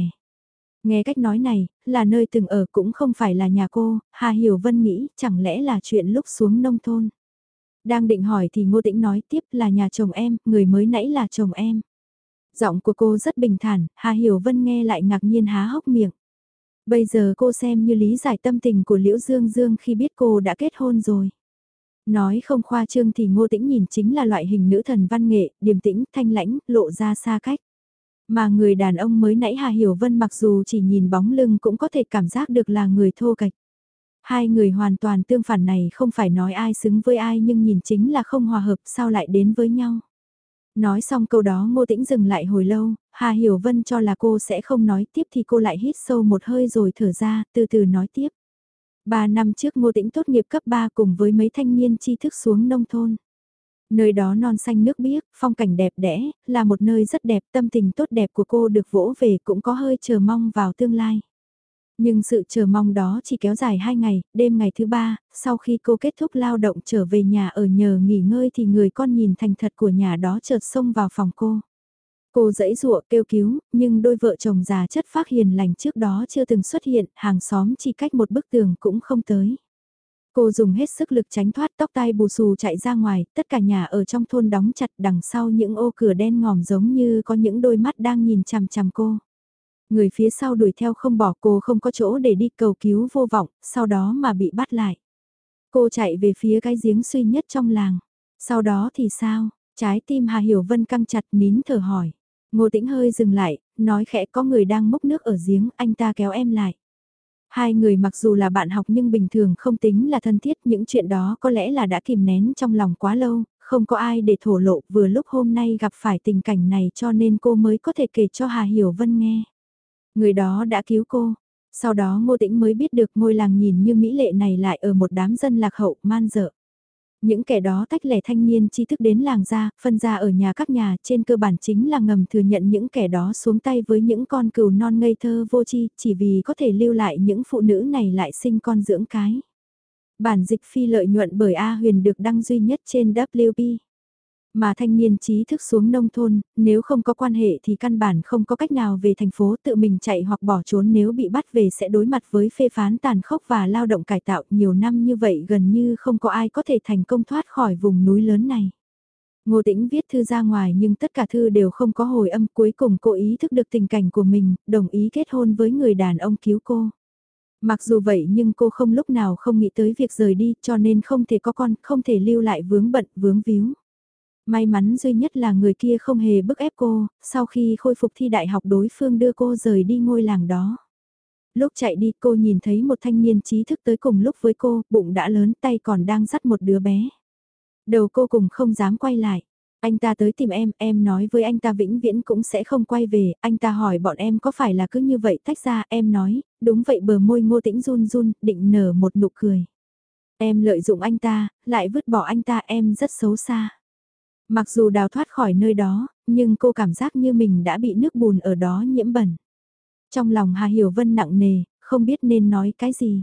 Nghe cách nói này, là nơi từng ở cũng không phải là nhà cô, Hà Hiểu Vân nghĩ chẳng lẽ là chuyện lúc xuống nông thôn. Đang định hỏi thì Ngô Tĩnh nói tiếp là nhà chồng em, người mới nãy là chồng em. Giọng của cô rất bình thản, Hà Hiểu Vân nghe lại ngạc nhiên há hốc miệng. Bây giờ cô xem như lý giải tâm tình của Liễu Dương Dương khi biết cô đã kết hôn rồi. Nói không khoa trương thì ngô tĩnh nhìn chính là loại hình nữ thần văn nghệ, điềm tĩnh, thanh lãnh, lộ ra xa cách. Mà người đàn ông mới nãy Hà Hiểu Vân mặc dù chỉ nhìn bóng lưng cũng có thể cảm giác được là người thô kệch. Hai người hoàn toàn tương phản này không phải nói ai xứng với ai nhưng nhìn chính là không hòa hợp sao lại đến với nhau. Nói xong câu đó ngô tĩnh dừng lại hồi lâu, Hà Hiểu Vân cho là cô sẽ không nói tiếp thì cô lại hít sâu một hơi rồi thở ra, từ từ nói tiếp. Ba năm trước ngô tĩnh tốt nghiệp cấp 3 cùng với mấy thanh niên tri thức xuống nông thôn. Nơi đó non xanh nước biếc, phong cảnh đẹp đẽ, là một nơi rất đẹp, tâm tình tốt đẹp của cô được vỗ về cũng có hơi chờ mong vào tương lai. Nhưng sự chờ mong đó chỉ kéo dài hai ngày, đêm ngày thứ ba, sau khi cô kết thúc lao động trở về nhà ở nhờ nghỉ ngơi thì người con nhìn thành thật của nhà đó chợt xông vào phòng cô. Cô dãy dụa kêu cứu, nhưng đôi vợ chồng già chất phác hiền lành trước đó chưa từng xuất hiện, hàng xóm chỉ cách một bức tường cũng không tới. Cô dùng hết sức lực tránh thoát tóc tai bù xù chạy ra ngoài, tất cả nhà ở trong thôn đóng chặt đằng sau những ô cửa đen ngòm giống như có những đôi mắt đang nhìn chằm chằm cô. Người phía sau đuổi theo không bỏ cô không có chỗ để đi cầu cứu vô vọng, sau đó mà bị bắt lại. Cô chạy về phía cái giếng suy nhất trong làng. Sau đó thì sao? Trái tim Hà Hiểu Vân căng chặt nín thở hỏi. Ngô Tĩnh hơi dừng lại, nói khẽ có người đang múc nước ở giếng, anh ta kéo em lại. Hai người mặc dù là bạn học nhưng bình thường không tính là thân thiết, những chuyện đó có lẽ là đã kìm nén trong lòng quá lâu, không có ai để thổ lộ vừa lúc hôm nay gặp phải tình cảnh này cho nên cô mới có thể kể cho Hà Hiểu Vân nghe. Người đó đã cứu cô. Sau đó Ngô Tĩnh mới biết được ngôi làng nhìn như mỹ lệ này lại ở một đám dân lạc hậu man dợ. Những kẻ đó tách lẻ thanh niên tri thức đến làng ra, phân ra ở nhà các nhà trên cơ bản chính là ngầm thừa nhận những kẻ đó xuống tay với những con cừu non ngây thơ vô tri chỉ vì có thể lưu lại những phụ nữ này lại sinh con dưỡng cái. Bản dịch phi lợi nhuận bởi A Huyền được đăng duy nhất trên WP. Mà thanh niên trí thức xuống nông thôn, nếu không có quan hệ thì căn bản không có cách nào về thành phố tự mình chạy hoặc bỏ trốn nếu bị bắt về sẽ đối mặt với phê phán tàn khốc và lao động cải tạo nhiều năm như vậy gần như không có ai có thể thành công thoát khỏi vùng núi lớn này. Ngô Tĩnh viết thư ra ngoài nhưng tất cả thư đều không có hồi âm cuối cùng cô ý thức được tình cảnh của mình, đồng ý kết hôn với người đàn ông cứu cô. Mặc dù vậy nhưng cô không lúc nào không nghĩ tới việc rời đi cho nên không thể có con, không thể lưu lại vướng bận, vướng víu. May mắn duy nhất là người kia không hề bức ép cô, sau khi khôi phục thi đại học đối phương đưa cô rời đi ngôi làng đó. Lúc chạy đi cô nhìn thấy một thanh niên trí thức tới cùng lúc với cô, bụng đã lớn tay còn đang dắt một đứa bé. Đầu cô cùng không dám quay lại. Anh ta tới tìm em, em nói với anh ta vĩnh viễn cũng sẽ không quay về, anh ta hỏi bọn em có phải là cứ như vậy tách ra, em nói, đúng vậy bờ môi ngô tĩnh run run, định nở một nụ cười. Em lợi dụng anh ta, lại vứt bỏ anh ta em rất xấu xa. Mặc dù đào thoát khỏi nơi đó, nhưng cô cảm giác như mình đã bị nước bùn ở đó nhiễm bẩn. Trong lòng Hà Hiểu Vân nặng nề, không biết nên nói cái gì.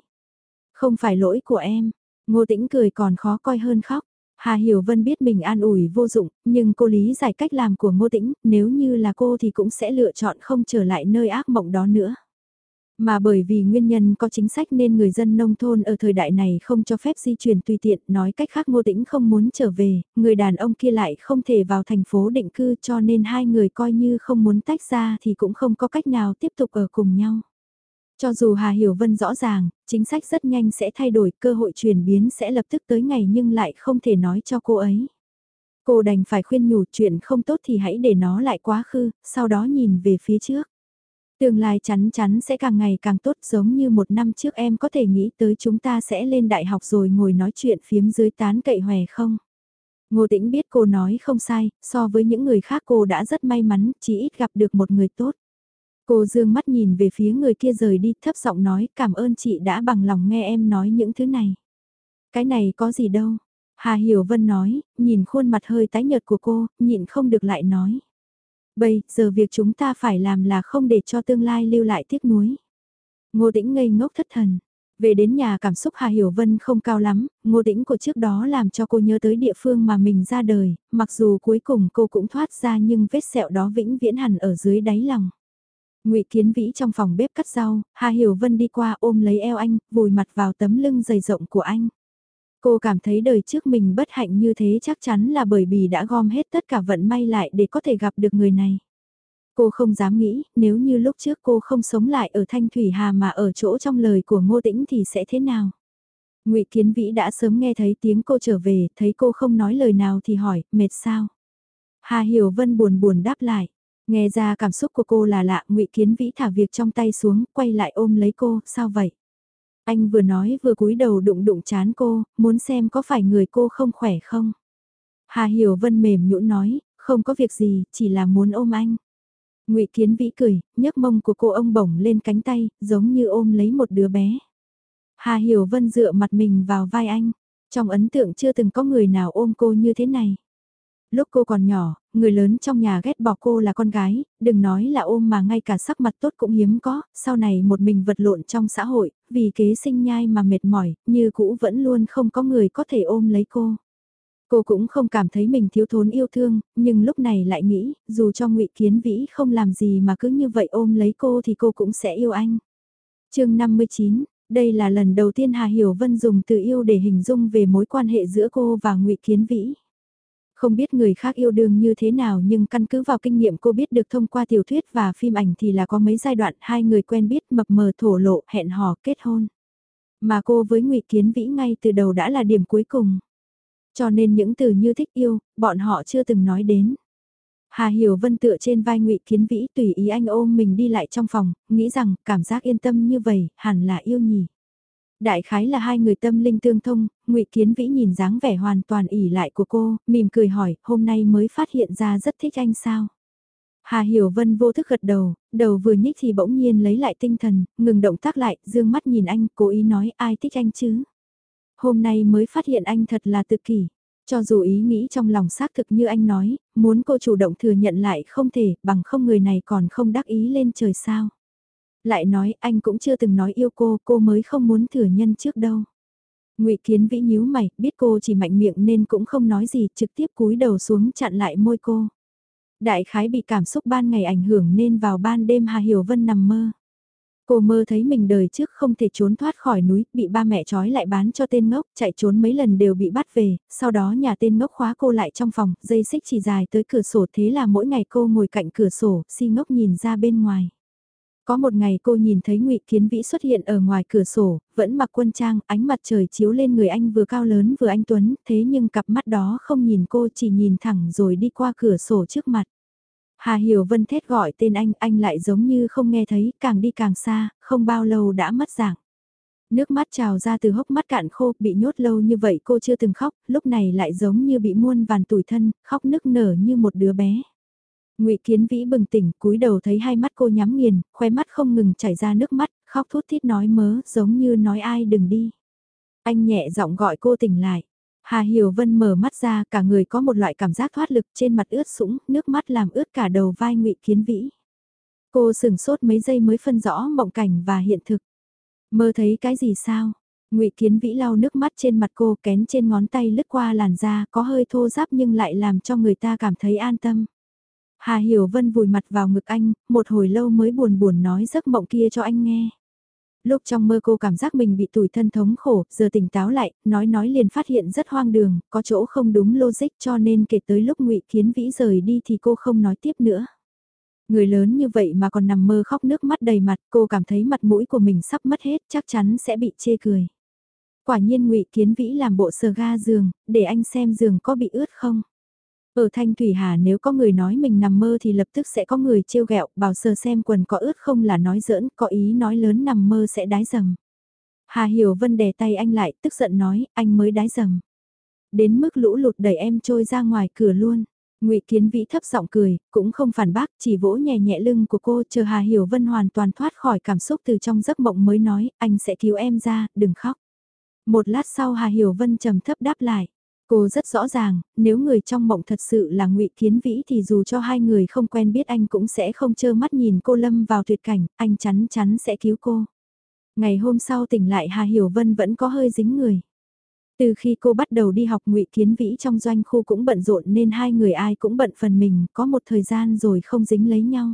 Không phải lỗi của em, ngô tĩnh cười còn khó coi hơn khóc. Hà Hiểu Vân biết mình an ủi vô dụng, nhưng cô lý giải cách làm của Ngô Tĩnh, nếu như là cô thì cũng sẽ lựa chọn không trở lại nơi ác mộng đó nữa. Mà bởi vì nguyên nhân có chính sách nên người dân nông thôn ở thời đại này không cho phép di chuyển tùy tiện, nói cách khác Ngô Tĩnh không muốn trở về, người đàn ông kia lại không thể vào thành phố định cư cho nên hai người coi như không muốn tách ra thì cũng không có cách nào tiếp tục ở cùng nhau. Cho dù Hà Hiểu Vân rõ ràng, chính sách rất nhanh sẽ thay đổi, cơ hội chuyển biến sẽ lập tức tới ngày nhưng lại không thể nói cho cô ấy. Cô đành phải khuyên nhủ chuyện không tốt thì hãy để nó lại quá khứ, sau đó nhìn về phía trước. Tương lai chắn chắn sẽ càng ngày càng tốt giống như một năm trước em có thể nghĩ tới chúng ta sẽ lên đại học rồi ngồi nói chuyện phiếm dưới tán cậy hòe không? Ngô Tĩnh biết cô nói không sai, so với những người khác cô đã rất may mắn, chỉ ít gặp được một người tốt. Cô dương mắt nhìn về phía người kia rời đi, thấp giọng nói cảm ơn chị đã bằng lòng nghe em nói những thứ này. Cái này có gì đâu. Hà Hiểu Vân nói, nhìn khuôn mặt hơi tái nhợt của cô, nhịn không được lại nói. Bây giờ việc chúng ta phải làm là không để cho tương lai lưu lại tiếc nuối. Ngô Tĩnh ngây ngốc thất thần. Về đến nhà cảm xúc Hà Hiểu Vân không cao lắm, ngô tĩnh của trước đó làm cho cô nhớ tới địa phương mà mình ra đời, mặc dù cuối cùng cô cũng thoát ra nhưng vết sẹo đó vĩnh viễn hẳn ở dưới đáy lòng. ngụy Kiến Vĩ trong phòng bếp cắt rau, Hà Hiểu Vân đi qua ôm lấy eo anh, vùi mặt vào tấm lưng dày rộng của anh. Cô cảm thấy đời trước mình bất hạnh như thế chắc chắn là bởi vì đã gom hết tất cả vận may lại để có thể gặp được người này. Cô không dám nghĩ, nếu như lúc trước cô không sống lại ở Thanh Thủy Hà mà ở chỗ trong lời của Ngô Tĩnh thì sẽ thế nào? ngụy Kiến Vĩ đã sớm nghe thấy tiếng cô trở về, thấy cô không nói lời nào thì hỏi, mệt sao? Hà Hiểu Vân buồn buồn đáp lại. Nghe ra cảm xúc của cô là lạ, ngụy Kiến Vĩ thả việc trong tay xuống, quay lại ôm lấy cô, sao vậy? Anh vừa nói vừa cúi đầu đụng đụng chán cô, muốn xem có phải người cô không khỏe không? Hà Hiểu Vân mềm nhũn nói, không có việc gì, chỉ là muốn ôm anh. Ngụy Kiến Vĩ cười, nhấc mông của cô ông bổng lên cánh tay, giống như ôm lấy một đứa bé. Hà Hiểu Vân dựa mặt mình vào vai anh, trong ấn tượng chưa từng có người nào ôm cô như thế này. Lúc cô còn nhỏ, người lớn trong nhà ghét bỏ cô là con gái, đừng nói là ôm mà ngay cả sắc mặt tốt cũng hiếm có, sau này một mình vật lộn trong xã hội, vì kế sinh nhai mà mệt mỏi, như cũ vẫn luôn không có người có thể ôm lấy cô. Cô cũng không cảm thấy mình thiếu thốn yêu thương, nhưng lúc này lại nghĩ, dù cho ngụy Kiến Vĩ không làm gì mà cứ như vậy ôm lấy cô thì cô cũng sẽ yêu anh. chương 59, đây là lần đầu tiên Hà Hiểu Vân dùng từ yêu để hình dung về mối quan hệ giữa cô và ngụy Kiến Vĩ. Không biết người khác yêu đương như thế nào nhưng căn cứ vào kinh nghiệm cô biết được thông qua tiểu thuyết và phim ảnh thì là có mấy giai đoạn hai người quen biết mập mờ thổ lộ hẹn hò kết hôn. Mà cô với ngụy Kiến Vĩ ngay từ đầu đã là điểm cuối cùng. Cho nên những từ như thích yêu, bọn họ chưa từng nói đến. Hà Hiểu Vân tựa trên vai ngụy Kiến Vĩ tùy ý anh ôm mình đi lại trong phòng, nghĩ rằng cảm giác yên tâm như vậy hẳn là yêu nhỉ. Đại khái là hai người tâm linh tương thông, ngụy Kiến Vĩ nhìn dáng vẻ hoàn toàn ỉ lại của cô, mỉm cười hỏi, hôm nay mới phát hiện ra rất thích anh sao? Hà Hiểu Vân vô thức gật đầu, đầu vừa nhích thì bỗng nhiên lấy lại tinh thần, ngừng động tác lại, dương mắt nhìn anh, cố ý nói ai thích anh chứ? Hôm nay mới phát hiện anh thật là tự kỷ. Cho dù ý nghĩ trong lòng xác thực như anh nói, muốn cô chủ động thừa nhận lại không thể, bằng không người này còn không đắc ý lên trời sao. Lại nói anh cũng chưa từng nói yêu cô, cô mới không muốn thừa nhân trước đâu. ngụy Kiến Vĩ nhíu mày, biết cô chỉ mạnh miệng nên cũng không nói gì, trực tiếp cúi đầu xuống chặn lại môi cô. Đại khái bị cảm xúc ban ngày ảnh hưởng nên vào ban đêm Hà Hiểu Vân nằm mơ. Cô mơ thấy mình đời trước không thể trốn thoát khỏi núi, bị ba mẹ trói lại bán cho tên ngốc, chạy trốn mấy lần đều bị bắt về, sau đó nhà tên ngốc khóa cô lại trong phòng, dây xích chỉ dài tới cửa sổ thế là mỗi ngày cô ngồi cạnh cửa sổ, si ngốc nhìn ra bên ngoài. Có một ngày cô nhìn thấy ngụy Kiến Vĩ xuất hiện ở ngoài cửa sổ, vẫn mặc quân trang, ánh mặt trời chiếu lên người anh vừa cao lớn vừa anh Tuấn, thế nhưng cặp mắt đó không nhìn cô chỉ nhìn thẳng rồi đi qua cửa sổ trước mặt. Hà Hiểu Vân thét gọi tên anh, anh lại giống như không nghe thấy, càng đi càng xa, không bao lâu đã mất dạng. Nước mắt trào ra từ hốc mắt cạn khô, bị nhốt lâu như vậy cô chưa từng khóc, lúc này lại giống như bị muôn vàn tủi thân, khóc nức nở như một đứa bé. Ngụy Kiến Vĩ bừng tỉnh, cúi đầu thấy hai mắt cô nhắm nghiền, khoe mắt không ngừng chảy ra nước mắt, khóc thút thít nói mớ, giống như nói ai đừng đi. Anh nhẹ giọng gọi cô tỉnh lại. Hà Hiểu Vân mở mắt ra, cả người có một loại cảm giác thoát lực trên mặt ướt sũng, nước mắt làm ướt cả đầu vai Ngụy Kiến Vĩ. Cô sừng sốt mấy giây mới phân rõ mộng cảnh và hiện thực. Mơ thấy cái gì sao? Ngụy Kiến Vĩ lau nước mắt trên mặt cô kén trên ngón tay lướt qua làn da có hơi thô ráp nhưng lại làm cho người ta cảm thấy an tâm. Hà Hiểu Vân vùi mặt vào ngực anh, một hồi lâu mới buồn buồn nói giấc mộng kia cho anh nghe. Lúc trong mơ cô cảm giác mình bị tủi thân thống khổ, giờ tỉnh táo lại, nói nói liền phát hiện rất hoang đường, có chỗ không đúng logic cho nên kể tới lúc ngụy Kiến Vĩ rời đi thì cô không nói tiếp nữa. Người lớn như vậy mà còn nằm mơ khóc nước mắt đầy mặt, cô cảm thấy mặt mũi của mình sắp mất hết, chắc chắn sẽ bị chê cười. Quả nhiên ngụy Kiến Vĩ làm bộ sờ ga giường, để anh xem giường có bị ướt không. Ở Thanh Thủy Hà nếu có người nói mình nằm mơ thì lập tức sẽ có người trêu ghẹo, bảo sờ xem quần có ướt không là nói giỡn, có ý nói lớn nằm mơ sẽ đái dầm. Hà Hiểu Vân đè tay anh lại, tức giận nói, anh mới đái dầm. Đến mức lũ lụt đẩy em trôi ra ngoài cửa luôn. Ngụy Kiến Vĩ thấp giọng cười, cũng không phản bác, chỉ vỗ nhẹ nhẹ lưng của cô, chờ Hà Hiểu Vân hoàn toàn thoát khỏi cảm xúc từ trong giấc mộng mới nói, anh sẽ cứu em ra, đừng khóc. Một lát sau Hà Hiểu Vân trầm thấp đáp lại. Cô rất rõ ràng, nếu người trong mộng thật sự là ngụy Kiến Vĩ thì dù cho hai người không quen biết anh cũng sẽ không trơ mắt nhìn cô lâm vào tuyệt cảnh, anh chắn chắn sẽ cứu cô. Ngày hôm sau tỉnh lại Hà Hiểu Vân vẫn có hơi dính người. Từ khi cô bắt đầu đi học ngụy Kiến Vĩ trong doanh khu cũng bận rộn nên hai người ai cũng bận phần mình, có một thời gian rồi không dính lấy nhau.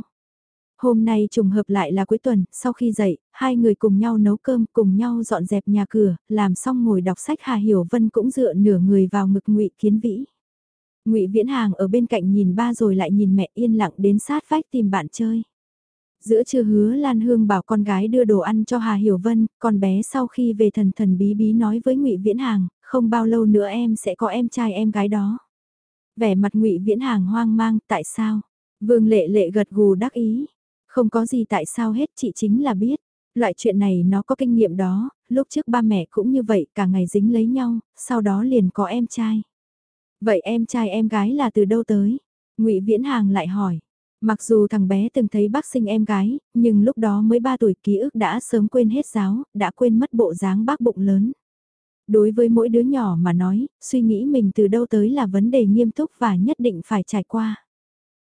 Hôm nay trùng hợp lại là cuối tuần, sau khi dậy, hai người cùng nhau nấu cơm, cùng nhau dọn dẹp nhà cửa, làm xong ngồi đọc sách Hà Hiểu Vân cũng dựa nửa người vào ngực Ngụy Kiến Vĩ. Ngụy Viễn Hàng ở bên cạnh nhìn ba rồi lại nhìn mẹ yên lặng đến sát vách tìm bạn chơi. Giữa trưa hứa Lan Hương bảo con gái đưa đồ ăn cho Hà Hiểu Vân, con bé sau khi về thần thần bí bí nói với Ngụy Viễn Hàng, không bao lâu nữa em sẽ có em trai em gái đó. Vẻ mặt Ngụy Viễn Hàng hoang mang, tại sao? Vương Lệ Lệ gật gù đắc ý, không có gì tại sao hết chị chính là biết. Loại chuyện này nó có kinh nghiệm đó, lúc trước ba mẹ cũng như vậy cả ngày dính lấy nhau, sau đó liền có em trai. Vậy em trai em gái là từ đâu tới? ngụy Viễn Hàng lại hỏi. Mặc dù thằng bé từng thấy bác sinh em gái, nhưng lúc đó mới 3 tuổi ký ức đã sớm quên hết giáo, đã quên mất bộ dáng bác bụng lớn. Đối với mỗi đứa nhỏ mà nói, suy nghĩ mình từ đâu tới là vấn đề nghiêm túc và nhất định phải trải qua.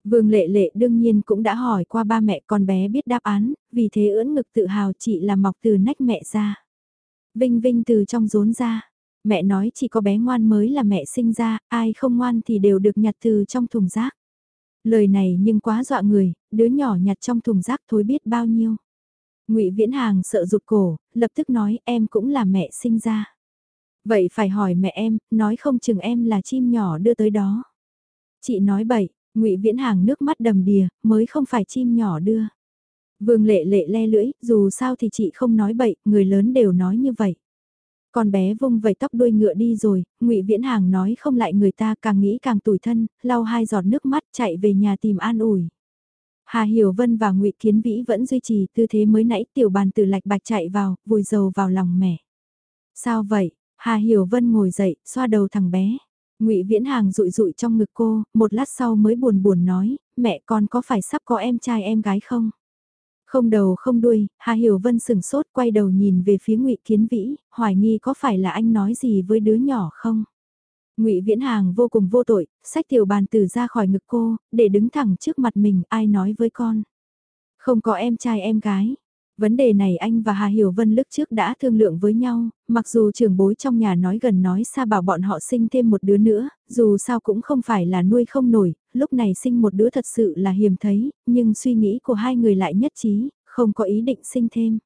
Vương Lệ Lệ đương nhiên cũng đã hỏi qua ba mẹ con bé biết đáp án, vì thế ưỡn ngực tự hào chị là mọc từ nách mẹ ra. Vinh Vinh từ trong rốn ra. Mẹ nói chỉ có bé ngoan mới là mẹ sinh ra, ai không ngoan thì đều được nhặt từ trong thùng rác. Lời này nhưng quá dọa người, đứa nhỏ nhặt trong thùng rác thối biết bao nhiêu. ngụy Viễn Hàng sợ rụt cổ, lập tức nói em cũng là mẹ sinh ra. Vậy phải hỏi mẹ em, nói không chừng em là chim nhỏ đưa tới đó. Chị nói bậy, ngụy Viễn Hàng nước mắt đầm đìa, mới không phải chim nhỏ đưa. Vương lệ lệ le lưỡi, dù sao thì chị không nói bậy, người lớn đều nói như vậy. Con bé vung vẩy tóc đuôi ngựa đi rồi, ngụy Viễn Hàng nói không lại người ta càng nghĩ càng tủi thân, lau hai giọt nước mắt chạy về nhà tìm an ủi. Hà Hiểu Vân và ngụy Kiến Vĩ vẫn duy trì tư thế mới nãy tiểu bàn từ lạch bạch chạy vào, vùi dầu vào lòng mẹ. Sao vậy? Hà Hiểu Vân ngồi dậy, xoa đầu thằng bé. Ngụy Viễn Hàng rụi rụi trong ngực cô, một lát sau mới buồn buồn nói, mẹ con có phải sắp có em trai em gái không? Không đầu không đuôi, Hà Hiểu Vân sừng sốt quay đầu nhìn về phía Ngụy Kiến Vĩ, hoài nghi có phải là anh nói gì với đứa nhỏ không? Ngụy Viễn Hàng vô cùng vô tội, sách tiểu bàn từ ra khỏi ngực cô, để đứng thẳng trước mặt mình, ai nói với con? Không có em trai em gái, Vấn đề này anh và Hà Hiểu Vân lúc trước đã thương lượng với nhau, mặc dù trưởng bối trong nhà nói gần nói xa bảo bọn họ sinh thêm một đứa nữa, dù sao cũng không phải là nuôi không nổi, lúc này sinh một đứa thật sự là hiếm thấy, nhưng suy nghĩ của hai người lại nhất trí, không có ý định sinh thêm.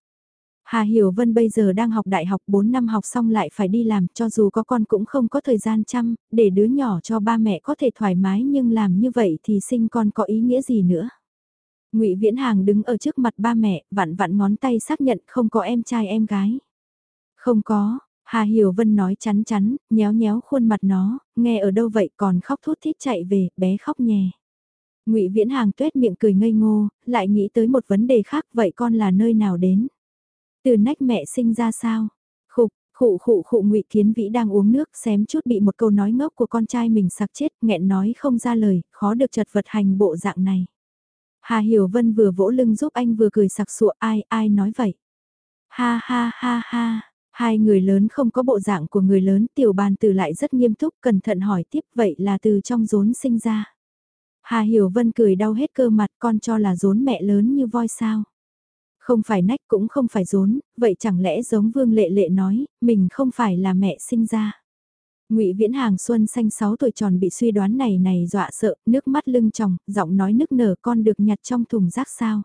Hà Hiểu Vân bây giờ đang học đại học 4 năm học xong lại phải đi làm cho dù có con cũng không có thời gian chăm, để đứa nhỏ cho ba mẹ có thể thoải mái nhưng làm như vậy thì sinh con có ý nghĩa gì nữa. Ngụy Viễn Hàng đứng ở trước mặt ba mẹ, vặn vặn ngón tay xác nhận không có em trai em gái. Không có, Hà Hiểu Vân nói chắn chắn, nhéo nhéo khuôn mặt nó, nghe ở đâu vậy còn khóc thút thít chạy về, bé khóc nhè. Ngụy Viễn Hàng tuét miệng cười ngây ngô, lại nghĩ tới một vấn đề khác, vậy con là nơi nào đến? Từ nách mẹ sinh ra sao? Khục, khụ khụ khụ Ngụy Kiến Vĩ đang uống nước, xém chút bị một câu nói ngốc của con trai mình sặc chết, nghẹn nói không ra lời, khó được chật vật hành bộ dạng này. Hà Hiểu Vân vừa vỗ lưng giúp anh vừa cười sặc sụa ai, ai nói vậy. Ha ha ha ha, hai người lớn không có bộ dạng của người lớn tiểu bàn từ lại rất nghiêm túc cẩn thận hỏi tiếp vậy là từ trong rốn sinh ra. Hà Hiểu Vân cười đau hết cơ mặt con cho là rốn mẹ lớn như voi sao. Không phải nách cũng không phải rốn, vậy chẳng lẽ giống Vương Lệ Lệ nói, mình không phải là mẹ sinh ra. Ngụy Viễn Hàng Xuân xanh 6 tuổi tròn bị suy đoán này này dọa sợ, nước mắt lưng tròng, giọng nói nức nở con được nhặt trong thùng rác sao?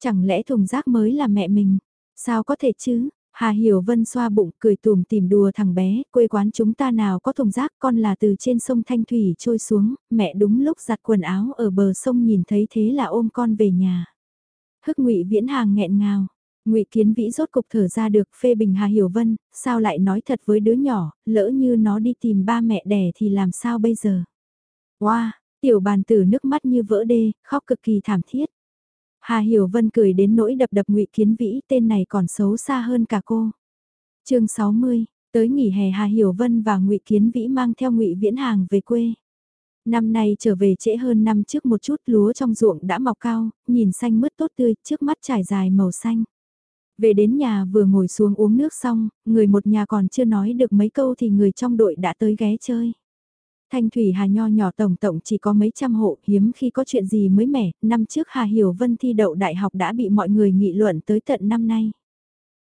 Chẳng lẽ thùng rác mới là mẹ mình? Sao có thể chứ? Hà Hiểu Vân xoa bụng cười tùm tìm đùa thằng bé, quê quán chúng ta nào có thùng rác con là từ trên sông Thanh Thủy trôi xuống, mẹ đúng lúc giặt quần áo ở bờ sông nhìn thấy thế là ôm con về nhà. Hức ngụy Viễn Hàng nghẹn ngào, ngụy Kiến Vĩ rốt cục thở ra được phê bình Hà Hiểu Vân, sao lại nói thật với đứa nhỏ, lỡ như nó đi tìm ba mẹ đẻ thì làm sao bây giờ? Wow, tiểu bàn tử nước mắt như vỡ đê, khóc cực kỳ thảm thiết. Hà Hiểu Vân cười đến nỗi đập đập ngụy Kiến Vĩ tên này còn xấu xa hơn cả cô. chương 60, tới nghỉ hè Hà Hiểu Vân và ngụy Kiến Vĩ mang theo ngụy Viễn Hàng về quê. Năm nay trở về trễ hơn năm trước một chút lúa trong ruộng đã mọc cao, nhìn xanh mướt tốt tươi, trước mắt trải dài màu xanh. Về đến nhà vừa ngồi xuống uống nước xong, người một nhà còn chưa nói được mấy câu thì người trong đội đã tới ghé chơi. Thanh Thủy Hà Nho nhỏ tổng tổng chỉ có mấy trăm hộ, hiếm khi có chuyện gì mới mẻ, năm trước Hà Hiểu Vân thi đậu đại học đã bị mọi người nghị luận tới tận năm nay.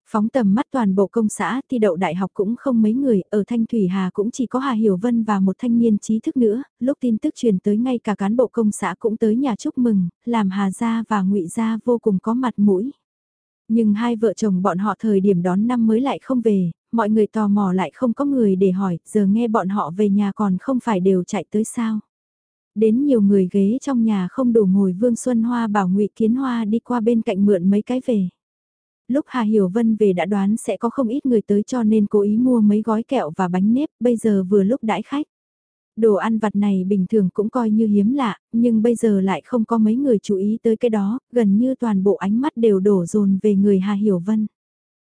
Phóng tầm mắt toàn bộ công xã thi đậu đại học cũng không mấy người, ở Thanh Thủy Hà cũng chỉ có Hà Hiểu Vân và một thanh niên trí thức nữa, lúc tin tức truyền tới ngay cả cán bộ công xã cũng tới nhà chúc mừng, làm Hà Gia và ngụy Gia vô cùng có mặt mũi. Nhưng hai vợ chồng bọn họ thời điểm đón năm mới lại không về, mọi người tò mò lại không có người để hỏi, giờ nghe bọn họ về nhà còn không phải đều chạy tới sao. Đến nhiều người ghế trong nhà không đủ ngồi Vương Xuân Hoa bảo ngụy Kiến Hoa đi qua bên cạnh mượn mấy cái về. Lúc Hà Hiểu Vân về đã đoán sẽ có không ít người tới cho nên cố ý mua mấy gói kẹo và bánh nếp, bây giờ vừa lúc đãi khách. Đồ ăn vặt này bình thường cũng coi như hiếm lạ, nhưng bây giờ lại không có mấy người chú ý tới cái đó, gần như toàn bộ ánh mắt đều đổ dồn về người Hà Hiểu Vân.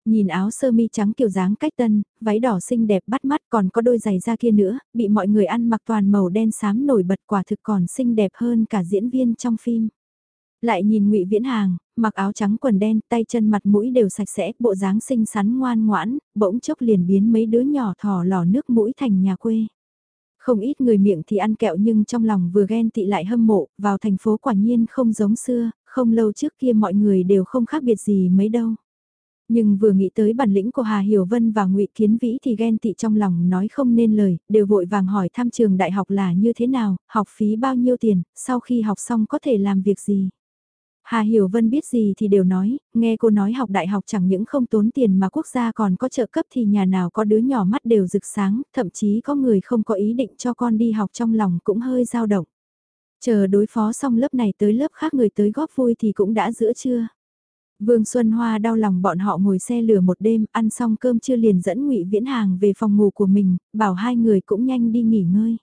Nhìn áo sơ mi trắng kiểu dáng cách tân, váy đỏ xinh đẹp bắt mắt còn có đôi giày da kia nữa, bị mọi người ăn mặc toàn màu đen xám nổi bật quả thực còn xinh đẹp hơn cả diễn viên trong phim. Lại nhìn ngụy Viễn Hàng, mặc áo trắng quần đen, tay chân mặt mũi đều sạch sẽ, bộ dáng xinh xắn ngoan ngoãn, bỗng chốc liền biến mấy đứa nhỏ thò lò nước mũi thành nhà quê. Không ít người miệng thì ăn kẹo nhưng trong lòng vừa ghen tị lại hâm mộ, vào thành phố quả nhiên không giống xưa, không lâu trước kia mọi người đều không khác biệt gì mấy đâu. Nhưng vừa nghĩ tới bản lĩnh của Hà Hiểu Vân và ngụy Kiến Vĩ thì ghen tị trong lòng nói không nên lời, đều vội vàng hỏi thăm trường đại học là như thế nào, học phí bao nhiêu tiền, sau khi học xong có thể làm việc gì. Hà Hiểu Vân biết gì thì đều nói, nghe cô nói học đại học chẳng những không tốn tiền mà quốc gia còn có trợ cấp thì nhà nào có đứa nhỏ mắt đều rực sáng, thậm chí có người không có ý định cho con đi học trong lòng cũng hơi dao động. Chờ đối phó xong lớp này tới lớp khác người tới góp vui thì cũng đã giữa trưa. Vương Xuân Hoa đau lòng bọn họ ngồi xe lửa một đêm, ăn xong cơm chưa liền dẫn Ngụy Viễn Hàng về phòng ngủ của mình, bảo hai người cũng nhanh đi nghỉ ngơi.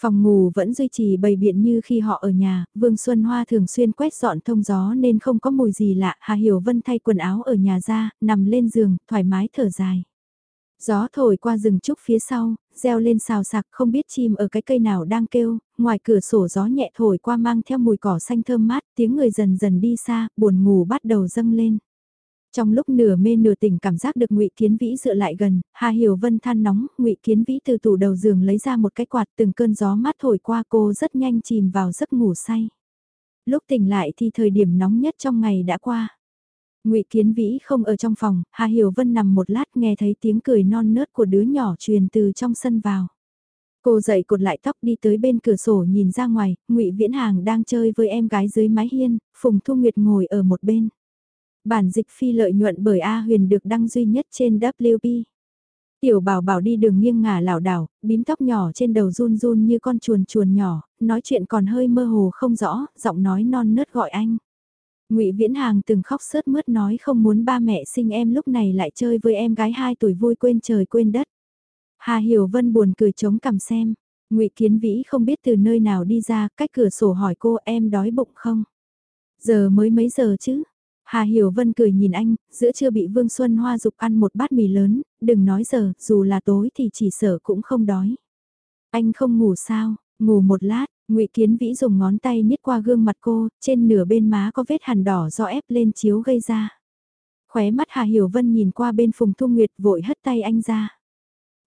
Phòng ngủ vẫn duy trì bầy biện như khi họ ở nhà, Vương Xuân Hoa thường xuyên quét dọn thông gió nên không có mùi gì lạ, Hà Hiểu Vân thay quần áo ở nhà ra, nằm lên giường, thoải mái thở dài. Gió thổi qua rừng trúc phía sau, reo lên xào sạc không biết chim ở cái cây nào đang kêu, ngoài cửa sổ gió nhẹ thổi qua mang theo mùi cỏ xanh thơm mát, tiếng người dần dần đi xa, buồn ngủ bắt đầu dâng lên. Trong lúc nửa mê nửa tỉnh cảm giác được Ngụy Kiến Vĩ dựa lại gần, Hà Hiểu Vân than nóng, Ngụy Kiến Vĩ từ tủ đầu giường lấy ra một cái quạt, từng cơn gió mát thổi qua cô rất nhanh chìm vào giấc ngủ say. Lúc tỉnh lại thì thời điểm nóng nhất trong ngày đã qua. Ngụy Kiến Vĩ không ở trong phòng, Hà Hiểu Vân nằm một lát nghe thấy tiếng cười non nớt của đứa nhỏ truyền từ trong sân vào. Cô dậy cột lại tóc đi tới bên cửa sổ nhìn ra ngoài, Ngụy Viễn Hàng đang chơi với em gái dưới mái hiên, Phùng Thu Nguyệt ngồi ở một bên. Bản dịch phi lợi nhuận bởi A Huyền được đăng duy nhất trên WP. Tiểu bảo bảo đi đường nghiêng ngả lảo đảo, bím tóc nhỏ trên đầu run run như con chuồn chuồn nhỏ, nói chuyện còn hơi mơ hồ không rõ, giọng nói non nớt gọi anh. Ngụy Viễn Hàng từng khóc sớt mướt nói không muốn ba mẹ sinh em lúc này lại chơi với em gái 2 tuổi vui quên trời quên đất. Hà Hiểu Vân buồn cười chống cằm xem. Ngụy Kiến Vĩ không biết từ nơi nào đi ra, cách cửa sổ hỏi cô em đói bụng không? Giờ mới mấy giờ chứ? Hà Hiểu Vân cười nhìn anh, giữa chưa bị Vương Xuân Hoa dục ăn một bát mì lớn, đừng nói giờ, dù là tối thì chỉ sợ cũng không đói. Anh không ngủ sao, ngủ một lát, Ngụy Kiến Vĩ dùng ngón tay niết qua gương mặt cô, trên nửa bên má có vết hằn đỏ do ép lên chiếu gây ra. Khóe mắt Hà Hiểu Vân nhìn qua bên Phùng Thu Nguyệt vội hất tay anh ra.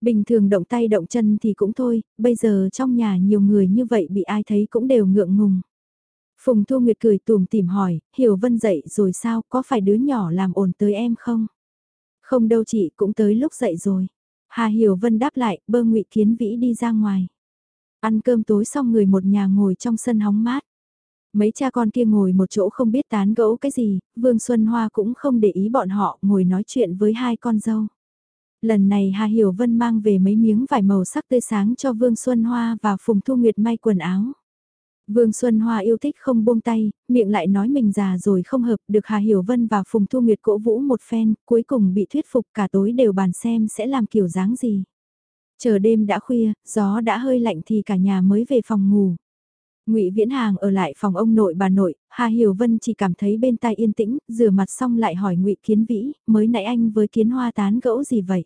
Bình thường động tay động chân thì cũng thôi, bây giờ trong nhà nhiều người như vậy bị ai thấy cũng đều ngượng ngùng. Phùng Thu Nguyệt cười tùm tìm hỏi, Hiểu Vân dậy rồi sao, có phải đứa nhỏ làm ổn tới em không? Không đâu chị, cũng tới lúc dậy rồi. Hà Hiểu Vân đáp lại, bơ ngụy Kiến Vĩ đi ra ngoài. Ăn cơm tối xong người một nhà ngồi trong sân hóng mát. Mấy cha con kia ngồi một chỗ không biết tán gẫu cái gì, Vương Xuân Hoa cũng không để ý bọn họ ngồi nói chuyện với hai con dâu. Lần này Hà Hiểu Vân mang về mấy miếng vải màu sắc tươi sáng cho Vương Xuân Hoa và Phùng Thu Nguyệt may quần áo. Vương Xuân Hoa yêu thích không buông tay, miệng lại nói mình già rồi không hợp, được Hà Hiểu Vân và Phùng Thu Nguyệt cổ vũ một phen, cuối cùng bị thuyết phục cả tối đều bàn xem sẽ làm kiểu dáng gì. Chờ đêm đã khuya, gió đã hơi lạnh thì cả nhà mới về phòng ngủ. Ngụy Viễn Hàng ở lại phòng ông nội bà nội, Hà Hiểu Vân chỉ cảm thấy bên tai yên tĩnh, rửa mặt xong lại hỏi Ngụy Kiến Vĩ, mới nãy anh với Kiến Hoa tán gẫu gì vậy?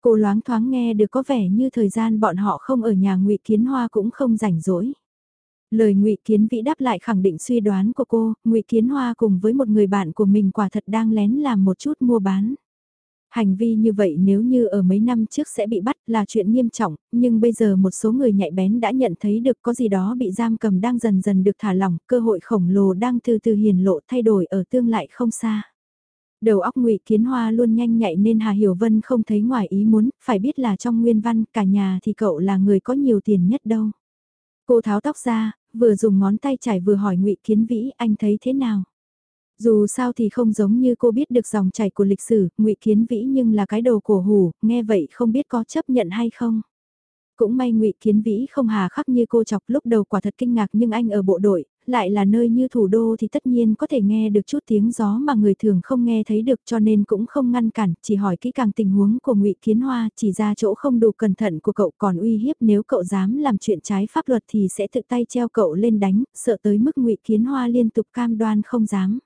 Cô loáng thoáng nghe được có vẻ như thời gian bọn họ không ở nhà Ngụy Kiến Hoa cũng không rảnh rỗi. Lời Ngụy Kiến Vĩ đáp lại khẳng định suy đoán của cô, Ngụy Kiến Hoa cùng với một người bạn của mình quả thật đang lén làm một chút mua bán. Hành vi như vậy nếu như ở mấy năm trước sẽ bị bắt là chuyện nghiêm trọng, nhưng bây giờ một số người nhạy bén đã nhận thấy được có gì đó bị giam cầm đang dần dần được thả lỏng, cơ hội khổng lồ đang từ từ hiền lộ thay đổi ở tương lại không xa. Đầu óc ngụy Kiến Hoa luôn nhanh nhạy nên Hà Hiểu Vân không thấy ngoài ý muốn, phải biết là trong nguyên văn cả nhà thì cậu là người có nhiều tiền nhất đâu. Cô tháo tóc ra, vừa dùng ngón tay chải vừa hỏi ngụy Kiến Vĩ anh thấy thế nào. Dù sao thì không giống như cô biết được dòng chảy của lịch sử, ngụy Kiến Vĩ nhưng là cái đầu cổ hủ, nghe vậy không biết có chấp nhận hay không. Cũng may ngụy Kiến Vĩ không hà khắc như cô chọc lúc đầu quả thật kinh ngạc nhưng anh ở bộ đội, lại là nơi như thủ đô thì tất nhiên có thể nghe được chút tiếng gió mà người thường không nghe thấy được cho nên cũng không ngăn cản, chỉ hỏi kỹ càng tình huống của ngụy Kiến Hoa, chỉ ra chỗ không đủ cẩn thận của cậu còn uy hiếp nếu cậu dám làm chuyện trái pháp luật thì sẽ tự tay treo cậu lên đánh, sợ tới mức ngụy Kiến Hoa liên tục cam đoan không dám.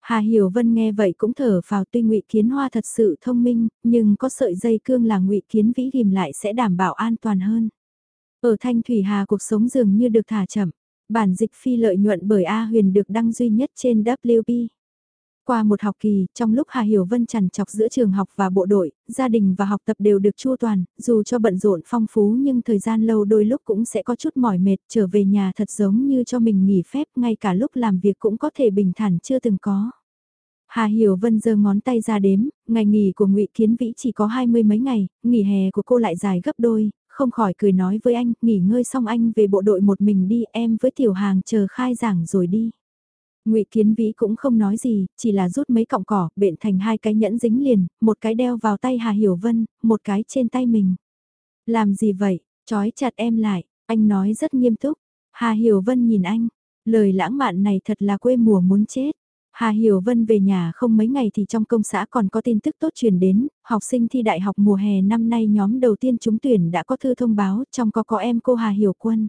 Hà Hiểu Vân nghe vậy cũng thở vào tuy Ngụy Kiến Hoa thật sự thông minh, nhưng có sợi dây cương là Ngụy Kiến Vĩ ghim lại sẽ đảm bảo an toàn hơn. Ở Thanh Thủy Hà cuộc sống dường như được thả chậm, bản dịch phi lợi nhuận bởi A Huyền được đăng duy nhất trên WP. Qua một học kỳ, trong lúc Hà Hiểu Vân chằn chọc giữa trường học và bộ đội, gia đình và học tập đều được chu toàn, dù cho bận rộn phong phú nhưng thời gian lâu đôi lúc cũng sẽ có chút mỏi mệt, trở về nhà thật giống như cho mình nghỉ phép, ngay cả lúc làm việc cũng có thể bình thản chưa từng có. Hà Hiểu Vân giơ ngón tay ra đếm, ngày nghỉ của Ngụy Kiến Vĩ chỉ có hai mươi mấy ngày, nghỉ hè của cô lại dài gấp đôi, không khỏi cười nói với anh, nghỉ ngơi xong anh về bộ đội một mình đi, em với tiểu hàng chờ khai giảng rồi đi. Ngụy Kiến Vĩ cũng không nói gì, chỉ là rút mấy cọng cỏ, bện thành hai cái nhẫn dính liền, một cái đeo vào tay Hà Hiểu Vân, một cái trên tay mình. Làm gì vậy, trói chặt em lại, anh nói rất nghiêm túc. Hà Hiểu Vân nhìn anh, lời lãng mạn này thật là quê mùa muốn chết. Hà Hiểu Vân về nhà không mấy ngày thì trong công xã còn có tin tức tốt truyền đến, học sinh thi đại học mùa hè năm nay nhóm đầu tiên trúng tuyển đã có thư thông báo, trong có có em cô Hà Hiểu Quân.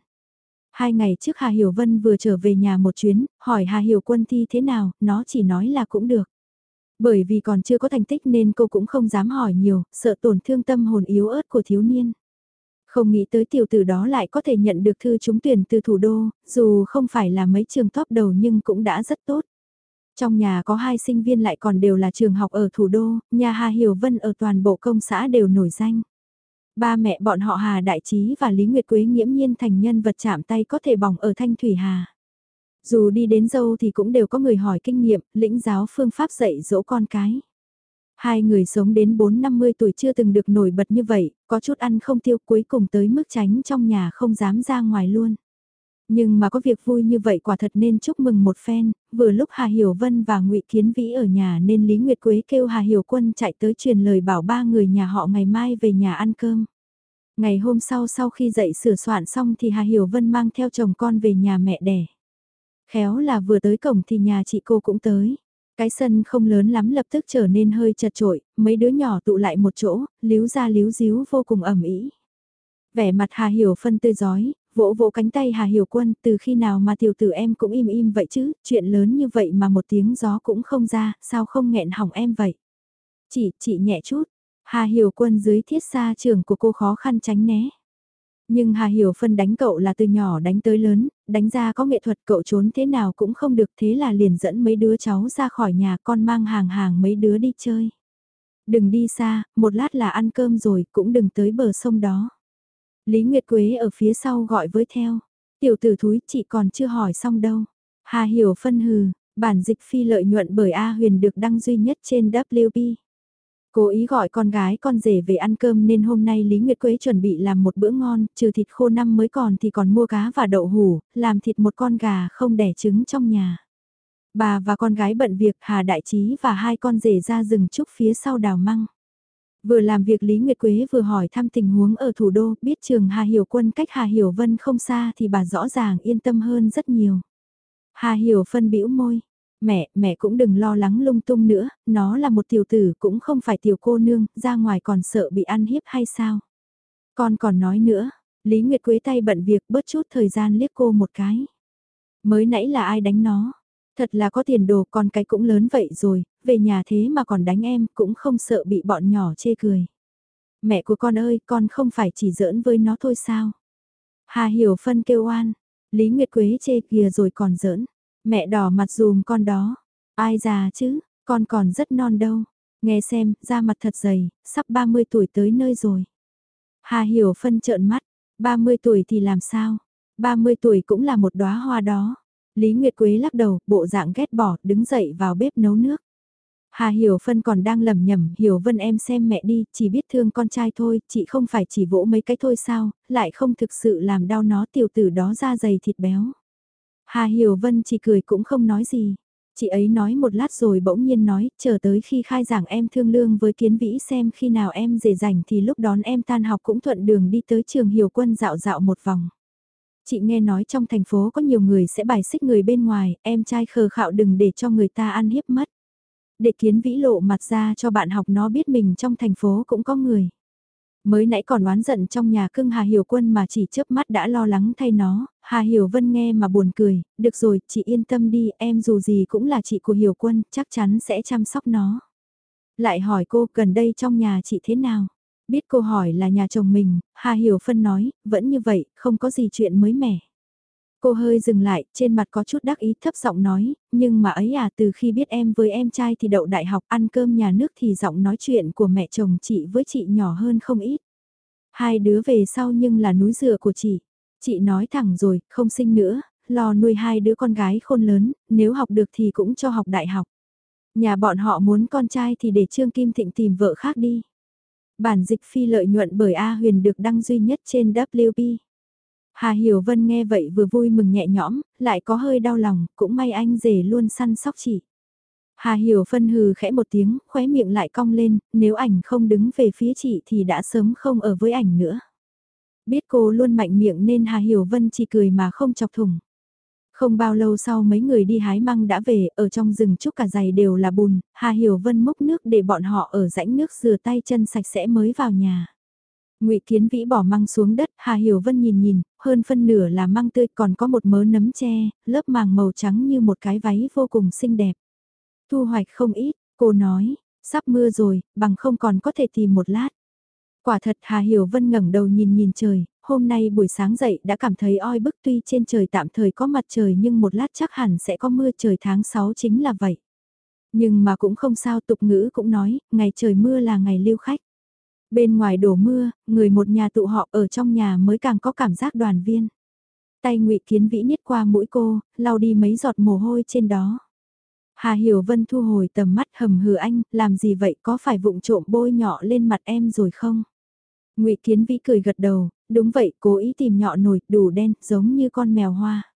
Hai ngày trước Hà Hiểu Vân vừa trở về nhà một chuyến, hỏi Hà Hiểu Quân thi thế nào, nó chỉ nói là cũng được. Bởi vì còn chưa có thành tích nên cô cũng không dám hỏi nhiều, sợ tổn thương tâm hồn yếu ớt của thiếu niên. Không nghĩ tới tiểu tử đó lại có thể nhận được thư trúng tuyển từ thủ đô, dù không phải là mấy trường top đầu nhưng cũng đã rất tốt. Trong nhà có hai sinh viên lại còn đều là trường học ở thủ đô, nhà Hà Hiểu Vân ở toàn bộ công xã đều nổi danh. Ba mẹ bọn họ Hà Đại Trí và Lý Nguyệt Quế nghiễm nhiên thành nhân vật chạm tay có thể bỏng ở Thanh Thủy Hà. Dù đi đến dâu thì cũng đều có người hỏi kinh nghiệm, lĩnh giáo phương pháp dạy dỗ con cái. Hai người sống đến 4-50 tuổi chưa từng được nổi bật như vậy, có chút ăn không tiêu cuối cùng tới mức tránh trong nhà không dám ra ngoài luôn. Nhưng mà có việc vui như vậy quả thật nên chúc mừng một phen, vừa lúc Hà Hiểu Vân và ngụy Kiến Vĩ ở nhà nên Lý Nguyệt Quế kêu Hà Hiểu Quân chạy tới truyền lời bảo ba người nhà họ ngày mai về nhà ăn cơm. Ngày hôm sau sau khi dậy sửa soạn xong thì Hà Hiểu Vân mang theo chồng con về nhà mẹ đẻ. Khéo là vừa tới cổng thì nhà chị cô cũng tới. Cái sân không lớn lắm lập tức trở nên hơi chật trội, mấy đứa nhỏ tụ lại một chỗ, líu ra líu díu vô cùng ẩm ý. Vẻ mặt Hà Hiểu Phân tươi giói, vỗ vỗ cánh tay Hà Hiểu Quân, từ khi nào mà tiểu tử em cũng im im vậy chứ, chuyện lớn như vậy mà một tiếng gió cũng không ra, sao không nghẹn hỏng em vậy? Chỉ, chị nhẹ chút, Hà Hiểu Quân dưới thiết xa trường của cô khó khăn tránh né. Nhưng Hà Hiểu Phân đánh cậu là từ nhỏ đánh tới lớn, đánh ra có nghệ thuật cậu trốn thế nào cũng không được thế là liền dẫn mấy đứa cháu ra khỏi nhà con mang hàng hàng mấy đứa đi chơi. Đừng đi xa, một lát là ăn cơm rồi cũng đừng tới bờ sông đó. Lý Nguyệt Quế ở phía sau gọi với theo. Tiểu tử thúi chị còn chưa hỏi xong đâu. Hà Hiểu phân hừ, bản dịch phi lợi nhuận bởi A Huyền được đăng duy nhất trên WP. Cố ý gọi con gái con rể về ăn cơm nên hôm nay Lý Nguyệt Quế chuẩn bị làm một bữa ngon, trừ thịt khô năm mới còn thì còn mua cá và đậu hủ, làm thịt một con gà không đẻ trứng trong nhà. Bà và con gái bận việc Hà Đại Trí và hai con rể ra rừng trúc phía sau đào măng. Vừa làm việc Lý Nguyệt Quế vừa hỏi thăm tình huống ở thủ đô, biết trường Hà Hiểu Quân cách Hà Hiểu Vân không xa thì bà rõ ràng yên tâm hơn rất nhiều. Hà Hiểu phân bĩu môi, mẹ, mẹ cũng đừng lo lắng lung tung nữa, nó là một tiểu tử cũng không phải tiểu cô nương, ra ngoài còn sợ bị ăn hiếp hay sao. Con còn nói nữa, Lý Nguyệt Quế tay bận việc bớt chút thời gian liếc cô một cái. Mới nãy là ai đánh nó? Thật là có tiền đồ con cái cũng lớn vậy rồi, về nhà thế mà còn đánh em cũng không sợ bị bọn nhỏ chê cười. Mẹ của con ơi, con không phải chỉ giỡn với nó thôi sao? Hà Hiểu Phân kêu oan, Lý Nguyệt Quế chê kìa rồi còn giỡn. Mẹ đỏ mặt dùm con đó. Ai già chứ, con còn rất non đâu. Nghe xem, da mặt thật dày, sắp 30 tuổi tới nơi rồi. Hà Hiểu Phân trợn mắt, 30 tuổi thì làm sao? 30 tuổi cũng là một đóa hoa đó. Lý Nguyệt Quế lắc đầu, bộ dạng ghét bỏ, đứng dậy vào bếp nấu nước. Hà Hiểu Phân còn đang lầm nhầm, Hiểu Vân em xem mẹ đi, chỉ biết thương con trai thôi, chị không phải chỉ vỗ mấy cái thôi sao, lại không thực sự làm đau nó tiểu tử đó ra dày thịt béo. Hà Hiểu Vân chỉ cười cũng không nói gì. Chị ấy nói một lát rồi bỗng nhiên nói, chờ tới khi khai giảng em thương lương với kiến vĩ xem khi nào em dễ rảnh thì lúc đón em tan học cũng thuận đường đi tới trường Hiểu Quân dạo dạo một vòng. Chị nghe nói trong thành phố có nhiều người sẽ bài xích người bên ngoài, em trai khờ khạo đừng để cho người ta ăn hiếp mất. Để kiến vĩ lộ mặt ra cho bạn học nó biết mình trong thành phố cũng có người. Mới nãy còn oán giận trong nhà cưng Hà Hiểu Quân mà chỉ chớp mắt đã lo lắng thay nó, Hà Hiểu Vân nghe mà buồn cười, được rồi, chị yên tâm đi, em dù gì cũng là chị của Hiểu Quân, chắc chắn sẽ chăm sóc nó. Lại hỏi cô gần đây trong nhà chị thế nào? Biết cô hỏi là nhà chồng mình, Hà Hiểu Phân nói, vẫn như vậy, không có gì chuyện mới mẻ. Cô hơi dừng lại, trên mặt có chút đắc ý thấp giọng nói, nhưng mà ấy à từ khi biết em với em trai thì đậu đại học ăn cơm nhà nước thì giọng nói chuyện của mẹ chồng chị với chị nhỏ hơn không ít. Hai đứa về sau nhưng là núi dựa của chị. Chị nói thẳng rồi, không sinh nữa, lo nuôi hai đứa con gái khôn lớn, nếu học được thì cũng cho học đại học. Nhà bọn họ muốn con trai thì để Trương Kim Thịnh tìm vợ khác đi. Bản dịch phi lợi nhuận bởi A Huyền được đăng duy nhất trên WP. Hà Hiểu Vân nghe vậy vừa vui mừng nhẹ nhõm, lại có hơi đau lòng, cũng may anh rể luôn săn sóc chị. Hà Hiểu Vân hừ khẽ một tiếng, khóe miệng lại cong lên, nếu ảnh không đứng về phía chị thì đã sớm không ở với ảnh nữa. Biết cô luôn mạnh miệng nên Hà Hiểu Vân chỉ cười mà không chọc thủng. Không bao lâu sau mấy người đi hái măng đã về, ở trong rừng trúc cả giày đều là bùn, Hà Hiểu Vân múc nước để bọn họ ở rãnh nước rửa tay chân sạch sẽ mới vào nhà. Ngụy Kiến Vĩ bỏ măng xuống đất, Hà Hiểu Vân nhìn nhìn, hơn phân nửa là măng tươi còn có một mớ nấm tre, lớp màng màu trắng như một cái váy vô cùng xinh đẹp. Thu hoạch không ít, cô nói, sắp mưa rồi, bằng không còn có thể tìm một lát. Quả thật Hà Hiểu Vân ngẩng đầu nhìn nhìn trời, hôm nay buổi sáng dậy đã cảm thấy oi bức tuy trên trời tạm thời có mặt trời nhưng một lát chắc hẳn sẽ có mưa trời tháng 6 chính là vậy. Nhưng mà cũng không sao tục ngữ cũng nói, ngày trời mưa là ngày lưu khách. Bên ngoài đổ mưa, người một nhà tụ họ ở trong nhà mới càng có cảm giác đoàn viên. Tay ngụy Kiến Vĩ niết qua mũi cô, lau đi mấy giọt mồ hôi trên đó. Hà Hiểu Vân thu hồi tầm mắt hầm hừ anh, làm gì vậy có phải vụng trộm bôi nhọ lên mặt em rồi không? ngụy Kiến Vĩ cười gật đầu, đúng vậy, cố ý tìm nhọ nổi, đủ đen, giống như con mèo hoa.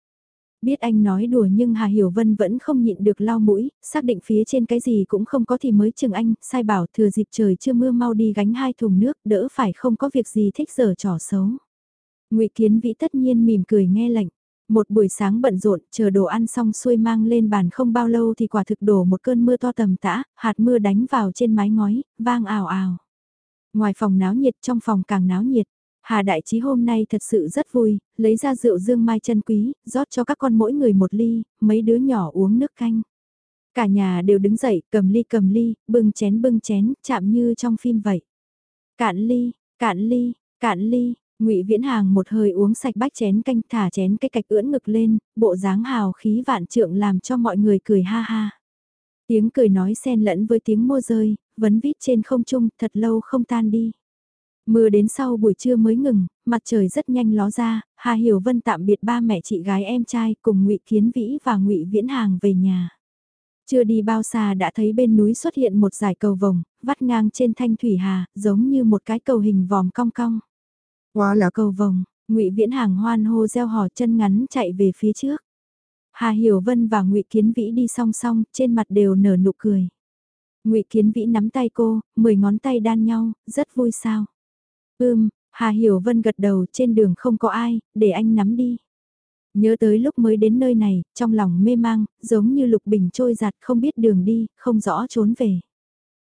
Biết anh nói đùa nhưng Hà Hiểu Vân vẫn không nhịn được lau mũi, xác định phía trên cái gì cũng không có thì mới chừng anh, sai bảo thừa dịp trời chưa mưa mau đi gánh hai thùng nước, đỡ phải không có việc gì thích giờ trò xấu. ngụy Kiến Vĩ tất nhiên mỉm cười nghe lệnh. Một buổi sáng bận rộn, chờ đồ ăn xong xuôi mang lên bàn không bao lâu thì quả thực đổ một cơn mưa to tầm tã, hạt mưa đánh vào trên mái ngói, vang ào ào. Ngoài phòng náo nhiệt trong phòng càng náo nhiệt. Hà Đại Trí hôm nay thật sự rất vui, lấy ra rượu dương mai chân quý, rót cho các con mỗi người một ly, mấy đứa nhỏ uống nước canh. Cả nhà đều đứng dậy, cầm ly cầm ly, bưng chén bưng chén, chạm như trong phim vậy. Cạn ly, cạn ly, cạn ly, ngụy Viễn Hàng một hơi uống sạch bách chén canh thả chén cái cạch ưỡn ngực lên, bộ dáng hào khí vạn trượng làm cho mọi người cười ha ha. Tiếng cười nói xen lẫn với tiếng mô rơi, vấn vít trên không trung thật lâu không tan đi. Mưa đến sau buổi trưa mới ngừng, mặt trời rất nhanh ló ra, Hà Hiểu Vân tạm biệt ba mẹ chị gái em trai cùng Ngụy Kiến Vĩ và Ngụy Viễn Hàng về nhà. Chưa đi bao xa đã thấy bên núi xuất hiện một dải cầu vồng, vắt ngang trên thanh thủy hà, giống như một cái cầu hình vòm cong cong. Quá là cầu vồng, ngụy Viễn Hàng hoan hô reo hò chân ngắn chạy về phía trước. Hà Hiểu Vân và ngụy Kiến Vĩ đi song song, trên mặt đều nở nụ cười. ngụy Kiến Vĩ nắm tay cô, mười ngón tay đan nhau, rất vui sao. Ưm, Hà Hiểu Vân gật đầu trên đường không có ai, để anh nắm đi. Nhớ tới lúc mới đến nơi này, trong lòng mê mang, giống như lục bình trôi giạt không biết đường đi, không rõ trốn về.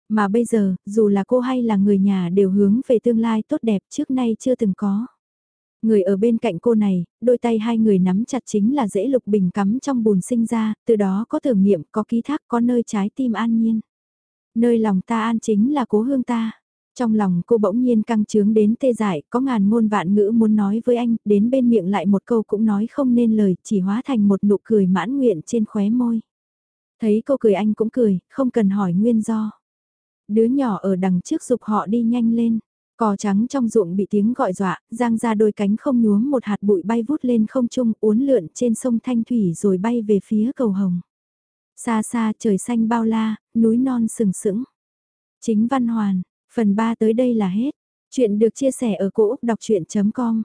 Mà bây giờ, dù là cô hay là người nhà đều hướng về tương lai tốt đẹp trước nay chưa từng có. Người ở bên cạnh cô này, đôi tay hai người nắm chặt chính là dễ lục bình cắm trong bùn sinh ra, từ đó có thử nghiệm, có ký thác, có nơi trái tim an nhiên. Nơi lòng ta an chính là cố hương ta. Trong lòng cô bỗng nhiên căng trướng đến tê dại, có ngàn ngôn vạn ngữ muốn nói với anh, đến bên miệng lại một câu cũng nói không nên lời, chỉ hóa thành một nụ cười mãn nguyện trên khóe môi. Thấy cô cười anh cũng cười, không cần hỏi nguyên do. Đứa nhỏ ở đằng trước dục họ đi nhanh lên. Cò trắng trong ruộng bị tiếng gọi dọa, giang ra đôi cánh không nhuốm một hạt bụi bay vút lên không trung uốn lượn trên sông Thanh Thủy rồi bay về phía cầu hồng. Xa xa trời xanh bao la, núi non sừng sững. Chính văn hoàn, Phần 3 tới đây là hết. Chuyện được chia sẻ ở cỗ đọc chuyện.com